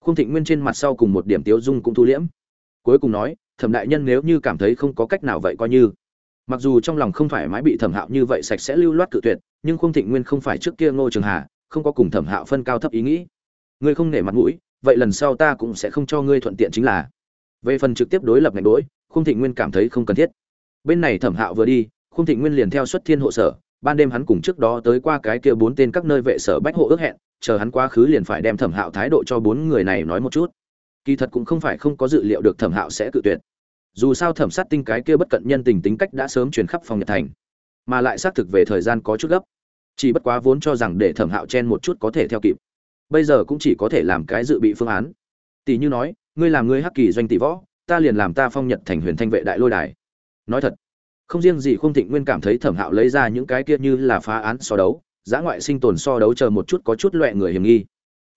Khung thịnh nguyên trên mặt sau cùng một điểm tiếu dung cũng thu liễm. Cuối cùng nói, thẩm đại nhân nếu như cảm thấy không có cách nào vậy coi như mặc dù trong lòng không thoải mái bị thẩm hạo như vậy sạch sẽ lưu loát cự tuyệt, nhưng khung thịnh nguyên không phải trước kia ngô trường hà, không có cùng thẩm hạo phân cao thấp ý nghĩ. Ngươi không nể mặt mũi, vậy lần sau ta cũng sẽ không cho ngươi thuận tiện chính là. Về phần trực tiếp đối lập ngạch đối khung thịnh nguyên cảm thấy không cần thiết. Bên này thẩm hạo vừa đi khung thịnh nguyên liền theo xuất thiên hộ sở, ban đêm hắn cùng trước đó tới qua cái kia bốn tên các nơi vệ sở bách hộ ước hẹn, chờ hắn quá khứ liền phải đem thẩm hạo thái độ cho bốn người này nói một chút. Kỳ thật cũng không phải không có dự liệu được thẩm hạo sẽ cự tuyệt dù sao thẩm sát tinh cái kia bất cận nhân tình tính cách đã sớm truyền khắp phòng nhật thành, mà lại xác thực về thời gian có chút gấp. Chỉ bất quá vốn cho rằng để thẩm hạo chen một chút có thể theo kịp, bây giờ cũng chỉ có thể làm cái dự bị phương án. Tỷ như nói, ngươi làm ngươi hắc kỳ doanh tỷ võ, ta liền làm ta phong nhật thành huyền thanh vệ đại lôi đài. Nói thật, không riêng gì khung thịnh nguyên cảm thấy thẩm hạo lấy ra những cái kia như là phá án so đấu, giã ngoại sinh tồn so đấu chờ một chút có chút loẹ người hiểm nghi.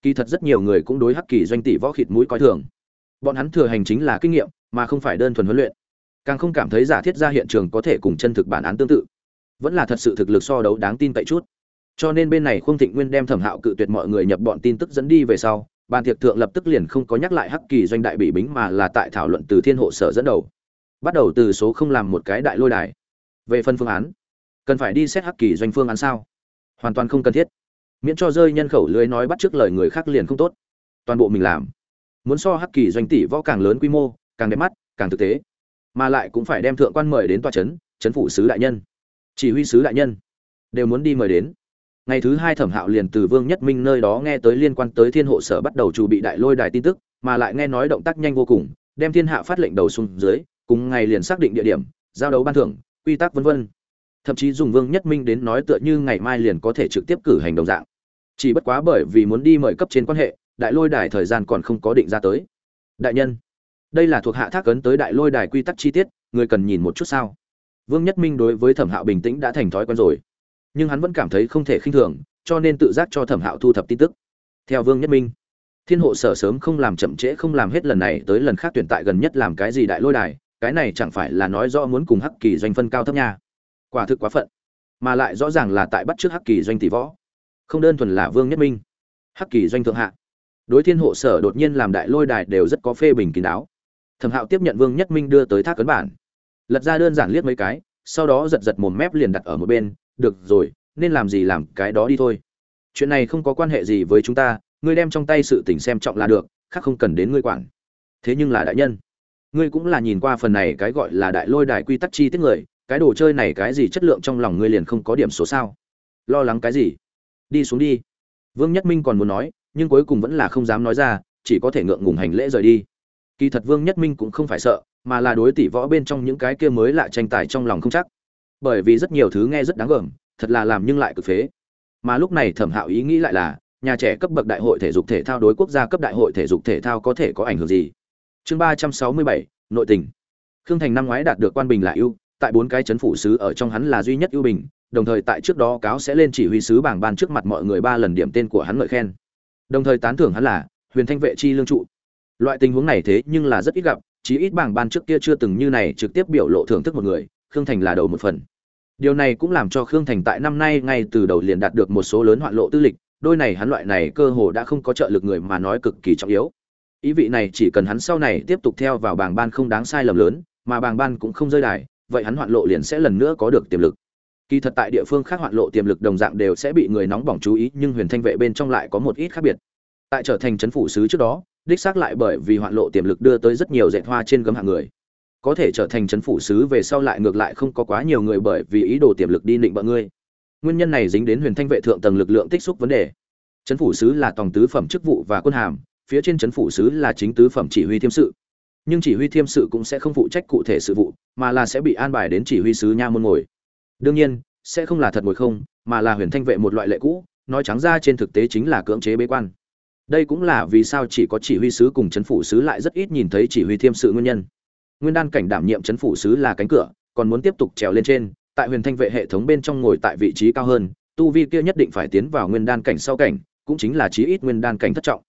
Kỳ thật rất nhiều người cũng đối hắc kỳ doanh tỷ võ khịt mũi coi thường. Bọn hắn thừa hành chính là kinh nghiệm mà không phải đơn thuần huấn luyện. Càng không cảm thấy giả thiết ra hiện trường có thể cùng chân thực bản án tương tự. Vẫn là thật sự thực lực so đấu đáng tin cậy chút. Cho nên bên này khung thịnh nguyên đem thẩm hạo cự tuyệt mọi người nhập bọn tin tức dẫn đi về sau bàn tiệc thượng lập tức liền không có nhắc lại hắc kỳ doanh đại bị bính mà là tại thảo luận từ thiên hộ sở dẫn đầu. Bắt đầu từ số không làm một cái đại lôi đài. Về phân phương án, cần phải đi xét hắc kỳ doanh phương án sao? Hoàn toàn không cần thiết. Miễn cho rơi nhân khẩu lưới nói bắt trước lời người khác liền không tốt. Toàn bộ mình làm. Muốn so hắc kỳ doanh tỷ võ càng lớn quy mô càng đẹp mắt, càng thực tế. Mà lại cũng phải đem thượng quan mời đến tòa trấn trấn phủ sứ đại nhân. Chỉ huy sứ đại nhân đều muốn đi mời đến. Ngày thứ hai thẩm hạo liền từ vương nhất minh nơi đó nghe tới liên quan tới thiên hộ sở bắt đầu chuẩn bị đại lôi đài tin tức, mà lại nghe nói động tác nhanh vô cùng, đem thiên hạ phát lệnh đầu xuống dưới, cùng ngày liền xác định địa điểm, giao đấu ban thưởng, quy tắc vân vân. Thậm chí dùng vương nhất minh đến nói tựa như ngày mai liền có thể trực tiếp cử hành đồng dạng. Chỉ bất quá bởi vì muốn đi mời cấp trên quan hệ, đại lôi đài thời gian còn không có định ra tới. Đại nhân đây là thuộc hạ thác ấn tới đại lôi đài quy tắc chi tiết, người cần nhìn một chút sao? Vương nhất minh đối với thẩm hạo bình tĩnh đã thành thói quen rồi. Nhưng hắn vẫn cảm thấy không thể khinh thường, cho nên tự giác cho thẩm hạo thu thập tin tức. Theo vương nhất minh, thiên hộ sở sớm không làm chậm trễ không làm hết lần này tới lần khác tuyển tại gần nhất làm cái gì đại lôi đài, cái này chẳng phải là nói rõ muốn cùng hắc kỳ doanh phân cao thấp nha. Quả thực quá phận, mà lại rõ ràng là tại bắt trước hắc kỳ doanh tỷ võ. Không đơn thuần là vương nhất minh, hắc kỳ doanh thượng hạ. Đối thiên hộ sở đột nhiên làm đại lôi đài đều rất có phê bình kín đáo thẩm hạo tiếp nhận vương nhất minh đưa tới thác cấn bản. Lật ra đơn giản liếc mấy cái, sau đó giật giật mồm mép liền đặt ở một bên, được rồi, nên làm gì làm cái đó đi thôi. Chuyện này không có quan hệ gì với chúng ta, ngươi đem trong tay sự tình xem trọng là được, khác không cần đến ngươi quản. Thế nhưng là đại nhân, ngươi cũng là nhìn qua phần này cái gọi là đại lôi đài quy tắc chi tiết người, cái đồ chơi này cái gì chất lượng trong lòng ngươi liền không có điểm số sao? Lo lắng cái gì? Đi xuống đi. Vương nhất minh còn muốn nói, nhưng cuối cùng vẫn là không dám nói ra, chỉ có thể ngượng ngùng hành lễ rời đi kỳ thật vương nhất minh cũng không phải sợ, mà là đối tỷ võ bên trong những cái kia mới lạ tranh tài trong lòng không chắc. Bởi vì rất nhiều thứ nghe rất đáng gờm, thật là làm nhưng lại cực phế. Mà lúc này thẩm hạo ý nghĩ lại là, nhà trẻ cấp bậc đại hội thể dục thể thao đối quốc gia cấp đại hội thể dục thể thao có thể có ảnh hưởng gì? Chương ba trăm sáu mươi bảy, nội tình. Khương thành năm ngoái đạt được quan bình là ưu, tại bốn cái chấn phủ sứ ở trong hắn là duy nhất ưu bình, đồng thời tại trước đó cáo sẽ lên chỉ huy sứ bảng ban trước mặt mọi người ba lần điểm tên của hắn ngợi khen. Đồng thời tán thưởng hắn là huyền thanh vệ chi lương trụ loại tình huống này thế nhưng là rất ít gặp, chí ít bảng ban trước kia chưa từng như này trực tiếp biểu lộ thưởng thức một người, khương thành là đầu một phần. Điều này cũng làm cho khương thành tại năm nay ngay từ đầu liền đạt được một số lớn hoạn lộ tư lịch, đôi này hắn loại này cơ hồ đã không có trợ lực người mà nói cực kỳ trọng yếu. Ý vị này chỉ cần hắn sau này tiếp tục theo vào bảng ban không đáng sai lầm lớn, mà bảng ban cũng không rơi đài, vậy hắn hoạn lộ liền sẽ lần nữa có được tiềm lực. Kỳ thật tại địa phương khác hoạn lộ tiềm lực đồng dạng đều sẽ bị người nóng bỏng chú ý, nhưng huyền thanh vệ bên trong lại có một ít khác biệt. Tại trở thành chấn phủ sứ trước đó đích xác lại bởi vì hoạn lộ tiềm lực đưa tới rất nhiều dệt hoa trên gấm hạng người. Có thể trở thành chấn phủ sứ về sau lại ngược lại không có quá nhiều người bởi vì ý đồ tiềm lực đi định bợ ngươi. Nguyên nhân này dính đến huyền thanh vệ thượng tầng lực lượng tích xúc vấn đề. Chấn phủ sứ là tòng tứ phẩm chức vụ và quân hàm, phía trên chấn phủ sứ là chính tứ phẩm chỉ huy thiêm sự. Nhưng chỉ huy thiêm sự cũng sẽ không phụ trách cụ thể sự vụ, mà là sẽ bị an bài đến chỉ huy sứ nha môn ngồi. Đương nhiên, sẽ không là thật ngồi không, mà là huyền thanh vệ một loại lệ cũ, nói trắng ra trên thực tế chính là cưỡng chế bế quan đây cũng là vì sao chỉ có chỉ huy sứ cùng chấn phủ sứ lại rất ít nhìn thấy chỉ huy thiêm sự nguyên nhân. Nguyên đan cảnh đảm nhiệm chấn phủ sứ là cánh cửa, còn muốn tiếp tục trèo lên trên, tại huyền thanh vệ hệ thống bên trong ngồi tại vị trí cao hơn, tu vi kia nhất định phải tiến vào nguyên đan cảnh sau cảnh, cũng chính là chí ít nguyên đan cảnh thất trọng.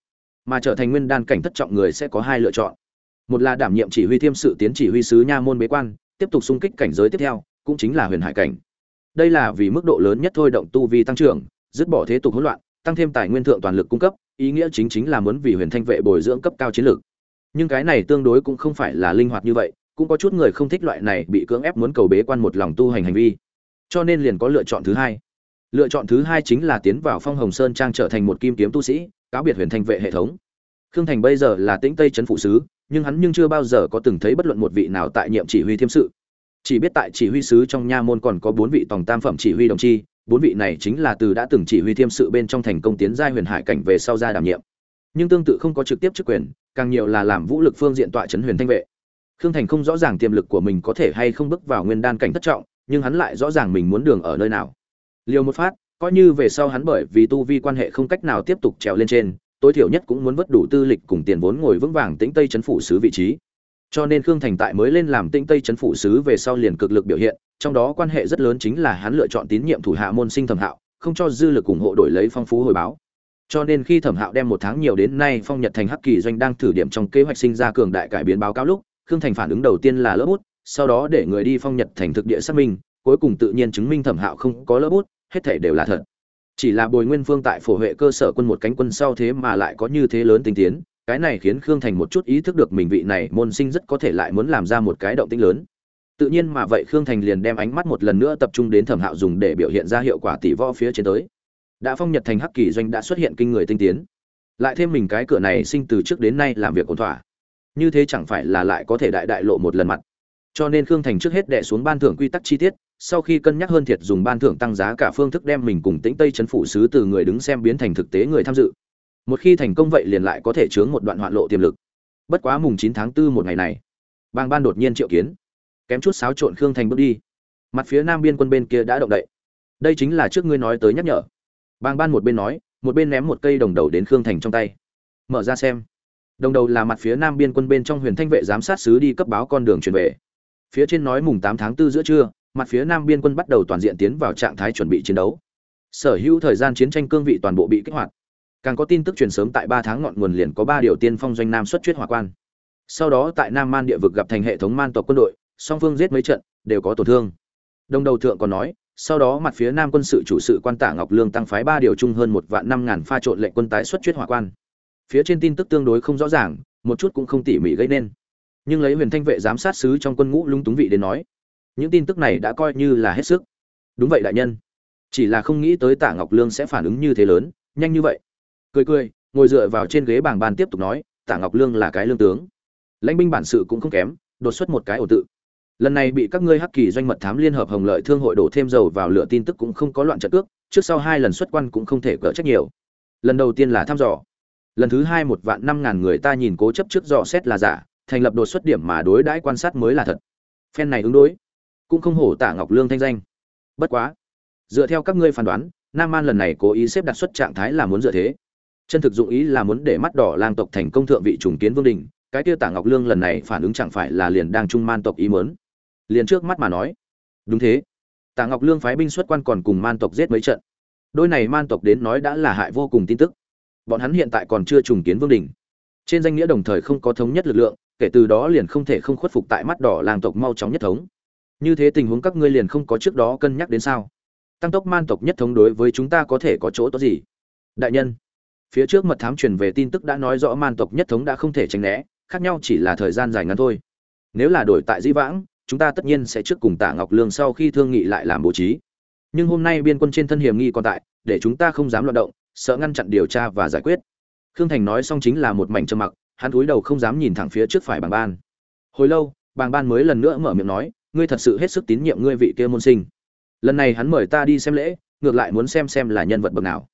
Mà trở thành nguyên đan cảnh thất trọng người sẽ có hai lựa chọn. Một là đảm nhiệm chỉ huy thiêm sự tiến chỉ huy sứ nha môn bế quan, tiếp tục xung kích cảnh giới tiếp theo, cũng chính là huyền hải cảnh. Đây là vì mức độ lớn nhất thôi động tu vi tăng trưởng, dứt bỏ thế tục hỗn loạn, tăng thêm tài nguyên thượng toàn lực cung cấp ý nghĩa chính chính là muốn vì huyền thanh vệ bồi dưỡng cấp cao chiến lược. Nhưng cái này tương đối cũng không phải là linh hoạt như vậy, cũng có chút người không thích loại này bị cưỡng ép muốn cầu bế quan một lòng tu hành hành vi. Cho nên liền có lựa chọn thứ hai. Lựa chọn thứ hai chính là tiến vào phong hồng sơn trang trở thành một kim kiếm tu sĩ, cáo biệt huyền thanh vệ hệ thống. Khương thành bây giờ là tĩnh tây trấn phụ sứ, nhưng hắn nhưng chưa bao giờ có từng thấy bất luận một vị nào tại nhiệm chỉ huy thiêm sự. Chỉ biết tại chỉ huy sứ trong nha môn còn có bốn vị tòng tam phẩm chỉ huy đồng chi bốn vị này chính là từ đã từng chỉ huy thiêm sự bên trong thành công tiến giai huyền hải cảnh về sau ra đảm nhiệm. Nhưng tương tự không có trực tiếp chức quyền, càng nhiều là làm vũ lực phương diện tọa chấn huyền thanh vệ. Khương thành không rõ ràng tiềm lực của mình có thể hay không bước vào nguyên đan cảnh thất trọng, nhưng hắn lại rõ ràng mình muốn đường ở nơi nào. Liều một phát, coi như về sau hắn bởi vì tu vi quan hệ không cách nào tiếp tục trèo lên trên, tối thiểu nhất cũng muốn vất đủ tư lịch cùng tiền vốn ngồi vững vàng tĩnh tây chấn phủ sứ vị trí. Cho nên khương thành tại mới lên làm tĩnh tây chấn phủ sứ về sau liền cực lực biểu hiện trong đó quan hệ rất lớn chính là hắn lựa chọn tín nhiệm thủ hạ môn sinh thẩm hạo, không cho dư lực ủng hộ đổi lấy phong phú hồi báo. Cho nên khi thẩm hạo đem một tháng nhiều đến nay phong nhật thành hắc kỳ doanh đang thử điểm trong kế hoạch sinh ra cường đại cải biến báo cáo lúc, khương thành phản ứng đầu tiên là lỡ bút, sau đó để người đi phong nhật thành thực địa xác minh, cuối cùng tự nhiên chứng minh thẩm hạo không có lỡ bút, hết thể đều là thật. Chỉ là bồi nguyên phương tại phổ huệ cơ sở quân một cánh quân sau thế mà lại có như thế lớn tinh tiến, cái này khiến khương thành một chút ý thức được mình vị này môn sinh rất có thể lại muốn làm ra một cái động tĩnh lớn tự nhiên mà vậy khương thành liền đem ánh mắt một lần nữa tập trung đến thẩm hạo dùng để biểu hiện ra hiệu quả tỷ võ phía trên tới. Đã phong nhật thành hắc kỳ doanh đã xuất hiện kinh người tinh tiến. Lại thêm mình cái cửa này sinh từ trước đến nay làm việc ổn thỏa. Như thế chẳng phải là lại có thể đại đại lộ một lần mặt. Cho nên khương thành trước hết đệ xuống ban thưởng quy tắc chi tiết, sau khi cân nhắc hơn thiệt dùng ban thưởng tăng giá cả phương thức đem mình cùng tĩnh tây chấn phủ sứ từ người đứng xem biến thành thực tế người tham dự. Một khi thành công vậy liền lại có thể chướng một đoạn hoạn lộ tiềm lực. Bất quá mùng chín tháng 4 một ngày này, bang ban đột nhiên triệu kiến kém chút xáo trộn khương thành bước đi. Mặt phía nam biên quân bên kia đã động đậy. Đây chính là trước ngươi nói tới nhắc nhở. Bang ban một bên nói, một bên ném một cây đồng đầu đến khương thành trong tay. Mở ra xem. Đồng đầu là mặt phía nam biên quân bên trong huyền thanh vệ giám sát sứ đi cấp báo con đường truyền về. Phía trên nói mùng tám tháng 4 giữa trưa, mặt phía nam biên quân bắt đầu toàn diện tiến vào trạng thái chuẩn bị chiến đấu. Sở hữu thời gian chiến tranh cương vị toàn bộ bị kích hoạt. Càng có tin tức truyền sớm tại ba tháng ngọn nguồn liền có ba điều tiên phong doanh nam xuất chuyết hỏa quan. Sau đó tại nam man địa vực gặp thành hệ thống man tộc quân đội song phương giết mấy trận, đều có tổn thương. Đồng đầu thượng còn nói, sau đó mặt phía nam quân sự chủ sự quan tả ngọc lương tăng phái ba điều chung hơn một vạn năm ngàn pha trộn lệnh quân tái xuất chuyết hỏa quan. Phía trên tin tức tương đối không rõ ràng, một chút cũng không tỉ mỉ gây nên. Nhưng lấy huyền thanh vệ giám sát sứ trong quân ngũ lung túng vị đến nói, những tin tức này đã coi như là hết sức. Đúng vậy đại nhân. Chỉ là không nghĩ tới tả ngọc lương sẽ phản ứng như thế lớn, nhanh như vậy. Cười cười, ngồi dựa vào trên ghế bảng bàn tiếp tục nói, tả ngọc lương là cái lương tướng. Lãnh binh bản sự cũng không kém, đột xuất một cái ổ tự lần này bị các ngươi hắc kỳ doanh mật thám liên hợp hồng lợi thương hội đổ thêm dầu vào lửa tin tức cũng không có loạn trận ước trước sau hai lần xuất quan cũng không thể cỡ trách nhiều. Lần đầu tiên là thăm dò. Lần thứ hai một vạn năm ngàn người ta nhìn cố chấp trước dò xét là giả, thành lập đột xuất điểm mà đối đãi quan sát mới là thật. Phen này ứng đối, cũng không hổ tạ ngọc lương thanh danh. Bất quá, dựa theo các ngươi phán đoán, nam man lần này cố ý xếp đặt xuất trạng thái là muốn dựa thế. Chân thực dụng ý là muốn để mắt đỏ lang tộc thành công thượng vị trùng kiến vương đình, cái tiêu tạ ngọc lương lần này phản ứng chẳng phải là liền đang trung man tộc ý muốn liền trước mắt mà nói. Đúng thế. Tạ ngọc lương phái binh xuất quan còn cùng man tộc giết mấy trận. Đôi này man tộc đến nói đã là hại vô cùng tin tức. Bọn hắn hiện tại còn chưa trùng kiến vương đình. Trên danh nghĩa đồng thời không có thống nhất lực lượng, kể từ đó liền không thể không khuất phục tại mắt đỏ làng tộc mau chóng nhất thống. Như thế tình huống các ngươi liền không có trước đó cân nhắc đến sao? Tăng tốc man tộc nhất thống đối với chúng ta có thể có chỗ tốt gì? Đại nhân, phía trước mật thám truyền về tin tức đã nói rõ man tộc nhất thống đã không thể tránh né, khác nhau chỉ là thời gian dài ngắn thôi. Nếu là đổi tại di vãng chúng ta tất nhiên sẽ trước cùng tạ ngọc lương sau khi thương nghị lại làm bố trí. Nhưng hôm nay biên quân trên thân hiểm nghi còn tại, để chúng ta không dám loạn động, sợ ngăn chặn điều tra và giải quyết. Khương thành nói xong chính là một mảnh trầm mặc, hắn cúi đầu không dám nhìn thẳng phía trước phải bàng ban. Hồi lâu, bàng ban mới lần nữa mở miệng nói, ngươi thật sự hết sức tín nhiệm ngươi vị kia môn sinh. Lần này hắn mời ta đi xem lễ, ngược lại muốn xem xem là nhân vật bậc nào.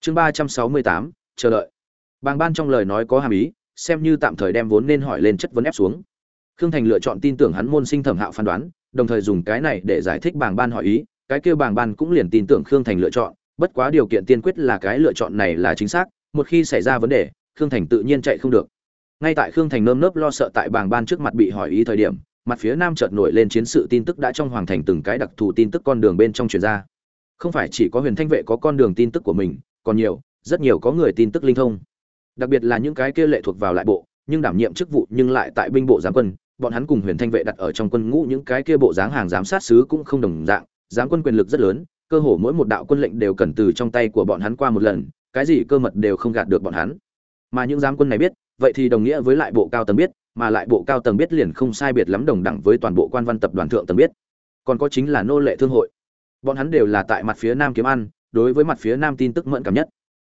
Chương ba trăm sáu mươi tám, chờ đợi. Bàng ban trong lời nói có hàm ý, xem như tạm thời đem vốn nên hỏi lên chất vấn ép xuống khương thành lựa chọn tin tưởng hắn môn sinh thẩm hạo phán đoán, đồng thời dùng cái này để giải thích bàng ban hỏi ý, cái kêu bàng ban cũng liền tin tưởng khương thành lựa chọn, bất quá điều kiện tiên quyết là cái lựa chọn này là chính xác, một khi xảy ra vấn đề, khương thành tự nhiên chạy không được. Ngay tại khương thành nơm nớp lo sợ tại bàng ban trước mặt bị hỏi ý thời điểm, mặt phía nam chợt nổi lên chiến sự tin tức đã trong hoàng thành từng cái đặc thù tin tức con đường bên trong truyền ra. Không phải chỉ có huyền thanh vệ có con đường tin tức của mình, còn nhiều, rất nhiều có người tin tức linh thông. Đặc biệt là những cái kia lệ thuộc vào lại bộ, nhưng đảm nhiệm chức vụ nhưng lại tại binh bộ giám quân bọn hắn cùng huyền thanh vệ đặt ở trong quân ngũ những cái kia bộ dáng hàng giám sát sứ cũng không đồng dạng, giám quân quyền lực rất lớn, cơ hồ mỗi một đạo quân lệnh đều cần từ trong tay của bọn hắn qua một lần, cái gì cơ mật đều không gạt được bọn hắn. Mà những giám quân này biết, vậy thì đồng nghĩa với lại bộ cao tầng biết, mà lại bộ cao tầng biết liền không sai biệt lắm đồng đẳng với toàn bộ quan văn tập đoàn thượng tầng biết. Còn có chính là nô lệ thương hội. Bọn hắn đều là tại mặt phía nam kiếm ăn, đối với mặt phía nam tin tức mẫn cảm nhất.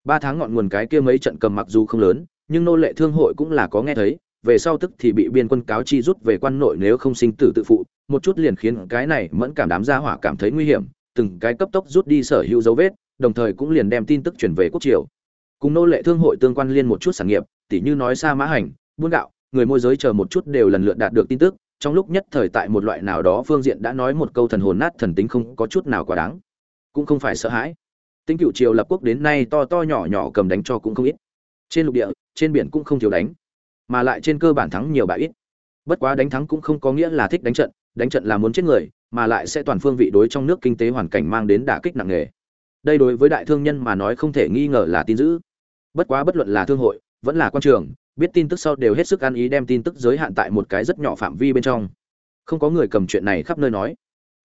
Ba tháng ngọn nguồn cái kia mấy trận cầm mặc dù không lớn, nhưng nô lệ thương hội cũng là có nghe thấy về sau tức thì bị biên quân cáo chi rút về quan nội nếu không sinh tử tự phụ, một chút liền khiến cái này mẫn cảm đám gia hỏa cảm thấy nguy hiểm, từng cái cấp tốc rút đi sở hữu dấu vết, đồng thời cũng liền đem tin tức chuyển về quốc triều. Cùng nô lệ thương hội tương quan liên một chút sản nghiệp, tỉ như nói xa mã hành, buôn gạo, người môi giới chờ một chút đều lần lượt đạt được tin tức, trong lúc nhất thời tại một loại nào đó phương diện đã nói một câu thần hồn nát thần tính không có chút nào quá đáng. Cũng không phải sợ hãi. Tinh cựu triều lập quốc đến nay to to nhỏ nhỏ cầm đánh cho cũng không ít. Trên lục địa, trên biển cũng không thiếu đánh mà lại trên cơ bản thắng nhiều bại ít. Bất quá đánh thắng cũng không có nghĩa là thích đánh trận đánh trận là muốn chết người, mà lại sẽ toàn phương vị đối trong nước kinh tế hoàn cảnh mang đến đả kích nặng nề. Đây đối với đại thương nhân mà nói không thể nghi ngờ là tin dữ. Bất quá bất luận là thương hội, vẫn là quan trường, biết tin tức sau đều hết sức ăn ý đem tin tức giới hạn tại một cái rất nhỏ phạm vi bên trong. Không có người cầm chuyện này khắp nơi nói.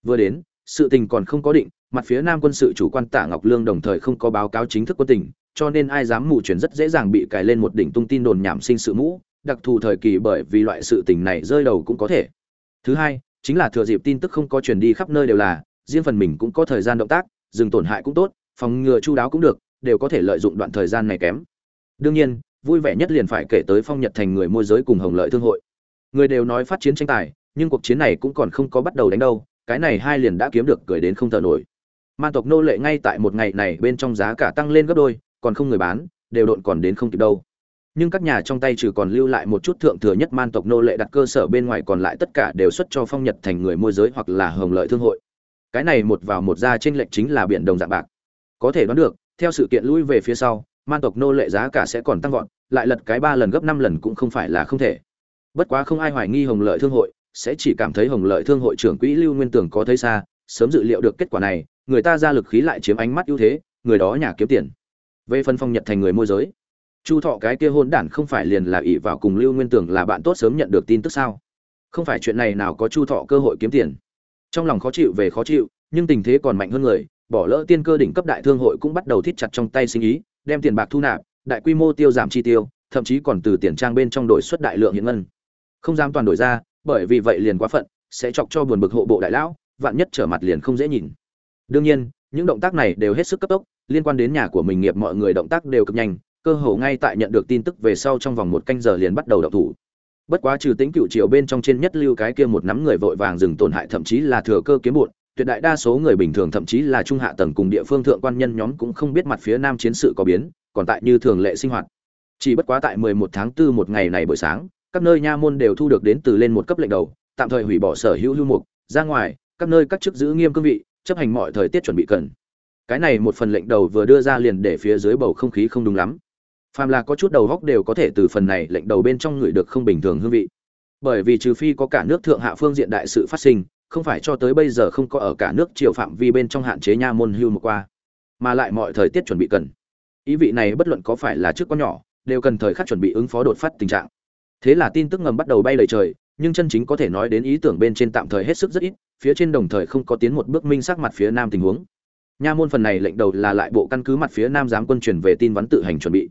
Vừa đến, sự tình còn không có định, mặt phía nam quân sự chủ quan tạ ngọc lương đồng thời không có báo cáo chính thức quân tình, cho nên ai dám mù chuyển rất dễ dàng bị cài lên một đỉnh tung tin đồn nhảm sinh sự mũ đặc thù thời kỳ bởi vì loại sự tình này rơi đầu cũng có thể. Thứ hai, chính là thừa dịp tin tức không có truyền đi khắp nơi đều là, riêng phần mình cũng có thời gian động tác dừng tổn hại cũng tốt, phòng ngừa chu đáo cũng được, đều có thể lợi dụng đoạn thời gian này kém. Đương nhiên, vui vẻ nhất liền phải kể tới phong nhật thành người môi giới cùng hồng lợi thương hội. Người đều nói phát chiến tranh tài, nhưng cuộc chiến này cũng còn không có bắt đầu đánh đâu, cái này hai liền đã kiếm được cười đến không thở nổi. Man tộc nô lệ ngay tại một ngày này bên trong giá cả tăng lên gấp đôi, còn không người bán, đều độn còn đến không kịp đâu nhưng các nhà trong tay trừ còn lưu lại một chút thượng thừa nhất man tộc nô lệ đặt cơ sở bên ngoài còn lại tất cả đều xuất cho phong nhật thành người môi giới hoặc là hồng lợi thương hội. Cái này một vào một ra trên lệnh chính là biển đồng dạng bạc. Có thể đoán được, theo sự kiện lui về phía sau, man tộc nô lệ giá cả sẽ còn tăng vọt, lại lật cái ba lần gấp năm lần cũng không phải là không thể. Bất quá không ai hoài nghi hồng lợi thương hội, sẽ chỉ cảm thấy hồng lợi thương hội trưởng quỹ lưu nguyên tường có thấy xa, sớm dự liệu được kết quả này, người ta ra lực khí lại chiếm ánh mắt ưu thế, người đó nhà kiếm tiền. Về phân phong nhật thành người môi giới chu thọ cái kia hôn đản không phải liền là ỷ vào cùng lưu nguyên Tưởng là bạn tốt sớm nhận được tin tức sao? Không phải chuyện này nào có chu thọ cơ hội kiếm tiền. Trong lòng khó chịu về khó chịu, nhưng tình thế còn mạnh hơn người, bỏ lỡ tiên cơ đỉnh cấp đại thương hội cũng bắt đầu thít chặt trong tay sinh ý, đem tiền bạc thu nạp, đại quy mô tiêu giảm chi tiêu, thậm chí còn từ tiền trang bên trong đổi xuất đại lượng hiện ngân. Không dám toàn đổi ra, bởi vì vậy liền quá phận, sẽ chọc cho buồn bực hộ bộ đại lão, vạn nhất trở mặt liền không dễ nhìn. Đương nhiên, những động tác này đều hết sức cấp tốc, liên quan đến nhà của mình nghiệp mọi người động tác đều cực nhanh cơ hồ ngay tại nhận được tin tức về sau trong vòng một canh giờ liền bắt đầu đậu thủ. Bất quá trừ tính cựu triều bên trong trên nhất lưu cái kia một nắm người vội vàng dừng tổn hại thậm chí là thừa cơ kiếm bụt tuyệt đại đa số người bình thường thậm chí là trung hạ tầng cùng địa phương thượng quan nhân nhóm cũng không biết mặt phía nam chiến sự có biến, còn tại như thường lệ sinh hoạt. Chỉ bất quá tại 11 tháng 4 một ngày này buổi sáng, các nơi nha môn đều thu được đến từ lên một cấp lệnh đầu, tạm thời hủy bỏ sở hữu lưu mục, ra ngoài, các nơi các chức giữ nghiêm cương vị, chấp hành mọi thời tiết chuẩn bị cần. Cái này một phần lệnh đầu vừa đưa ra liền để phía dưới bầu không khí không đúng lắm phàm là có chút đầu góc đều có thể từ phần này lệnh đầu bên trong người được không bình thường hương vị. Bởi vì trừ phi có cả nước thượng hạ phương diện đại sự phát sinh, không phải cho tới bây giờ không có ở cả nước triều phạm vi bên trong hạn chế nha môn hưu một qua, mà lại mọi thời tiết chuẩn bị cần. Ý vị này bất luận có phải là trước có nhỏ, đều cần thời khắc chuẩn bị ứng phó đột phát tình trạng. Thế là tin tức ngầm bắt đầu bay lời trời, nhưng chân chính có thể nói đến ý tưởng bên trên tạm thời hết sức rất ít, phía trên đồng thời không có tiến một bước minh xác mặt phía nam tình huống. Nha môn phần này lệnh đầu là lại bộ căn cứ mặt phía nam giám quân truyền về tin vắn tự hành chuẩn bị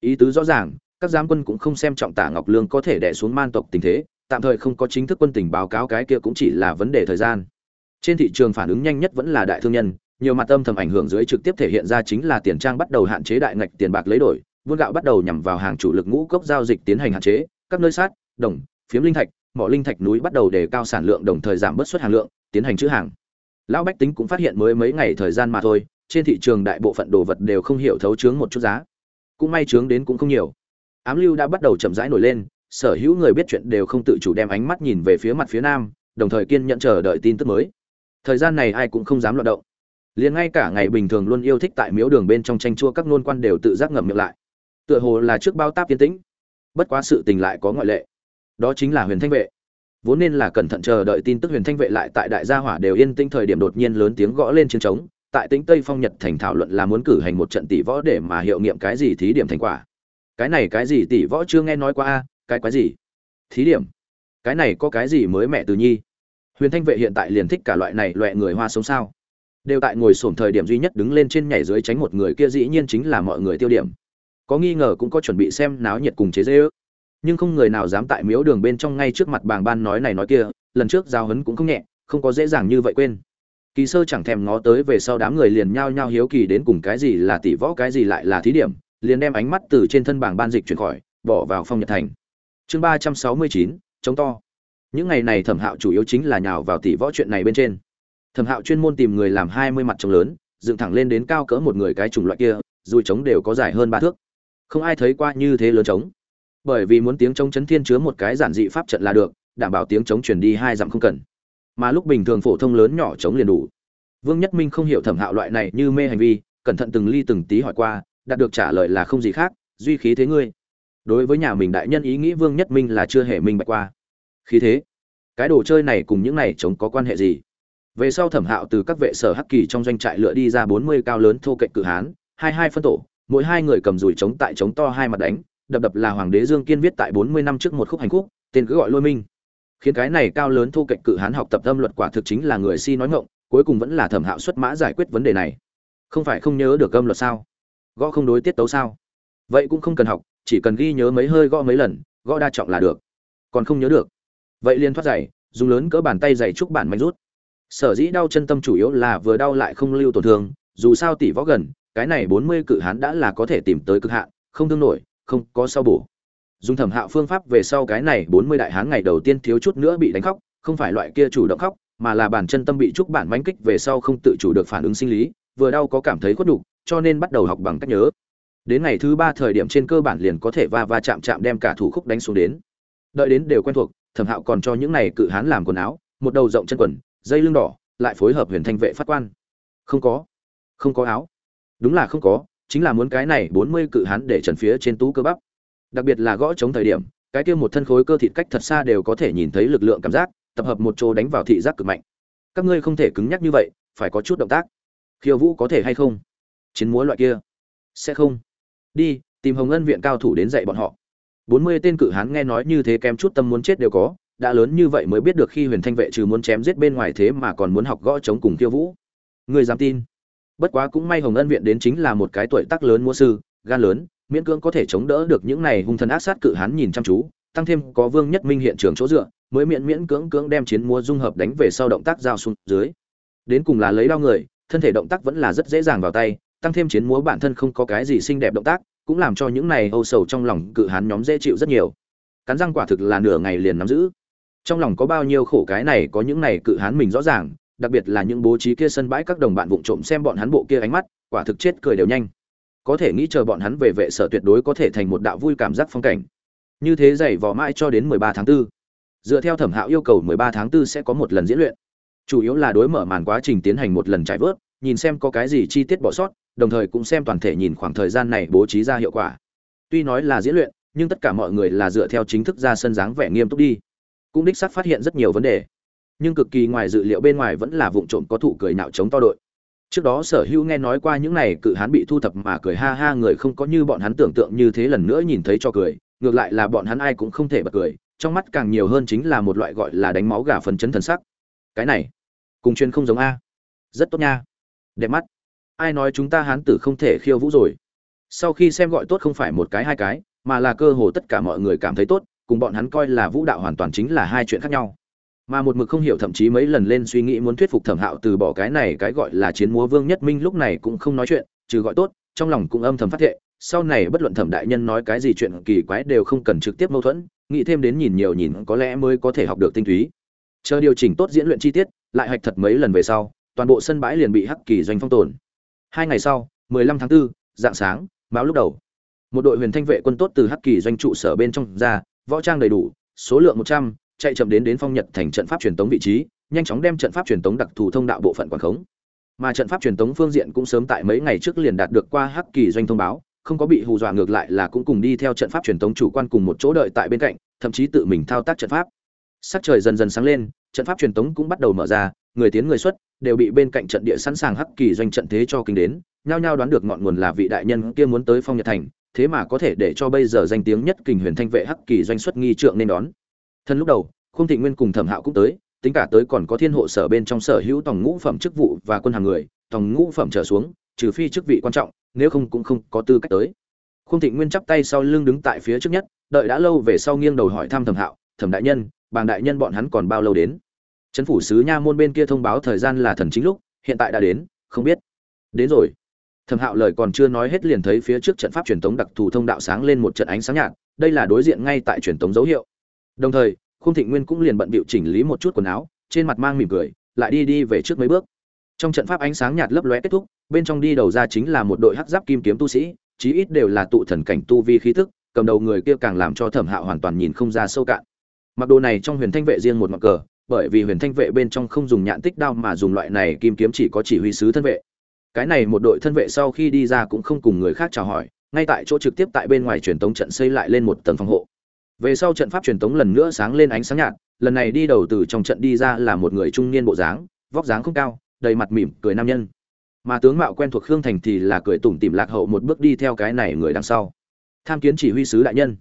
ý tứ rõ ràng, các giám quân cũng không xem trọng tả ngọc lương có thể đẻ xuống man tộc tình thế, tạm thời không có chính thức quân tình báo cáo cái kia cũng chỉ là vấn đề thời gian. Trên thị trường phản ứng nhanh nhất vẫn là đại thương nhân, nhiều mặt âm thầm ảnh hưởng dưới trực tiếp thể hiện ra chính là tiền trang bắt đầu hạn chế đại ngạch tiền bạc lấy đổi, buôn gạo bắt đầu nhằm vào hàng chủ lực ngũ cốc giao dịch tiến hành hạn chế, các nơi sát, đồng, phiếm linh thạch, mỏ linh thạch núi bắt đầu đề cao sản lượng đồng thời giảm bớt suất hàng lượng, tiến hành chữ hàng. Lão bách tính cũng phát hiện mới mấy ngày thời gian mà thôi, trên thị trường đại bộ phận đồ vật đều không hiểu thấu chướng một chút giá cũng may chướng đến cũng không nhiều. Ám lưu đã bắt đầu chậm rãi nổi lên, sở hữu người biết chuyện đều không tự chủ đem ánh mắt nhìn về phía mặt phía nam, đồng thời kiên nhẫn chờ đợi tin tức mới. Thời gian này ai cũng không dám loạt động. Liền ngay cả ngày bình thường luôn yêu thích tại miếu đường bên trong tranh chua các nôn quan đều tự giác ngậm miệng lại. Tựa hồ là trước bao táp yên tĩnh. Bất quá sự tình lại có ngoại lệ. Đó chính là huyền thanh vệ. Vốn nên là cẩn thận chờ đợi tin tức huyền thanh vệ lại tại đại gia hỏa đều yên tĩnh thời điểm đột nhiên lớn tiếng gõ lên chiến trống tại tính tây phong nhật thành thảo luận là muốn cử hành một trận tỷ võ để mà hiệu nghiệm cái gì thí điểm thành quả. Cái này cái gì tỷ võ chưa nghe nói qua a, cái quái gì? Thí điểm? Cái này có cái gì mới mẹ từ nhi? Huyền thanh vệ hiện tại liền thích cả loại này loại người hoa sống sao? Đều tại ngồi sổm thời điểm duy nhất đứng lên trên nhảy dưới tránh một người kia dĩ nhiên chính là mọi người tiêu điểm. Có nghi ngờ cũng có chuẩn bị xem náo nhiệt cùng chế dễ ước. Nhưng không người nào dám tại miếu đường bên trong ngay trước mặt bàng ban nói này nói kia, lần trước giao hấn cũng không nhẹ, không có dễ dàng như vậy quên kỳ sơ chẳng thèm ngó tới về sau đám người liền nhao nhao hiếu kỳ đến cùng cái gì là tỷ võ, cái gì lại là thí điểm, liền đem ánh mắt từ trên thân bảng ban dịch chuyển khỏi, bỏ vào phong nhật thành. Chương ba trăm sáu mươi chín, chống to. Những ngày này thẩm hạo chủ yếu chính là nhào vào tỷ võ chuyện này bên trên. Thẩm hạo chuyên môn tìm người làm hai mươi mặt trống lớn, dựng thẳng lên đến cao cỡ một người cái chủng loại kia dùi trống đều có dài hơn ba thước. Không ai thấy qua như thế lớn trống. Bởi vì muốn tiếng trống chấn thiên chứa một cái giản dị pháp trận là được, đảm bảo tiếng trống truyền đi hai dặm không cần mà lúc bình thường phổ thông lớn nhỏ chống liền đủ. Vương nhất minh không hiểu thẩm hạo loại này như mê hành vi, cẩn thận từng ly từng tí hỏi qua, đạt được trả lời là không gì khác, duy khí thế ngươi. Đối với nhà mình đại nhân ý nghĩ vương nhất minh là chưa hề minh bạch qua. Khí thế? Cái đồ chơi này cùng những này chống có quan hệ gì? Về sau thẩm hạo từ các vệ sở hắc kỳ trong doanh trại lựa đi ra bốn mươi cao lớn thô cạnh cự hán, hai hai phân tổ, mỗi hai người cầm dùi chống tại chống to hai mặt đánh, đập đập là hoàng đế dương kiên viết tại bốn mươi năm trước một khúc hành khúc, tên cứ gọi lôi minh khiến cái này cao lớn thu cạnh cự hán học tập âm luật quả thực chính là người si nói ngộng cuối cùng vẫn là thẩm hạo xuất mã giải quyết vấn đề này. Không phải không nhớ được âm luật sao? Gõ không đối tiết tấu sao? Vậy cũng không cần học, chỉ cần ghi nhớ mấy hơi gõ mấy lần, gõ đa trọng là được. Còn không nhớ được. Vậy liền thoát giày, dùng lớn cỡ bàn tay giày chúc bản mạnh rút. Sở dĩ đau chân tâm chủ yếu là vừa đau lại không lưu tổn thương, dù sao tỷ võ gần, cái này bốn mươi cự hán đã là có thể tìm tới cực hạn, không thương nổi, không có sao bổ dùng thẩm hạo phương pháp về sau cái này bốn mươi đại hán ngày đầu tiên thiếu chút nữa bị đánh khóc, không phải loại kia chủ động khóc, mà là bản chân tâm bị trúc bản manh kích về sau không tự chủ được phản ứng sinh lý, vừa đau có cảm thấy khuất đục cho nên bắt đầu học bằng cách nhớ. Đến ngày thứ ba thời điểm trên cơ bản liền có thể va va chạm chạm đem cả thủ khúc đánh xuống đến. Đợi đến đều quen thuộc, thẩm hạo còn cho những này cự hán làm quần áo, một đầu rộng chân quần, dây lưng đỏ, lại phối hợp huyền thanh vệ phát quan. Không có. Không có áo. Đúng là không có, chính là muốn cái này bốn mươi cự hán để trần phía trên tú cơ bắp đặc biệt là gõ chống thời điểm, cái kia một thân khối cơ thịt cách thật xa đều có thể nhìn thấy lực lượng cảm giác, tập hợp một chỗ đánh vào thị giác cực mạnh. Các ngươi không thể cứng nhắc như vậy, phải có chút động tác. Khiêu vũ có thể hay không? Chiến múa loại kia. Sẽ không. Đi, tìm hồng ân viện cao thủ đến dạy bọn họ. Bốn mươi tên cự hán nghe nói như thế kém chút tâm muốn chết đều có, đã lớn như vậy mới biết được khi huyền thanh vệ trừ muốn chém giết bên ngoài thế mà còn muốn học gõ chống cùng khiêu vũ. Người dám tin? Bất quá cũng may hồng ân viện đến chính là một cái tuổi tác lớn mua sư, gan lớn miễn cưỡng có thể chống đỡ được những này hung thần ác sát cự hán nhìn chăm chú, tăng thêm có vương nhất minh hiện trường chỗ dựa, mới miễn miễn cưỡng cưỡng đem chiến múa dung hợp đánh về sau động tác giao xuống dưới. Đến cùng là lấy đau người, thân thể động tác vẫn là rất dễ dàng vào tay, tăng thêm chiến múa bản thân không có cái gì xinh đẹp động tác, cũng làm cho những này âu sầu trong lòng cự hán nhóm dễ chịu rất nhiều. Cắn răng quả thực là nửa ngày liền nắm giữ. Trong lòng có bao nhiêu khổ cái này có những này cự hán mình rõ ràng, đặc biệt là những bố trí kia sân bãi các đồng bạn vụng trộm xem bọn hắn bộ kia ánh mắt, quả thực chết cười đều nhanh có thể nghĩ chờ bọn hắn về vệ sở tuyệt đối có thể thành một đạo vui cảm giác phong cảnh. Như thế dày vò mãi cho đến 13 tháng 4. dựa theo thẩm hạo yêu cầu 13 tháng 4 sẽ có một lần diễn luyện. Chủ yếu là đối mở màn quá trình tiến hành một lần trải vớt, nhìn xem có cái gì chi tiết bỏ sót, đồng thời cũng xem toàn thể nhìn khoảng thời gian này bố trí ra hiệu quả. Tuy nói là diễn luyện, nhưng tất cả mọi người là dựa theo chính thức ra sân dáng vẻ nghiêm túc đi. Cũng đích xác phát hiện rất nhiều vấn đề. Nhưng cực kỳ ngoài dự liệu bên ngoài vẫn là vụng trộm có thụ cười nạo chống to đội trước đó sở hữu nghe nói qua những này cự hán bị thu thập mà cười ha ha, người không có như bọn hắn tưởng tượng như thế lần nữa nhìn thấy cho cười, ngược lại là bọn hắn ai cũng không thể bật cười, trong mắt càng nhiều hơn chính là một loại gọi là đánh máu gà phần chấn thần sắc. Cái này, cùng chuyên không giống a. Rất tốt nha. Đẹp mắt. Ai nói chúng ta hán tử không thể khiêu vũ rồi? Sau khi xem gọi tốt không phải một cái hai cái, mà là cơ hồ tất cả mọi người cảm thấy tốt, cùng bọn hắn coi là vũ đạo hoàn toàn chính là hai chuyện khác nhau mà một mực không hiểu thậm chí mấy lần lên suy nghĩ muốn thuyết phục thẩm hạo từ bỏ cái này cái gọi là chiến múa vương nhất minh lúc này cũng không nói chuyện trừ gọi tốt trong lòng cũng âm thầm phát thệ. Sau này bất luận thẩm đại nhân nói cái gì chuyện kỳ quái đều không cần trực tiếp mâu thuẫn nghĩ thêm đến nhìn nhiều nhìn có lẽ mới có thể học được tinh túy. Chờ điều chỉnh tốt diễn luyện chi tiết lại hạch thật mấy lần về sau toàn bộ sân bãi liền bị hắc kỳ doanh phong tồn. Hai ngày sau 15 tháng 4, dạng sáng báo lúc đầu. Một đội huyền thanh vệ quân tốt từ hắc kỳ doanh trụ sở bên trong ra võ trang đầy đủ số lượng 100, chạy chậm đến đến phong nhật thành trận pháp truyền tống vị trí, nhanh chóng đem trận pháp truyền tống đặc thù thông đạo bộ phận quản khống. Mà trận pháp truyền tống phương diện cũng sớm tại mấy ngày trước liền đạt được qua hắc kỳ doanh thông báo, không có bị hù dọa ngược lại là cũng cùng đi theo trận pháp truyền tống chủ quan cùng một chỗ đợi tại bên cạnh, thậm chí tự mình thao tác trận pháp. Sắc trời dần dần sáng lên, trận pháp truyền tống cũng bắt đầu mở ra, người tiến người xuất, đều bị bên cạnh trận địa sẵn sàng hắc kỳ doanh trận thế cho kinh đến, nhao nhao đoán được ngọn nguồn là vị đại nhân kia muốn tới phong nhật thành, thế mà có thể để cho bây giờ danh tiếng nhất kình huyền thanh vệ hắc kỳ doanh xuất nghi trượng nên đón thân lúc đầu khung thị nguyên cùng thẩm hạo cũng tới, tính cả tới còn có thiên hộ sở bên trong sở hữu tòng ngũ phẩm chức vụ và quân hàng người, tòng ngũ phẩm trở xuống, trừ phi chức vị quan trọng, nếu không cũng không có tư cách tới. Khung thị nguyên chắp tay sau lưng đứng tại phía trước nhất, đợi đã lâu về sau nghiêng đầu hỏi thăm thẩm hạo, thẩm đại nhân, bàng đại nhân bọn hắn còn bao lâu đến? Trấn phủ sứ nha môn bên kia thông báo thời gian là thần chính lúc, hiện tại đã đến, không biết. Đến rồi. Thẩm hạo lời còn chưa nói hết liền thấy phía trước trận pháp truyền tống đặc thù thông đạo sáng lên một trận ánh sáng nhạt, đây là đối diện ngay tại truyền tống dấu hiệu đồng thời khung thịnh nguyên cũng liền bận bịu chỉnh lý một chút quần áo, trên mặt mang mỉm cười, lại đi đi về trước mấy bước. Trong trận pháp ánh sáng nhạt lấp lóe kết thúc, bên trong đi đầu ra chính là một đội hắc giáp kim kiếm tu sĩ, chí ít đều là tụ thần cảnh tu vi khí thức cầm đầu người kia càng làm cho thẩm hạo hoàn toàn nhìn không ra sâu cạn. Mặc đồ này trong huyền thanh vệ riêng một mặc cờ, bởi vì huyền thanh vệ bên trong không dùng nhạn tích đao mà dùng loại này kim kiếm chỉ có chỉ huy sứ thân vệ. Cái này một đội thân vệ sau khi đi ra cũng không cùng người khác chào hỏi, ngay tại chỗ trực tiếp tại bên ngoài truyền tống trận xây lại lên một tầng phòng hộ về sau trận pháp truyền tống lần nữa sáng lên ánh sáng nhạt, lần này đi đầu từ trong trận đi ra là một người trung niên bộ dáng, vóc dáng không cao, đầy mặt mỉm cười nam nhân. Mà tướng mạo quen thuộc khương thành thì là cười tủm tỉm lạc hậu một bước đi theo cái này người đằng sau. Tham kiến chỉ huy sứ đại nhân.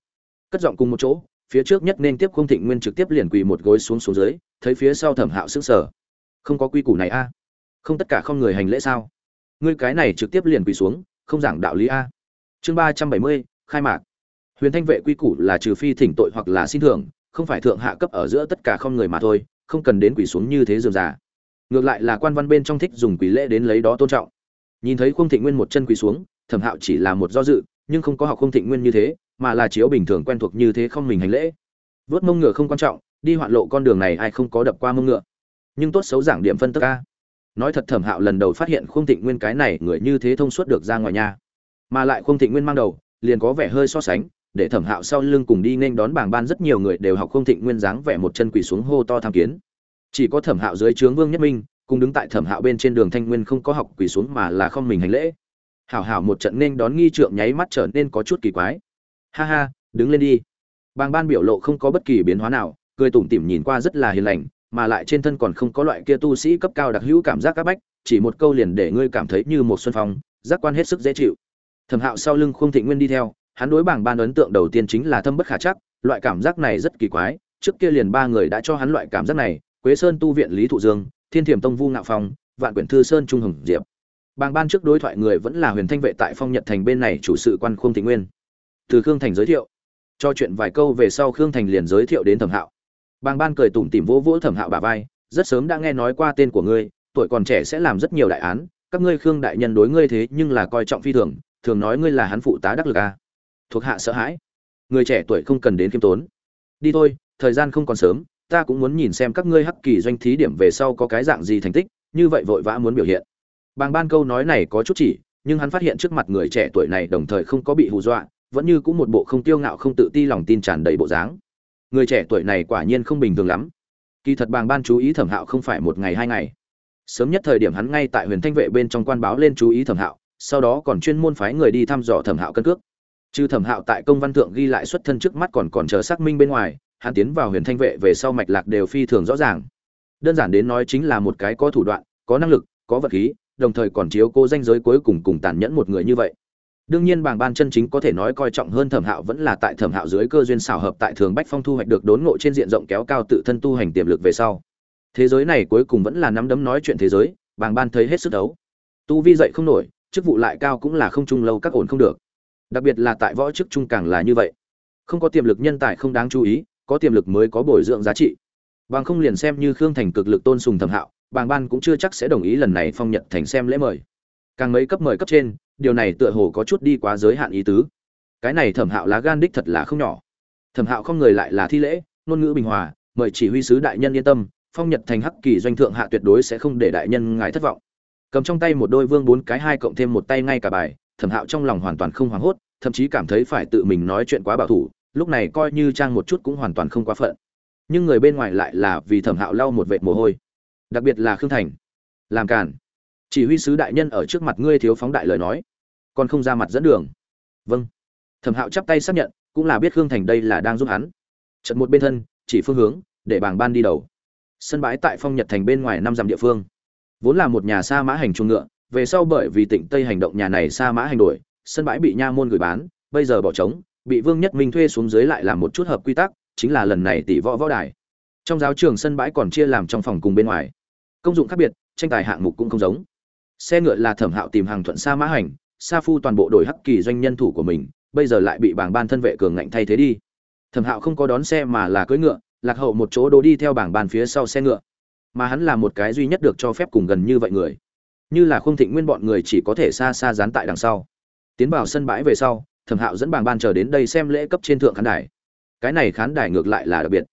Cất giọng cùng một chỗ, phía trước nhất nên tiếp không thịnh nguyên trực tiếp liền quỳ một gối xuống xuống dưới, thấy phía sau thẩm hạo sức sở không có quy củ này a. Không tất cả không người hành lễ sao? Ngươi cái này trực tiếp liền quỳ xuống, không giảng đạo lý a. Chương ba trăm bảy mươi, khai mạc huyền thanh vệ quy củ là trừ phi thỉnh tội hoặc là xin thưởng, không phải thượng hạ cấp ở giữa tất cả không người mà thôi, không cần đến quỳ xuống như thế dườm già. Ngược lại là quan văn bên trong thích dùng quỳ lễ đến lấy đó tôn trọng. Nhìn thấy khung thịnh nguyên một chân quỳ xuống, thẩm hạo chỉ là một do dự, nhưng không có học khung thịnh nguyên như thế, mà là chiếu bình thường quen thuộc như thế không mình hành lễ. Vớt mông ngựa không quan trọng, đi hoạn lộ con đường này ai không có đập qua mông ngựa. Nhưng tốt xấu giảng điểm phân tất ca nói thật thẩm hạo lần đầu phát hiện khung thịnh nguyên cái này người như thế thông suốt được ra ngoài nhà. Mà lại khung thịnh nguyên mang đầu, liền có vẻ hơi so sánh để thẩm hạo sau lưng cùng đi nên đón bảng ban rất nhiều người đều học khung thịnh nguyên dáng vẻ một chân quỳ xuống hô to tham kiến. Chỉ có thẩm hạo dưới trướng vương nhất minh, cùng đứng tại thẩm hạo bên trên đường thanh nguyên không có học quỳ xuống mà là không mình hành lễ. Hảo hảo một trận nên đón nghi trượng nháy mắt trở nên có chút kỳ quái. Ha ha, đứng lên đi. Bàng ban biểu lộ không có bất kỳ biến hóa nào, cười tủm tỉm nhìn qua rất là hiền lành, mà lại trên thân còn không có loại kia tu sĩ cấp cao đặc hữu cảm giác các bách, chỉ một câu liền để ngươi cảm thấy như một xuân phong, giác quan hết sức dễ chịu. Thẩm hạo sau lưng khung thịnh nguyên đi theo hắn đối bảng ban ấn tượng đầu tiên chính là thâm bất khả chắc, loại cảm giác này rất kỳ quái, trước kia liền ba người đã cho hắn loại cảm giác này, quế sơn tu viện lý thụ dương, thiên thiểm tông vu ngạo phong, vạn quyển thư sơn trung hồng diệp. Bàng ban trước đối thoại người vẫn là huyền thanh vệ tại phong nhật thành bên này chủ sự quan khung thịnh nguyên. Từ khương thành giới thiệu. Cho chuyện vài câu về sau khương thành liền giới thiệu đến thẩm hạo. Bàng ban cười tủm tỉm vỗ vỗ thẩm hạo bà vai, rất sớm đã nghe nói qua tên của ngươi, tuổi còn trẻ sẽ làm rất nhiều đại án, các ngươi khương đại nhân đối ngươi thế nhưng là coi trọng phi thường thường nói ngươi là hắn phụ tá đắc lực a thuộc hạ sợ hãi. Người trẻ tuổi không cần đến khiêm tốn. Đi thôi, thời gian không còn sớm, ta cũng muốn nhìn xem các ngươi hắc kỳ doanh thí điểm về sau có cái dạng gì thành tích, như vậy vội vã muốn biểu hiện. Bàng ban câu nói này có chút chỉ, nhưng hắn phát hiện trước mặt người trẻ tuổi này đồng thời không có bị hù dọa, vẫn như cũng một bộ không tiêu ngạo không tự ti lòng tin tràn đầy bộ dáng. Người trẻ tuổi này quả nhiên không bình thường lắm. Kỳ thật bàng ban chú ý thẩm hạo không phải một ngày hai ngày. Sớm nhất thời điểm hắn ngay tại huyền thanh vệ bên trong quan báo lên chú ý thẩm hạo, sau đó còn chuyên môn phái người đi thăm dò thẩm hạo cân cước trừ thẩm hạo tại công văn thượng ghi lại xuất thân trước mắt còn còn chờ xác minh bên ngoài, hắn tiến vào huyền thanh vệ về sau mạch lạc đều phi thường rõ ràng. Đơn giản đến nói chính là một cái có thủ đoạn, có năng lực, có vật khí, đồng thời còn chiếu cố danh giới cuối cùng cùng tàn nhẫn một người như vậy. Đương nhiên bảng ban chân chính có thể nói coi trọng hơn thẩm hạo vẫn là tại thẩm hạo dưới cơ duyên xảo hợp tại thường bách phong thu hoạch được đốn ngộ trên diện rộng kéo cao tự thân tu hành tiềm lực về sau. Thế giới này cuối cùng vẫn là nắm đấm nói chuyện thế giới bảng ban thấy hết sức đấu. Tu vi dậy không nổi, chức vụ lại cao cũng là không chung lâu các ổn không được đặc biệt là tại võ chức trung càng là như vậy. Không có tiềm lực nhân tài không đáng chú ý, có tiềm lực mới có bồi dưỡng giá trị. Bằng không liền xem như khương thành cực lực tôn sùng thẩm hạo, bàng ban cũng chưa chắc sẽ đồng ý lần này phong nhật thành xem lễ mời. Càng mấy cấp mời cấp trên, điều này tựa hồ có chút đi quá giới hạn ý tứ. Cái này thẩm hạo lá gan đích thật là không nhỏ. Thẩm hạo không người lại là thi lễ, ngôn ngữ bình hòa, mời chỉ huy sứ đại nhân yên tâm, phong nhật thành hắc kỳ doanh thượng hạ tuyệt đối sẽ không để đại nhân ngài thất vọng. Cầm trong tay một đôi vương bốn cái hai cộng thêm một tay ngay cả bài thẩm hạo trong lòng hoàn toàn không hoảng hốt, thậm chí cảm thấy phải tự mình nói chuyện quá bảo thủ, lúc này coi như trang một chút cũng hoàn toàn không quá phận. Nhưng người bên ngoài lại là vì thẩm hạo lau một vệt mồ hôi. Đặc biệt là khương thành. Làm cản chỉ huy sứ đại nhân ở trước mặt ngươi thiếu phóng đại lời nói. Còn không ra mặt dẫn đường. Vâng. Thẩm hạo chắp tay xác nhận, cũng là biết khương thành đây là đang giúp hắn. Trận một bên thân, chỉ phương hướng, để bảng ban đi đầu. Sân bãi tại phong nhật thành bên ngoài năm dặm địa phương. Vốn là một nhà xa mã hành chuồng ngựa về sau bởi vì tỉnh tây hành động nhà này sa mã hành đổi, sân bãi bị nha môn gửi bán, bây giờ bỏ trống, bị vương nhất minh thuê xuống dưới lại làm một chút hợp quy tắc, chính là lần này tỷ võ võ đài. Trong giáo trường sân bãi còn chia làm trong phòng cùng bên ngoài. Công dụng khác biệt, tranh tài hạng mục cũng không giống. Xe ngựa là thẩm hạo tìm hàng thuận sa mã hành, sa phu toàn bộ đổi hắc kỳ doanh nhân thủ của mình, bây giờ lại bị bảng ban thân vệ cường ngạnh thay thế đi. Thẩm hạo không có đón xe mà là cưỡi ngựa, lạc hậu một chỗ đỗ đi theo bảng ban phía sau xe ngựa. Mà hắn là một cái duy nhất được cho phép cùng gần như vậy người như là không thịnh nguyên bọn người chỉ có thể xa xa dán tại đằng sau. Tiến vào sân bãi về sau, thẩm hạo dẫn bàng ban chờ đến đây xem lễ cấp trên thượng khán đài. Cái này khán đài ngược lại là đặc biệt.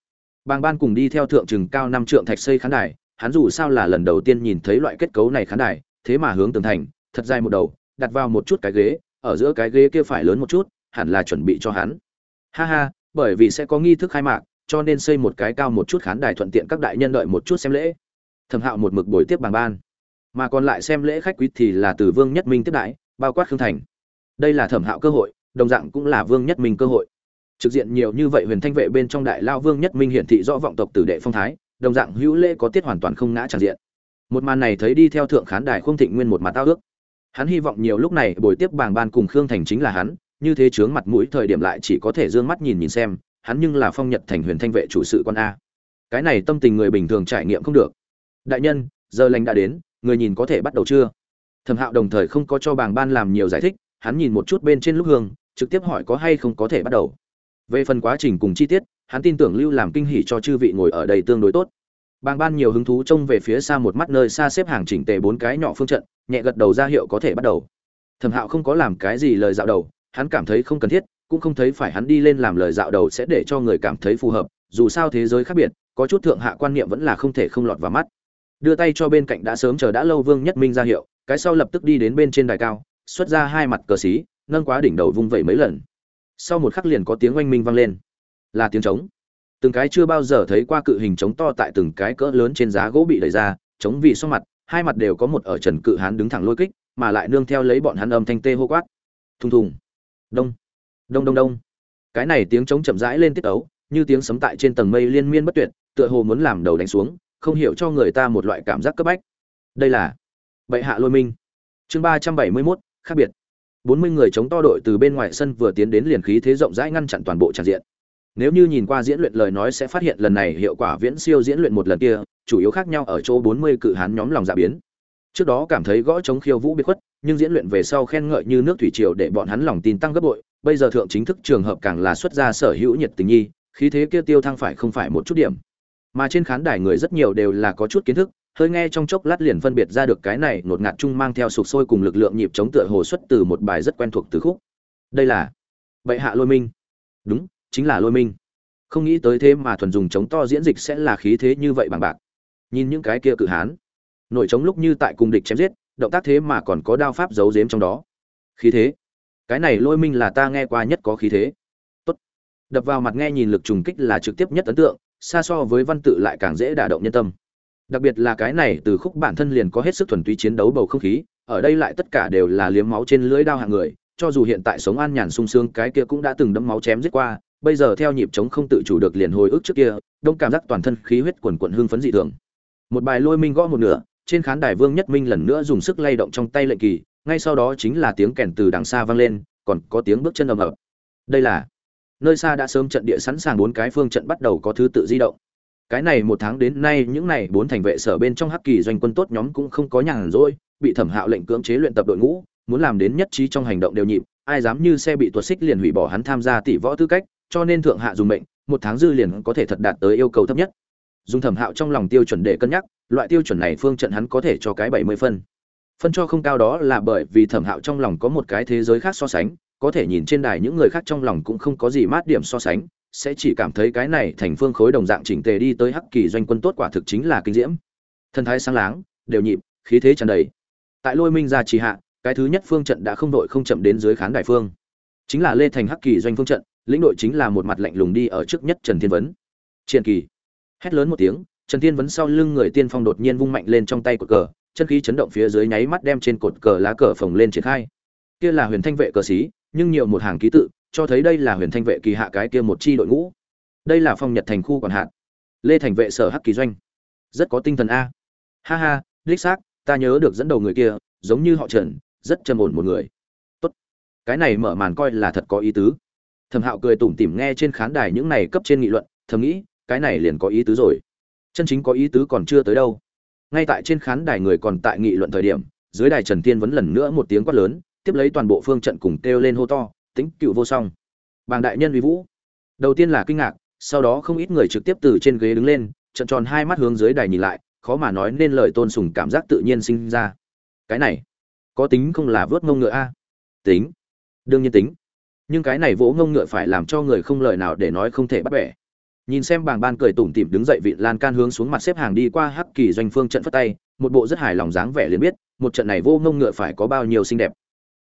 Bàng ban cùng đi theo thượng trừng cao năm trượng thạch xây khán đài, hắn dù sao là lần đầu tiên nhìn thấy loại kết cấu này khán đài, thế mà hướng tường thành, thật dài một đầu, đặt vào một chút cái ghế, ở giữa cái ghế kia phải lớn một chút, hẳn là chuẩn bị cho hắn. Ha ha, bởi vì sẽ có nghi thức khai mạc, cho nên xây một cái cao một chút khán đài thuận tiện các đại nhân đợi một chút xem lễ. Thẩm hạo một mực buổi tiếp bàng ban mà còn lại xem lễ khách quý thì là từ vương nhất minh tiếp đãi, bao quát khương thành. Đây là thẩm hạo cơ hội, đồng dạng cũng là vương nhất minh cơ hội. Trực diện nhiều như vậy huyền thanh vệ bên trong đại lao vương nhất minh hiển thị rõ vọng tộc tử đệ phong thái, đồng dạng hữu lễ có tiết hoàn toàn không ngã tràn diện. Một màn này thấy đi theo thượng khán đài không thịnh nguyên một mặt tao ước. Hắn hy vọng nhiều lúc này buổi tiếp bàng ban cùng khương thành chính là hắn, như thế chướng mặt mũi thời điểm lại chỉ có thể d ư ơ n g mắt nhìn nhìn xem, hắn nhưng là phong nhật thành huyền thanh vệ chủ sự con a. Cái này tâm tình người bình thường trải nghiệm không được. Đại nhân, giờ lành đã đến người nhìn có thể bắt đầu chưa? Thẩm hạo đồng thời không có cho bàng ban làm nhiều giải thích, hắn nhìn một chút bên trên lúc hương, trực tiếp hỏi có hay không có thể bắt đầu. Về phần quá trình cùng chi tiết, hắn tin tưởng lưu làm kinh hỉ cho chư vị ngồi ở đây tương đối tốt. Bàng ban nhiều hứng thú trông về phía xa một mắt nơi xa xếp hàng chỉnh tề bốn cái nhỏ phương trận, nhẹ gật đầu ra hiệu có thể bắt đầu. Thẩm hạo không có làm cái gì lời dạo đầu, hắn cảm thấy không cần thiết, cũng không thấy phải hắn đi lên làm lời dạo đầu sẽ để cho người cảm thấy phù hợp, dù sao thế giới khác biệt, có chút thượng hạ quan niệm vẫn là không thể không lọt vào mắt đưa tay cho bên cạnh đã sớm chờ đã lâu vương nhất minh ra hiệu, cái sau lập tức đi đến bên trên đài cao, xuất ra hai mặt cờ xí, nâng quá đỉnh đầu vung vẩy mấy lần. Sau một khắc liền có tiếng oanh minh vang lên. Là tiếng trống. Từng cái chưa bao giờ thấy qua cự hình trống to tại từng cái cỡ lớn trên giá gỗ bị đẩy ra, trống vì so mặt, hai mặt đều có một ở trần cự hán đứng thẳng lôi kích, mà lại nương theo lấy bọn hắn âm thanh tê hô quát. Thùng thùng. Đông. Đông đông đông. Cái này tiếng trống chậm rãi lên tiết ấu, như tiếng sấm tại trên tầng mây liên miên bất tuyệt, tựa hồ muốn làm đầu đánh xuống không hiểu cho người ta một loại cảm giác cấp bách. Đây là bệ hạ lôi minh. Chương ba trăm bảy mươi mốt, khác biệt. Bốn mươi người chống to đội từ bên ngoài sân vừa tiến đến liền khí thế rộng rãi ngăn chặn toàn bộ tràn diện. Nếu như nhìn qua diễn luyện lời nói sẽ phát hiện lần này hiệu quả viễn siêu diễn luyện một lần kia, chủ yếu khác nhau ở chỗ bốn mươi cự hán nhóm lòng dạ biến. Trước đó cảm thấy gõ chống khiêu vũ biệt khuất, nhưng diễn luyện về sau khen ngợi như nước thủy triều để bọn hắn lòng tin tăng gấp bội, bây giờ thượng chính thức trường hợp càng là xuất ra sở hữu nhiệt tình nhi, khí thế kia tiêu thăng phải không phải một chút điểm mà trên khán đài người rất nhiều đều là có chút kiến thức, hơi nghe trong chốc lát liền phân biệt ra được cái này ngột ngạt chung mang theo sục sôi cùng lực lượng nhịp chống tựa hồ xuất từ một bài rất quen thuộc từ khúc. Đây là bệ hạ lôi minh. Đúng, chính là lôi minh. Không nghĩ tới thế mà thuần dùng chống to diễn dịch sẽ là khí thế như vậy bằng bạc. Nhìn những cái kia cự hán, nổi chống lúc như tại cùng địch chém giết, động tác thế mà còn có đao pháp giấu giếm trong đó. Khí thế. Cái này lôi minh là ta nghe qua nhất có khí thế. Tốt. Đập vào mặt nghe nhìn lực trùng kích là trực tiếp nhất ấn tượng xa so với văn tự lại càng dễ đả động nhân tâm. Đặc biệt là cái này, từ khúc bản thân liền có hết sức thuần túy chiến đấu bầu không khí, ở đây lại tất cả đều là liếm máu trên lưỡi đao hạng người, cho dù hiện tại sống an nhàn sung sướng, cái kia cũng đã từng đấm máu chém giết qua, bây giờ theo nhịp chống không tự chủ được liền hồi ức trước kia, đông cảm giác toàn thân khí huyết quần quận hưng phấn dị thường. Một bài lôi minh gõ một nửa, trên khán đài vương nhất minh lần nữa dùng sức lay động trong tay lệnh kỳ, ngay sau đó chính là tiếng kèn từ đằng xa vang lên, còn có tiếng bước chân ầm ầm. Đây là nơi xa đã sớm trận địa sẵn sàng bốn cái phương trận bắt đầu có thứ tự di động. Cái này một tháng đến nay, những này bốn thành vệ sở bên trong hắc kỳ doanh quân tốt nhóm cũng không có nhàn rỗi, bị thẩm hạo lệnh cưỡng chế luyện tập đội ngũ, muốn làm đến nhất trí trong hành động đều nhịp, ai dám như xe bị tuột xích liền hủy bỏ hắn tham gia tỷ võ tư cách, cho nên thượng hạ dùng mệnh, một tháng dư liền có thể thật đạt tới yêu cầu thấp nhất. Dùng thẩm hạo trong lòng tiêu chuẩn để cân nhắc, loại tiêu chuẩn này phương trận hắn có thể cho cái bảy mươi phân. Phân cho không cao đó là bởi vì thẩm hạo trong lòng có một cái thế giới khác so sánh có thể nhìn trên đài những người khác trong lòng cũng không có gì mát điểm so sánh, sẽ chỉ cảm thấy cái này thành phương khối đồng dạng chỉnh tề đi tới hắc kỳ doanh quân tốt quả thực chính là kinh diễm. Thân thái sáng láng, đều nhịp, khí thế tràn đầy. Tại lôi minh ra trì hạ, cái thứ nhất phương trận đã không đội không chậm đến dưới khán đài phương. Chính là lê thành hắc kỳ doanh phương trận, lĩnh đội chính là một mặt lạnh lùng đi ở trước nhất trần thiên vấn. Triển kỳ, hét lớn một tiếng, trần thiên vấn sau lưng người tiên phong đột nhiên vung mạnh lên trong tay cột cờ, chân khí chấn động phía dưới nháy mắt đem trên cột cờ lá cờ phồng lên triển khai. Kia là huyền thanh vệ cờ xí nhưng nhiều một hàng ký tự, cho thấy đây là huyền thanh vệ kỳ hạ cái kia một chi đội ngũ. Đây là phong nhật thành khu quản hạt. Lê thành vệ sở hắc kỳ doanh. Rất có tinh thần a. Ha ha, đích xác, ta nhớ được dẫn đầu người kia, giống như họ trần, rất trầm ổn một người. Tốt. Cái này mở màn coi là thật có ý tứ. Thẩm hạo cười tủm tỉm nghe trên khán đài những này cấp trên nghị luận, thầm nghĩ, cái này liền có ý tứ rồi. Chân chính có ý tứ còn chưa tới đâu. Ngay tại trên khán đài người còn tại nghị luận thời điểm, dưới đài trần tiên vẫn lần nữa một tiếng quát lớn tiếp lấy toàn bộ phương trận cùng kêu lên hô to tính cựu vô song. Bàng đại nhân uy vũ. Đầu tiên là kinh ngạc, sau đó không ít người trực tiếp từ trên ghế đứng lên, trận tròn hai mắt hướng dưới đài nhìn lại, khó mà nói nên lời tôn sùng cảm giác tự nhiên sinh ra. Cái này, có tính không là vớt ngông ngựa a? Tính. Đương nhiên tính. Nhưng cái này vỗ ngông ngựa phải làm cho người không lời nào để nói không thể bắt bẻ. Nhìn xem bàng ban cười tủm tỉm đứng dậy vị lan can hướng xuống mặt xếp hàng đi qua hắc kỳ doanh phương trận phất tay, một bộ rất hài lòng dáng vẻ liền biết, một trận này vô ngông ngựa phải có bao nhiêu xinh đẹp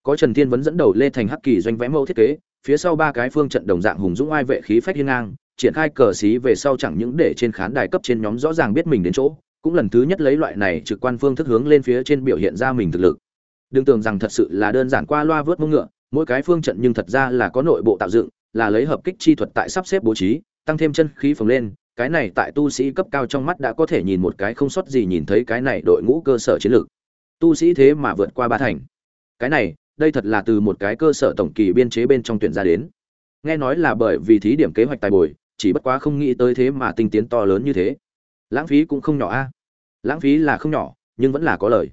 có trần thiên vấn dẫn đầu lê thành hắc kỳ doanh vẽ mẫu thiết kế, phía sau ba cái phương trận đồng dạng hùng dũng ai vệ khí phách hiên ngang, triển khai cờ xí về sau chẳng những để trên khán đài cấp trên nhóm rõ ràng biết mình đến chỗ, cũng lần thứ nhất lấy loại này trực quan phương thức hướng lên phía trên biểu hiện ra mình thực lực. Đừng tưởng rằng thật sự là đơn giản qua loa vớt mông ngựa, mỗi cái phương trận nhưng thật ra là có nội bộ tạo dựng, là lấy hợp kích chi thuật tại sắp xếp bố trí, tăng thêm chân khí phồng lên, cái này tại tu sĩ cấp cao trong mắt đã có thể nhìn một cái không sót gì nhìn thấy cái này đội ngũ cơ sở chiến lược. Tu sĩ thế mà vượt qua ba thành. Cái này đây thật là từ một cái cơ sở tổng kỳ biên chế bên trong tuyển ra đến. Nghe nói là bởi vì thí điểm kế hoạch tài bồi, chỉ bất quá không nghĩ tới thế mà tinh tiến to lớn như thế. Lãng phí cũng không nhỏ a. Lãng phí là không nhỏ, nhưng vẫn là có lời.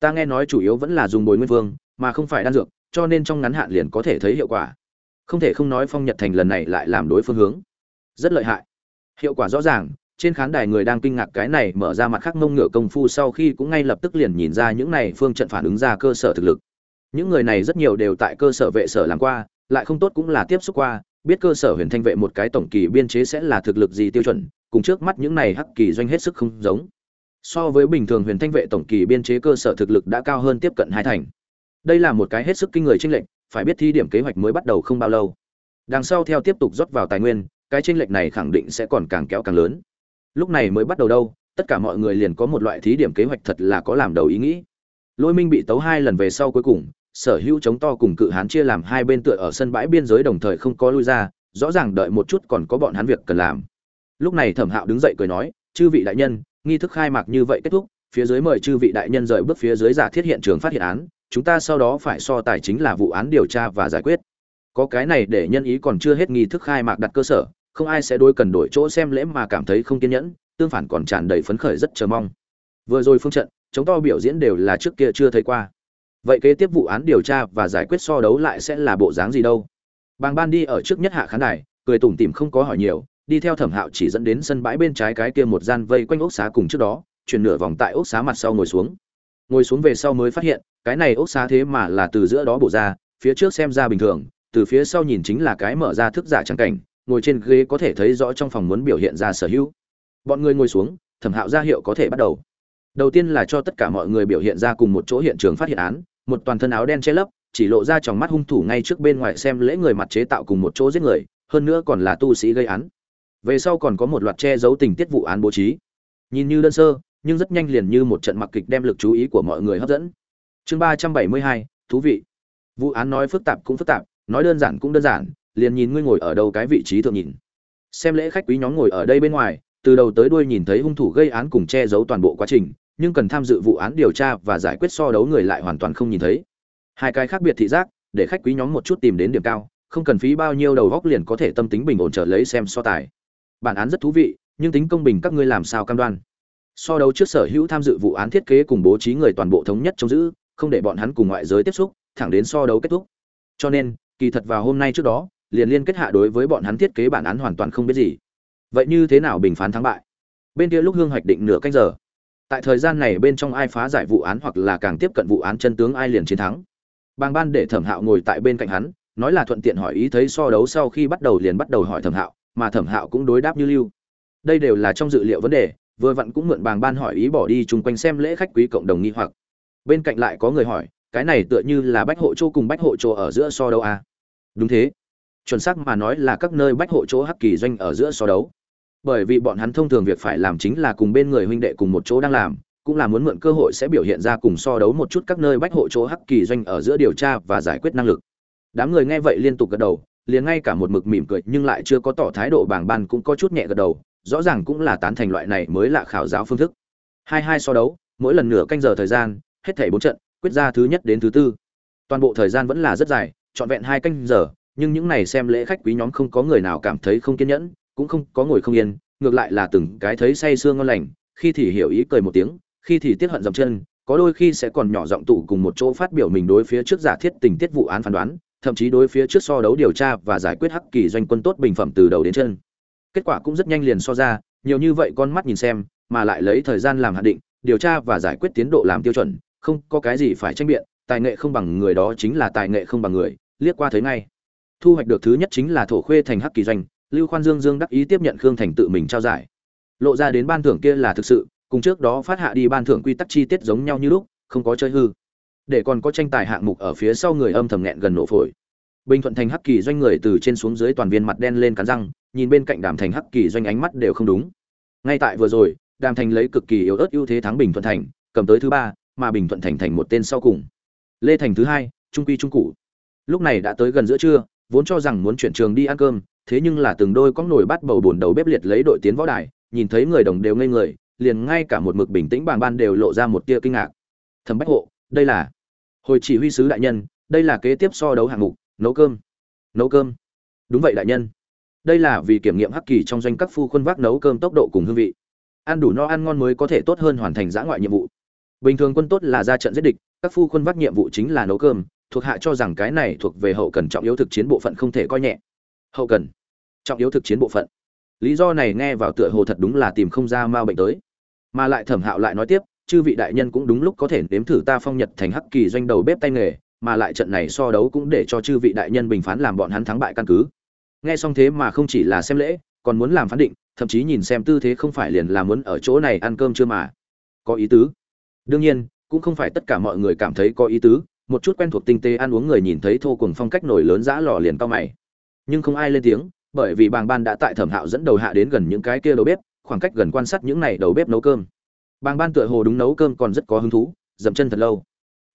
Ta nghe nói chủ yếu vẫn là dùng bồi nguyên vương, mà không phải đan dược, cho nên trong ngắn hạn liền có thể thấy hiệu quả. Không thể không nói phong nhật thành lần này lại làm đối phương hướng. Rất lợi hại. Hiệu quả rõ ràng, trên khán đài người đang kinh ngạc cái này mở ra mặt khác mông ngựa công phu sau khi cũng ngay lập tức liền nhìn ra những này phương trận phản ứng ra cơ sở thực lực những người này rất nhiều đều tại cơ sở vệ sở làm qua, lại không tốt cũng là tiếp xúc qua, biết cơ sở huyền thanh vệ một cái tổng kỳ biên chế sẽ là thực lực gì tiêu chuẩn, cùng trước mắt những này hắc kỳ doanh hết sức không giống. So với bình thường huyền thanh vệ tổng kỳ biên chế cơ sở thực lực đã cao hơn tiếp cận hai thành. Đây là một cái hết sức kinh người tranh lệch, phải biết thi điểm kế hoạch mới bắt đầu không bao lâu. Đằng sau theo tiếp tục rót vào tài nguyên, cái tranh lệch này khẳng định sẽ còn càng kéo càng lớn. Lúc này mới bắt đầu đâu, tất cả mọi người liền có một loại thí điểm kế hoạch thật là có làm đầu ý nghĩ. Lôi minh bị tấu hai lần về sau cuối cùng sở hữu chống to cùng cự hán chia làm hai bên tựa ở sân bãi biên giới đồng thời không có lui ra, rõ ràng đợi một chút còn có bọn hắn việc cần làm. Lúc này thẩm hạo đứng dậy cười nói, chư vị đại nhân, nghi thức khai mạc như vậy kết thúc, phía dưới mời chư vị đại nhân rời bước phía dưới giả thiết hiện trường phát hiện án, chúng ta sau đó phải so tài chính là vụ án điều tra và giải quyết. Có cái này để nhân ý còn chưa hết nghi thức khai mạc đặt cơ sở, không ai sẽ đôi cần đổi chỗ xem lễ mà cảm thấy không kiên nhẫn, tương phản còn tràn đầy phấn khởi rất chờ mong. Vừa rồi phương trận, chống to biểu diễn đều là trước kia chưa thấy qua vậy kế tiếp vụ án điều tra và giải quyết so đấu lại sẽ là bộ dáng gì đâu? Bàng ban đi ở trước nhất hạ khán đài, cười tủm tỉm không có hỏi nhiều, đi theo thẩm hạo chỉ dẫn đến sân bãi bên trái cái kia một gian vây quanh ốc xá cùng trước đó, chuyển nửa vòng tại ốc xá mặt sau ngồi xuống. Ngồi xuống về sau mới phát hiện, cái này ốc xá thế mà là từ giữa đó bổ ra, phía trước xem ra bình thường, từ phía sau nhìn chính là cái mở ra thức giả trắng cảnh, ngồi trên ghế có thể thấy rõ trong phòng muốn biểu hiện ra sở hữu. Bọn người ngồi xuống, thẩm hạo ra hiệu có thể bắt đầu. Đầu tiên là cho tất cả mọi người biểu hiện ra cùng một chỗ hiện trường phát hiện án một toàn thân áo đen che lấp, chỉ lộ ra tròng mắt hung thủ ngay trước bên ngoài xem lễ người mặt chế tạo cùng một chỗ giết người, hơn nữa còn là tu sĩ gây án. Về sau còn có một loạt che giấu tình tiết vụ án bố trí. Nhìn như đơn sơ, nhưng rất nhanh liền như một trận mặc kịch đem lực chú ý của mọi người hấp dẫn. Chương ba trăm bảy mươi hai, thú vị. Vụ án nói phức tạp cũng phức tạp, nói đơn giản cũng đơn giản, liền nhìn ngươi ngồi ở đâu cái vị trí thượng nhìn. Xem lễ khách quý nhóm ngồi ở đây bên ngoài, từ đầu tới đuôi nhìn thấy hung thủ gây án cùng che giấu toàn bộ quá trình nhưng cần tham dự vụ án điều tra và giải quyết so đấu người lại hoàn toàn không nhìn thấy. Hai cái khác biệt thị giác, để khách quý nhóm một chút tìm đến điểm cao, không cần phí bao nhiêu đầu góc liền có thể tâm tính bình ổn trở lấy xem so tài. Bản án rất thú vị, nhưng tính công bình các ngươi làm sao cam đoan? So đấu trước sở hữu tham dự vụ án thiết kế cùng bố trí người toàn bộ thống nhất trong giữ, không để bọn hắn cùng ngoại giới tiếp xúc, thẳng đến so đấu kết thúc. Cho nên, kỳ thật vào hôm nay trước đó, liền liên kết hạ đối với bọn hắn thiết kế bản án hoàn toàn không biết gì. Vậy như thế nào bình phán thắng bại? Bên kia lúc hương hoạch định nửa canh giờ tại thời gian này bên trong ai phá giải vụ án hoặc là càng tiếp cận vụ án chân tướng ai liền chiến thắng. Bàng ban để thẩm hạo ngồi tại bên cạnh hắn, nói là thuận tiện hỏi ý thấy so đấu sau khi bắt đầu liền bắt đầu hỏi thẩm hạo, mà thẩm hạo cũng đối đáp như lưu. Đây đều là trong dự liệu vấn đề, vừa vặn cũng mượn bàng ban hỏi ý bỏ đi chung quanh xem lễ khách quý cộng đồng nghi hoặc. Bên cạnh lại có người hỏi, cái này tựa như là bách hộ chỗ cùng bách hộ chỗ ở giữa so đấu à? đúng thế. Chuẩn xác mà nói là các nơi bách hộ chỗ hắc kỳ doanh ở giữa so đấu bởi vì bọn hắn thông thường việc phải làm chính là cùng bên người huynh đệ cùng một chỗ đang làm, cũng là muốn mượn cơ hội sẽ biểu hiện ra cùng so đấu một chút các nơi bách hộ chỗ hắc kỳ doanh ở giữa điều tra và giải quyết năng lực. Đám người nghe vậy liên tục gật đầu, liền ngay cả một mực mỉm cười nhưng lại chưa có tỏ thái độ bảng ban cũng có chút nhẹ gật đầu, rõ ràng cũng là tán thành loại này mới là khảo giáo phương thức. Hai hai so đấu, mỗi lần nửa canh giờ thời gian, hết thảy bốn trận, quyết ra thứ nhất đến thứ tư. Toàn bộ thời gian vẫn là rất dài, trọn vẹn hai canh giờ, nhưng những này xem lễ khách quý nhóm không có người nào cảm thấy không kiên nhẫn cũng không có ngồi không yên, ngược lại là từng cái thấy say sương ngon lành, khi thì hiểu ý cười một tiếng, khi thì tiếc hận dậm chân, có đôi khi sẽ còn nhỏ giọng tụ cùng một chỗ phát biểu mình đối phía trước giả thiết tình tiết vụ án phán đoán, thậm chí đối phía trước so đấu điều tra và giải quyết hắc kỳ doanh quân tốt bình phẩm từ đầu đến chân. Kết quả cũng rất nhanh liền so ra, nhiều như vậy con mắt nhìn xem, mà lại lấy thời gian làm hạn định, điều tra và giải quyết tiến độ làm tiêu chuẩn, không có cái gì phải tranh biện, tài nghệ không bằng người đó chính là tài nghệ không bằng người, liếc qua thấy ngay. Thu hoạch được thứ nhất chính là thổ khuê thành hắc kỳ doanh lưu khoan dương dương đắc ý tiếp nhận khương thành tự mình trao giải. Lộ ra đến ban thưởng kia là thực sự, cùng trước đó phát hạ đi ban thưởng quy tắc chi tiết giống nhau như lúc, không có chơi hư. Để còn có tranh tài hạng mục ở phía sau người âm thầm nghẹn gần nổ phổi. Bình thuận thành hắc kỳ doanh người từ trên xuống dưới toàn viên mặt đen lên cắn răng, nhìn bên cạnh đàm thành hắc kỳ doanh ánh mắt đều không đúng. Ngay tại vừa rồi, đàm thành lấy cực kỳ yếu ớt ưu thế thắng bình thuận thành, cầm tới thứ ba, mà bình thuận thành thành một tên sau cùng. Lê thành thứ hai, trung quy trung cụ lúc này đã tới gần giữa trưa, vốn cho rằng muốn chuyển trường đi ăn cơm thế nhưng là từng đôi có nổi bắt bầu buồn đầu bếp liệt lấy đội tiến võ đài, nhìn thấy người đồng đều ngây người, liền ngay cả một mực bình tĩnh bàng ban đều lộ ra một tia kinh ngạc. Thẩm bách hộ, đây là hồi chỉ huy sứ đại nhân, đây là kế tiếp so đấu hạng mục, nấu cơm. Nấu cơm. Đúng vậy đại nhân. Đây là vì kiểm nghiệm hắc kỳ trong doanh các phu quân vác nấu cơm tốc độ cùng hương vị. Ăn đủ no ăn ngon mới có thể tốt hơn hoàn thành giã ngoại nhiệm vụ. Bình thường quân tốt là ra trận giết địch, các phu quân vác nhiệm vụ chính là nấu cơm, thuộc hạ cho rằng cái này thuộc về hậu cần trọng yếu thực chiến bộ phận không thể coi nhẹ hậu cần. Trọng yếu thực chiến bộ phận. Lý do này nghe vào tựa hồ thật đúng là tìm không ra ma bệnh tới. Mà lại thẩm hạo lại nói tiếp, chư vị đại nhân cũng đúng lúc có thể nếm thử ta phong nhật thành hắc kỳ doanh đầu bếp tay nghề, mà lại trận này so đấu cũng để cho chư vị đại nhân bình phán làm bọn hắn thắng bại căn cứ. Nghe xong thế mà không chỉ là xem lễ, còn muốn làm phán định, thậm chí nhìn xem tư thế không phải liền là muốn ở chỗ này ăn cơm chưa mà. Có ý tứ. Đương nhiên, cũng không phải tất cả mọi người cảm thấy có ý tứ, một chút quen thuộc tinh tế ăn uống người nhìn thấy thô cùng phong cách nổi lớn giã lò liền cao mày nhưng không ai lên tiếng, bởi vì bàng ban đã tại thẩm hạo dẫn đầu hạ đến gần những cái kia đầu bếp, khoảng cách gần quan sát những này đầu bếp nấu cơm. Bàng ban tựa hồ đúng nấu cơm còn rất có hứng thú, dậm chân thật lâu.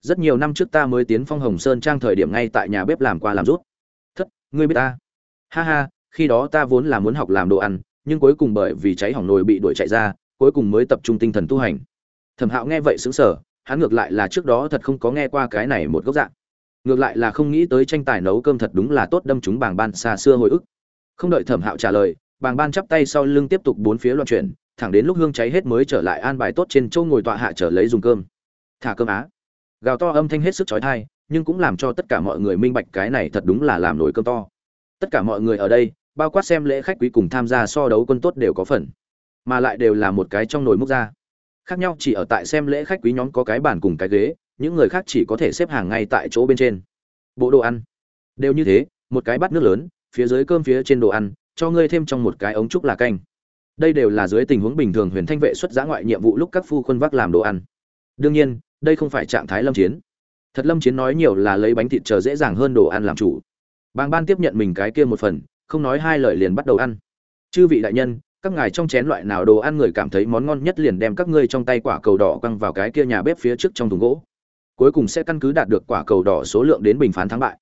Rất nhiều năm trước ta mới tiến phong hồng sơn trang thời điểm ngay tại nhà bếp làm qua làm rút. Thất, ngươi biết ta? Ha ha, khi đó ta vốn là muốn học làm đồ ăn, nhưng cuối cùng bởi vì cháy hỏng nồi bị đuổi chạy ra, cuối cùng mới tập trung tinh thần tu hành. Thẩm hạo nghe vậy xứng sở hắn ngược lại là trước đó thật không có nghe qua cái này một gốc dạng ngược lại là không nghĩ tới tranh tài nấu cơm thật đúng là tốt đâm chúng bàng ban xa xưa hồi ức. Không đợi thẩm hạo trả lời bàng ban chắp tay sau lưng tiếp tục bốn phía loạn chuyển, thẳng đến lúc hương cháy hết mới trở lại an bài tốt trên châu ngồi tọa hạ trở lấy dùng cơm. Thả cơm á. Gào to âm thanh hết sức chói tai, nhưng cũng làm cho tất cả mọi người minh bạch cái này thật đúng là làm nổi cơm to. Tất cả mọi người ở đây, bao quát xem lễ khách quý cùng tham gia so đấu quân tốt đều có phần, mà lại đều là một cái trong nồi múc ra. Khác nhau chỉ ở tại xem lễ khách quý nhóm có cái bàn cùng cái ghế những người khác chỉ có thể xếp hàng ngay tại chỗ bên trên. Bộ đồ ăn. Đều như thế, một cái bát nước lớn, phía dưới cơm phía trên đồ ăn, cho ngươi thêm trong một cái ống trúc là canh. Đây đều là dưới tình huống bình thường huyền thanh vệ xuất giã ngoại nhiệm vụ lúc các phu quân vác làm đồ ăn. Đương nhiên, đây không phải trạng thái lâm chiến. Thật lâm chiến nói nhiều là lấy bánh thịt chờ dễ dàng hơn đồ ăn làm chủ. Bàng ban tiếp nhận mình cái kia một phần, không nói hai lời liền bắt đầu ăn. Chư vị đại nhân, các ngài trong chén loại nào đồ ăn người cảm thấy món ngon nhất liền đem các ngươi trong tay quả cầu đỏ quăng vào cái kia nhà bếp phía trước trong thùng gỗ cuối cùng sẽ căn cứ đạt được quả cầu đỏ số lượng đến bình phán thắng bại.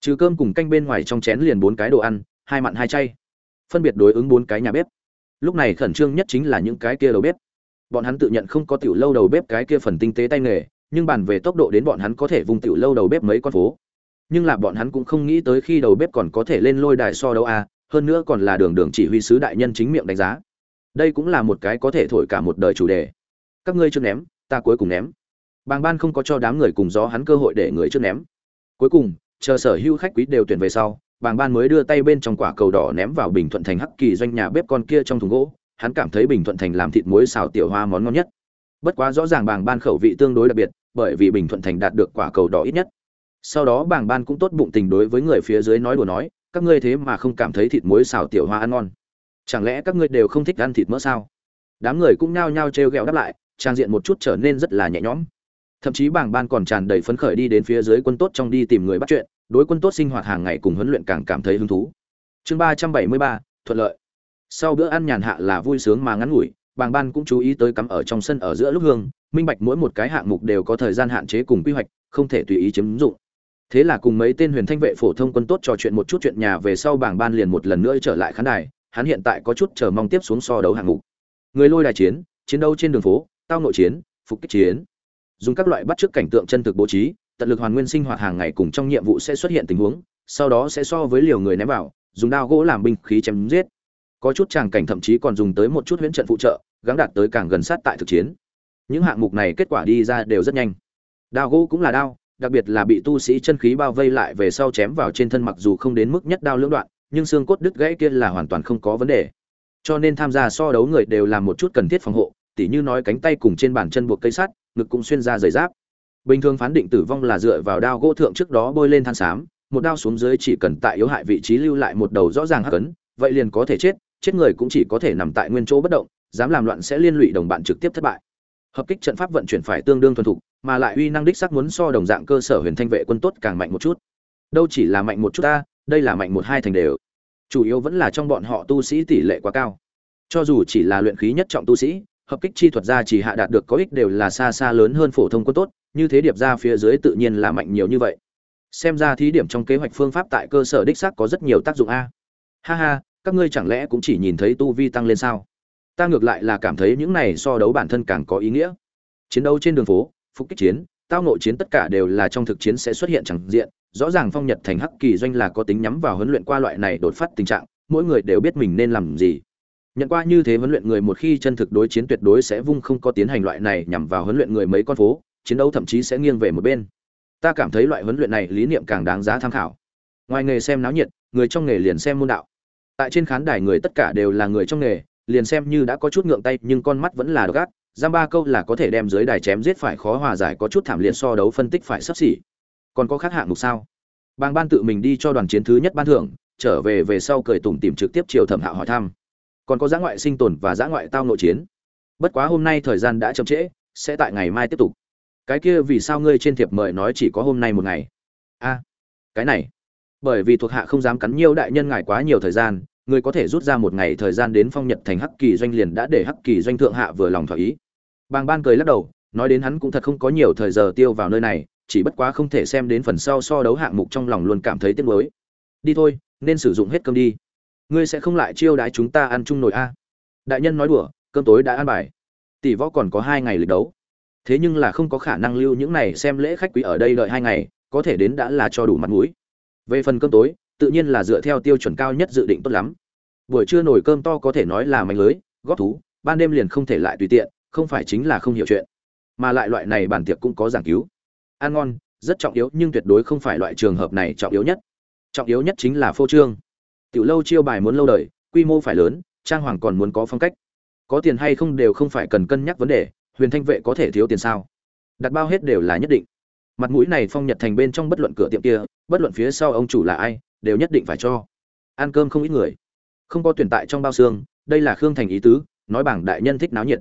Trừ cơm cùng canh bên ngoài trong chén liền bốn cái đồ ăn, hai mặn hai chay. Phân biệt đối ứng bốn cái nhà bếp. Lúc này khẩn trương nhất chính là những cái kia đầu bếp. Bọn hắn tự nhận không có tiểu lâu đầu bếp cái kia phần tinh tế tay nghề, nhưng bàn về tốc độ đến bọn hắn có thể vùng tiểu lâu đầu bếp mấy con phố. Nhưng là bọn hắn cũng không nghĩ tới khi đầu bếp còn có thể lên lôi đài so đấu a, hơn nữa còn là đường đường chỉ huy sứ đại nhân chính miệng đánh giá. Đây cũng là một cái có thể thổi cả một đời chủ đề. Các ngươi chưa ném, ta cuối cùng ném bàng ban không có cho đám người cùng gió hắn cơ hội để người trước ném. Cuối cùng, chờ sở hữu khách quý đều tuyển về sau, bàng ban mới đưa tay bên trong quả cầu đỏ ném vào bình thuận thành hắc kỳ doanh nhà bếp con kia trong thùng gỗ. Hắn cảm thấy bình thuận thành làm thịt muối xào tiểu hoa món ngon nhất. Bất quá rõ ràng bàng ban khẩu vị tương đối đặc biệt, bởi vì bình thuận thành đạt được quả cầu đỏ ít nhất. Sau đó bàng ban cũng tốt bụng tình đối với người phía dưới nói đùa nói, các ngươi thế mà không cảm thấy thịt muối xào tiểu hoa ăn ngon. Chẳng lẽ các ngươi đều không thích ăn thịt mỡ sao? Đám người cũng nhao nhao trêu ghẹo đáp lại, trang diện một chút trở nên rất là nhẹ nhõm thậm chí bảng ban còn tràn đầy phấn khởi đi đến phía dưới quân tốt trong đi tìm người bắt chuyện, đối quân tốt sinh hoạt hàng ngày cùng huấn luyện càng cảm thấy hứng thú. Chương ba trăm bảy mươi ba, thuận lợi. Sau bữa ăn nhàn hạ là vui sướng mà ngắn ngủi bảng ban cũng chú ý tới cắm ở trong sân ở giữa lúc hương, minh bạch mỗi một cái hạng mục đều có thời gian hạn chế cùng quy hoạch, không thể tùy ý chiếm dụng. Thế là cùng mấy tên huyền thanh vệ phổ thông quân tốt trò chuyện một chút chuyện nhà về sau bảng ban liền một lần nữa trở lại khán đài, hắn hiện tại có chút chờ mong tiếp xuống so đấu hạng mục. Người lôi đài chiến chiến đấu trên đường phố, tao nội chiến, phục kích chiến dùng các loại bắt chước cảnh tượng chân thực bố trí, tận lực hoàn nguyên sinh hoạt hàng ngày cùng trong nhiệm vụ sẽ xuất hiện tình huống, sau đó sẽ so với liều người ném vào, dùng đao gỗ làm binh khí chém giết. Có chút tràng cảnh thậm chí còn dùng tới một chút huyễn trận phụ trợ, gắng đạt tới càng gần sát tại thực chiến. Những hạng mục này kết quả đi ra đều rất nhanh. Đao gỗ cũng là đao, đặc biệt là bị tu sĩ chân khí bao vây lại về sau chém vào trên thân mặc dù không đến mức nhất đao lưỡng đoạn, nhưng xương cốt đứt gãy kia là hoàn toàn không có vấn đề. Cho nên tham gia so đấu người đều làm một chút cần thiết phòng hộ, tỉ như nói cánh tay cùng trên bàn chân buộc cây sắt ngực cũng xuyên ra giày giáp. Bình thường phán định tử vong là dựa vào đao gỗ thượng trước đó bôi lên than xám, một đao xuống dưới chỉ cần tại yếu hại vị trí lưu lại một đầu rõ ràng hắc ấn, vậy liền có thể chết chết người cũng chỉ có thể nằm tại nguyên chỗ bất động, dám làm loạn sẽ liên lụy đồng bạn trực tiếp thất bại. Hợp kích trận pháp vận chuyển phải tương đương thuần thục, mà lại uy năng đích sắc muốn so đồng dạng cơ sở huyền thanh vệ quân tốt càng mạnh một chút. Đâu chỉ là mạnh một chút ta, đây là mạnh một hai thành đều. Chủ yếu vẫn là trong bọn họ tu sĩ tỷ lệ quá cao. Cho dù chỉ là luyện khí nhất trọng tu sĩ hợp kích chi thuật ra chỉ hạ đạt được có ích đều là xa xa lớn hơn phổ thông quân tốt, như thế điệp ra phía dưới tự nhiên là mạnh nhiều như vậy. Xem ra thí điểm trong kế hoạch phương pháp tại cơ sở đích xác có rất nhiều tác dụng a. Ha ha, các ngươi chẳng lẽ cũng chỉ nhìn thấy tu vi tăng lên sao? Ta ngược lại là cảm thấy những này so đấu bản thân càng có ý nghĩa. Chiến đấu trên đường phố, phục kích chiến, tao nội chiến tất cả đều là trong thực chiến sẽ xuất hiện chẳng diện, rõ ràng phong nhật thành hắc kỳ doanh là có tính nhắm vào huấn luyện qua loại này đột phát tình trạng, mỗi người đều biết mình nên làm gì nhận qua như thế huấn luyện người một khi chân thực đối chiến tuyệt đối sẽ vung không có tiến hành loại này nhằm vào huấn luyện người mấy con phố, chiến đấu thậm chí sẽ nghiêng về một bên. Ta cảm thấy loại huấn luyện này lý niệm càng đáng giá tham khảo. Ngoài nghề xem náo nhiệt, người trong nghề liền xem môn đạo. Tại trên khán đài người tất cả đều là người trong nghề, liền xem như đã có chút ngượng tay nhưng con mắt vẫn là độc ác, giam ba câu là có thể đem dưới đài chém giết phải khó hòa giải có chút thảm liệt so đấu phân tích phải sắp xỉ. Còn có khác hạng mục sao? Bang ban tự mình đi cho đoàn chiến thứ nhất ban thưởng, trở về về sau cười tủm tìm trực tiếp chiều thẩm hạo hỏi thăm còn có giã ngoại sinh tồn và giã ngoại tao nội chiến. Bất quá hôm nay thời gian đã chậm trễ, sẽ tại ngày mai tiếp tục. Cái kia vì sao ngươi trên thiệp mời nói chỉ có hôm nay một ngày? A, cái này. Bởi vì thuộc hạ không dám cắn nhiều đại nhân ngài quá nhiều thời gian người có thể rút ra một ngày thời gian đến phong nhật thành hắc kỳ doanh liền đã để hắc kỳ doanh thượng hạ vừa lòng thỏa ý. Bàng ban cười lắc đầu, nói đến hắn cũng thật không có nhiều thời giờ tiêu vào nơi này, chỉ bất quá không thể xem đến phần sau so đấu hạng mục trong lòng luôn cảm thấy tiếc nuối. Đi thôi, nên sử dụng hết cơm đi ngươi sẽ không lại chiêu đãi chúng ta ăn chung nồi a. Đại nhân nói đùa, cơm tối đã ăn bài. Tỷ võ còn có hai ngày lịch đấu. Thế nhưng là không có khả năng lưu những này xem lễ khách quý ở đây đợi hai ngày, có thể đến đã là cho đủ mặt mũi. Về phần cơm tối, tự nhiên là dựa theo tiêu chuẩn cao nhất dự định tốt lắm. Buổi trưa nồi cơm to có thể nói là manh lưới, góp thú, ban đêm liền không thể lại tùy tiện, không phải chính là không hiểu chuyện. Mà lại loại này bản tiệc cũng có giảng cứu. Ăn ngon, rất trọng yếu nhưng tuyệt đối không phải loại trường hợp này trọng yếu nhất. Trọng yếu nhất chính là phô trương tiểu lâu chiêu bài muốn lâu đời, quy mô phải lớn, trang hoàng còn muốn có phong cách. Có tiền hay không đều không phải cần cân nhắc vấn đề, huyền thanh vệ có thể thiếu tiền sao? Đặt bao hết đều là nhất định. Mặt mũi này phong nhật thành bên trong bất luận cửa tiệm kia, bất luận phía sau ông chủ là ai, đều nhất định phải cho. Ăn cơm không ít người. Không có tuyển tại trong bao xương, đây là khương thành ý tứ, nói bảng đại nhân thích náo nhiệt.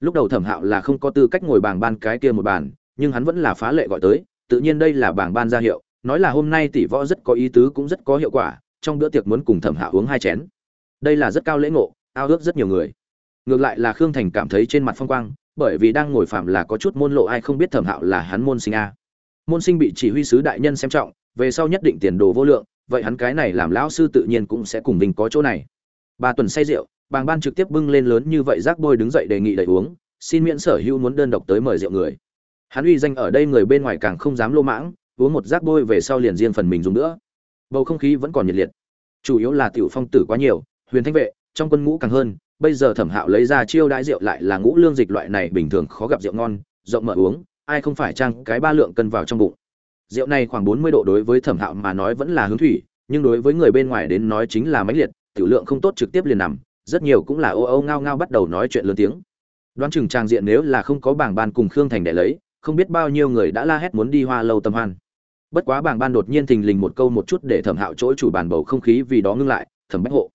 Lúc đầu thẩm hạo là không có tư cách ngồi bảng ban cái kia một bàn, nhưng hắn vẫn là phá lệ gọi tới, tự nhiên đây là bảng ban ra hiệu, nói là hôm nay tỷ võ rất có ý tứ cũng rất có hiệu quả trong bữa tiệc muốn cùng thẩm hạ uống hai chén. Đây là rất cao lễ ngộ, ao ước rất nhiều người. Ngược lại là khương thành cảm thấy trên mặt phong quang, bởi vì đang ngồi phạm là có chút môn lộ ai không biết thẩm hạo là hắn môn sinh a. Môn sinh bị chỉ huy sứ đại nhân xem trọng, về sau nhất định tiền đồ vô lượng, vậy hắn cái này làm lão sư tự nhiên cũng sẽ cùng mình có chỗ này. Ba tuần say rượu, bàng ban trực tiếp bưng lên lớn như vậy rác bôi đứng dậy đề nghị đầy uống, xin miễn sở hữu muốn đơn độc tới mời rượu người. Hắn uy danh ở đây người bên ngoài càng không dám lô mãng, uống một rác bôi về sau liền riêng phần mình dùng nữa bầu không khí vẫn còn nhiệt liệt. Chủ yếu là tiểu phong tử quá nhiều, huyền thanh vệ, trong quân ngũ càng hơn, bây giờ thẩm hạo lấy ra chiêu đãi rượu lại là ngũ lương dịch loại này bình thường khó gặp rượu ngon, rộng mở uống, ai không phải trang cái ba lượng cân vào trong bụng. Rượu này khoảng bốn mươi độ đối với thẩm hạo mà nói vẫn là hướng thủy, nhưng đối với người bên ngoài đến nói chính là mãnh liệt, tiểu lượng không tốt trực tiếp liền nằm, rất nhiều cũng là ô ô ngao ngao bắt đầu nói chuyện lớn tiếng. Đoán chừng trang diện nếu là không có bảng ban cùng khương thành để lấy, không biết bao nhiêu người đã la hét muốn đi hoa lâu tâm hoan bất quá bảng ban đột nhiên thình lình một câu một chút để thẩm hạo chỗ chủ bàn bầu không khí vì đó ngưng lại, thẩm bách hộ.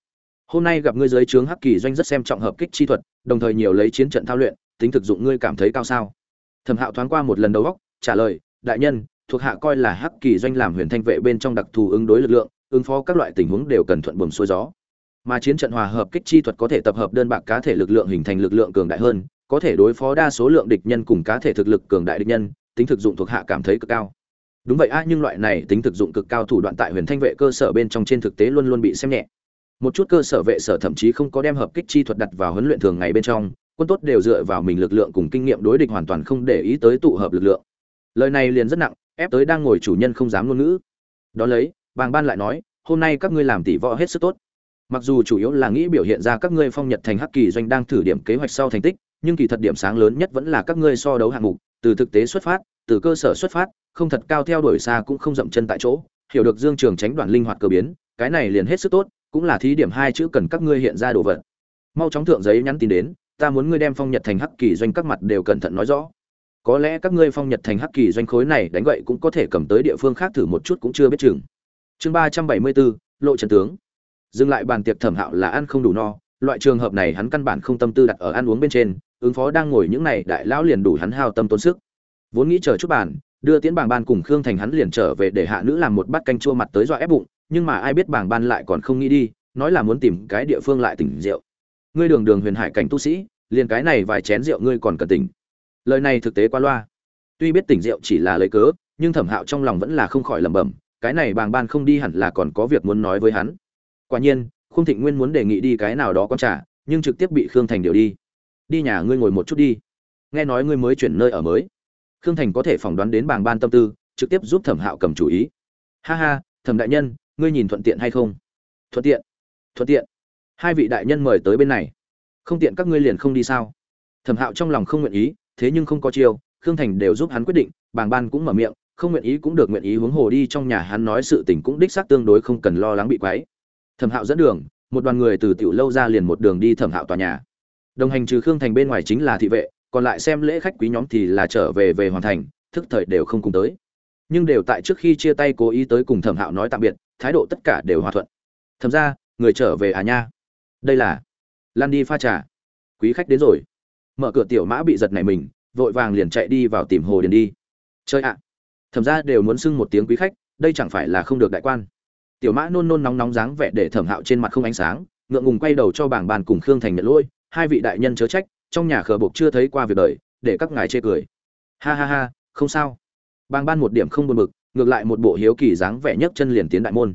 Hôm nay gặp ngươi dưới trướng hắc kỳ doanh rất xem trọng hợp kích chi thuật, đồng thời nhiều lấy chiến trận thao luyện, tính thực dụng ngươi cảm thấy cao sao? Thẩm hạo thoáng qua một lần đầu góc trả lời, đại nhân, thuộc hạ coi là hắc kỳ doanh làm huyền thanh vệ bên trong đặc thù ứng đối lực lượng, ứng phó các loại tình huống đều cần thuận buồm xuôi gió. Mà chiến trận hòa hợp kích chi thuật có thể tập hợp đơn bạc cá thể lực lượng hình thành lực lượng cường đại hơn, có thể đối phó đa số lượng địch nhân cùng cá thể thực lực cường đại địch nhân, tính thực dụng thuộc hạ cảm thấy cực cao đúng vậy a, nhưng loại này tính thực dụng cực cao thủ đoạn tại huyền thanh vệ cơ sở bên trong trên thực tế luôn luôn bị xem nhẹ. Một chút cơ sở vệ sở thậm chí không có đem hợp kích chi thuật đặt vào huấn luyện thường ngày bên trong, quân tốt đều dựa vào mình lực lượng cùng kinh nghiệm đối địch hoàn toàn không để ý tới tụ hợp lực lượng. Lời này liền rất nặng, ép tới đang ngồi chủ nhân không dám ngôn ngữ. Đó lấy, bàng ban lại nói, hôm nay các ngươi làm tỷ võ hết sức tốt. Mặc dù chủ yếu là nghĩ biểu hiện ra các ngươi phong nhật thành hắc kỳ doanh đang thử điểm kế hoạch sau thành tích, nhưng kỳ thật điểm sáng lớn nhất vẫn là các ngươi so đấu hạng mục, từ thực tế xuất phát, từ cơ sở xuất phát không thật cao theo đuổi xa cũng không dậm chân tại chỗ, hiểu được dương trường tránh đoạn linh hoạt cơ biến, cái này liền hết sức tốt, cũng là thí điểm hai chữ cần các ngươi hiện ra đồ vật. Mau chóng thượng giấy nhắn tin đến, ta muốn ngươi đem phong nhật thành hắc kỳ doanh các mặt đều cẩn thận nói rõ. Có lẽ các ngươi phong nhật thành hắc kỳ doanh khối này đánh gậy cũng có thể cầm tới địa phương khác thử một chút cũng chưa biết chừng. Chương ba trăm bảy mươi bốn, lộ trần tướng. Dừng lại bàn tiệc thẩm hạo là ăn không đủ no, loại trường hợp này hắn căn bản không tâm tư đặt ở ăn uống bên trên, ứng phó đang ngồi những này đại lão liền đủ hắn hao tâm tốn sức. Vốn nghĩ chờ chút bàn đưa tiễn bảng ban cùng khương thành hắn liền trở về để hạ nữ làm một bát canh chua mặt tới dọa ép bụng, nhưng mà ai biết bảng ban lại còn không nghĩ đi, nói là muốn tìm cái địa phương lại tỉnh rượu. Ngươi đường đường huyền hải cảnh tu sĩ, liền cái này vài chén rượu ngươi còn cần tỉnh. Lời này thực tế qua loa. Tuy biết tỉnh rượu chỉ là lấy cớ, nhưng thẩm hạo trong lòng vẫn là không khỏi lẩm bẩm, cái này bàng ban không đi hẳn là còn có việc muốn nói với hắn. Quả nhiên khung thịnh nguyên muốn đề nghị đi cái nào đó con trả nhưng trực tiếp bị khương thành điều đi. Đi nhà ngươi ngồi một chút đi. Nghe nói ngươi mới chuyển nơi ở mới khương thành có thể phỏng đoán đến bàng ban tâm tư, trực tiếp giúp thẩm hạo cầm chủ ý. Ha ha, thẩm đại nhân, ngươi nhìn thuận tiện hay không? Thuận tiện thuận tiện. Hai vị đại nhân mời tới bên này. Không tiện các ngươi liền không đi sao? Thẩm hạo trong lòng không nguyện ý, thế nhưng không có chiêu, khương thành đều giúp hắn quyết định, bàng ban cũng mở miệng, không nguyện ý cũng được nguyện ý huống hồ đi trong nhà hắn nói sự tình cũng đích xác tương đối không cần lo lắng bị quấy. Thẩm hạo dẫn đường, một đoàn người từ tiểu lâu ra liền một đường đi thẩm hạo tòa nhà. Đồng hành trừ khương thành bên ngoài chính là thị vệ còn lại xem lễ khách quý nhóm thì là trở về về hoàn thành, thức thời đều không cùng tới. Nhưng đều tại trước khi chia tay cố ý tới cùng thẩm hạo nói tạm biệt, thái độ tất cả đều hòa thuận. Thầm ra, người trở về à nha? Đây là lan đi pha trà. Quý khách đến rồi. Mở cửa tiểu mã bị giật này mình, vội vàng liền chạy đi vào tìm hồ điền đi. Chơi ạ. Thẩm ra đều muốn xưng một tiếng quý khách, đây chẳng phải là không được đại quan. Tiểu mã nôn nôn nóng nóng dáng vẻ để thẩm hạo trên mặt không ánh sáng, ngượng ngùng quay đầu cho bảng bàn cùng khương thành nhận lỗi, hai vị đại nhân chớ trách trong nhà khờ bộc chưa thấy qua việc đời, để các ngài chê cười. Ha ha ha, không sao. Bang ban một điểm không buồn bực, ngược lại một bộ hiếu kỳ dáng vẻ nhấc chân liền tiến đại môn.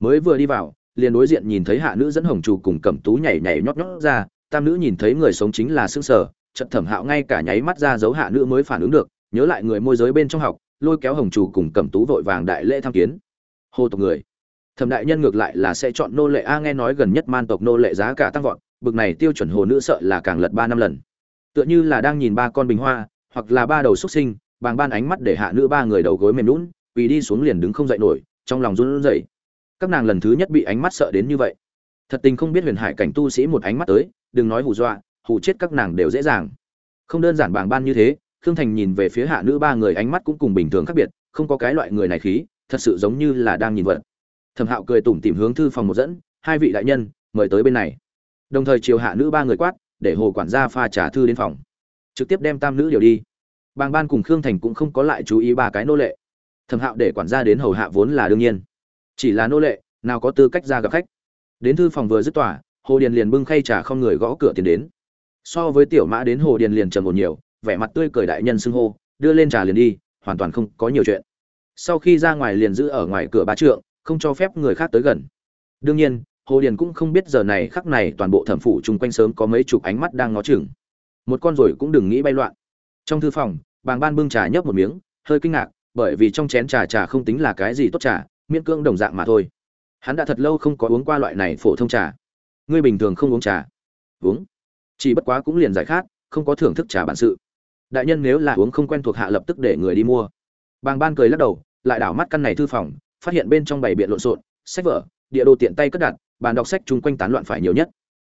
Mới vừa đi vào, liền đối diện nhìn thấy hạ nữ dẫn hồng trù cùng cẩm tú nhảy nhảy nhót nhót ra, tam nữ nhìn thấy người sống chính là xương sở trận thẩm hạo ngay cả nháy mắt ra dấu hạ nữ mới phản ứng được, nhớ lại người môi giới bên trong học, lôi kéo hồng trù cùng cẩm tú vội vàng đại lễ tham kiến. Hô tộc người. Thẩm đại nhân ngược lại là sẽ chọn nô lệ a, nghe nói gần nhất man tộc nô lệ giá cả tăng vọt bực này tiêu chuẩn hồ nữ sợ là càng lật ba năm lần. Tựa như là đang nhìn ba con bình hoa, hoặc là ba đầu xuất sinh, bàng ban ánh mắt để hạ nữ ba người đầu gối mềm lún vì đi xuống liền đứng không dậy nổi, trong lòng run rẩy. Các nàng lần thứ nhất bị ánh mắt sợ đến như vậy. Thật tình không biết huyền hải cảnh tu sĩ một ánh mắt tới, đừng nói hù dọa, hù chết các nàng đều dễ dàng. Không đơn giản bàng ban như thế, khương thành nhìn về phía hạ nữ ba người ánh mắt cũng cùng bình thường khác biệt, không có cái loại người này khí, thật sự giống như là đang nhìn vật. Thẩm hạo cười tủm tìm hướng thư phòng một dẫn, hai vị đại nhân, mời tới bên này đồng thời chiều hạ nữ ba người quát, để hồ quản gia pha trả thư đến phòng. Trực tiếp đem tam nữ điều đi. Bàng ban cùng khương thành cũng không có lại chú ý ba cái nô lệ. Thẩm hạo để quản gia đến hầu hạ vốn là đương nhiên. Chỉ là nô lệ, nào có tư cách ra gặp khách. Đến thư phòng vừa dứt tỏa hồ điền liền bưng khay trà không người gõ cửa tiến đến. So với tiểu mã đến hồ điền liền trầm một nhiều, vẻ mặt tươi cười đại nhân xưng hô, đưa lên trà liền đi, hoàn toàn không có nhiều chuyện. Sau khi ra ngoài liền giữ ở ngoài cửa ba trượng, không cho phép người khác tới gần. Đương nhiên hồ điền cũng không biết giờ này khắc này toàn bộ thẩm phủ chung quanh sớm có mấy chục ánh mắt đang ngó chừng. Một con rồi cũng đừng nghĩ bay loạn. Trong thư phòng, bàng ban bưng trà nhấp một miếng, hơi kinh ngạc, bởi vì trong chén trà trà không tính là cái gì tốt trà, miễn cưỡng đồng dạng mà thôi. Hắn đã thật lâu không có uống qua loại này phổ thông trà. Ngươi bình thường không uống trà. Uống. Chỉ bất quá cũng liền giải khát, không có thưởng thức trà bản sự. Đại nhân nếu là uống không quen thuộc hạ lập tức để người đi mua. Bàng ban cười lắc đầu, lại đảo mắt căn này thư phòng, phát hiện bên trong bày biện lộn xộn, sách vở, địa đồ tiện tay cất đặt bàn đọc sách chung quanh tán loạn phải nhiều nhất.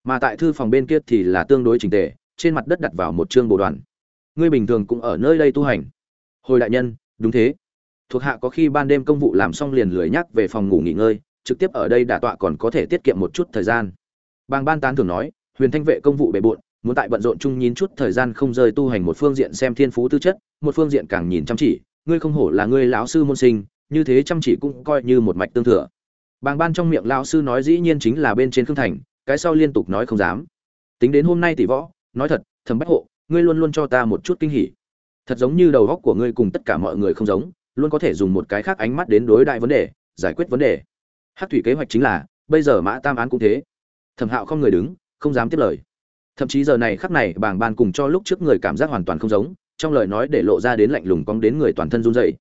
Mà tại thư phòng bên kia thì là tương đối trình tề, trên mặt đất đặt vào một chương bồ đoàn. Ngươi bình thường cũng ở nơi đây tu hành. Hồi đại nhân, đúng thế. Thuộc hạ có khi ban đêm công vụ làm xong liền lười nhắc về phòng ngủ nghỉ ngơi, trực tiếp ở đây đả tọa còn có thể tiết kiệm một chút thời gian. Bàng ban tán thường nói, huyền thanh vệ công vụ bề bộn, muốn tại bận rộn chung nhín chút thời gian không rơi tu hành một phương diện xem thiên phú tư chất, một phương diện càng nhìn chăm chỉ, ngươi không hổ là ngươi lão sư môn sinh, như thế chăm chỉ cũng coi như một mạch tương thừa bàng ban trong miệng lão sư nói dĩ nhiên chính là bên trên khương thành, cái sau liên tục nói không dám. Tính đến hôm nay tỷ võ, nói thật, Thẩm bách hộ, ngươi luôn luôn cho ta một chút kinh hỉ. Thật giống như đầu góc của ngươi cùng tất cả mọi người không giống, luôn có thể dùng một cái khác ánh mắt đến đối đại vấn đề, giải quyết vấn đề. Hắc thủy kế hoạch chính là, bây giờ mã tam án cũng thế. Thẩm hạo không người đứng, không dám tiếp lời. Thậm chí giờ này khắc này, bàng ban cùng cho lúc trước người cảm giác hoàn toàn không giống, trong lời nói để lộ ra đến lạnh lùng cong đến người toàn thân run rẩy.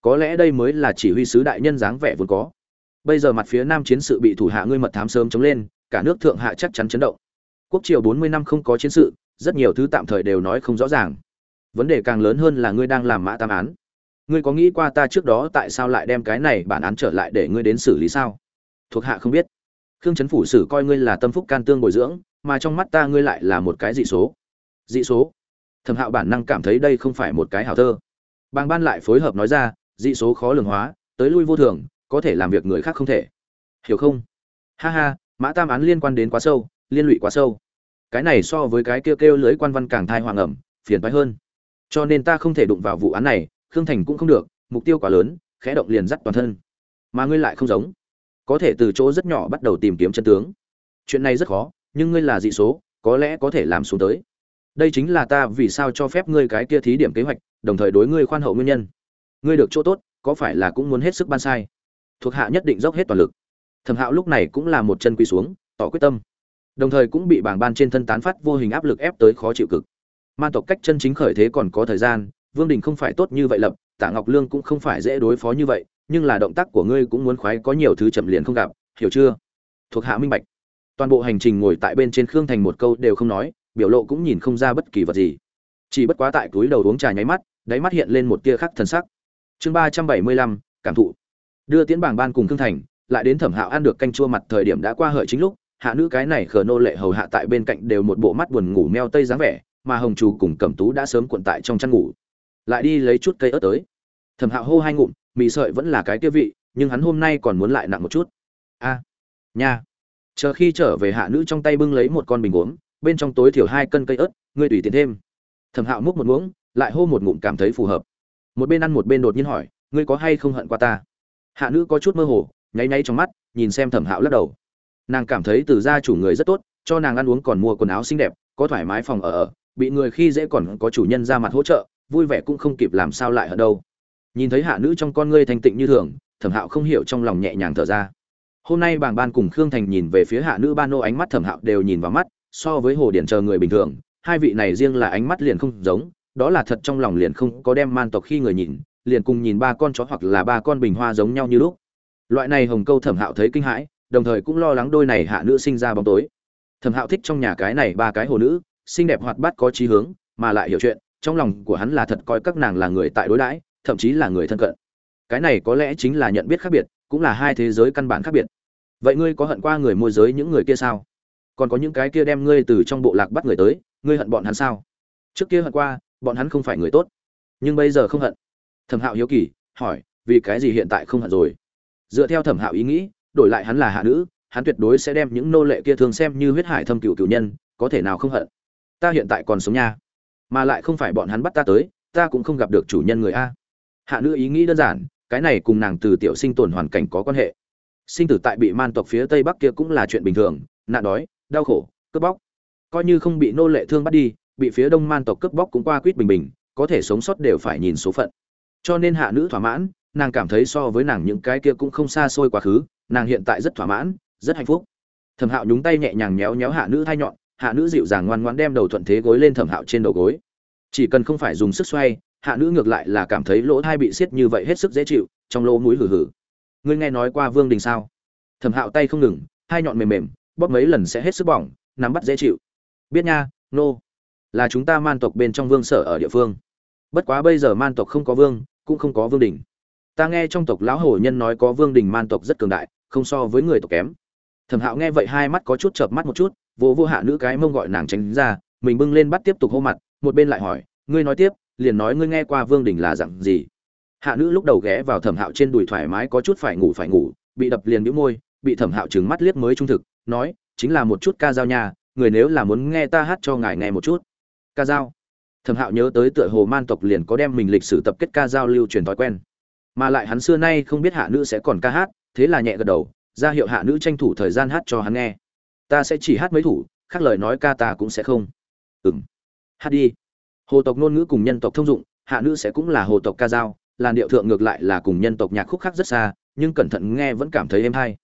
Có lẽ đây mới là chỉ huy sứ đại nhân dáng vẻ vốn có bây giờ mặt phía nam chiến sự bị thủ hạ ngươi mật thám sớm chống lên, cả nước thượng hạ chắc chắn chấn động. Quốc triều bốn mươi năm không có chiến sự, rất nhiều thứ tạm thời đều nói không rõ ràng. Vấn đề càng lớn hơn là ngươi đang làm mã tam án. Ngươi có nghĩ qua ta trước đó tại sao lại đem cái này bản án trở lại để ngươi đến xử lý sao? Thuộc hạ không biết. Khương chấn phủ xử coi ngươi là tâm phúc can tương bồi dưỡng, mà trong mắt ta ngươi lại là một cái dị số. Dị số? Thẩm hạo bản năng cảm thấy đây không phải một cái hảo thơ. Bàng ban lại phối hợp nói ra, dị số khó lường hóa, tới lui vô thường có thể làm việc người khác không thể. Hiểu không? Ha ha, mã tam án liên quan đến quá sâu, liên lụy quá sâu. Cái này so với cái kêu kêu lưới quan văn càng thai hoàng ẩm, phiền phái hơn. Cho nên ta không thể đụng vào vụ án này, khương thành cũng không được, mục tiêu quá lớn, khẽ động liền dắt toàn thân. Mà ngươi lại không giống. Có thể từ chỗ rất nhỏ bắt đầu tìm kiếm chân tướng. Chuyện này rất khó, nhưng ngươi là dị số, có lẽ có thể làm xuống tới. Đây chính là ta vì sao cho phép ngươi cái kia thí điểm kế hoạch, đồng thời đối ngươi khoan hậu nguyên nhân. Ngươi được chỗ tốt, có phải là cũng muốn hết sức ban sai? Thuộc hạ nhất định dốc hết toàn lực. Thẩm hạo lúc này cũng là một chân quỳ xuống, tỏ quyết tâm. Đồng thời cũng bị bảng ban trên thân tán phát vô hình áp lực ép tới khó chịu cực. Man tộc cách chân chính khởi thế còn có thời gian, vương đình không phải tốt như vậy lập tạ ngọc lương cũng không phải dễ đối phó như vậy, nhưng là động tác của ngươi cũng muốn khoái, có nhiều thứ chậm liền không gặp, hiểu chưa? Thuộc hạ minh bạch. Toàn bộ hành trình ngồi tại bên trên khương thành một câu đều không nói, biểu lộ cũng nhìn không ra bất kỳ vật gì. Chỉ bất quá tại túi đầu uống trà nháy mắt, đáy mắt hiện lên một tia khắc thần sắc. Chương ba trăm bảy mươi lăm, cảm thụ đưa tiến bảng ban cùng thương thành, lại đến thẩm hạo ăn được canh chua mặt thời điểm đã qua hợi chính lúc, hạ nữ cái này khờ nô lệ hầu hạ tại bên cạnh đều một bộ mắt buồn ngủ meo tây dáng vẻ, mà hồng trù cùng cẩm tú đã sớm cuộn tại trong chăn ngủ. Lại đi lấy chút cây ớt tới. Thẩm hạo hô hai ngụm, mì sợi vẫn là cái kia vị, nhưng hắn hôm nay còn muốn lại nặng một chút. A, nha. Chờ khi trở về hạ nữ trong tay bưng lấy một con bình uống bên trong tối thiểu hai cân cây ớt, ngươi tùy tiền thêm. Thẩm hạo múc một muỗng, lại hô một ngụm cảm thấy phù hợp. Một bên ăn một bên đột nhiên hỏi, ngươi có hay không hận qua ta? Hạ nữ có chút mơ hồ, nháy nháy trong mắt, nhìn xem thẩm hạo lắc đầu. Nàng cảm thấy từ gia chủ người rất tốt, cho nàng ăn uống còn mua quần áo xinh đẹp, có thoải mái phòng ở ở, bị người khi dễ còn có chủ nhân ra mặt hỗ trợ, vui vẻ cũng không kịp làm sao lại ở đâu. Nhìn thấy hạ nữ trong con ngươi thanh tịnh như thường, thẩm hạo không hiểu trong lòng nhẹ nhàng thở ra. Hôm nay bàng ban cùng khương thành nhìn về phía hạ nữ ba nô ánh mắt thẩm hạo đều nhìn vào mắt, so với hồ điển chờ người bình thường, hai vị này riêng là ánh mắt liền không giống, đó là thật trong lòng liền không có đem man tộc khi người nhìn liền cùng nhìn ba con chó hoặc là ba con bình hoa giống nhau như lúc. Loại này hồng câu thẩm hạo thấy kinh hãi, đồng thời cũng lo lắng đôi này hạ nữ sinh ra bóng tối. Thẩm hạo thích trong nhà cái này ba cái hồ nữ, xinh đẹp hoạt bát có trí hướng, mà lại hiểu chuyện, trong lòng của hắn là thật coi các nàng là người tại đối đãi, thậm chí là người thân cận. Cái này có lẽ chính là nhận biết khác biệt, cũng là hai thế giới căn bản khác biệt. Vậy ngươi có hận qua người môi giới những người kia sao? Còn có những cái kia đem ngươi từ trong bộ lạc bắt người tới, ngươi hận bọn hắn sao? Trước kia hận qua, bọn hắn không phải người tốt. Nhưng bây giờ không hận thẩm hạo hiếu kỳ, hỏi, vì cái gì hiện tại không hận rồi? Dựa theo thẩm hạo ý nghĩ, đổi lại hắn là hạ nữ, hắn tuyệt đối sẽ đem những nô lệ kia thường xem như huyết hải thâm cựu cựu nhân, có thể nào không hận? Ta hiện tại còn sống nha. Mà lại không phải bọn hắn bắt ta tới, ta cũng không gặp được chủ nhân người a. Hạ nữ ý nghĩ đơn giản, cái này cùng nàng từ tiểu sinh tồn hoàn cảnh có quan hệ. Sinh tử tại bị man tộc phía tây bắc kia cũng là chuyện bình thường, nạn đói, đau khổ, cướp bóc. Coi như không bị nô lệ thương bắt đi, bị phía đông man tộc cướp bóc cũng qua quýt bình bình, có thể sống sót đều phải nhìn số phận cho nên hạ nữ thỏa mãn, nàng cảm thấy so với nàng những cái kia cũng không xa xôi quá khứ, nàng hiện tại rất thỏa mãn, rất hạnh phúc. Thẩm hạo nhúng tay nhẹ nhàng méo méo hạ nữ thai nhọn, hạ nữ dịu dàng ngoan ngoan đem đầu thuận thế gối lên thẩm hạo trên đầu gối. Chỉ cần không phải dùng sức xoay, hạ nữ ngược lại là cảm thấy lỗ thai bị xiết như vậy hết sức dễ chịu, trong lỗ mũi hử hử ngươi nghe nói qua vương đình sao? Thẩm hạo tay không ngừng, hai nhọn mềm mềm, bóp mấy lần sẽ hết sức bỏng, nắm bắt dễ chịu. Biết nha, nô、no. là chúng ta man tộc bên trong vương sở ở địa phương. Bất quá bây giờ man tộc không có vương cũng không có vương đình. Ta nghe trong tộc lão hổ nhân nói có vương đình man tộc rất cường đại, không so với người tộc kém. Thẩm hạo nghe vậy hai mắt có chút chợp mắt một chút, vô vô hạ nữ cái mông gọi nàng tránh ra, mình bưng lên bắt tiếp tục hô mặt, một bên lại hỏi, ngươi nói tiếp, liền nói ngươi nghe qua vương đình là dặn gì? Hạ nữ lúc đầu ghé vào thẩm hạo trên đùi thoải mái có chút phải ngủ phải ngủ, bị đập liền bĩu môi, bị thẩm hạo trừng mắt liếc mới trung thực, nói, chính là một chút ca dao nha, người nếu là muốn nghe ta hát cho ngài nghe một chút. Ca dao? Thẩm hạo nhớ tới tựa hồ man tộc liền có đem mình lịch sử tập kết ca giao lưu truyền thói quen. Mà lại hắn xưa nay không biết hạ nữ sẽ còn ca hát, thế là nhẹ gật đầu, ra hiệu hạ nữ tranh thủ thời gian hát cho hắn nghe. Ta sẽ chỉ hát mấy thủ, khác lời nói ca ta cũng sẽ không. Ừng hát đi. Hồ tộc ngôn ngữ cùng nhân tộc thông dụng, hạ nữ sẽ cũng là hồ tộc ca dao, làn điệu thượng ngược lại là cùng nhân tộc nhạc khúc khác rất xa, nhưng cẩn thận nghe vẫn cảm thấy êm hay.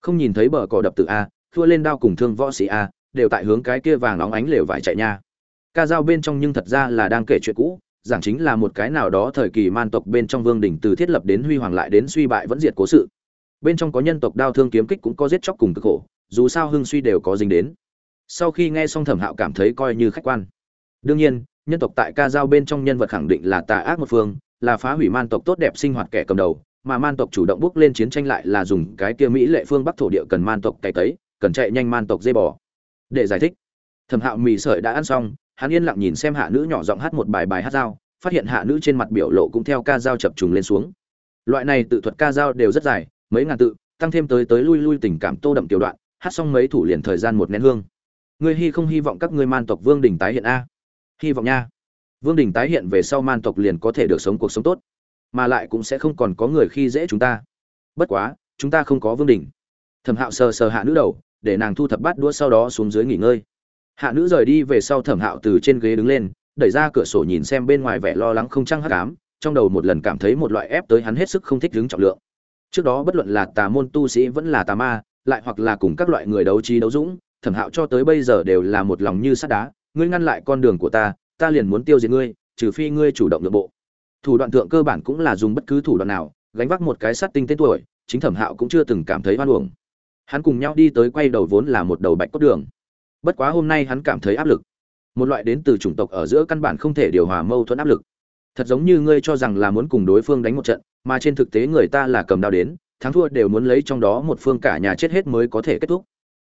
Không nhìn thấy bờ cỏ đập tự a, thua lên đao cùng thương võ sĩ a, đều tại hướng cái kia vàng óng ánh lều vải chạy nha ca dao bên trong nhưng thật ra là đang kể chuyện cũ, giảng chính là một cái nào đó thời kỳ man tộc bên trong vương đỉnh từ thiết lập đến huy hoàng lại đến suy bại vẫn diệt cố sự. Bên trong có nhân tộc đao thương kiếm kích cũng có giết chóc cùng cực khổ, dù sao hưng suy đều có dính đến. Sau khi nghe xong thẩm hạo cảm thấy coi như khách quan. Đương nhiên, nhân tộc tại ca giao bên trong nhân vật khẳng định là tà ác một phương, là phá hủy man tộc tốt đẹp sinh hoạt kẻ cầm đầu, mà man tộc chủ động bước lên chiến tranh lại là dùng cái kia mỹ lệ phương bắc thổ địa cần man tộc cày tấy, cần chạy nhanh man tộc dây bò. Để giải thích, thẩm hạo mì sợi đã ăn xong hắn yên lặng nhìn xem hạ nữ nhỏ giọng hát một bài bài hát dao, phát hiện hạ nữ trên mặt biểu lộ cũng theo ca dao chập trùng lên xuống. Loại này tự thuật ca dao đều rất dài, mấy ngàn tự, tăng thêm tới tới lui lui tình cảm tô đậm tiểu đoạn, hát xong mấy thủ liền thời gian một nén hương. Ngươi hy không hy vọng các ngươi man tộc vương đình tái hiện a? Hy vọng nha. Vương đình tái hiện về sau man tộc liền có thể được sống cuộc sống tốt, mà lại cũng sẽ không còn có người khi dễ chúng ta. Bất quá, chúng ta không có vương đình. Thẩm hạo sờ sờ hạ nữ đầu, để nàng thu thập bát đũa sau đó xuống dưới nghỉ ngơi hạ nữ rời đi về sau thẩm hạo từ trên ghế đứng lên, đẩy ra cửa sổ nhìn xem bên ngoài vẻ lo lắng không trăng hắc ám, trong đầu một lần cảm thấy một loại ép tới hắn hết sức không thích đứng trọng lượng. Trước đó bất luận là tà môn tu sĩ vẫn là tà ma, lại hoặc là cùng các loại người đấu trí đấu dũng, thẩm hạo cho tới bây giờ đều là một lòng như sắt đá, ngươi ngăn lại con đường của ta ta liền muốn tiêu diệt ngươi, trừ phi ngươi chủ động nội bộ. Thủ đoạn thượng cơ bản cũng là dùng bất cứ thủ đoạn nào, gánh vác một cái sắt tinh tên tuổi, chính thẩm hạo cũng chưa từng cảm thấy hoan uổng. Hắn cùng nhau đi tới quay đầu vốn là một đầu bạch cốt đường bất quá hôm nay hắn cảm thấy áp lực. Một loại đến từ chủng tộc ở giữa căn bản không thể điều hòa mâu thuẫn áp lực. Thật giống như ngươi cho rằng là muốn cùng đối phương đánh một trận, mà trên thực tế người ta là cầm đao đến, thắng thua đều muốn lấy trong đó một phương cả nhà chết hết mới có thể kết thúc.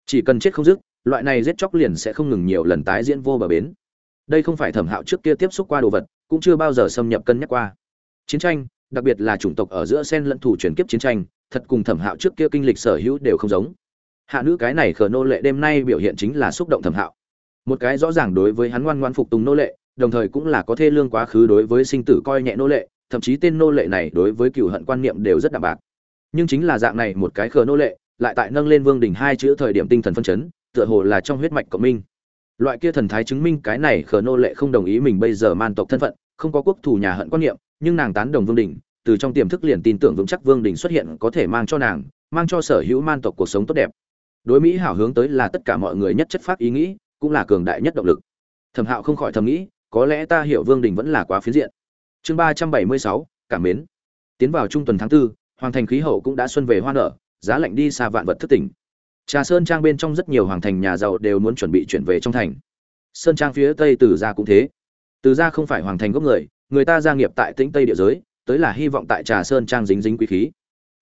Chỉ cần chết không dứt, loại này giết chóc liền sẽ không ngừng nhiều lần tái diễn vô bờ bến. Đây không phải thẩm hạo trước kia tiếp xúc qua đồ vật, cũng chưa bao giờ xâm nhập cân nhắc qua. Chiến tranh, đặc biệt là chủng tộc ở giữa sen lẫn thủ chuyển kiếp chiến tranh, thật cùng thẩm hạo trước kia kinh lịch sở hữu đều không giống hạ nữ cái này khờ nô lệ đêm nay biểu hiện chính là xúc động thẩm hạo. Một cái rõ ràng đối với hắn ngoan ngoan phục tùng nô lệ, đồng thời cũng là có thê lương quá khứ đối với sinh tử coi nhẹ nô lệ, thậm chí tên nô lệ này đối với cựu hận quan niệm đều rất đạm bạc. Nhưng chính là dạng này một cái khờ nô lệ, lại tại nâng lên vương đình hai chữ thời điểm tinh thần phân chấn, tựa hồ là trong huyết mạch cộng minh. Loại kia thần thái chứng minh cái này khờ nô lệ không đồng ý mình bây giờ man tộc thân phận, không có quốc thủ nhà hận quan niệm, nhưng nàng tán đồng vương đình, từ trong tiềm thức liền tin tưởng vững chắc vương đình xuất hiện có thể mang cho nàng, mang cho sở hữu man tộc cuộc sống tốt đẹp đối mỹ hảo hướng tới là tất cả mọi người nhất chất phát ý nghĩ, cũng là cường đại nhất động lực. Thẩm hạo không khỏi thầm nghĩ, có lẽ ta hiểu vương đình vẫn là quá phiến diện. Chương ba trăm bảy mươi sáu, cảm mến. Tiến vào trung tuần tháng tư, hoàng thành khí hậu cũng đã xuân về hoa nở, giá lạnh đi xa vạn vật thất tỉnh. Trà sơn trang bên trong rất nhiều hoàng thành nhà giàu đều muốn chuẩn bị chuyển về trong thành. Sơn trang phía tây từ gia cũng thế. Từ gia không phải hoàng thành gốc người người ta gia nghiệp tại tĩnh tây địa giới, tới là hy vọng tại trà sơn trang dính dính quý khí.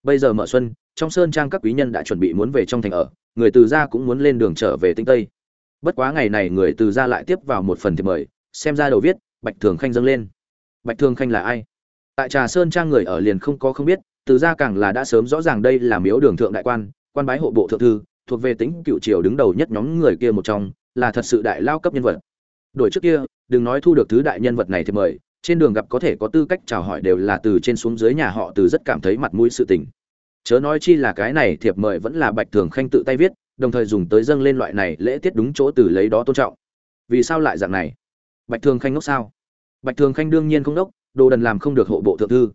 Bây giờ mở xuân, trong sơn trang các quý nhân đã chuẩn bị muốn về trong thành ở người từ gia cũng muốn lên đường trở về tĩnh tây. Bất quá ngày này người từ gia lại tiếp vào một phần thiệp mời, xem ra đầu viết, bạch thường khanh dâng lên. Bạch thường khanh là ai? Tại trà sơn trang người ở liền không có không biết, từ gia càng là đã sớm rõ ràng đây là miếu đường thượng đại quan quan bái hộ bộ thượng thư, thuộc về tính cựu triều đứng đầu nhất nhóm người kia một trong, là thật sự đại lao cấp nhân vật. Đổi trước kia, đừng nói thu được thứ đại nhân vật này thì mời, trên đường gặp có thể có tư cách chào hỏi đều là từ trên xuống dưới nhà họ từ rất cảm thấy mặt mũi sự tình chớ nói chi là cái này thiệp mời vẫn là bạch thường khanh tự tay viết, đồng thời dùng tới dâng lên loại này lễ tiết đúng chỗ từ lấy đó tôn trọng. Vì sao lại dạng này? Bạch thường khanh ngốc sao? Bạch thường khanh đương nhiên không ngốc, đồ đần làm không được hộ bộ thượng thư.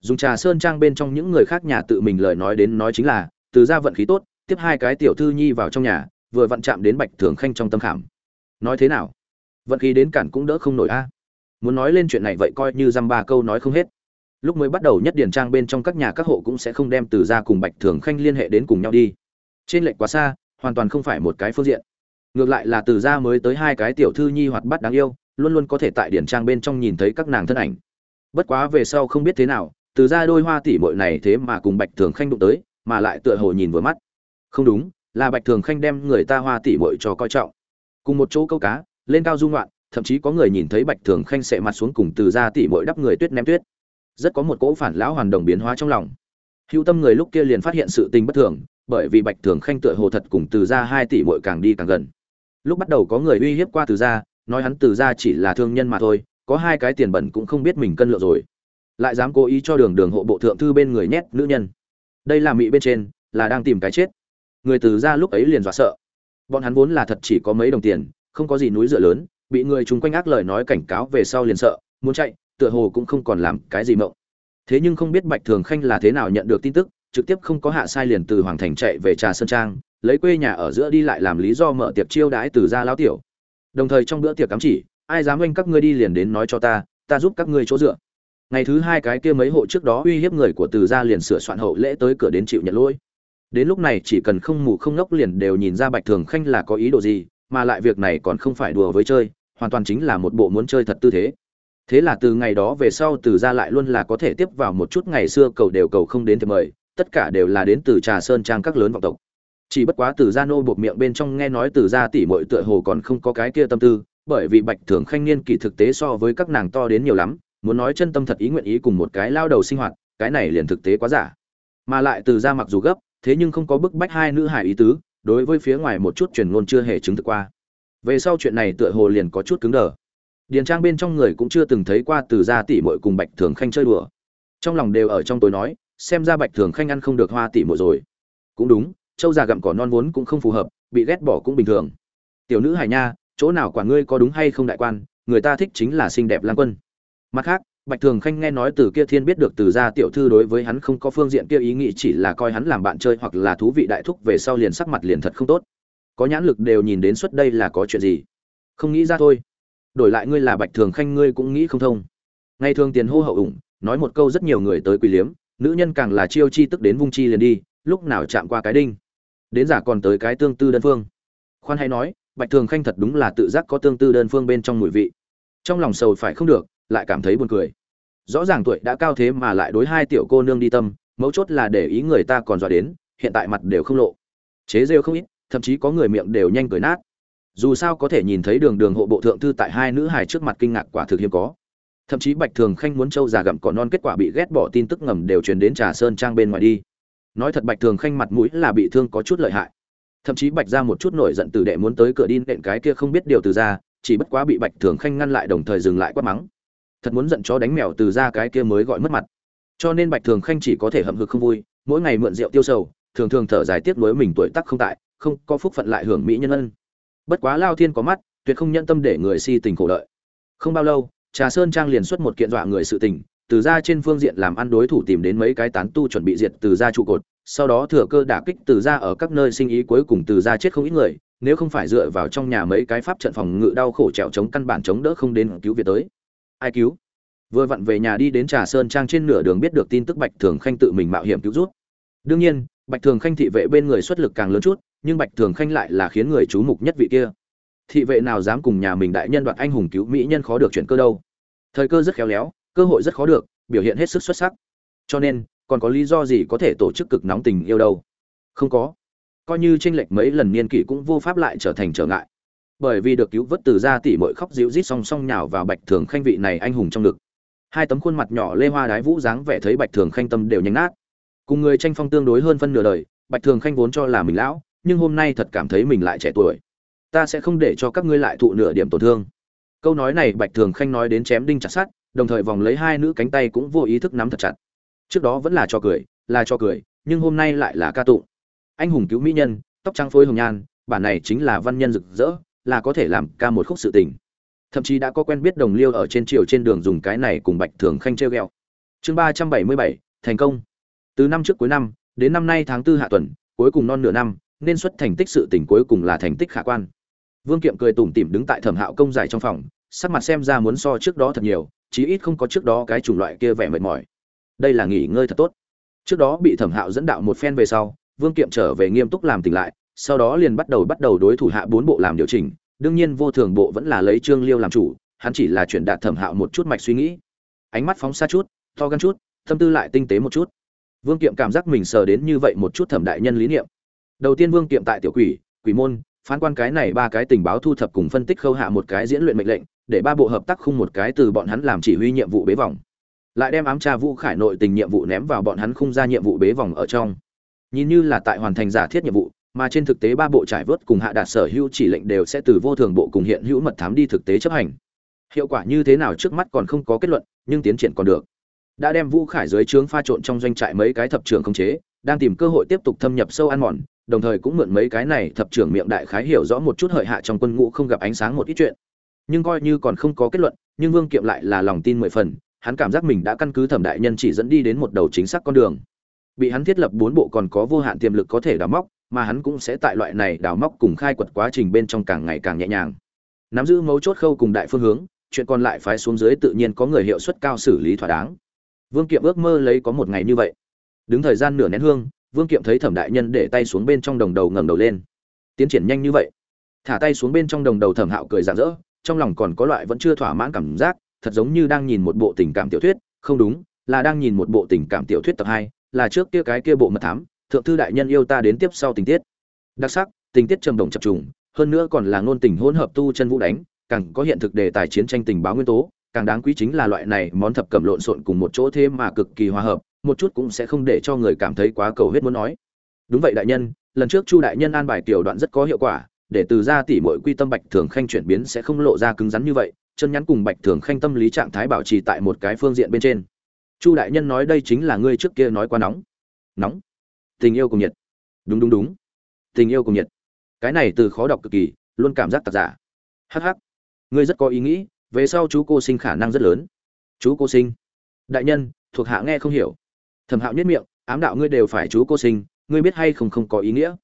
Dùng trà sơn trang bên trong những người khác nhà tự mình lời nói đến nói chính là, từ ra vận khí tốt, tiếp hai cái tiểu thư nhi vào trong nhà, vừa vặn chạm đến bạch thường khanh trong tâm khảm. Nói thế nào? Vận khí đến cản cũng đỡ không nổi a. Muốn nói lên chuyện này vậy coi như dăm ba câu nói không hết lúc mới bắt đầu nhất điển trang bên trong các nhà các hộ cũng sẽ không đem từ ra cùng bạch thường khanh liên hệ đến cùng nhau đi. Trên lệnh quá xa, hoàn toàn không phải một cái phương diện. Ngược lại là từ ra mới tới hai cái tiểu thư nhi hoạt bát đáng yêu, luôn luôn có thể tại điển trang bên trong nhìn thấy các nàng thân ảnh. Bất quá về sau không biết thế nào, từ ra đôi hoa tỷ muội này thế mà cùng bạch thường khanh đụng tới, mà lại tựa hồ nhìn vừa mắt. Không đúng, là bạch thường khanh đem người ta hoa tỷ muội cho coi trọng. Cùng một chỗ câu cá, lên cao dung loạn thậm chí có người nhìn thấy bạch thường khanh sẽ mặt xuống cùng từ ra tỷ muội đắp người tuyết ném tuyết rất có một cỗ phản lão hoàn đồng biến hóa trong lòng. Hữu tâm người lúc kia liền phát hiện sự tình bất thường, bởi vì bạch thường khanh tựa hồ thật cùng từ ra hai tỷ muội càng đi càng gần. Lúc bắt đầu có người uy hiếp qua từ ra nói hắn từ ra chỉ là thương nhân mà thôi, có hai cái tiền bẩn cũng không biết mình cân lượng rồi. Lại dám cố ý cho đường đường hộ bộ thượng thư bên người nhét nữ nhân. Đây là mị bên trên, là đang tìm cái chết. Người từ ra lúc ấy liền dọa sợ. Bọn hắn vốn là thật chỉ có mấy đồng tiền, không có gì núi dựa lớn, bị người chúng quanh ác lời nói cảnh cáo về sau liền sợ, muốn chạy tựa hồ cũng không còn làm cái gì mộng. Thế nhưng không biết bạch thường khanh là thế nào nhận được tin tức, trực tiếp không có hạ sai liền từ hoàng thành chạy về trà sơn trang, lấy quê nhà ở giữa đi lại làm lý do mở tiệc chiêu đãi từ gia lão tiểu. Đồng thời trong bữa tiệc cắm chỉ, ai dám oanh các ngươi đi liền đến nói cho ta ta giúp các ngươi chỗ dựa. Ngày thứ hai cái kia mấy hộ trước đó uy hiếp người của từ gia liền sửa soạn hậu lễ tới cửa đến chịu nhận lỗi. Đến lúc này chỉ cần không mù không ngốc liền đều nhìn ra bạch thường khanh là có ý đồ gì, mà lại việc này còn không phải đùa với chơi, hoàn toàn chính là một bộ muốn chơi thật tư thế thế là từ ngày đó về sau từ gia lại luôn là có thể tiếp vào một chút ngày xưa cầu đều cầu không đến thì mời, tất cả đều là đến từ trà sơn trang các lớn vọng tộc. Chỉ bất quá từ gia nô buộc miệng bên trong nghe nói từ gia tỷ muội tựa hồ còn không có cái kia tâm tư, bởi vì bạch thường khanh niên kỳ thực tế so với các nàng to đến nhiều lắm, muốn nói chân tâm thật ý nguyện ý cùng một cái lao đầu sinh hoạt, cái này liền thực tế quá giả. Mà lại từ gia mặc dù gấp, thế nhưng không có bức bách hai nữ hải ý tứ, đối với phía ngoài một chút truyền ngôn chưa hề chứng thực qua. Về sau chuyện này tựa hồ liền có chút cứng đờ điền trang bên trong người cũng chưa từng thấy qua từ gia tỷ muội cùng bạch thường khanh chơi đùa. Trong lòng đều ở trong tối nói, xem ra bạch thường khanh ăn không được hoa tỷ muội rồi. Cũng đúng, châu già gặm cỏ non vốn cũng không phù hợp, bị ghét bỏ cũng bình thường. Tiểu nữ hải nha, chỗ nào quả ngươi có đúng hay không đại quan, người ta thích chính là xinh đẹp lang quân. Mặt khác, bạch thường khanh nghe nói từ kia thiên biết được từ gia tiểu thư đối với hắn không có phương diện kia ý nghĩ chỉ là coi hắn làm bạn chơi hoặc là thú vị đại thúc về sau liền sắc mặt liền thật không tốt. Có nhãn lực đều nhìn đến suốt đây là có chuyện gì? Không nghĩ ra thôi đổi lại ngươi là bạch thường khanh ngươi cũng nghĩ không thông. Ngày thường tiền hô hậu ủng, nói một câu rất nhiều người tới quỳ liếm, nữ nhân càng là chiêu chi tức đến vung chi liền đi, lúc nào chạm qua cái đinh. Đến giả còn tới cái tương tư đơn phương. Khoan hay nói, bạch thường khanh thật đúng là tự giác có tương tư đơn phương bên trong mùi vị. Trong lòng sầu phải không được, lại cảm thấy buồn cười. Rõ ràng tuổi đã cao thế mà lại đối hai tiểu cô nương đi tâm, mấu chốt là để ý người ta còn dọa đến, hiện tại mặt đều không lộ. Chế rêu không ít, thậm chí có người miệng đều nhanh cười nát dù sao có thể nhìn thấy đường đường hộ bộ thượng thư tại hai nữ hài trước mặt kinh ngạc quả thực hiếm có. Thậm chí bạch thường khanh muốn châu già gặm cỏ non kết quả bị ghét bỏ tin tức ngầm đều truyền đến trà sơn trang bên ngoài đi. Nói thật bạch thường khanh mặt mũi là bị thương có chút lợi hại. Thậm chí bạch ra một chút nổi giận từ đệ muốn tới cửa đi nện cái kia không biết điều từ ra, chỉ bất quá bị bạch thường khanh ngăn lại đồng thời dừng lại quát mắng. Thật muốn giận chó đánh mèo từ ra cái kia mới gọi mất mặt. Cho nên bạch thường khanh chỉ có thể hậm hực không vui, mỗi ngày mượn rượu tiêu sầu, thường thường thở dài tiếc nuối mình tuổi tác không tại, không có phúc phận lại hưởng mỹ nhân ân bất quá lao thiên có mắt, tuyệt không nhận tâm để người si tình khổ đợi. Không bao lâu, trà sơn trang liền xuất một kiện dọa người sự tình, từ ra trên phương diện làm ăn đối thủ tìm đến mấy cái tán tu chuẩn bị diệt từ ra trụ cột, sau đó thừa cơ đả kích từ ra ở các nơi sinh ý cuối cùng từ ra chết không ít người, nếu không phải dựa vào trong nhà mấy cái pháp trận phòng ngự đau khổ trèo chống căn bản chống đỡ không đến cứu việt tới. Ai cứu? Vừa vặn về nhà đi đến trà sơn trang trên nửa đường biết được tin tức bạch thường khanh tự mình mạo hiểm cứu rút đương nhiên, bạch thường khanh thị vệ bên người xuất lực càng lớn chút nhưng bạch thường khanh lại là khiến người chú mục nhất vị kia. Thị vệ nào dám cùng nhà mình đại nhân đoạt anh hùng cứu mỹ nhân khó được chuyện cơ đâu. Thời cơ rất khéo léo, cơ hội rất khó được, biểu hiện hết sức xuất sắc. Cho nên, còn có lý do gì có thể tổ chức cực nóng tình yêu đâu? Không có. Coi như tranh lệch mấy lần niên kỷ cũng vô pháp lại trở thành trở ngại. Bởi vì được cứu vớt từ ra tỉ mội khóc dịu rít song song nhào vào bạch thường khanh vị này anh hùng trong ngực. Hai tấm khuôn mặt nhỏ lê hoa đái vũ dáng vẻ thấy bạch thường khanh tâm đều nhanh nát. Cùng người tranh phong tương đối hơn phân nửa đời, bạch thường khanh vốn cho là mình lão nhưng hôm nay thật cảm thấy mình lại trẻ tuổi. Ta sẽ không để cho các ngươi lại thụ nửa điểm tổn thương. Câu nói này bạch thường khanh nói đến chém đinh chặt sát đồng thời vòng lấy hai nữ cánh tay cũng vô ý thức nắm thật chặt. Trước đó vẫn là cho cười, là cho cười, nhưng hôm nay lại là ca tụng. Anh hùng cứu mỹ nhân, tóc trắng phôi hồng nhan, bản này chính là văn nhân rực rỡ, là có thể làm ca một khúc sự tình. Thậm chí đã có quen biết đồng liêu ở trên triều trên đường dùng cái này cùng bạch thường khanh treo ghẹo. Chương ba trăm bảy mươi bảy, thành công. Từ năm trước cuối năm, đến năm nay tháng tư hạ tuần, cuối cùng non nửa năm nên xuất thành tích sự tình cuối cùng là thành tích khả quan. Vương kiệm cười tủm tỉm đứng tại thẩm hạo công giải trong phòng, sắc mặt xem ra muốn so trước đó thật nhiều, chí ít không có trước đó cái chủng loại kia vẻ mệt mỏi. Đây là nghỉ ngơi thật tốt. Trước đó bị thẩm hạo dẫn đạo một phen về sau, vương kiệm trở về nghiêm túc làm tỉnh lại, sau đó liền bắt đầu bắt đầu đối thủ hạ bốn bộ làm điều chỉnh, đương nhiên vô thường bộ vẫn là lấy trương liêu làm chủ, hắn chỉ là chuyển đạt thẩm hạo một chút mạch suy nghĩ. Ánh mắt phóng xa chút, to gan chút, tâm tư lại tinh tế một chút. Vương kiệm cảm giác mình sờ đến như vậy một chút thẩm đại nhân lý niệm đầu tiên vương kiệm tại tiểu quỷ quỷ môn, phán quan cái này ba cái tình báo thu thập cùng phân tích khâu hạ một cái diễn luyện mệnh lệnh, để ba bộ hợp tác khung một cái từ bọn hắn làm chỉ huy nhiệm vụ bế vòng. Lại đem ám tra vũ khải nội tình nhiệm vụ ném vào bọn hắn khung ra nhiệm vụ bế vòng ở trong. Nhìn như là tại hoàn thành giả thiết nhiệm vụ, mà trên thực tế ba bộ trải vớt cùng hạ đạt sở hữu chỉ lệnh đều sẽ từ vô thường bộ cùng hiện hữu mật thám đi thực tế chấp hành. Hiệu quả như thế nào trước mắt còn không có kết luận, nhưng tiến triển còn được. Đã đem vũ khải dưới trướng pha trộn trong doanh trại mấy cái thập trưởng khống chế, đang tìm cơ hội tiếp tục thâm nhập sâu ăn mòn đồng thời cũng mượn mấy cái này thập trưởng miệng đại khái hiểu rõ một chút hợi hạ trong quân ngũ không gặp ánh sáng một ít chuyện. Nhưng coi như còn không có kết luận, nhưng vương kiệm lại là lòng tin mười phần, hắn cảm giác mình đã căn cứ thẩm đại nhân chỉ dẫn đi đến một đầu chính xác con đường. Bị hắn thiết lập bốn bộ còn có vô hạn tiềm lực có thể đào móc, mà hắn cũng sẽ tại loại này đào móc cùng khai quật quá trình bên trong càng ngày càng nhẹ nhàng. Nắm giữ mấu chốt khâu cùng đại phương hướng, chuyện còn lại phái xuống dưới tự nhiên có người hiệu suất cao xử lý thỏa đáng. Vương kiệm ước mơ lấy có một ngày như vậy. Đứng thời gian nửa nén hương vương kiệm thấy thẩm đại nhân để tay xuống bên trong đồng đầu ngẩng đầu lên. Tiến triển nhanh như vậy. Thả tay xuống bên trong đồng đầu thẩm hạo cười rạng rỡ, trong lòng còn có loại vẫn chưa thỏa mãn cảm giác, thật giống như đang nhìn một bộ tình cảm tiểu thuyết. Không đúng, là đang nhìn một bộ tình cảm tiểu thuyết tập hai, là trước kia cái kia bộ mật thám, thượng thư đại nhân yêu ta đến tiếp sau tình tiết. Đặc sắc, tình tiết trầm đồng chập trùng, hơn nữa còn là ngôn tình hỗn hợp tu chân vũ đánh, càng có hiện thực đề tài chiến tranh tình báo nguyên tố càng đáng quý chính là loại này món thập cẩm lộn xộn cùng một chỗ thế mà cực kỳ hòa hợp, một chút cũng sẽ không để cho người cảm thấy quá cầu hết muốn nói. Đúng vậy đại nhân, lần trước chu đại nhân an bài tiểu đoạn rất có hiệu quả, để từ ra tỷ muội quy tâm bạch thường khanh chuyển biến sẽ không lộ ra cứng rắn như vậy, chân nhắn cùng bạch thường khanh tâm lý trạng thái bảo trì tại một cái phương diện bên trên. Chu đại nhân nói đây chính là ngươi trước kia nói quá nóng. Nóng? Tình yêu cùng nhiệt. Đúng đúng đúng. Tình yêu cùng nhiệt. Cái này từ khó đọc cực kỳ, luôn cảm giác tặc giả. Hh ngươi rất có ý nghĩ về sau chú cô sinh khả năng rất lớn. Chú cô sinh? Đại nhân, thuộc hạ nghe không hiểu. Thẩm hạo nhất miệng, ám đạo ngươi đều phải chú cô sinh, ngươi biết hay không không có ý nghĩa.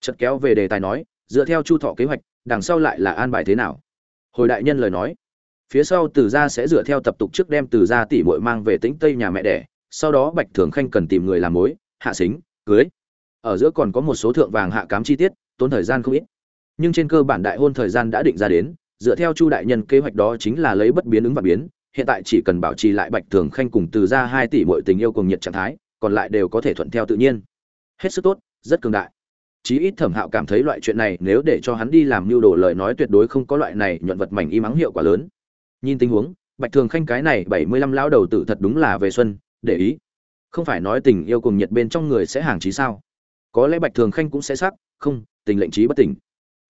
Chật kéo về đề tài nói, dựa theo chu thọ kế hoạch, đằng sau lại là an bài thế nào? Hồi đại nhân lời nói, phía sau từ gia sẽ dựa theo tập tục trước đem từ gia tỷ muội mang về tĩnh tây nhà mẹ đẻ, sau đó bạch thường khanh cần tìm người làm mối, hạ xính, cưới. Ở giữa còn có một số thượng vàng hạ cám chi tiết, tốn thời gian không ít. Nhưng trên cơ bản đại hôn thời gian đã định ra đến dựa theo chu đại nhân kế hoạch đó chính là lấy bất biến ứng và biến, hiện tại chỉ cần bảo trì lại bạch thường khanh cùng từ ra hai tỷ muội tình yêu cùng nhiệt trạng thái, còn lại đều có thể thuận theo tự nhiên. Hết sức tốt, rất cường đại. Chí ít thẩm hạo cảm thấy loại chuyện này nếu để cho hắn đi làm mưu đồ lời nói tuyệt đối không có loại này nhuận vật mảnh y mắng hiệu quả lớn. Nhìn tình huống, bạch thường khanh cái này bảy mươi lăm lão đầu tử thật đúng là về xuân, để ý. Không phải nói tình yêu cùng nhiệt bên trong người sẽ hàng trí sao. Có lẽ bạch thường khanh cũng sẽ sắc, không, tình lệnh trí bất tỉnh.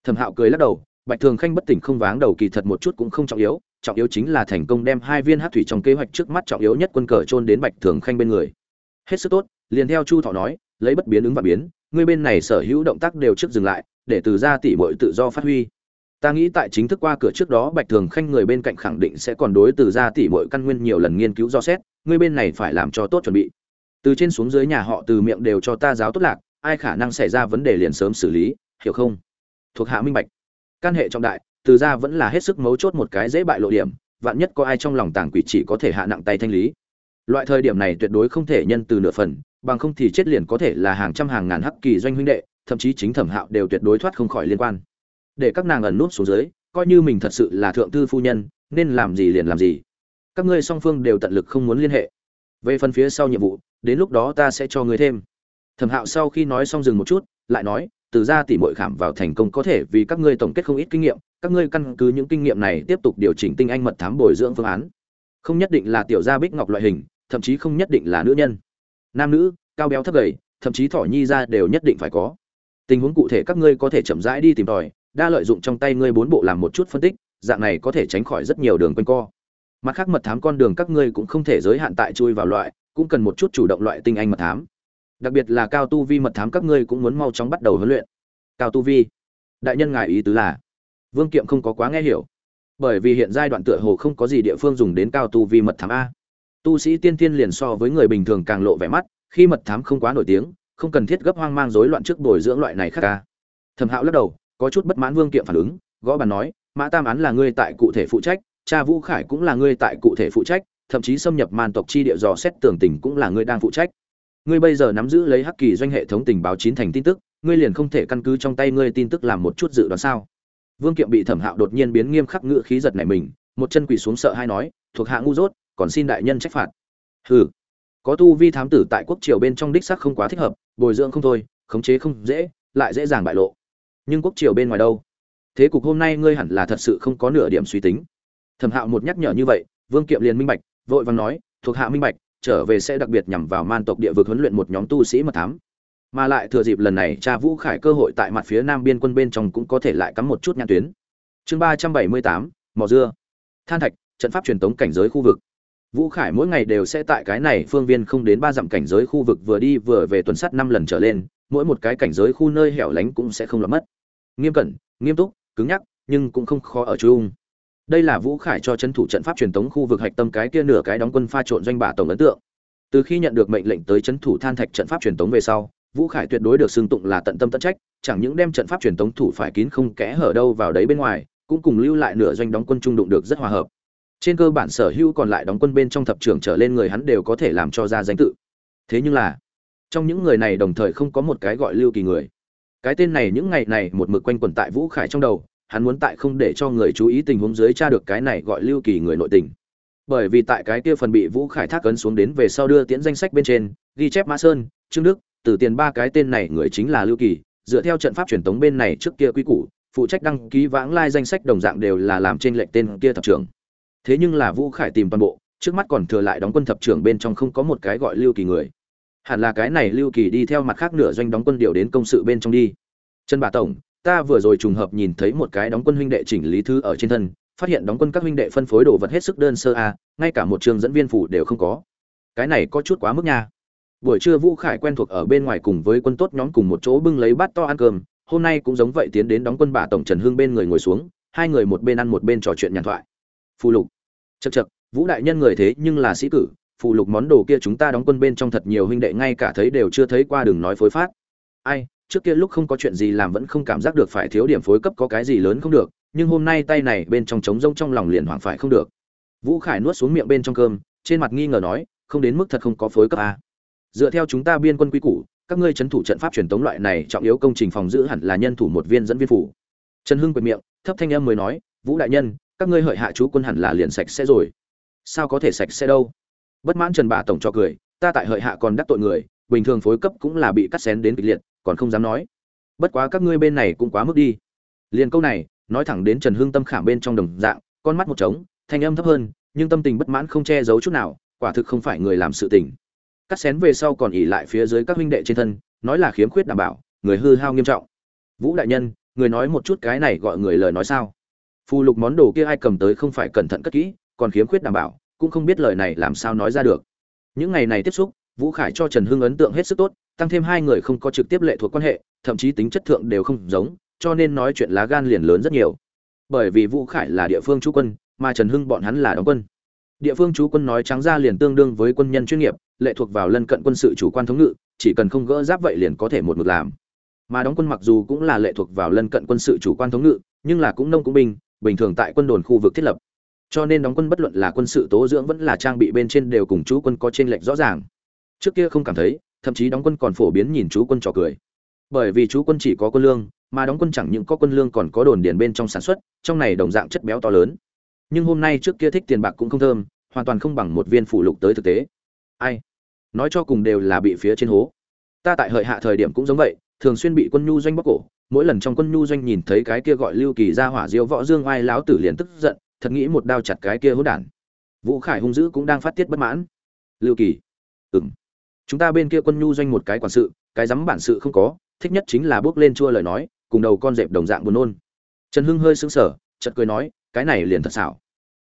Thẩm hạo cười lắc đầu bạch thường khanh bất tỉnh không váng đầu kỳ thật một chút cũng không trọng yếu trọng yếu chính là thành công đem hai viên hát thủy trong kế hoạch trước mắt trọng yếu nhất quân cờ trôn đến bạch thường khanh bên người. Hết sức tốt, liền theo chu thọ nói, lấy bất biến ứng và biến ngươi bên này sở hữu động tác đều trước dừng lại, để từ ra tỷ bội tự do phát huy. Ta nghĩ tại chính thức qua cửa trước đó, bạch thường khanh người bên cạnh khẳng định sẽ còn đối từ ra tỷ bội căn nguyên nhiều lần nghiên cứu do xét ngươi bên này phải làm cho tốt chuẩn bị. Từ trên xuống dưới nhà họ từ miệng đều cho ta giáo tốt lạc, ai khả năng xảy ra vấn đề liền sớm xử lý, hiểu không? Thuộc hạ minh bạch. Can hệ trọng đại, từ ra vẫn là hết sức mấu chốt một cái dễ bại lộ điểm, vạn nhất có ai trong lòng tàng quỷ chỉ có thể hạ nặng tay thanh lý. Loại thời điểm này tuyệt đối không thể nhân từ nửa phần, bằng không thì chết liền có thể là hàng trăm hàng ngàn hắc kỳ doanh huynh đệ, thậm chí chính thẩm hạo đều tuyệt đối thoát không khỏi liên quan. Để các nàng ẩn nút xuống dưới, coi như mình thật sự là thượng thư phu nhân, nên làm gì liền làm gì. Các ngươi song phương đều tận lực không muốn liên hệ. Về phần phía sau nhiệm vụ, đến lúc đó ta sẽ cho ngươi thêm. Thẩm hạo sau khi nói xong dừng một chút, lại nói từ ra tỉ mọi khảm vào thành công có thể vì các ngươi tổng kết không ít kinh nghiệm, các ngươi căn cứ những kinh nghiệm này tiếp tục điều chỉnh tinh anh mật thám bồi dưỡng phương án. Không nhất định là tiểu gia bích ngọc loại hình, thậm chí không nhất định là nữ nhân. Nam nữ, cao béo thấp gầy, thậm chí thỏ nhi ra đều nhất định phải có. Tình huống cụ thể các ngươi có thể chậm rãi đi tìm tòi, đa lợi dụng trong tay ngươi bốn bộ làm một chút phân tích, dạng này có thể tránh khỏi rất nhiều đường quanh co. Mặt khác mật thám con đường các ngươi cũng không thể giới hạn tại chui vào loại, cũng cần một chút chủ động loại tinh anh mật thám đặc biệt là cao tu vi mật thám các ngươi cũng muốn mau chóng bắt đầu huấn luyện. Cao tu vi, đại nhân ngài ý tứ là, vương kiệm không có quá nghe hiểu. Bởi vì hiện giai đoạn tựa hồ không có gì địa phương dùng đến cao tu vi mật thám a. Tu sĩ tiên tiên liền so với người bình thường càng lộ vẻ mắt, khi mật thám không quá nổi tiếng, không cần thiết gấp hoang mang rối loạn trước bồi dưỡng loại này khác ca thẩm hạo lắc đầu, có chút bất mãn vương kiệm phản ứng, gõ bàn nói, mã tam án là ngươi tại cụ thể phụ trách, cha vũ khải cũng là ngươi tại cụ thể phụ trách, thậm chí xâm nhập man tộc chi địa dò xét tường tình cũng là ngươi đang phụ trách ngươi bây giờ nắm giữ lấy hắc kỳ doanh hệ thống tình báo chín thành tin tức, ngươi liền không thể căn cứ trong tay ngươi tin tức làm một chút dự đoán sao? Vương kiệm bị thẩm hạo đột nhiên biến nghiêm khắc ngự khí giật này mình, một chân quỳ xuống sợ hay nói, thuộc hạ ngu dốt, còn xin đại nhân trách phạt. Hừ. Có tu vi thám tử tại quốc triều bên trong đích sắc không quá thích hợp, bồi dưỡng không thôi, khống chế không dễ, lại dễ dàng bại lộ. Nhưng quốc triều bên ngoài đâu? Thế cục hôm nay ngươi hẳn là thật sự không có nửa điểm suy tính. Thẩm hạo một nhắc nhở như vậy, vương kiệm liền minh bạch, vội vàng nói, thuộc hạ minh bạch trở về sẽ đặc biệt nhằm vào man tộc địa vực huấn luyện một nhóm tu sĩ mật thám. Mà lại thừa dịp lần này, cha vũ khải cơ hội tại mặt phía nam biên quân bên trong cũng có thể lại cắm một chút nhãn tuyến. Chương ba trăm bảy mươi tám, mỏ dưa. Than thạch, trận pháp truyền tống cảnh giới khu vực. Vũ khải mỗi ngày đều sẽ tại cái này phương viên không đến ba dặm cảnh giới khu vực vừa đi vừa về tuần sắt năm lần trở lên, mỗi một cái cảnh giới khu nơi hẻo lánh cũng sẽ không lọt mất. Nghiêm cẩn, nghiêm túc, cứng nhắc, nhưng cũng không khó ở chung đây là vũ khải cho chân thủ trận pháp truyền thống khu vực hạch tâm cái kia nửa cái đóng quân pha trộn doanh bả tổng ấn tượng. Từ khi nhận được mệnh lệnh tới chân thủ than thạch trận pháp truyền thống về sau, vũ khải tuyệt đối được xưng tụng là tận tâm tận trách, chẳng những đem trận pháp truyền thống thủ phải kín không kẽ hở đâu vào đấy bên ngoài, cũng cùng lưu lại nửa doanh đóng quân trung đụng được rất hòa hợp. Trên cơ bản sở hữu còn lại đóng quân bên trong thập trưởng trở lên người hắn đều có thể làm cho ra danh tự. Thế nhưng là, trong những người này đồng thời không có một cái gọi lưu kỳ người. Cái tên này những ngày này một mực quanh quẩn tại vũ khải trong đầu hắn muốn tại không để cho người chú ý tình huống dưới tra được cái này gọi lưu kỳ người nội tình. Bởi vì tại cái kia phần bị vũ khải thác ấn xuống đến về sau đưa tiễn danh sách bên trên, ghi chép mã sơn, trương đức, từ tiền ba cái tên này người chính là lưu kỳ, dựa theo trận pháp truyền thống bên này trước kia quy củ, phụ trách đăng ký vãng lai danh sách đồng dạng đều là làm trên lệnh tên kia thập trưởng. Thế nhưng là vũ khải tìm toàn bộ, trước mắt còn thừa lại đóng quân thập trưởng bên trong không có một cái gọi lưu kỳ người. Hẳn là cái này lưu kỳ đi theo mặt khác nửa doanh đóng quân điều đến công sự bên trong đi. Chân bà tổng ta vừa rồi trùng hợp nhìn thấy một cái đóng quân huynh đệ chỉnh lý thư ở trên thân, phát hiện đóng quân các huynh đệ phân phối đồ vật hết sức đơn sơ a ngay cả một trường dẫn viên phủ đều không có. Cái này có chút quá mức nha. Buổi trưa vũ khải quen thuộc ở bên ngoài cùng với quân tốt nhóm cùng một chỗ bưng lấy bát to ăn cơm, hôm nay cũng giống vậy tiến đến đóng quân bà tổng trần hương bên người ngồi xuống, hai người một bên ăn một bên trò chuyện nhàn thoại. Phù lục. Chật chật vũ đại nhân người thế nhưng là sĩ cử, phù lục món đồ kia chúng ta đóng quân bên trong thật nhiều huynh đệ ngay cả thấy đều chưa thấy qua, đừng nói phối phát. Ai? Trước kia lúc không có chuyện gì làm vẫn không cảm giác được phải thiếu điểm phối cấp có cái gì lớn không được, nhưng hôm nay tay này bên trong trống rông trong lòng liền hoảng phải không được. Vũ khải nuốt xuống miệng bên trong cơm, trên mặt nghi ngờ nói, không đến mức thật không có phối cấp a dựa theo chúng ta biên quân quy củ, các ngươi trấn thủ trận pháp truyền tống loại này trọng yếu công trình phòng giữ hẳn là nhân thủ một viên dẫn viên phủ. Trần hưng quệt miệng, thấp thanh âm mới nói, vũ đại nhân, các ngươi hợi hạ chú quân hẳn là liền sạch sẽ rồi. Sao có thể sạch sẽ đâu? Bất mãn trần bà tổng cho cười, ta tại hợi hạ còn đắc tội người, bình thường phối cấp cũng là bị cắt xén đến kịch liệt còn không dám nói. Bất quá các ngươi bên này cũng quá mức đi. Liền câu này, nói thẳng đến trần hưng tâm khảm bên trong đồng dạng, con mắt một trống, thanh âm thấp hơn, nhưng tâm tình bất mãn không che giấu chút nào, quả thực không phải người làm sự tình. Cắt xén về sau còn ỉ lại phía dưới các huynh đệ trên thân, nói là khiếm khuyết đảm bảo, người hư hao nghiêm trọng. Vũ đại nhân, người nói một chút cái này gọi người lời nói sao? Phù lục món đồ kia ai cầm tới không phải cẩn thận cất kỹ, còn khiếm khuyết đảm bảo, cũng không biết lời này làm sao nói ra được. Những ngày này tiếp xúc, vũ khải cho trần hưng ấn tượng hết sức tốt tăng thêm hai người không có trực tiếp lệ thuộc quan hệ, thậm chí tính chất thượng đều không giống, cho nên nói chuyện lá gan liền lớn rất nhiều. Bởi vì vũ khải là địa phương chú quân, mà trần hưng bọn hắn là đóng quân. Địa phương chú quân nói trắng ra liền tương đương với quân nhân chuyên nghiệp, lệ thuộc vào lân cận quân sự chủ quan thống ngự, chỉ cần không gỡ giáp vậy liền có thể một mực làm. Mà đóng quân mặc dù cũng là lệ thuộc vào lân cận quân sự chủ quan thống ngự, nhưng là cũng nông cũng binh, bình thường tại quân đồn khu vực thiết lập. Cho nên đóng quân bất luận là quân sự tố dưỡng vẫn là trang bị bên trên đều cùng chú quân có trên lệch rõ ràng. Trước kia không cảm thấy thậm chí đóng quân còn phổ biến nhìn chú quân trò cười. Bởi vì chú quân chỉ có quân lương, mà đóng quân chẳng những có quân lương còn có đồn điền bên trong sản xuất, trong này đồng dạng chất béo to lớn. Nhưng hôm nay trước kia thích tiền bạc cũng không thơm, hoàn toàn không bằng một viên phủ lục tới thực tế. Ai? Nói cho cùng đều là bị phía trên hố. Ta tại hợi hạ thời điểm cũng giống vậy, thường xuyên bị quân nhu doanh bóc cổ. Mỗi lần trong quân nhu doanh nhìn thấy cái kia gọi lưu kỳ ra hỏa diêu võ dương ai láo tử liền tức giận, thật nghĩ một đao chặt cái kia hỗn đản. Vũ khải hung dữ cũng đang phát tiết bất mãn. Lưu kỳ? Ừng chúng ta bên kia quân nhu doanh một cái quản sự, cái dám bản sự không có, thích nhất chính là bước lên chua lời nói, cùng đầu con dẹp đồng dạng buồn nôn. Trần hưng hơi sững sờ, chợt cười nói, cái này liền thật xảo.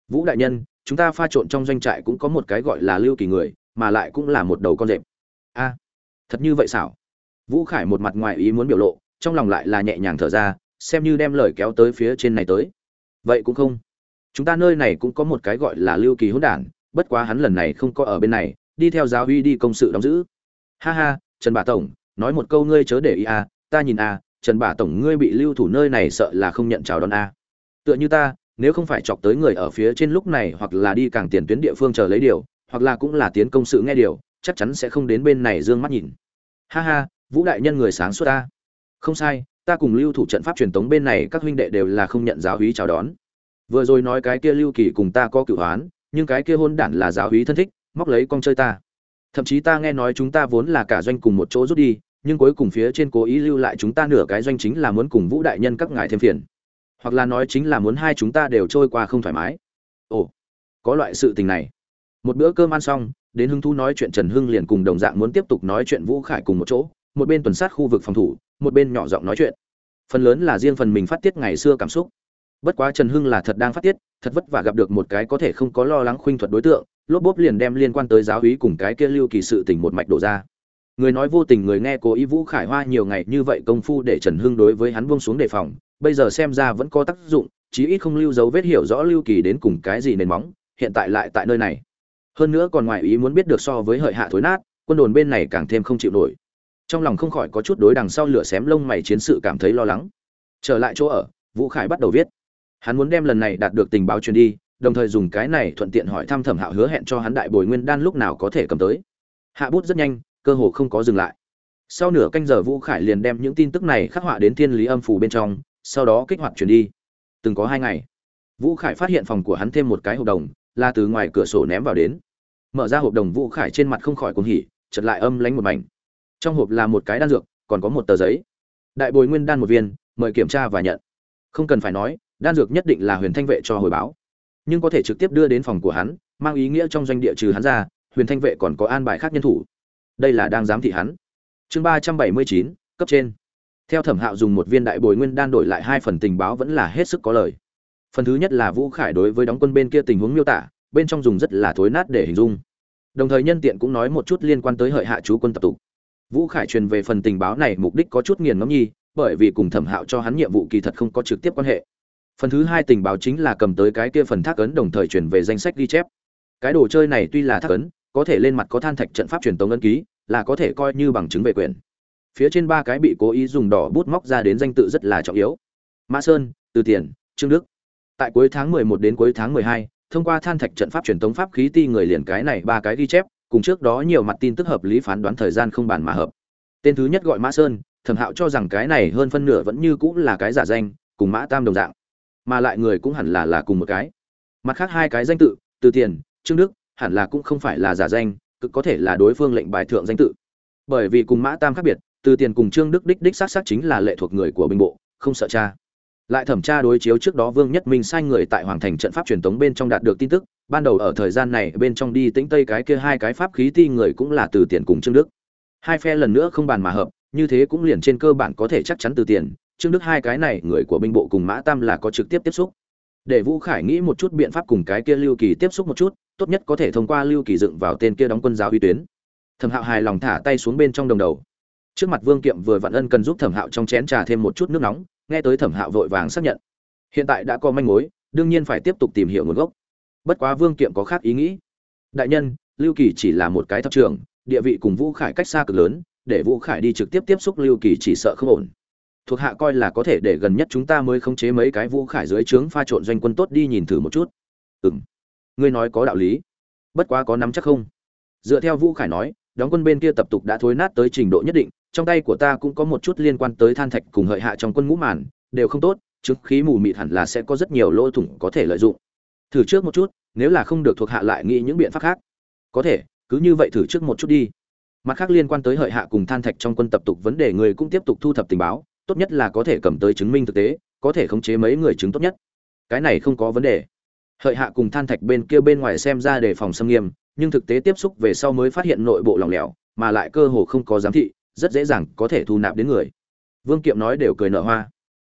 Vũ đại nhân, chúng ta pha trộn trong doanh trại cũng có một cái gọi là lưu kỳ người, mà lại cũng là một đầu con dẹp. a, thật như vậy xảo. Vũ khải một mặt ngoài ý muốn biểu lộ, trong lòng lại là nhẹ nhàng thở ra, xem như đem lời kéo tới phía trên này tới. Vậy cũng không. Chúng ta nơi này cũng có một cái gọi là lưu kỳ hỗn đản, bất quá hắn lần này không có ở bên này đi theo giáo uy đi công sự đóng giữ ha ha trần bà tổng nói một câu ngươi chớ để ý à? ta nhìn à, trần bà tổng ngươi bị lưu thủ nơi này sợ là không nhận chào đón à? tựa như ta nếu không phải chọc tới người ở phía trên lúc này hoặc là đi càng tiền tuyến địa phương chờ lấy điều hoặc là cũng là tiến công sự nghe điều chắc chắn sẽ không đến bên này dương mắt nhìn ha ha vũ đại nhân người sáng suốt ta không sai ta cùng lưu thủ trận pháp truyền tống bên này các huynh đệ đều là không nhận giáo hí chào đón vừa rồi nói cái kia lưu kỳ cùng ta có cửu hoán nhưng cái kia hôn đản là giáo hí thân thích móc lấy con chơi ta. Thậm chí ta nghe nói chúng ta vốn là cả doanh cùng một chỗ rút đi, nhưng cuối cùng phía trên cố ý lưu lại chúng ta nửa cái doanh chính là muốn cùng vũ đại nhân các ngài thêm phiền. Hoặc là nói chính là muốn hai chúng ta đều trôi qua không thoải mái. Ồ, có loại sự tình này. Một bữa cơm ăn xong, đến hưng thu nói chuyện trần hưng liền cùng đồng dạng muốn tiếp tục nói chuyện vũ khải cùng một chỗ, một bên tuần sát khu vực phòng thủ, một bên nhỏ giọng nói chuyện. Phần lớn là riêng phần mình phát tiết ngày xưa cảm xúc. Bất quá trần hưng là thật đang phát tiết, thật vất vả gặp được một cái có thể không có lo lắng khuynh thuật đối tượng lốp bốp liền đem liên quan tới giáo hí cùng cái kia lưu kỳ sự tình một mạch đổ ra. Người nói vô tình người nghe cố ý vũ khải hoa nhiều ngày như vậy công phu để trần hưng đối với hắn buông xuống đề phòng, bây giờ xem ra vẫn có tác dụng, chí ít không lưu dấu vết hiểu rõ lưu kỳ đến cùng cái gì nền móng, hiện tại lại tại nơi này. Hơn nữa còn ngoài ý muốn biết được so với hợi hạ thối nát, quân đồn bên này càng thêm không chịu nổi. Trong lòng không khỏi có chút đối đằng sau lửa xém lông mày chiến sự cảm thấy lo lắng. Trở lại chỗ ở, vũ khải bắt đầu viết. Hắn muốn đem lần này đạt được tình báo truyền đi đồng thời dùng cái này thuận tiện hỏi thăm thẩm hạo hứa hẹn cho hắn đại bồi nguyên đan lúc nào có thể cầm tới. Hạ bút rất nhanh, cơ hồ không có dừng lại. Sau nửa canh giờ vũ khải liền đem những tin tức này khắc họa đến thiên lý âm phủ bên trong, sau đó kích hoạt chuyển đi. Từng có hai ngày, vũ khải phát hiện phòng của hắn thêm một cái hộp đồng, là từ ngoài cửa sổ ném vào đến. Mở ra hộp đồng vũ khải trên mặt không khỏi cuồng hỉ chật lại âm lánh một mảnh. Trong hộp là một cái đan dược, còn có một tờ giấy. Đại bồi nguyên đan một viên, mời kiểm tra và nhận. Không cần phải nói, đan dược nhất định là huyền thanh vệ cho hồi báo nhưng có thể trực tiếp đưa đến phòng của hắn, mang ý nghĩa trong doanh địa trừ hắn ra, huyền thanh vệ còn có an bài khác nhân thủ. Đây là đang giám thị hắn. Chương ba trăm bảy mươi chín, cấp trên. Theo thẩm hạo dùng một viên đại bồi nguyên đan đổi lại hai phần tình báo vẫn là hết sức có lời. Phần thứ nhất là vũ khải đối với đóng quân bên kia tình huống miêu tả, bên trong dùng rất là thối nát để hình dung. Đồng thời nhân tiện cũng nói một chút liên quan tới hợi hạ chú quân tập tụ. Vũ khải truyền về phần tình báo này mục đích có chút nghiền ngẫm nhi, bởi vì cùng thẩm hạo cho hắn nhiệm vụ kỳ thật không có trực tiếp quan hệ phần thứ hai tình báo chính là cầm tới cái kia phần thác ấn đồng thời chuyển về danh sách ghi chép. Cái đồ chơi này tuy là thác ấn có thể lên mặt có than thạch trận pháp truyền tống ấn ký là có thể coi như bằng chứng về quyền. Phía trên ba cái bị cố ý dùng đỏ bút móc ra đến danh tự rất là trọng yếu. Mã sơn từ tiền trương đức. Tại cuối tháng 11 đến cuối tháng 12, thông qua than thạch trận pháp truyền tống pháp khí ti người liền cái này ba cái ghi chép cùng trước đó nhiều mặt tin tức hợp lý phán đoán thời gian không bàn mà hợp. Tên thứ nhất gọi mã sơn thẩm hạo cho rằng cái này hơn phân nửa vẫn như cũng là cái giả danh cùng mã tam đồng dạng mà lại người cũng hẳn là là cùng một cái. Mặt khác hai cái danh tự, từ tiền, trương đức, hẳn là cũng không phải là giả danh, cực có thể là đối phương lệnh bài thượng danh tự. Bởi vì cùng mã tam khác biệt, từ tiền cùng trương đức đích đích xác xác chính là lệ thuộc người của binh bộ, không sợ cha. Lại thẩm tra đối chiếu trước đó vương nhất minh sai người tại hoàng thành trận pháp truyền tống bên trong đạt được tin tức, ban đầu ở thời gian này bên trong đi tĩnh tây cái kia hai cái pháp khí ti người cũng là từ tiền cùng trương đức. Hai phe lần nữa không bàn mà hợp, như thế cũng liền trên cơ bản có thể chắc chắn từ tiền trương đức hai cái này, người của binh bộ cùng mã tam là có trực tiếp tiếp xúc. Để vũ khải nghĩ một chút biện pháp cùng cái kia lưu kỳ tiếp xúc một chút, tốt nhất có thể thông qua lưu kỳ dựng vào tên kia đóng quân giáo uy tuyến. Thẩm hạo hài lòng thả tay xuống bên trong đồng đầu. Trước mặt vương kiệm vừa vặn ân cần giúp thẩm hạo trong chén trà thêm một chút nước nóng, nghe tới thẩm hạo vội vàng xác nhận. Hiện tại đã có manh mối, đương nhiên phải tiếp tục tìm hiểu nguồn gốc. Bất quá vương kiệm có khác ý nghĩ. Đại nhân, lưu kỳ chỉ là một cái thập trường địa vị cùng vũ khải cách xa cực lớn, để vũ khải đi trực tiếp tiếp xúc lưu kỳ chỉ sợ không ổn thuộc hạ coi là có thể để gần nhất chúng ta mới khống chế mấy cái vũ khải dưới trướng pha trộn doanh quân tốt đi nhìn thử một chút. Ừ m ngươi nói có đạo lý. Bất quá có nắm chắc không? Dựa theo vũ khải nói, đóng quân bên kia tập tục đã thối nát tới trình độ nhất định, trong tay của ta cũng có một chút liên quan tới than thạch cùng hợi hạ trong quân ngũ màn, đều không tốt, trước khí mù mịt hẳn là sẽ có rất nhiều lỗ thủng có thể lợi dụng. Thử trước một chút, nếu là không được thuộc hạ lại nghĩ những biện pháp khác. Có thể, cứ như vậy thử trước một chút đi. Mặt khác liên quan tới hợi hạ cùng than thạch trong quân tập tục vấn đề, người cũng tiếp tục thu thập tình báo tốt nhất là có thể cầm tới chứng minh thực tế, có thể khống chế mấy người chứng tốt nhất. Cái này không có vấn đề. Hợi hạ cùng than thạch bên kia bên ngoài xem ra đề phòng xâm nghiêm, nhưng thực tế tiếp xúc về sau mới phát hiện nội bộ lỏng lẻo, mà lại cơ hồ không có giám thị, rất dễ dàng có thể thu nạp đến người. Vương kiệm nói đều cười nở hoa.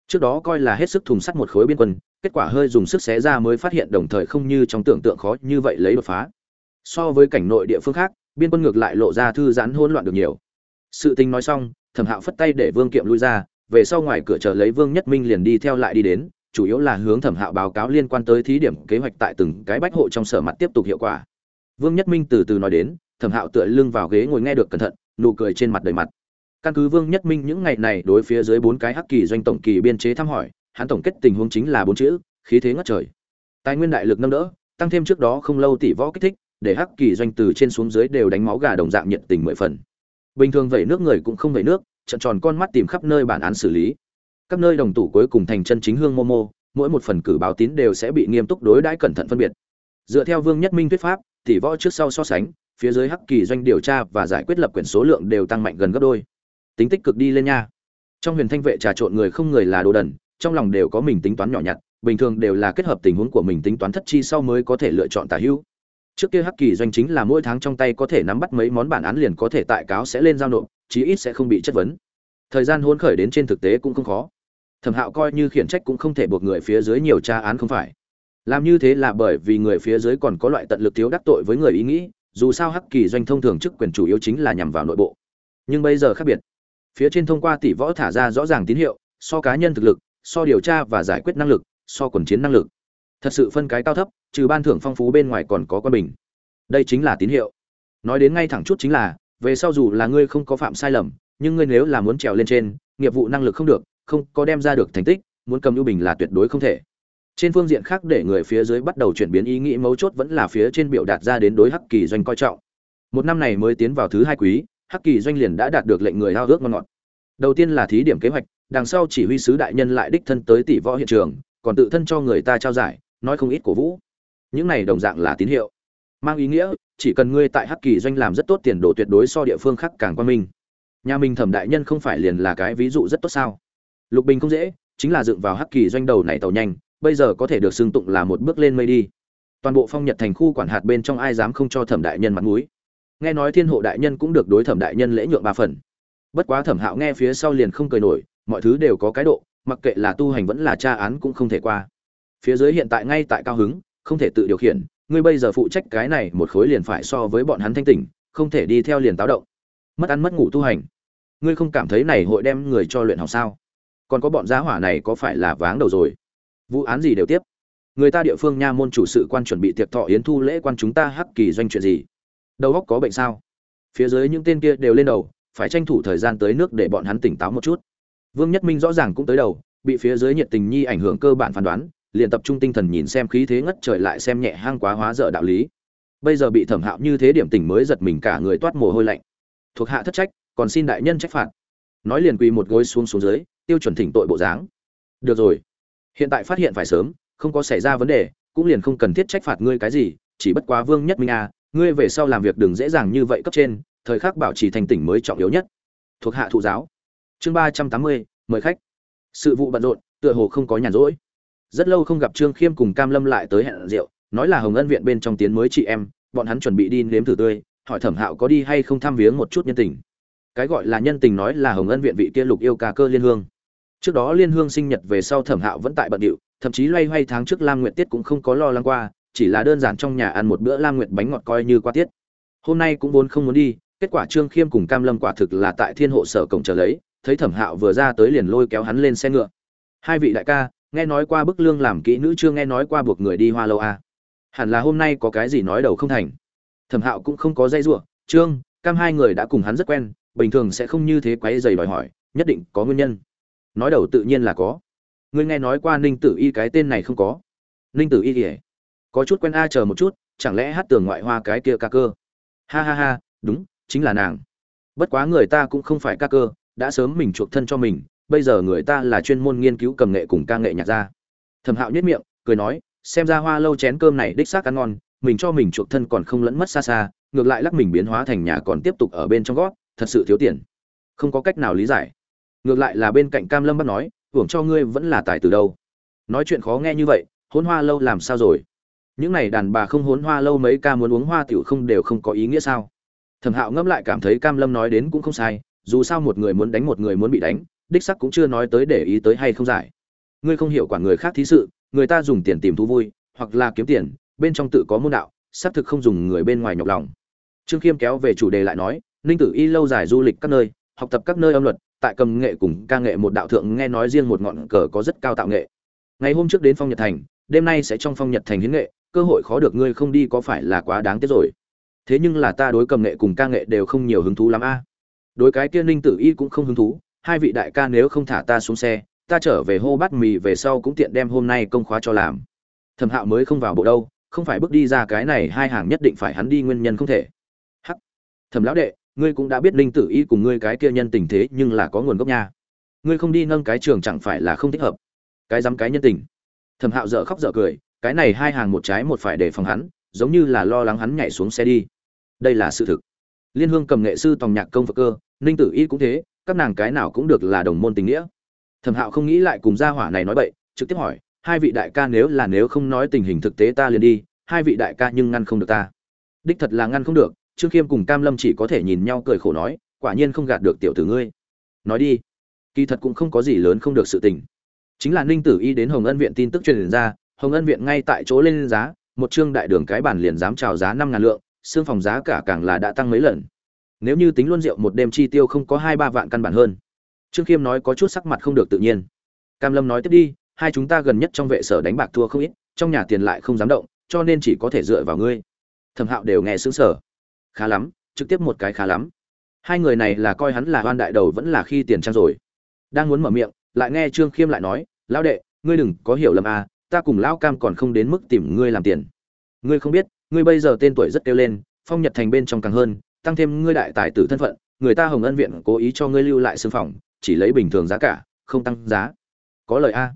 Trước đó coi là hết sức thùng sắt một khối biên quân, kết quả hơi dùng sức xé ra mới phát hiện đồng thời không như trong tưởng tượng khó như vậy lấy đột phá. So với cảnh nội địa phương khác, biên quân ngược lại lộ ra thư giãn hỗn loạn được nhiều. Sự tình nói xong, thẩm hạo phất tay để vương kiệm lui ra về sau ngoài cửa chờ lấy vương nhất minh liền đi theo lại đi đến, chủ yếu là hướng thẩm hạo báo cáo liên quan tới thí điểm kế hoạch tại từng cái bách hộ trong sở mặt tiếp tục hiệu quả. Vương nhất minh từ từ nói đến, thẩm hạo tựa lưng vào ghế ngồi nghe được cẩn thận, nụ cười trên mặt đầy mặt. Căn cứ vương nhất minh những ngày này đối phía dưới bốn cái hắc kỳ doanh tổng kỳ biên chế thăm hỏi, hắn tổng kết tình huống chính là bốn chữ, khí thế ngất trời. Tài nguyên đại lực nâng đỡ, tăng thêm trước đó không lâu tỷ võ kích thích, để hắc kỳ doanh từ trên xuống dưới đều đánh máu gà đồng dạng nhiệt tình mười phần bình thường vậy nước người cũng không vậy nước, trận tròn con mắt tìm khắp nơi bản án xử lý. Các nơi đồng tủ cuối cùng thành chân chính hương momo, mỗi một phần cử báo tín đều sẽ bị nghiêm túc đối đãi cẩn thận phân biệt. Dựa theo vương nhất minh thuyết pháp, tỷ võ trước sau so sánh, phía dưới hắc kỳ doanh điều tra và giải quyết lập quyển số lượng đều tăng mạnh gần gấp đôi. Tính tích cực đi lên nha. Trong huyền thanh vệ trà trộn người không người là đồ đần, trong lòng đều có mình tính toán nhỏ nhặt, bình thường đều là kết hợp tình huống của mình tính toán thất chi sau mới có thể lựa chọn tả hữu trước kia hắc kỳ doanh chính là mỗi tháng trong tay có thể nắm bắt mấy món bản án liền có thể tại cáo sẽ lên giao nộp, chí ít sẽ không bị chất vấn. Thời gian hôn khởi đến trên thực tế cũng không khó. Thẩm hạo coi như khiển trách cũng không thể buộc người phía dưới nhiều tra án không phải. Làm như thế là bởi vì người phía dưới còn có loại tận lực thiếu đắc tội với người ý nghĩ, dù sao hắc kỳ doanh thông thường chức quyền chủ yếu chính là nhằm vào nội bộ. Nhưng bây giờ khác biệt. Phía trên thông qua tỷ võ thả ra rõ ràng tín hiệu, so cá nhân thực lực, so điều tra và giải quyết năng lực, so quần chiến năng lực. Thật sự phân cái cao thấp trừ ban thưởng phong phú bên ngoài còn có quân bình. Đây chính là tín hiệu. Nói đến ngay thẳng chút chính là, về sau dù là ngươi không có phạm sai lầm, nhưng ngươi nếu là muốn trèo lên trên, nghiệp vụ năng lực không được, không có đem ra được thành tích, muốn cầm ưu bình là tuyệt đối không thể. Trên phương diện khác để người phía dưới bắt đầu chuyển biến ý nghĩ mấu chốt vẫn là phía trên biểu đạt ra đến đối hắc kỳ doanh coi trọng. Một năm này mới tiến vào thứ hai quý, hắc kỳ doanh liền đã đạt được lệnh người hao ước ngon ngọt. Đầu tiên là thí điểm kế hoạch, đằng sau chỉ huy sứ đại nhân lại đích thân tới tỷ võ hiện trường, còn tự thân cho người ta trao giải, nói không ít cổ vũ những này đồng dạng là tín hiệu. Mang ý nghĩa, chỉ cần ngươi tại hắc kỳ doanh làm rất tốt tiền đồ tuyệt đối so địa phương khác càng quan minh. Nhà mình thẩm đại nhân không phải liền là cái ví dụ rất tốt sao? Lục bình không dễ, chính là dựng vào hắc kỳ doanh đầu này tàu nhanh, bây giờ có thể được xưng tụng là một bước lên mây đi. Toàn bộ phong nhật thành khu quản hạt bên trong ai dám không cho thẩm đại nhân mặt mũi? Nghe nói thiên hộ đại nhân cũng được đối thẩm đại nhân lễ nhượng ba phần. Bất quá thẩm hạo nghe phía sau liền không cười nổi, mọi thứ đều có cái độ, mặc kệ là tu hành vẫn là tra án cũng không thể qua. Phía dưới hiện tại ngay tại cao hứng không thể tự điều khiển, ngươi bây giờ phụ trách cái này một khối liền phải so với bọn hắn thanh tỉnh, không thể đi theo liền táo động. Mất ăn mất ngủ tu hành. Ngươi không cảm thấy này hội đem người cho luyện học sao? Còn có bọn giá hỏa này có phải là váng đầu rồi? Vụ án gì đều tiếp. Người ta địa phương nha môn chủ sự quan chuẩn bị tiệc thọ yến thu lễ quan chúng ta hắc kỳ doanh chuyện gì? Đầu óc có bệnh sao? Phía dưới những tên kia đều lên đầu, phải tranh thủ thời gian tới nước để bọn hắn tỉnh táo một chút. Vương nhất minh rõ ràng cũng tới đầu, bị phía dưới nhiệt tình nhi ảnh hưởng cơ bản phán đoán liền tập trung tinh thần nhìn xem khí thế ngất trời lại xem nhẹ hang quá hóa dở đạo lý. Bây giờ bị thẩm hạo như thế điểm tỉnh mới giật mình cả người toát mồ hôi lạnh. Thuộc hạ thất trách còn xin đại nhân trách phạt. Nói liền quỳ một gối xuống xuống dưới tiêu chuẩn thỉnh tội bộ dáng. Được rồi. Hiện tại phát hiện phải sớm không có xảy ra vấn đề cũng liền không cần thiết trách phạt ngươi cái gì chỉ bất quá vương nhất minh a à, ngươi về sau làm việc đừng dễ dàng như vậy cấp trên thời khắc bảo trì thành tỉnh mới trọng yếu nhất. Thuộc hạ thụ giáo. Chương ba trăm tám mươi mời khách. Sự vụ bận rộn tựa hồ không có nhàn rỗi rất lâu không gặp trương khiêm cùng cam lâm lại tới hẹn rượu, nói là hồng ân viện bên trong tiến mới chị em, bọn hắn chuẩn bị đi nếm thử tươi, hỏi thẩm hạo có đi hay không thăm viếng một chút nhân tình. Cái gọi là nhân tình nói là hồng ân viện vị kia lục yêu ca cơ liên hương. Trước đó liên hương sinh nhật về sau thẩm hạo vẫn tại bận điệu, thậm chí loay hoay tháng trước lam nguyện tiết cũng không có lo lắng qua, chỉ là đơn giản trong nhà ăn một bữa lam nguyện bánh ngọt coi như qua tiết. Hôm nay cũng vốn không muốn đi, kết quả trương khiêm cùng cam lâm quả thực là tại thiên hộ sở cổng chờ lấy, thấy thẩm hạo vừa ra tới liền lôi kéo hắn lên xe ngựa. Hai vị đại ca nghe nói qua bức lương làm kỹ nữ chưa nghe nói qua buộc người đi hoa lâu à. hẳn là hôm nay có cái gì nói đầu không thành. Thẩm hạo cũng không có dây giụa trương, cam hai người đã cùng hắn rất quen, bình thường sẽ không như thế quấy dày đòi hỏi, nhất định có nguyên nhân. Nói đầu tự nhiên là có. Ngươi nghe nói qua ninh tử y cái tên này không có? Ninh tử y kể có chút quen a chờ một chút, chẳng lẽ hát tường ngoại hoa cái kia ca cơ? Ha ha ha, đúng, chính là nàng. Bất quá người ta cũng không phải ca cơ, đã sớm mình chuộc thân cho mình bây giờ người ta là chuyên môn nghiên cứu cầm nghệ cùng ca nghệ nhạc ra thẩm hạo nhất miệng, cười nói, xem ra hoa lâu chén cơm này đích xác ăn ngon, mình cho mình chuộc thân còn không lẫn mất xa xa, ngược lại lắc mình biến hóa thành nhà còn tiếp tục ở bên trong gót, thật sự thiếu tiền. Không có cách nào lý giải. Ngược lại là bên cạnh cam lâm bắt nói, hưởng cho ngươi vẫn là tài từ đâu. Nói chuyện khó nghe như vậy hôn hoa lâu làm sao rồi? Những này đàn bà không hốn hoa lâu mấy ca muốn uống hoa tiểu không đều không có ý nghĩa sao? Thẩm hạo ngẫm lại cảm thấy cam lâm nói đến cũng không sai, dù sao một người muốn đánh một người muốn bị đánh đích sắc cũng chưa nói tới để ý tới hay không giải. Ngươi không hiểu quản người khác thí sự, người ta dùng tiền tìm thú vui, hoặc là kiếm tiền, bên trong tự có môn đạo, xác thực không dùng người bên ngoài nhọc lòng. Trương khiêm kéo về chủ đề lại nói, ninh tử y lâu dài du lịch các nơi, học tập các nơi âm luật, tại cầm nghệ cùng ca nghệ một đạo thượng nghe nói riêng một ngọn cờ có rất cao tạo nghệ. Ngày hôm trước đến phong nhật thành, đêm nay sẽ trong phong nhật thành hiến nghệ, cơ hội khó được ngươi không đi có phải là quá đáng tiếc rồi. Thế nhưng là ta đối cầm nghệ cùng ca nghệ đều không nhiều hứng thú lắm a. Đối cái kia ninh tử y cũng không hứng thú hai vị đại ca nếu không thả ta xuống xe, ta trở về hô bát mì về sau cũng tiện đem hôm nay công khóa cho làm. Thẩm hạo mới không vào bộ đâu, không phải bước đi ra cái này hai hàng nhất định phải hắn đi nguyên nhân không thể. Hắc. Thẩm lão đệ, ngươi cũng đã biết ninh tử y cùng ngươi cái kia nhân tình thế nhưng là có nguồn gốc nha. Ngươi không đi nâng cái trường chẳng phải là không thích hợp. Cái dám cái nhân tình. Thẩm hạo dở khóc dở cười, cái này hai hàng một trái một phải để phòng hắn, giống như là lo lắng hắn nhảy xuống xe đi. Đây là sự thực. Liên hương cầm nghệ sư tòng nhạc công phật cơ, ninh tử y cũng thế các nàng cái nào cũng được là đồng môn tình nghĩa. Thẩm hạo không nghĩ lại cùng gia hỏa này nói bậy, trực tiếp hỏi, hai vị đại ca nếu là nếu không nói tình hình thực tế ta liền đi, hai vị đại ca nhưng ngăn không được ta. Đích thật là ngăn không được, trương khiêm cùng cam lâm chỉ có thể nhìn nhau cười khổ nói, quả nhiên không gạt được tiểu tử ngươi. Nói đi, kỳ thật cũng không có gì lớn không được sự tình. Chính là ninh tử y đến hồng ân viện tin tức truyền ra, hồng ân viện ngay tại chỗ lên giá, một trương đại đường cái bản liền dám chào giá năm ngàn lượng, xương phòng giá cả càng là đã tăng mấy lần nếu như tính luôn rượu một đêm chi tiêu không có hai ba vạn căn bản hơn. Trương khiêm nói có chút sắc mặt không được tự nhiên. Cam lâm nói tiếp đi, hai chúng ta gần nhất trong vệ sở đánh bạc thua không ít, trong nhà tiền lại không dám động, cho nên chỉ có thể dựa vào ngươi. Thẩm hạo đều nghe xứng sở khá lắm, trực tiếp một cái khá lắm. Hai người này là coi hắn là hoan đại đầu vẫn là khi tiền trang rồi. Đang muốn mở miệng, lại nghe trương khiêm lại nói, lão đệ, ngươi đừng có hiểu lầm à ta cùng lão cam còn không đến mức tìm ngươi làm tiền. Ngươi không biết, ngươi bây giờ tên tuổi rất kêu lên, phong nhật thành bên trong càng hơn tăng thêm ngươi đại tài tử thân phận, người ta hồng ân viện cố ý cho ngươi lưu lại xương phòng, chỉ lấy bình thường giá cả, không tăng giá. Có lời a?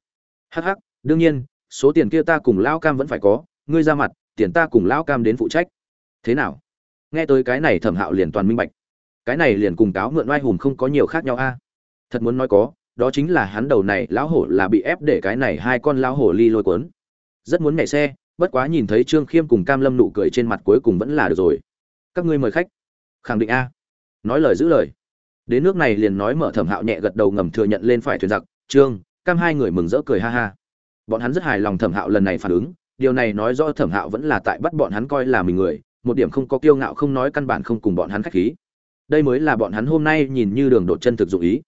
Hh đương nhiên, số tiền kia ta cùng lão cam vẫn phải có, ngươi ra mặt, tiền ta cùng lão cam đến phụ trách. Thế nào? Nghe tới cái này thẩm hạo liền toàn minh bạch. Cái này liền cùng cáo mượn oai hùng không có nhiều khác nhau a. Thật muốn nói có, đó chính là hắn đầu này lão hổ là bị ép để cái này hai con lão hổ ly lôi cuốn. Rất muốn nhảy xe, bất quá nhìn thấy trương khiêm cùng cam lâm nụ cười trên mặt cuối cùng vẫn là được rồi. Các ngươi mời khách khẳng định a. Nói lời giữ lời. Đến nước này liền nói mở thẩm hạo nhẹ gật đầu ngầm thừa nhận lên phải thuyền giặc. Trương, cam hai người mừng rỡ cười ha ha. Bọn hắn rất hài lòng thẩm hạo lần này phản ứng. Điều này nói rõ thẩm hạo vẫn là tại bắt bọn hắn coi là mình người. Một điểm không có kiêu ngạo không nói căn bản không cùng bọn hắn khách khí. Đây mới là bọn hắn hôm nay nhìn như đường đột chân thực dụng ý.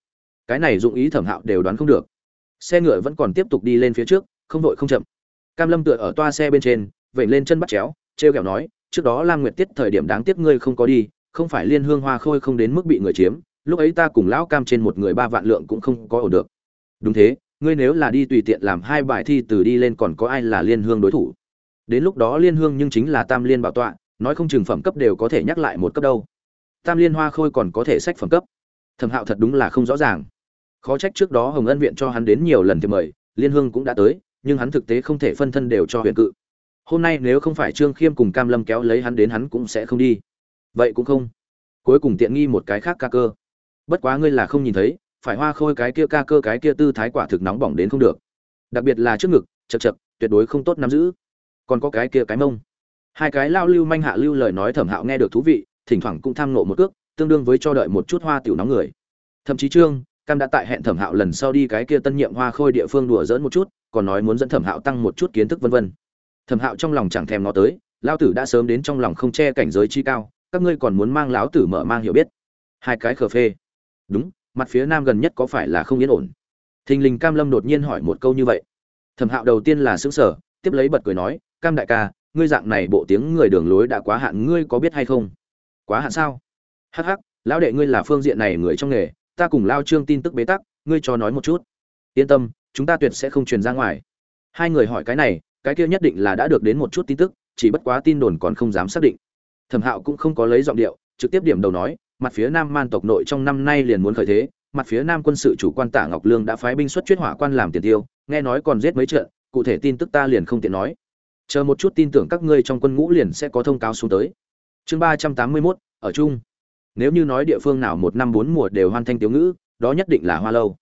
Cái này dụng ý thẩm hạo đều đoán không được. Xe ngựa vẫn còn tiếp tục đi lên phía trước, không vội không chậm. Cam lâm tựa ở toa xe bên trên vẩy lên chân bắt chéo t r e o kẹo nói, trước đó lam nguyệt tiết thời điểm đáng tiếc ngươi không có đi không phải liên hương hoa khôi không đến mức bị người chiếm, lúc ấy ta cùng lão cam trên một người ba vạn lượng cũng không có ổn được. Đúng thế, ngươi nếu là đi tùy tiện làm hai bài thi từ đi lên còn có ai là liên hương đối thủ? Đến lúc đó liên hương nhưng chính là tam liên bảo tọa, nói không chừng phẩm cấp đều có thể nhắc lại một cấp đâu. Tam liên hoa khôi còn có thể sách phẩm cấp. Thẩm hạo thật đúng là không rõ ràng. Khó trách trước đó hồng ân viện cho hắn đến nhiều lần thì mời, liên hương cũng đã tới, nhưng hắn thực tế không thể phân thân đều cho huyện cự. Hôm nay nếu không phải trương khiêm cùng cam lâm kéo lấy hắn đến hắn cũng sẽ không đi vậy cũng không. Cuối cùng tiện nghi một cái khác ca cơ. Bất quá ngươi là không nhìn thấy, phải hoa khôi cái kia ca cơ cái kia tư thái quả thực nóng bỏng đến không được. Đặc biệt là trước ngực, chật chật, tuyệt đối không tốt nắm giữ. Còn có cái kia cái mông. Hai cái lao lưu manh hạ lưu lời nói thẩm hạo nghe được thú vị, thỉnh thoảng cũng tham nộ một cước, tương đương với cho đợi một chút hoa tiểu nóng người. Thậm chí trương, cam đã tại hẹn thẩm hạo lần sau đi cái kia tân nhiệm hoa khôi địa phương đùa dỡn một chút, còn nói muốn dẫn thẩm hạo tăng một chút kiến thức vân vân. Thẩm hạo trong lòng chẳng thèm nó tới, lao tử đã sớm đến trong lòng không che cảnh giới chi cao các ngươi còn muốn mang lão tử mở mang hiểu biết. Hai cái khờ phê. Đúng, mặt phía nam gần nhất có phải là không yên ổn? Thình lình cam lâm đột nhiên hỏi một câu như vậy. Thẩm hạo đầu tiên là xứng sở tiếp lấy bật cười nói, cam đại ca, ngươi dạng này bộ tiếng người đường lối đã quá hạn, ngươi có biết hay không? Quá hạn sao? Hắc hắc, lão đệ ngươi là phương diện này người trong nghề, ta cùng lao trương tin tức bế tắc, ngươi cho nói một chút. Yên tâm, chúng ta tuyệt sẽ không truyền ra ngoài. Hai người hỏi cái này, cái kia nhất định là đã được đến một chút tin tức, chỉ bất quá tin đồn còn không dám xác định thẩm hạo cũng không có lấy giọng điệu, trực tiếp điểm đầu nói, mặt phía nam man tộc nội trong năm nay liền muốn khởi thế, mặt phía nam quân sự chủ quan tả ngọc lương đã phái binh xuất chuyết hỏa quan làm tiền tiêu, nghe nói còn giết mấy trận, cụ thể tin tức ta liền không tiện nói. Chờ một chút tin tưởng các ngươi trong quân ngũ liền sẽ có thông cáo xuống tới. Chương ba trăm tám mươi mốt, ở chung. Nếu như nói địa phương nào một năm bốn mùa đều hoan thanh tiếu ngữ, đó nhất định là hoa lâu.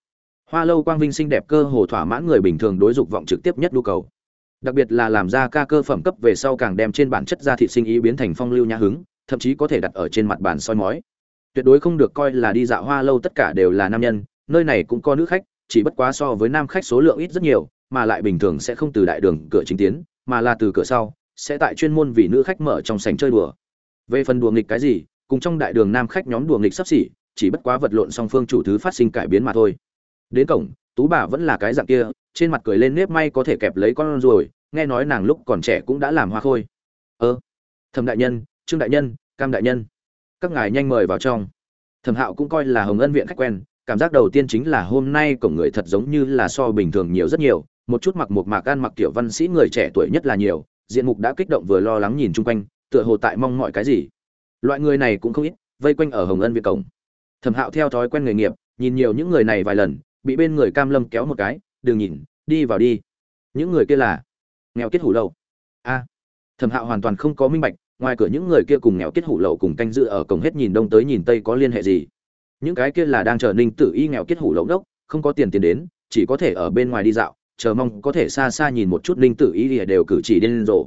Hoa lâu quang vinh xinh đẹp cơ hồ thỏa mãn người bình thường đối dục vọng trực tiếp nhất nhu cầu đặc biệt là làm ra ca cơ phẩm cấp về sau càng đem trên bản chất ra thị sinh ý biến thành phong lưu nhã hứng, thậm chí có thể đặt ở trên mặt bàn soi mói. Tuyệt đối không được coi là đi dạo hoa lâu tất cả đều là nam nhân, nơi này cũng có nữ khách, chỉ bất quá so với nam khách số lượng ít rất nhiều, mà lại bình thường sẽ không từ đại đường cửa chính tiến, mà là từ cửa sau, sẽ tại chuyên môn vì nữ khách mở trong sảnh chơi đùa. Về phần đùa nghịch cái gì, cùng trong đại đường nam khách nhóm đùa nghịch sắp xỉ, chỉ bất quá vật lộn song phương chủ thứ phát sinh cải biến mà thôi. Đến cổng tú bà vẫn là cái dạng kia, trên mặt cười lên nếp may có thể kẹp lấy con ruồi, nghe nói nàng lúc còn trẻ cũng đã làm hoa khôi. Ơ, thẩm đại nhân, trương đại nhân, cam đại nhân. Các ngài nhanh mời vào trong. Thẩm hạo cũng coi là hồng ân viện khách quen, cảm giác đầu tiên chính là hôm nay cổng người thật giống như là so bình thường nhiều rất nhiều, một chút mặc một mạc ăn mặc tiểu văn sĩ người trẻ tuổi nhất là nhiều, diện mục đã kích động vừa lo lắng nhìn chung quanh, tựa hồ tại mong mọi cái gì. Loại người này cũng không ít, vây quanh ở hồng ân viện cổng. Thẩm hạo theo thói quen nghề nghiệp, nhìn nhiều những người này vài lần bị bên người cam lâm kéo một cái, đừng nhìn, đi vào đi. Những người kia là nghèo kết hủ lậu. A, thẩm hạo hoàn toàn không có minh bạch, ngoài cửa những người kia cùng nghèo kết hủ lậu cùng canh dự ở cổng hết nhìn đông tới nhìn tây có liên hệ gì. Những cái kia là đang chờ ninh tử y nghèo kết hủ lậu đốc, không có tiền tiền đến, chỉ có thể ở bên ngoài đi dạo, chờ mong có thể xa xa nhìn một chút ninh tử y đều cử chỉ điên rồ.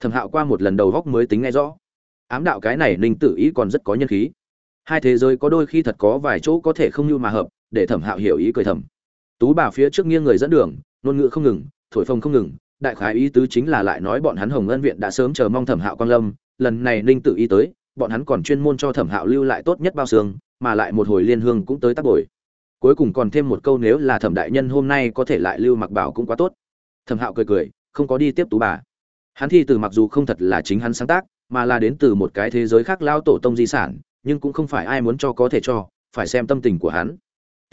Thẩm hạo qua một lần đầu góc mới tính nghe rõ. Ám đạo cái này ninh tử y còn rất có nhân khí. Hai thế giới có đôi khi thật có vài chỗ có thể không như mà hợp để thẩm hạo hiểu ý cười thầm. Tú bà phía trước nghiêng người dẫn đường, ngôn ngữ không ngừng, thổi phồng không ngừng, đại khái ý tứ chính là lại nói bọn hắn hồng ân viện đã sớm chờ mong thẩm hạo quang lâm, lần này ninh tự ý tới, bọn hắn còn chuyên môn cho thẩm hạo lưu lại tốt nhất bao xương, mà lại một hồi liên hương cũng tới tác bồi. Cuối cùng còn thêm một câu nếu là thẩm đại nhân hôm nay có thể lại lưu mặc bảo cũng quá tốt. Thẩm hạo cười cười, không có đi tiếp tú bà. Hắn thi từ mặc dù không thật là chính hắn sáng tác, mà là đến từ một cái thế giới khác lao tổ tông di sản, nhưng cũng không phải ai muốn cho có thể cho, phải xem tâm tình của hắn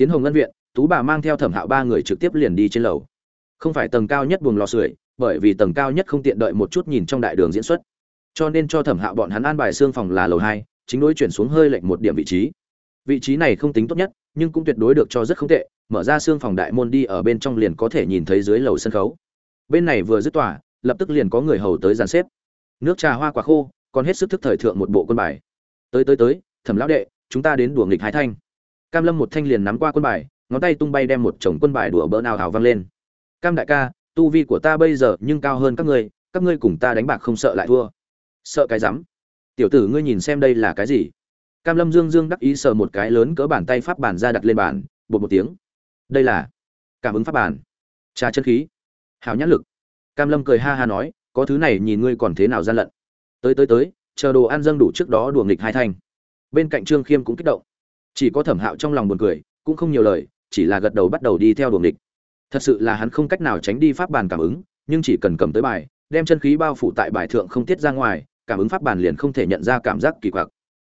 tiến hồng ngân viện, tú bà mang theo thẩm hạo ba người trực tiếp liền đi trên lầu. Không phải tầng cao nhất buồng lò sưởi, bởi vì tầng cao nhất không tiện đợi một chút nhìn trong đại đường diễn xuất. Cho nên cho thẩm hạo bọn hắn an bài xương phòng là lầu hai, chính đối chuyển xuống hơi lệch một điểm vị trí. Vị trí này không tính tốt nhất, nhưng cũng tuyệt đối được cho rất không tệ, mở ra xương phòng đại môn đi ở bên trong liền có thể nhìn thấy dưới lầu sân khấu. Bên này vừa dứt tỏa lập tức liền có người hầu tới dàn xếp. Nước trà hoa quả khô, còn hết sức thức thời thượng một bộ quân bài. Tới tới tới, thẩm lão đệ, chúng ta đến đùa nghịch hái thanh cam lâm một thanh liền nắm qua quân bài, ngón tay tung bay đem một chồng quân bài đùa bỡ nào hào văng lên. Cam đại ca, tu vi của ta bây giờ nhưng cao hơn các ngươi các ngươi cùng ta đánh bạc không sợ lại thua. Sợ cái rắm. Tiểu tử ngươi nhìn xem đây là cái gì? Cam lâm dương dương đắc ý sờ một cái lớn cỡ bàn tay pháp bàn ra đặt lên bàn, bột một tiếng. Đây là cảm ứng pháp bàn. Trà chân khí. Hào nhãn lực. Cam lâm cười ha ha nói, có thứ này nhìn ngươi còn thế nào gian lận. Tới tới tới, chờ đồ ăn dâng đủ trước đó đùa nghịch hai thanh. Bên cạnh trương khiêm cũng kích động chỉ có thẩm hạo trong lòng buồn cười, cũng không nhiều lời, chỉ là gật đầu bắt đầu đi theo đuồng địch thật sự là hắn không cách nào tránh đi pháp bàn cảm ứng, nhưng chỉ cần cầm tới bài, đem chân khí bao phủ tại bài thượng không tiết ra ngoài, cảm ứng pháp bàn liền không thể nhận ra cảm giác kỳ quặc.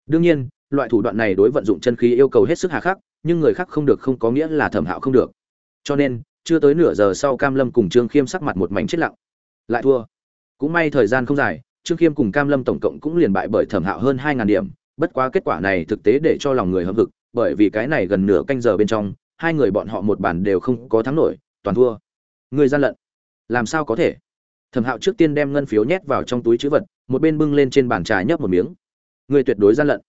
Đương nhiên, loại thủ đoạn này đối vận dụng chân khí yêu cầu hết sức hà khắc, nhưng người khác không được không có nghĩa là thẩm hạo không được. Cho nên, chưa tới nửa giờ sau cam lâm cùng trương khiêm sắc mặt một mảnh chết lặng. Lại thua. Cũng may thời gian không dài, trương khiêm cùng cam lâm tổng cộng cũng liền bại bởi thẩm hạo hơn hai ngàn điểm bất quá kết quả này thực tế để cho lòng người hâm hực, bởi vì cái này gần nửa canh giờ bên trong, hai người bọn họ một bản đều không có thắng nổi, toàn thua. Người gian lận. Làm sao có thể? Thẩm hạo trước tiên đem ngân phiếu nhét vào trong túi chữ vật, một bên bưng lên trên bàn trà nhấp một miếng. Người tuyệt đối gian lận.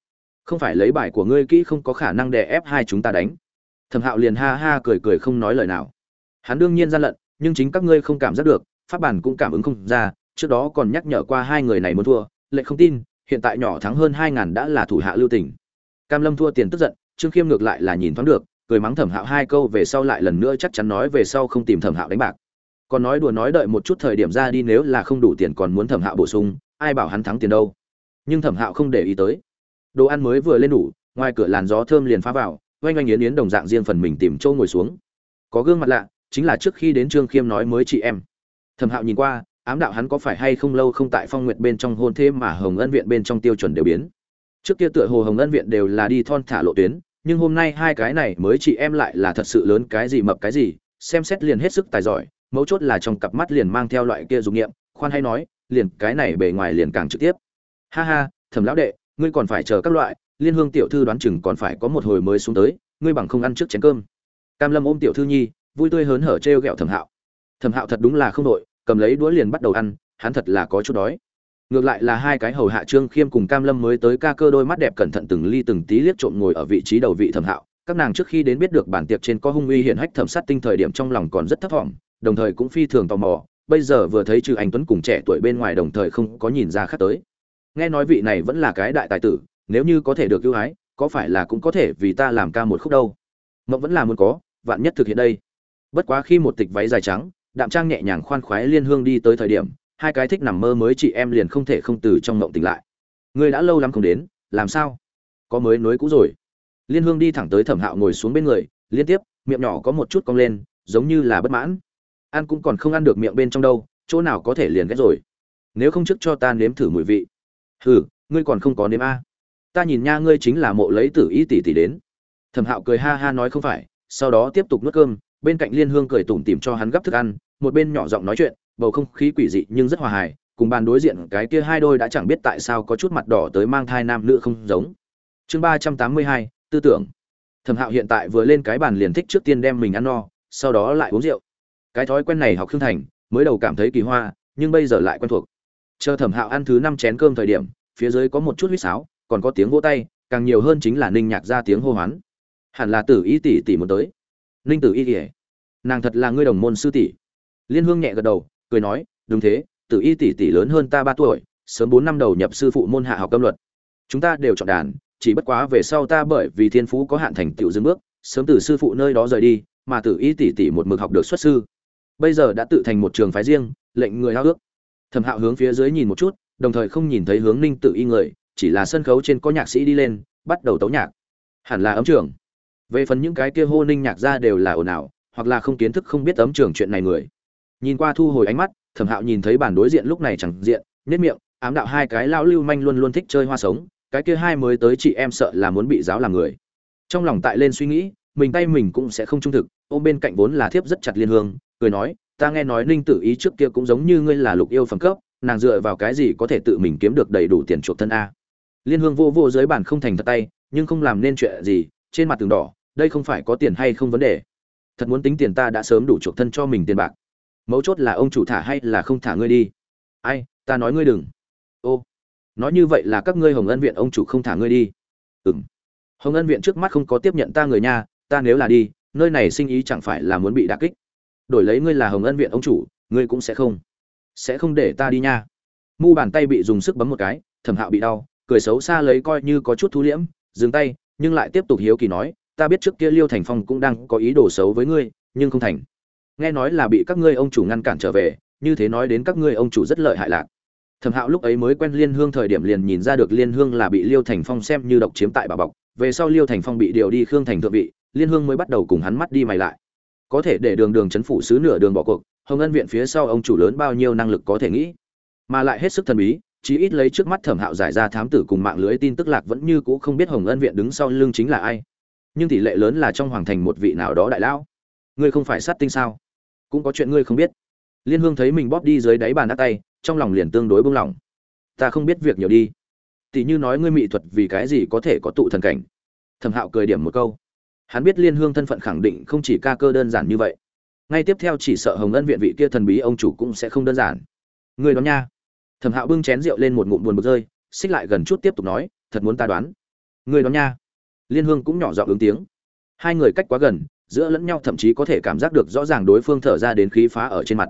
Không phải lấy bài của ngươi kỹ không có khả năng đè ép hai chúng ta đánh. Thẩm hạo liền ha ha cười cười không nói lời nào. Hắn đương nhiên gian lận, nhưng chính các ngươi không cảm giác được, pháp bản cũng cảm ứng không ra, trước đó còn nhắc nhở qua hai người này muốn thua lệ không tin hiện tại nhỏ thắng hơn hai ngàn đã là thủ hạ lưu tình. Cam lâm thua tiền tức giận, trương khiêm ngược lại là nhìn thoáng được, cười mắng thẩm hạo hai câu về sau lại lần nữa chắc chắn nói về sau không tìm thẩm hạo đánh bạc. Còn nói đùa nói đợi một chút thời điểm ra đi nếu là không đủ tiền còn muốn thẩm hạo bổ sung, ai bảo hắn thắng tiền đâu. Nhưng thẩm hạo không để ý tới. Đồ ăn mới vừa lên đủ, ngoài cửa làn gió thơm liền phá vào, oanh oanh yến yến đồng dạng riêng phần mình tìm chỗ ngồi xuống. Có gương mặt lạ, chính là trước khi đến trương khiêm nói mới chị em. Thẩm hạo nhìn qua ám đạo hắn có phải hay không lâu không tại phong nguyệt bên trong hôn thế mà hồng ân viện bên trong tiêu chuẩn đều biến. Trước kia tựa hồ hồng ân viện đều là đi thon thả lộ tuyến, nhưng hôm nay hai cái này mới chị em lại là thật sự lớn cái gì mập cái gì, xem xét liền hết sức tài giỏi, mấu chốt là trong cặp mắt liền mang theo loại kia dục nghiệm khoan hay nói, liền cái này bề ngoài liền càng trực tiếp. Ha ha thẩm lão đệ, ngươi còn phải chờ các loại, liên hương tiểu thư đoán chừng còn phải có một hồi mới xuống tới, ngươi bằng không ăn trước chén cơm. Cam lâm ôm tiểu thư nhi, vui tươi hớn hở trêu ghẹo thẩm hạo. Thẩm hạo thật đúng là không đội cầm lấy đũa liền bắt đầu ăn, hắn thật là có chút đói. Ngược lại là hai cái hầu hạ trương khiêm cùng cam lâm mới tới ca cơ đôi mắt đẹp cẩn thận từng ly từng tí liếc trộm ngồi ở vị trí đầu vị thẩm hạo. Các nàng trước khi đến biết được bản tiệc trên có hung uy hiện hách thẩm sát tinh thời điểm trong lòng còn rất thấp thỏm đồng thời cũng phi thường tò mò, bây giờ vừa thấy trừ anh tuấn cùng trẻ tuổi bên ngoài đồng thời không có nhìn ra khác tới. Nghe nói vị này vẫn là cái đại tài tử, nếu như có thể được ưu ái, có phải là cũng có thể vì ta làm ca một khúc đâu? Mộng vẫn là muốn có, vạn nhất thực hiện đây. Bất quá khi một tịch váy dài trắng đạm trang nhẹ nhàng khoan khoái liên hương đi tới thời điểm, hai cái thích nằm mơ mới chị em liền không thể không từ trong mộng tỉnh lại. Ngươi đã lâu lắm không đến, làm sao? Có mới nối cũ rồi. Liên hương đi thẳng tới thẩm hạo ngồi xuống bên người, liên tiếp, miệng nhỏ có một chút cong lên, giống như là bất mãn. Ăn cũng còn không ăn được miệng bên trong đâu, chỗ nào có thể liền ghét rồi. Nếu không trước cho ta nếm thử mùi vị. Hừ, ngươi còn không có nếm a. Ta nhìn nha, ngươi chính là mộ lấy tử ý tỷ tỷ đến. Thẩm hạo cười ha ha nói không phải, sau đó tiếp tục nuốt cơm bên cạnh liên hương cười tủm tỉm cho hắn gấp thức ăn, một bên nhỏ giọng nói chuyện, bầu không khí quỷ dị nhưng rất hòa hài, cùng bàn đối diện cái kia hai đôi đã chẳng biết tại sao có chút mặt đỏ tới mang thai nam nữ không giống. Chương ba trăm tám mươi hai, tư tưởng. Thẩm hạo hiện tại vừa lên cái bàn liền thích trước tiên đem mình ăn no, sau đó lại uống rượu. Cái thói quen này học khương thành, mới đầu cảm thấy kỳ hoa, nhưng bây giờ lại quen thuộc. Chờ thẩm hạo ăn thứ năm chén cơm thời điểm, phía dưới có một chút huýt sáo, còn có tiếng vỗ tay, càng nhiều hơn chính là ninh nhạc ra tiếng hô hoán. Hẳn là tử y tỷ tỷ muốn tới. Ninh tử y kỉa nàng thật là ngươi đồng môn sư tỷ. Liên hương nhẹ gật đầu, cười nói, đúng thế, tử y tỷ tỷ lớn hơn ta ba tuổi, sớm bốn năm đầu nhập sư phụ môn hạ học âm luật. Chúng ta đều chọn đàn, chỉ bất quá về sau ta bởi vì thiên phú có hạn thành tựu dưng bước, sớm từ sư phụ nơi đó rời đi, mà tử y tỷ tỷ một mực học được xuất sư. Bây giờ đã tự thành một trường phái riêng, lệnh người hao ước. Thẩm hạo hướng phía dưới nhìn một chút, đồng thời không nhìn thấy hướng ninh tự y người, chỉ là sân khấu trên có nhạc sĩ đi lên, bắt đầu tấu nhạc. Hẳn là ấm trường. Về phần những cái kia hô ninh nhạc ra đều là ồn ào hoặc là không kiến thức không biết ấm trường chuyện này người. Nhìn qua thu hồi ánh mắt, thẩm hạo nhìn thấy bản đối diện lúc này chẳng diện nhất miệng, ám đạo hai cái lão lưu manh luôn luôn thích chơi hoa sống, cái kia hai mới tới chị em sợ là muốn bị giáo làm người. Trong lòng tại lên suy nghĩ, mình tay mình cũng sẽ không trung thực, ôm bên cạnh vốn là thiếp rất chặt liên hương, cười nói, ta nghe nói ninh tử ý trước kia cũng giống như ngươi là lục yêu phẩm cấp, nàng dựa vào cái gì có thể tự mình kiếm được đầy đủ tiền chuộc thân a? Liên hương vô vô dưới bàn không thành thật tay, nhưng không làm nên chuyện gì, trên mặt tường đỏ, đây không phải có tiền hay không vấn đề? Thật muốn tính tiền ta đã sớm đủ chuộc thân cho mình tiền bạc. Mấu chốt là ông chủ thả hay là không thả ngươi đi? Ai, ta nói ngươi đừng. Ô, nói như vậy là các ngươi hồng ân viện ông chủ không thả ngươi đi. Ừng hồng ân viện trước mắt không có tiếp nhận ta người nha, ta nếu là đi, nơi này sinh ý chẳng phải là muốn bị đả kích. Đổi lấy ngươi là hồng ân viện ông chủ, ngươi cũng sẽ không sẽ không để ta đi nha. Mu bàn tay bị dùng sức bấm một cái, thẩm hạo bị đau, cười xấu xa lấy coi như có chút thú liễm, dừng tay, nhưng lại tiếp tục hiếu kỳ nói ta biết trước kia liêu thành phong cũng đang có ý đồ xấu với ngươi, nhưng không thành. Nghe nói là bị các ngươi ông chủ ngăn cản trở về, như thế nói đến các ngươi ông chủ rất lợi hại lạc. Thẩm hạo lúc ấy mới quen liên hương thời điểm liền nhìn ra được liên hương là bị liêu thành phong xem như độc chiếm tại bà bọc, về sau liêu thành phong bị điều đi khương thành thượng vị, liên hương mới bắt đầu cùng hắn mắt đi mày lại. Có thể để đường đường Trấn phủ sứ nửa đường bỏ cuộc, hồng ân viện phía sau ông chủ lớn bao nhiêu năng lực có thể nghĩ. Mà lại hết sức thần bí, chí ít lấy trước mắt thẩm hạo giải ra thám tử cùng mạng lưới tin tức lạc vẫn như cũ không biết hồng ân viện đứng sau lưng chính là ai nhưng tỷ lệ lớn là trong hoàng thành một vị nào đó đại lão. Ngươi không phải sát tinh sao? Cũng có chuyện ngươi không biết. Liên hương thấy mình bóp đi dưới đáy bàn đắt tay, trong lòng liền tương đối bông lỏng ta không biết việc nhiều đi. Tỷ như nói ngươi mỹ thuật vì cái gì có thể có tụ thần cảnh. Thẩm hạo cười điểm một câu. Hắn biết liên hương thân phận khẳng định không chỉ ca cơ đơn giản như vậy. Ngay tiếp theo chỉ sợ hồng ân viện vị kia thần bí ông chủ cũng sẽ không đơn giản. Người đó nha. Thẩm hạo bưng chén rượu lên một ngụm buồn bực rơi, xích lại gần chút tiếp tục nói, thật muốn ta đoán. Người đó nha liên hương cũng nhỏ giọng ứng tiếng. Hai người cách quá gần, giữa lẫn nhau thậm chí có thể cảm giác được rõ ràng đối phương thở ra đến khí phá ở trên mặt.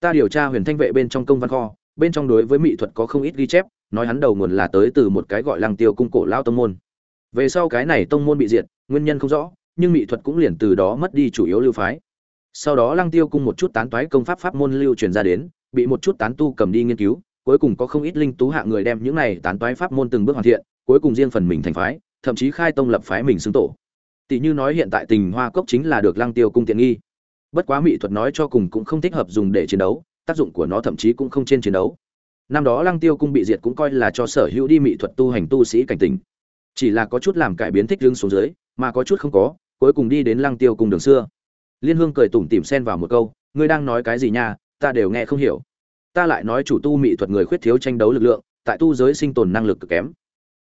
Ta điều tra huyền thanh vệ bên trong công văn kho, bên trong đối với mỹ thuật có không ít ghi chép, nói hắn đầu nguồn là tới từ một cái gọi lăng tiêu cung cổ lao tông môn. Về sau cái này tông môn bị diệt, nguyên nhân không rõ, nhưng mỹ thuật cũng liền từ đó mất đi chủ yếu lưu phái. Sau đó lăng tiêu cung một chút tán toái công pháp pháp môn lưu truyền ra đến, bị một chút tán tu cầm đi nghiên cứu, cuối cùng có không ít linh tú hạ người đem những này tán toái pháp môn từng bước hoàn thiện, cuối cùng riêng phần mình thành phái thậm chí khai tông lập phái mình xứng tổ. Tỷ như nói hiện tại tình hoa cốc chính là được lăng tiêu cung tiện nghi. Bất quá mỹ thuật nói cho cùng cũng không thích hợp dùng để chiến đấu, tác dụng của nó thậm chí cũng không trên chiến đấu. Năm đó lăng tiêu cung bị diệt cũng coi là cho sở hữu đi mỹ thuật tu hành tu sĩ cảnh tình chỉ là có chút làm cải biến thích lưng xuống dưới, mà có chút không có, cuối cùng đi đến lăng tiêu cung đường xưa. Liên hương cười tủm tỉm xen vào một câu, ngươi đang nói cái gì nha? Ta đều nghe không hiểu. Ta lại nói chủ tu mỹ thuật người khuyết thiếu tranh đấu lực lượng, tại tu giới sinh tồn năng lực cực kém.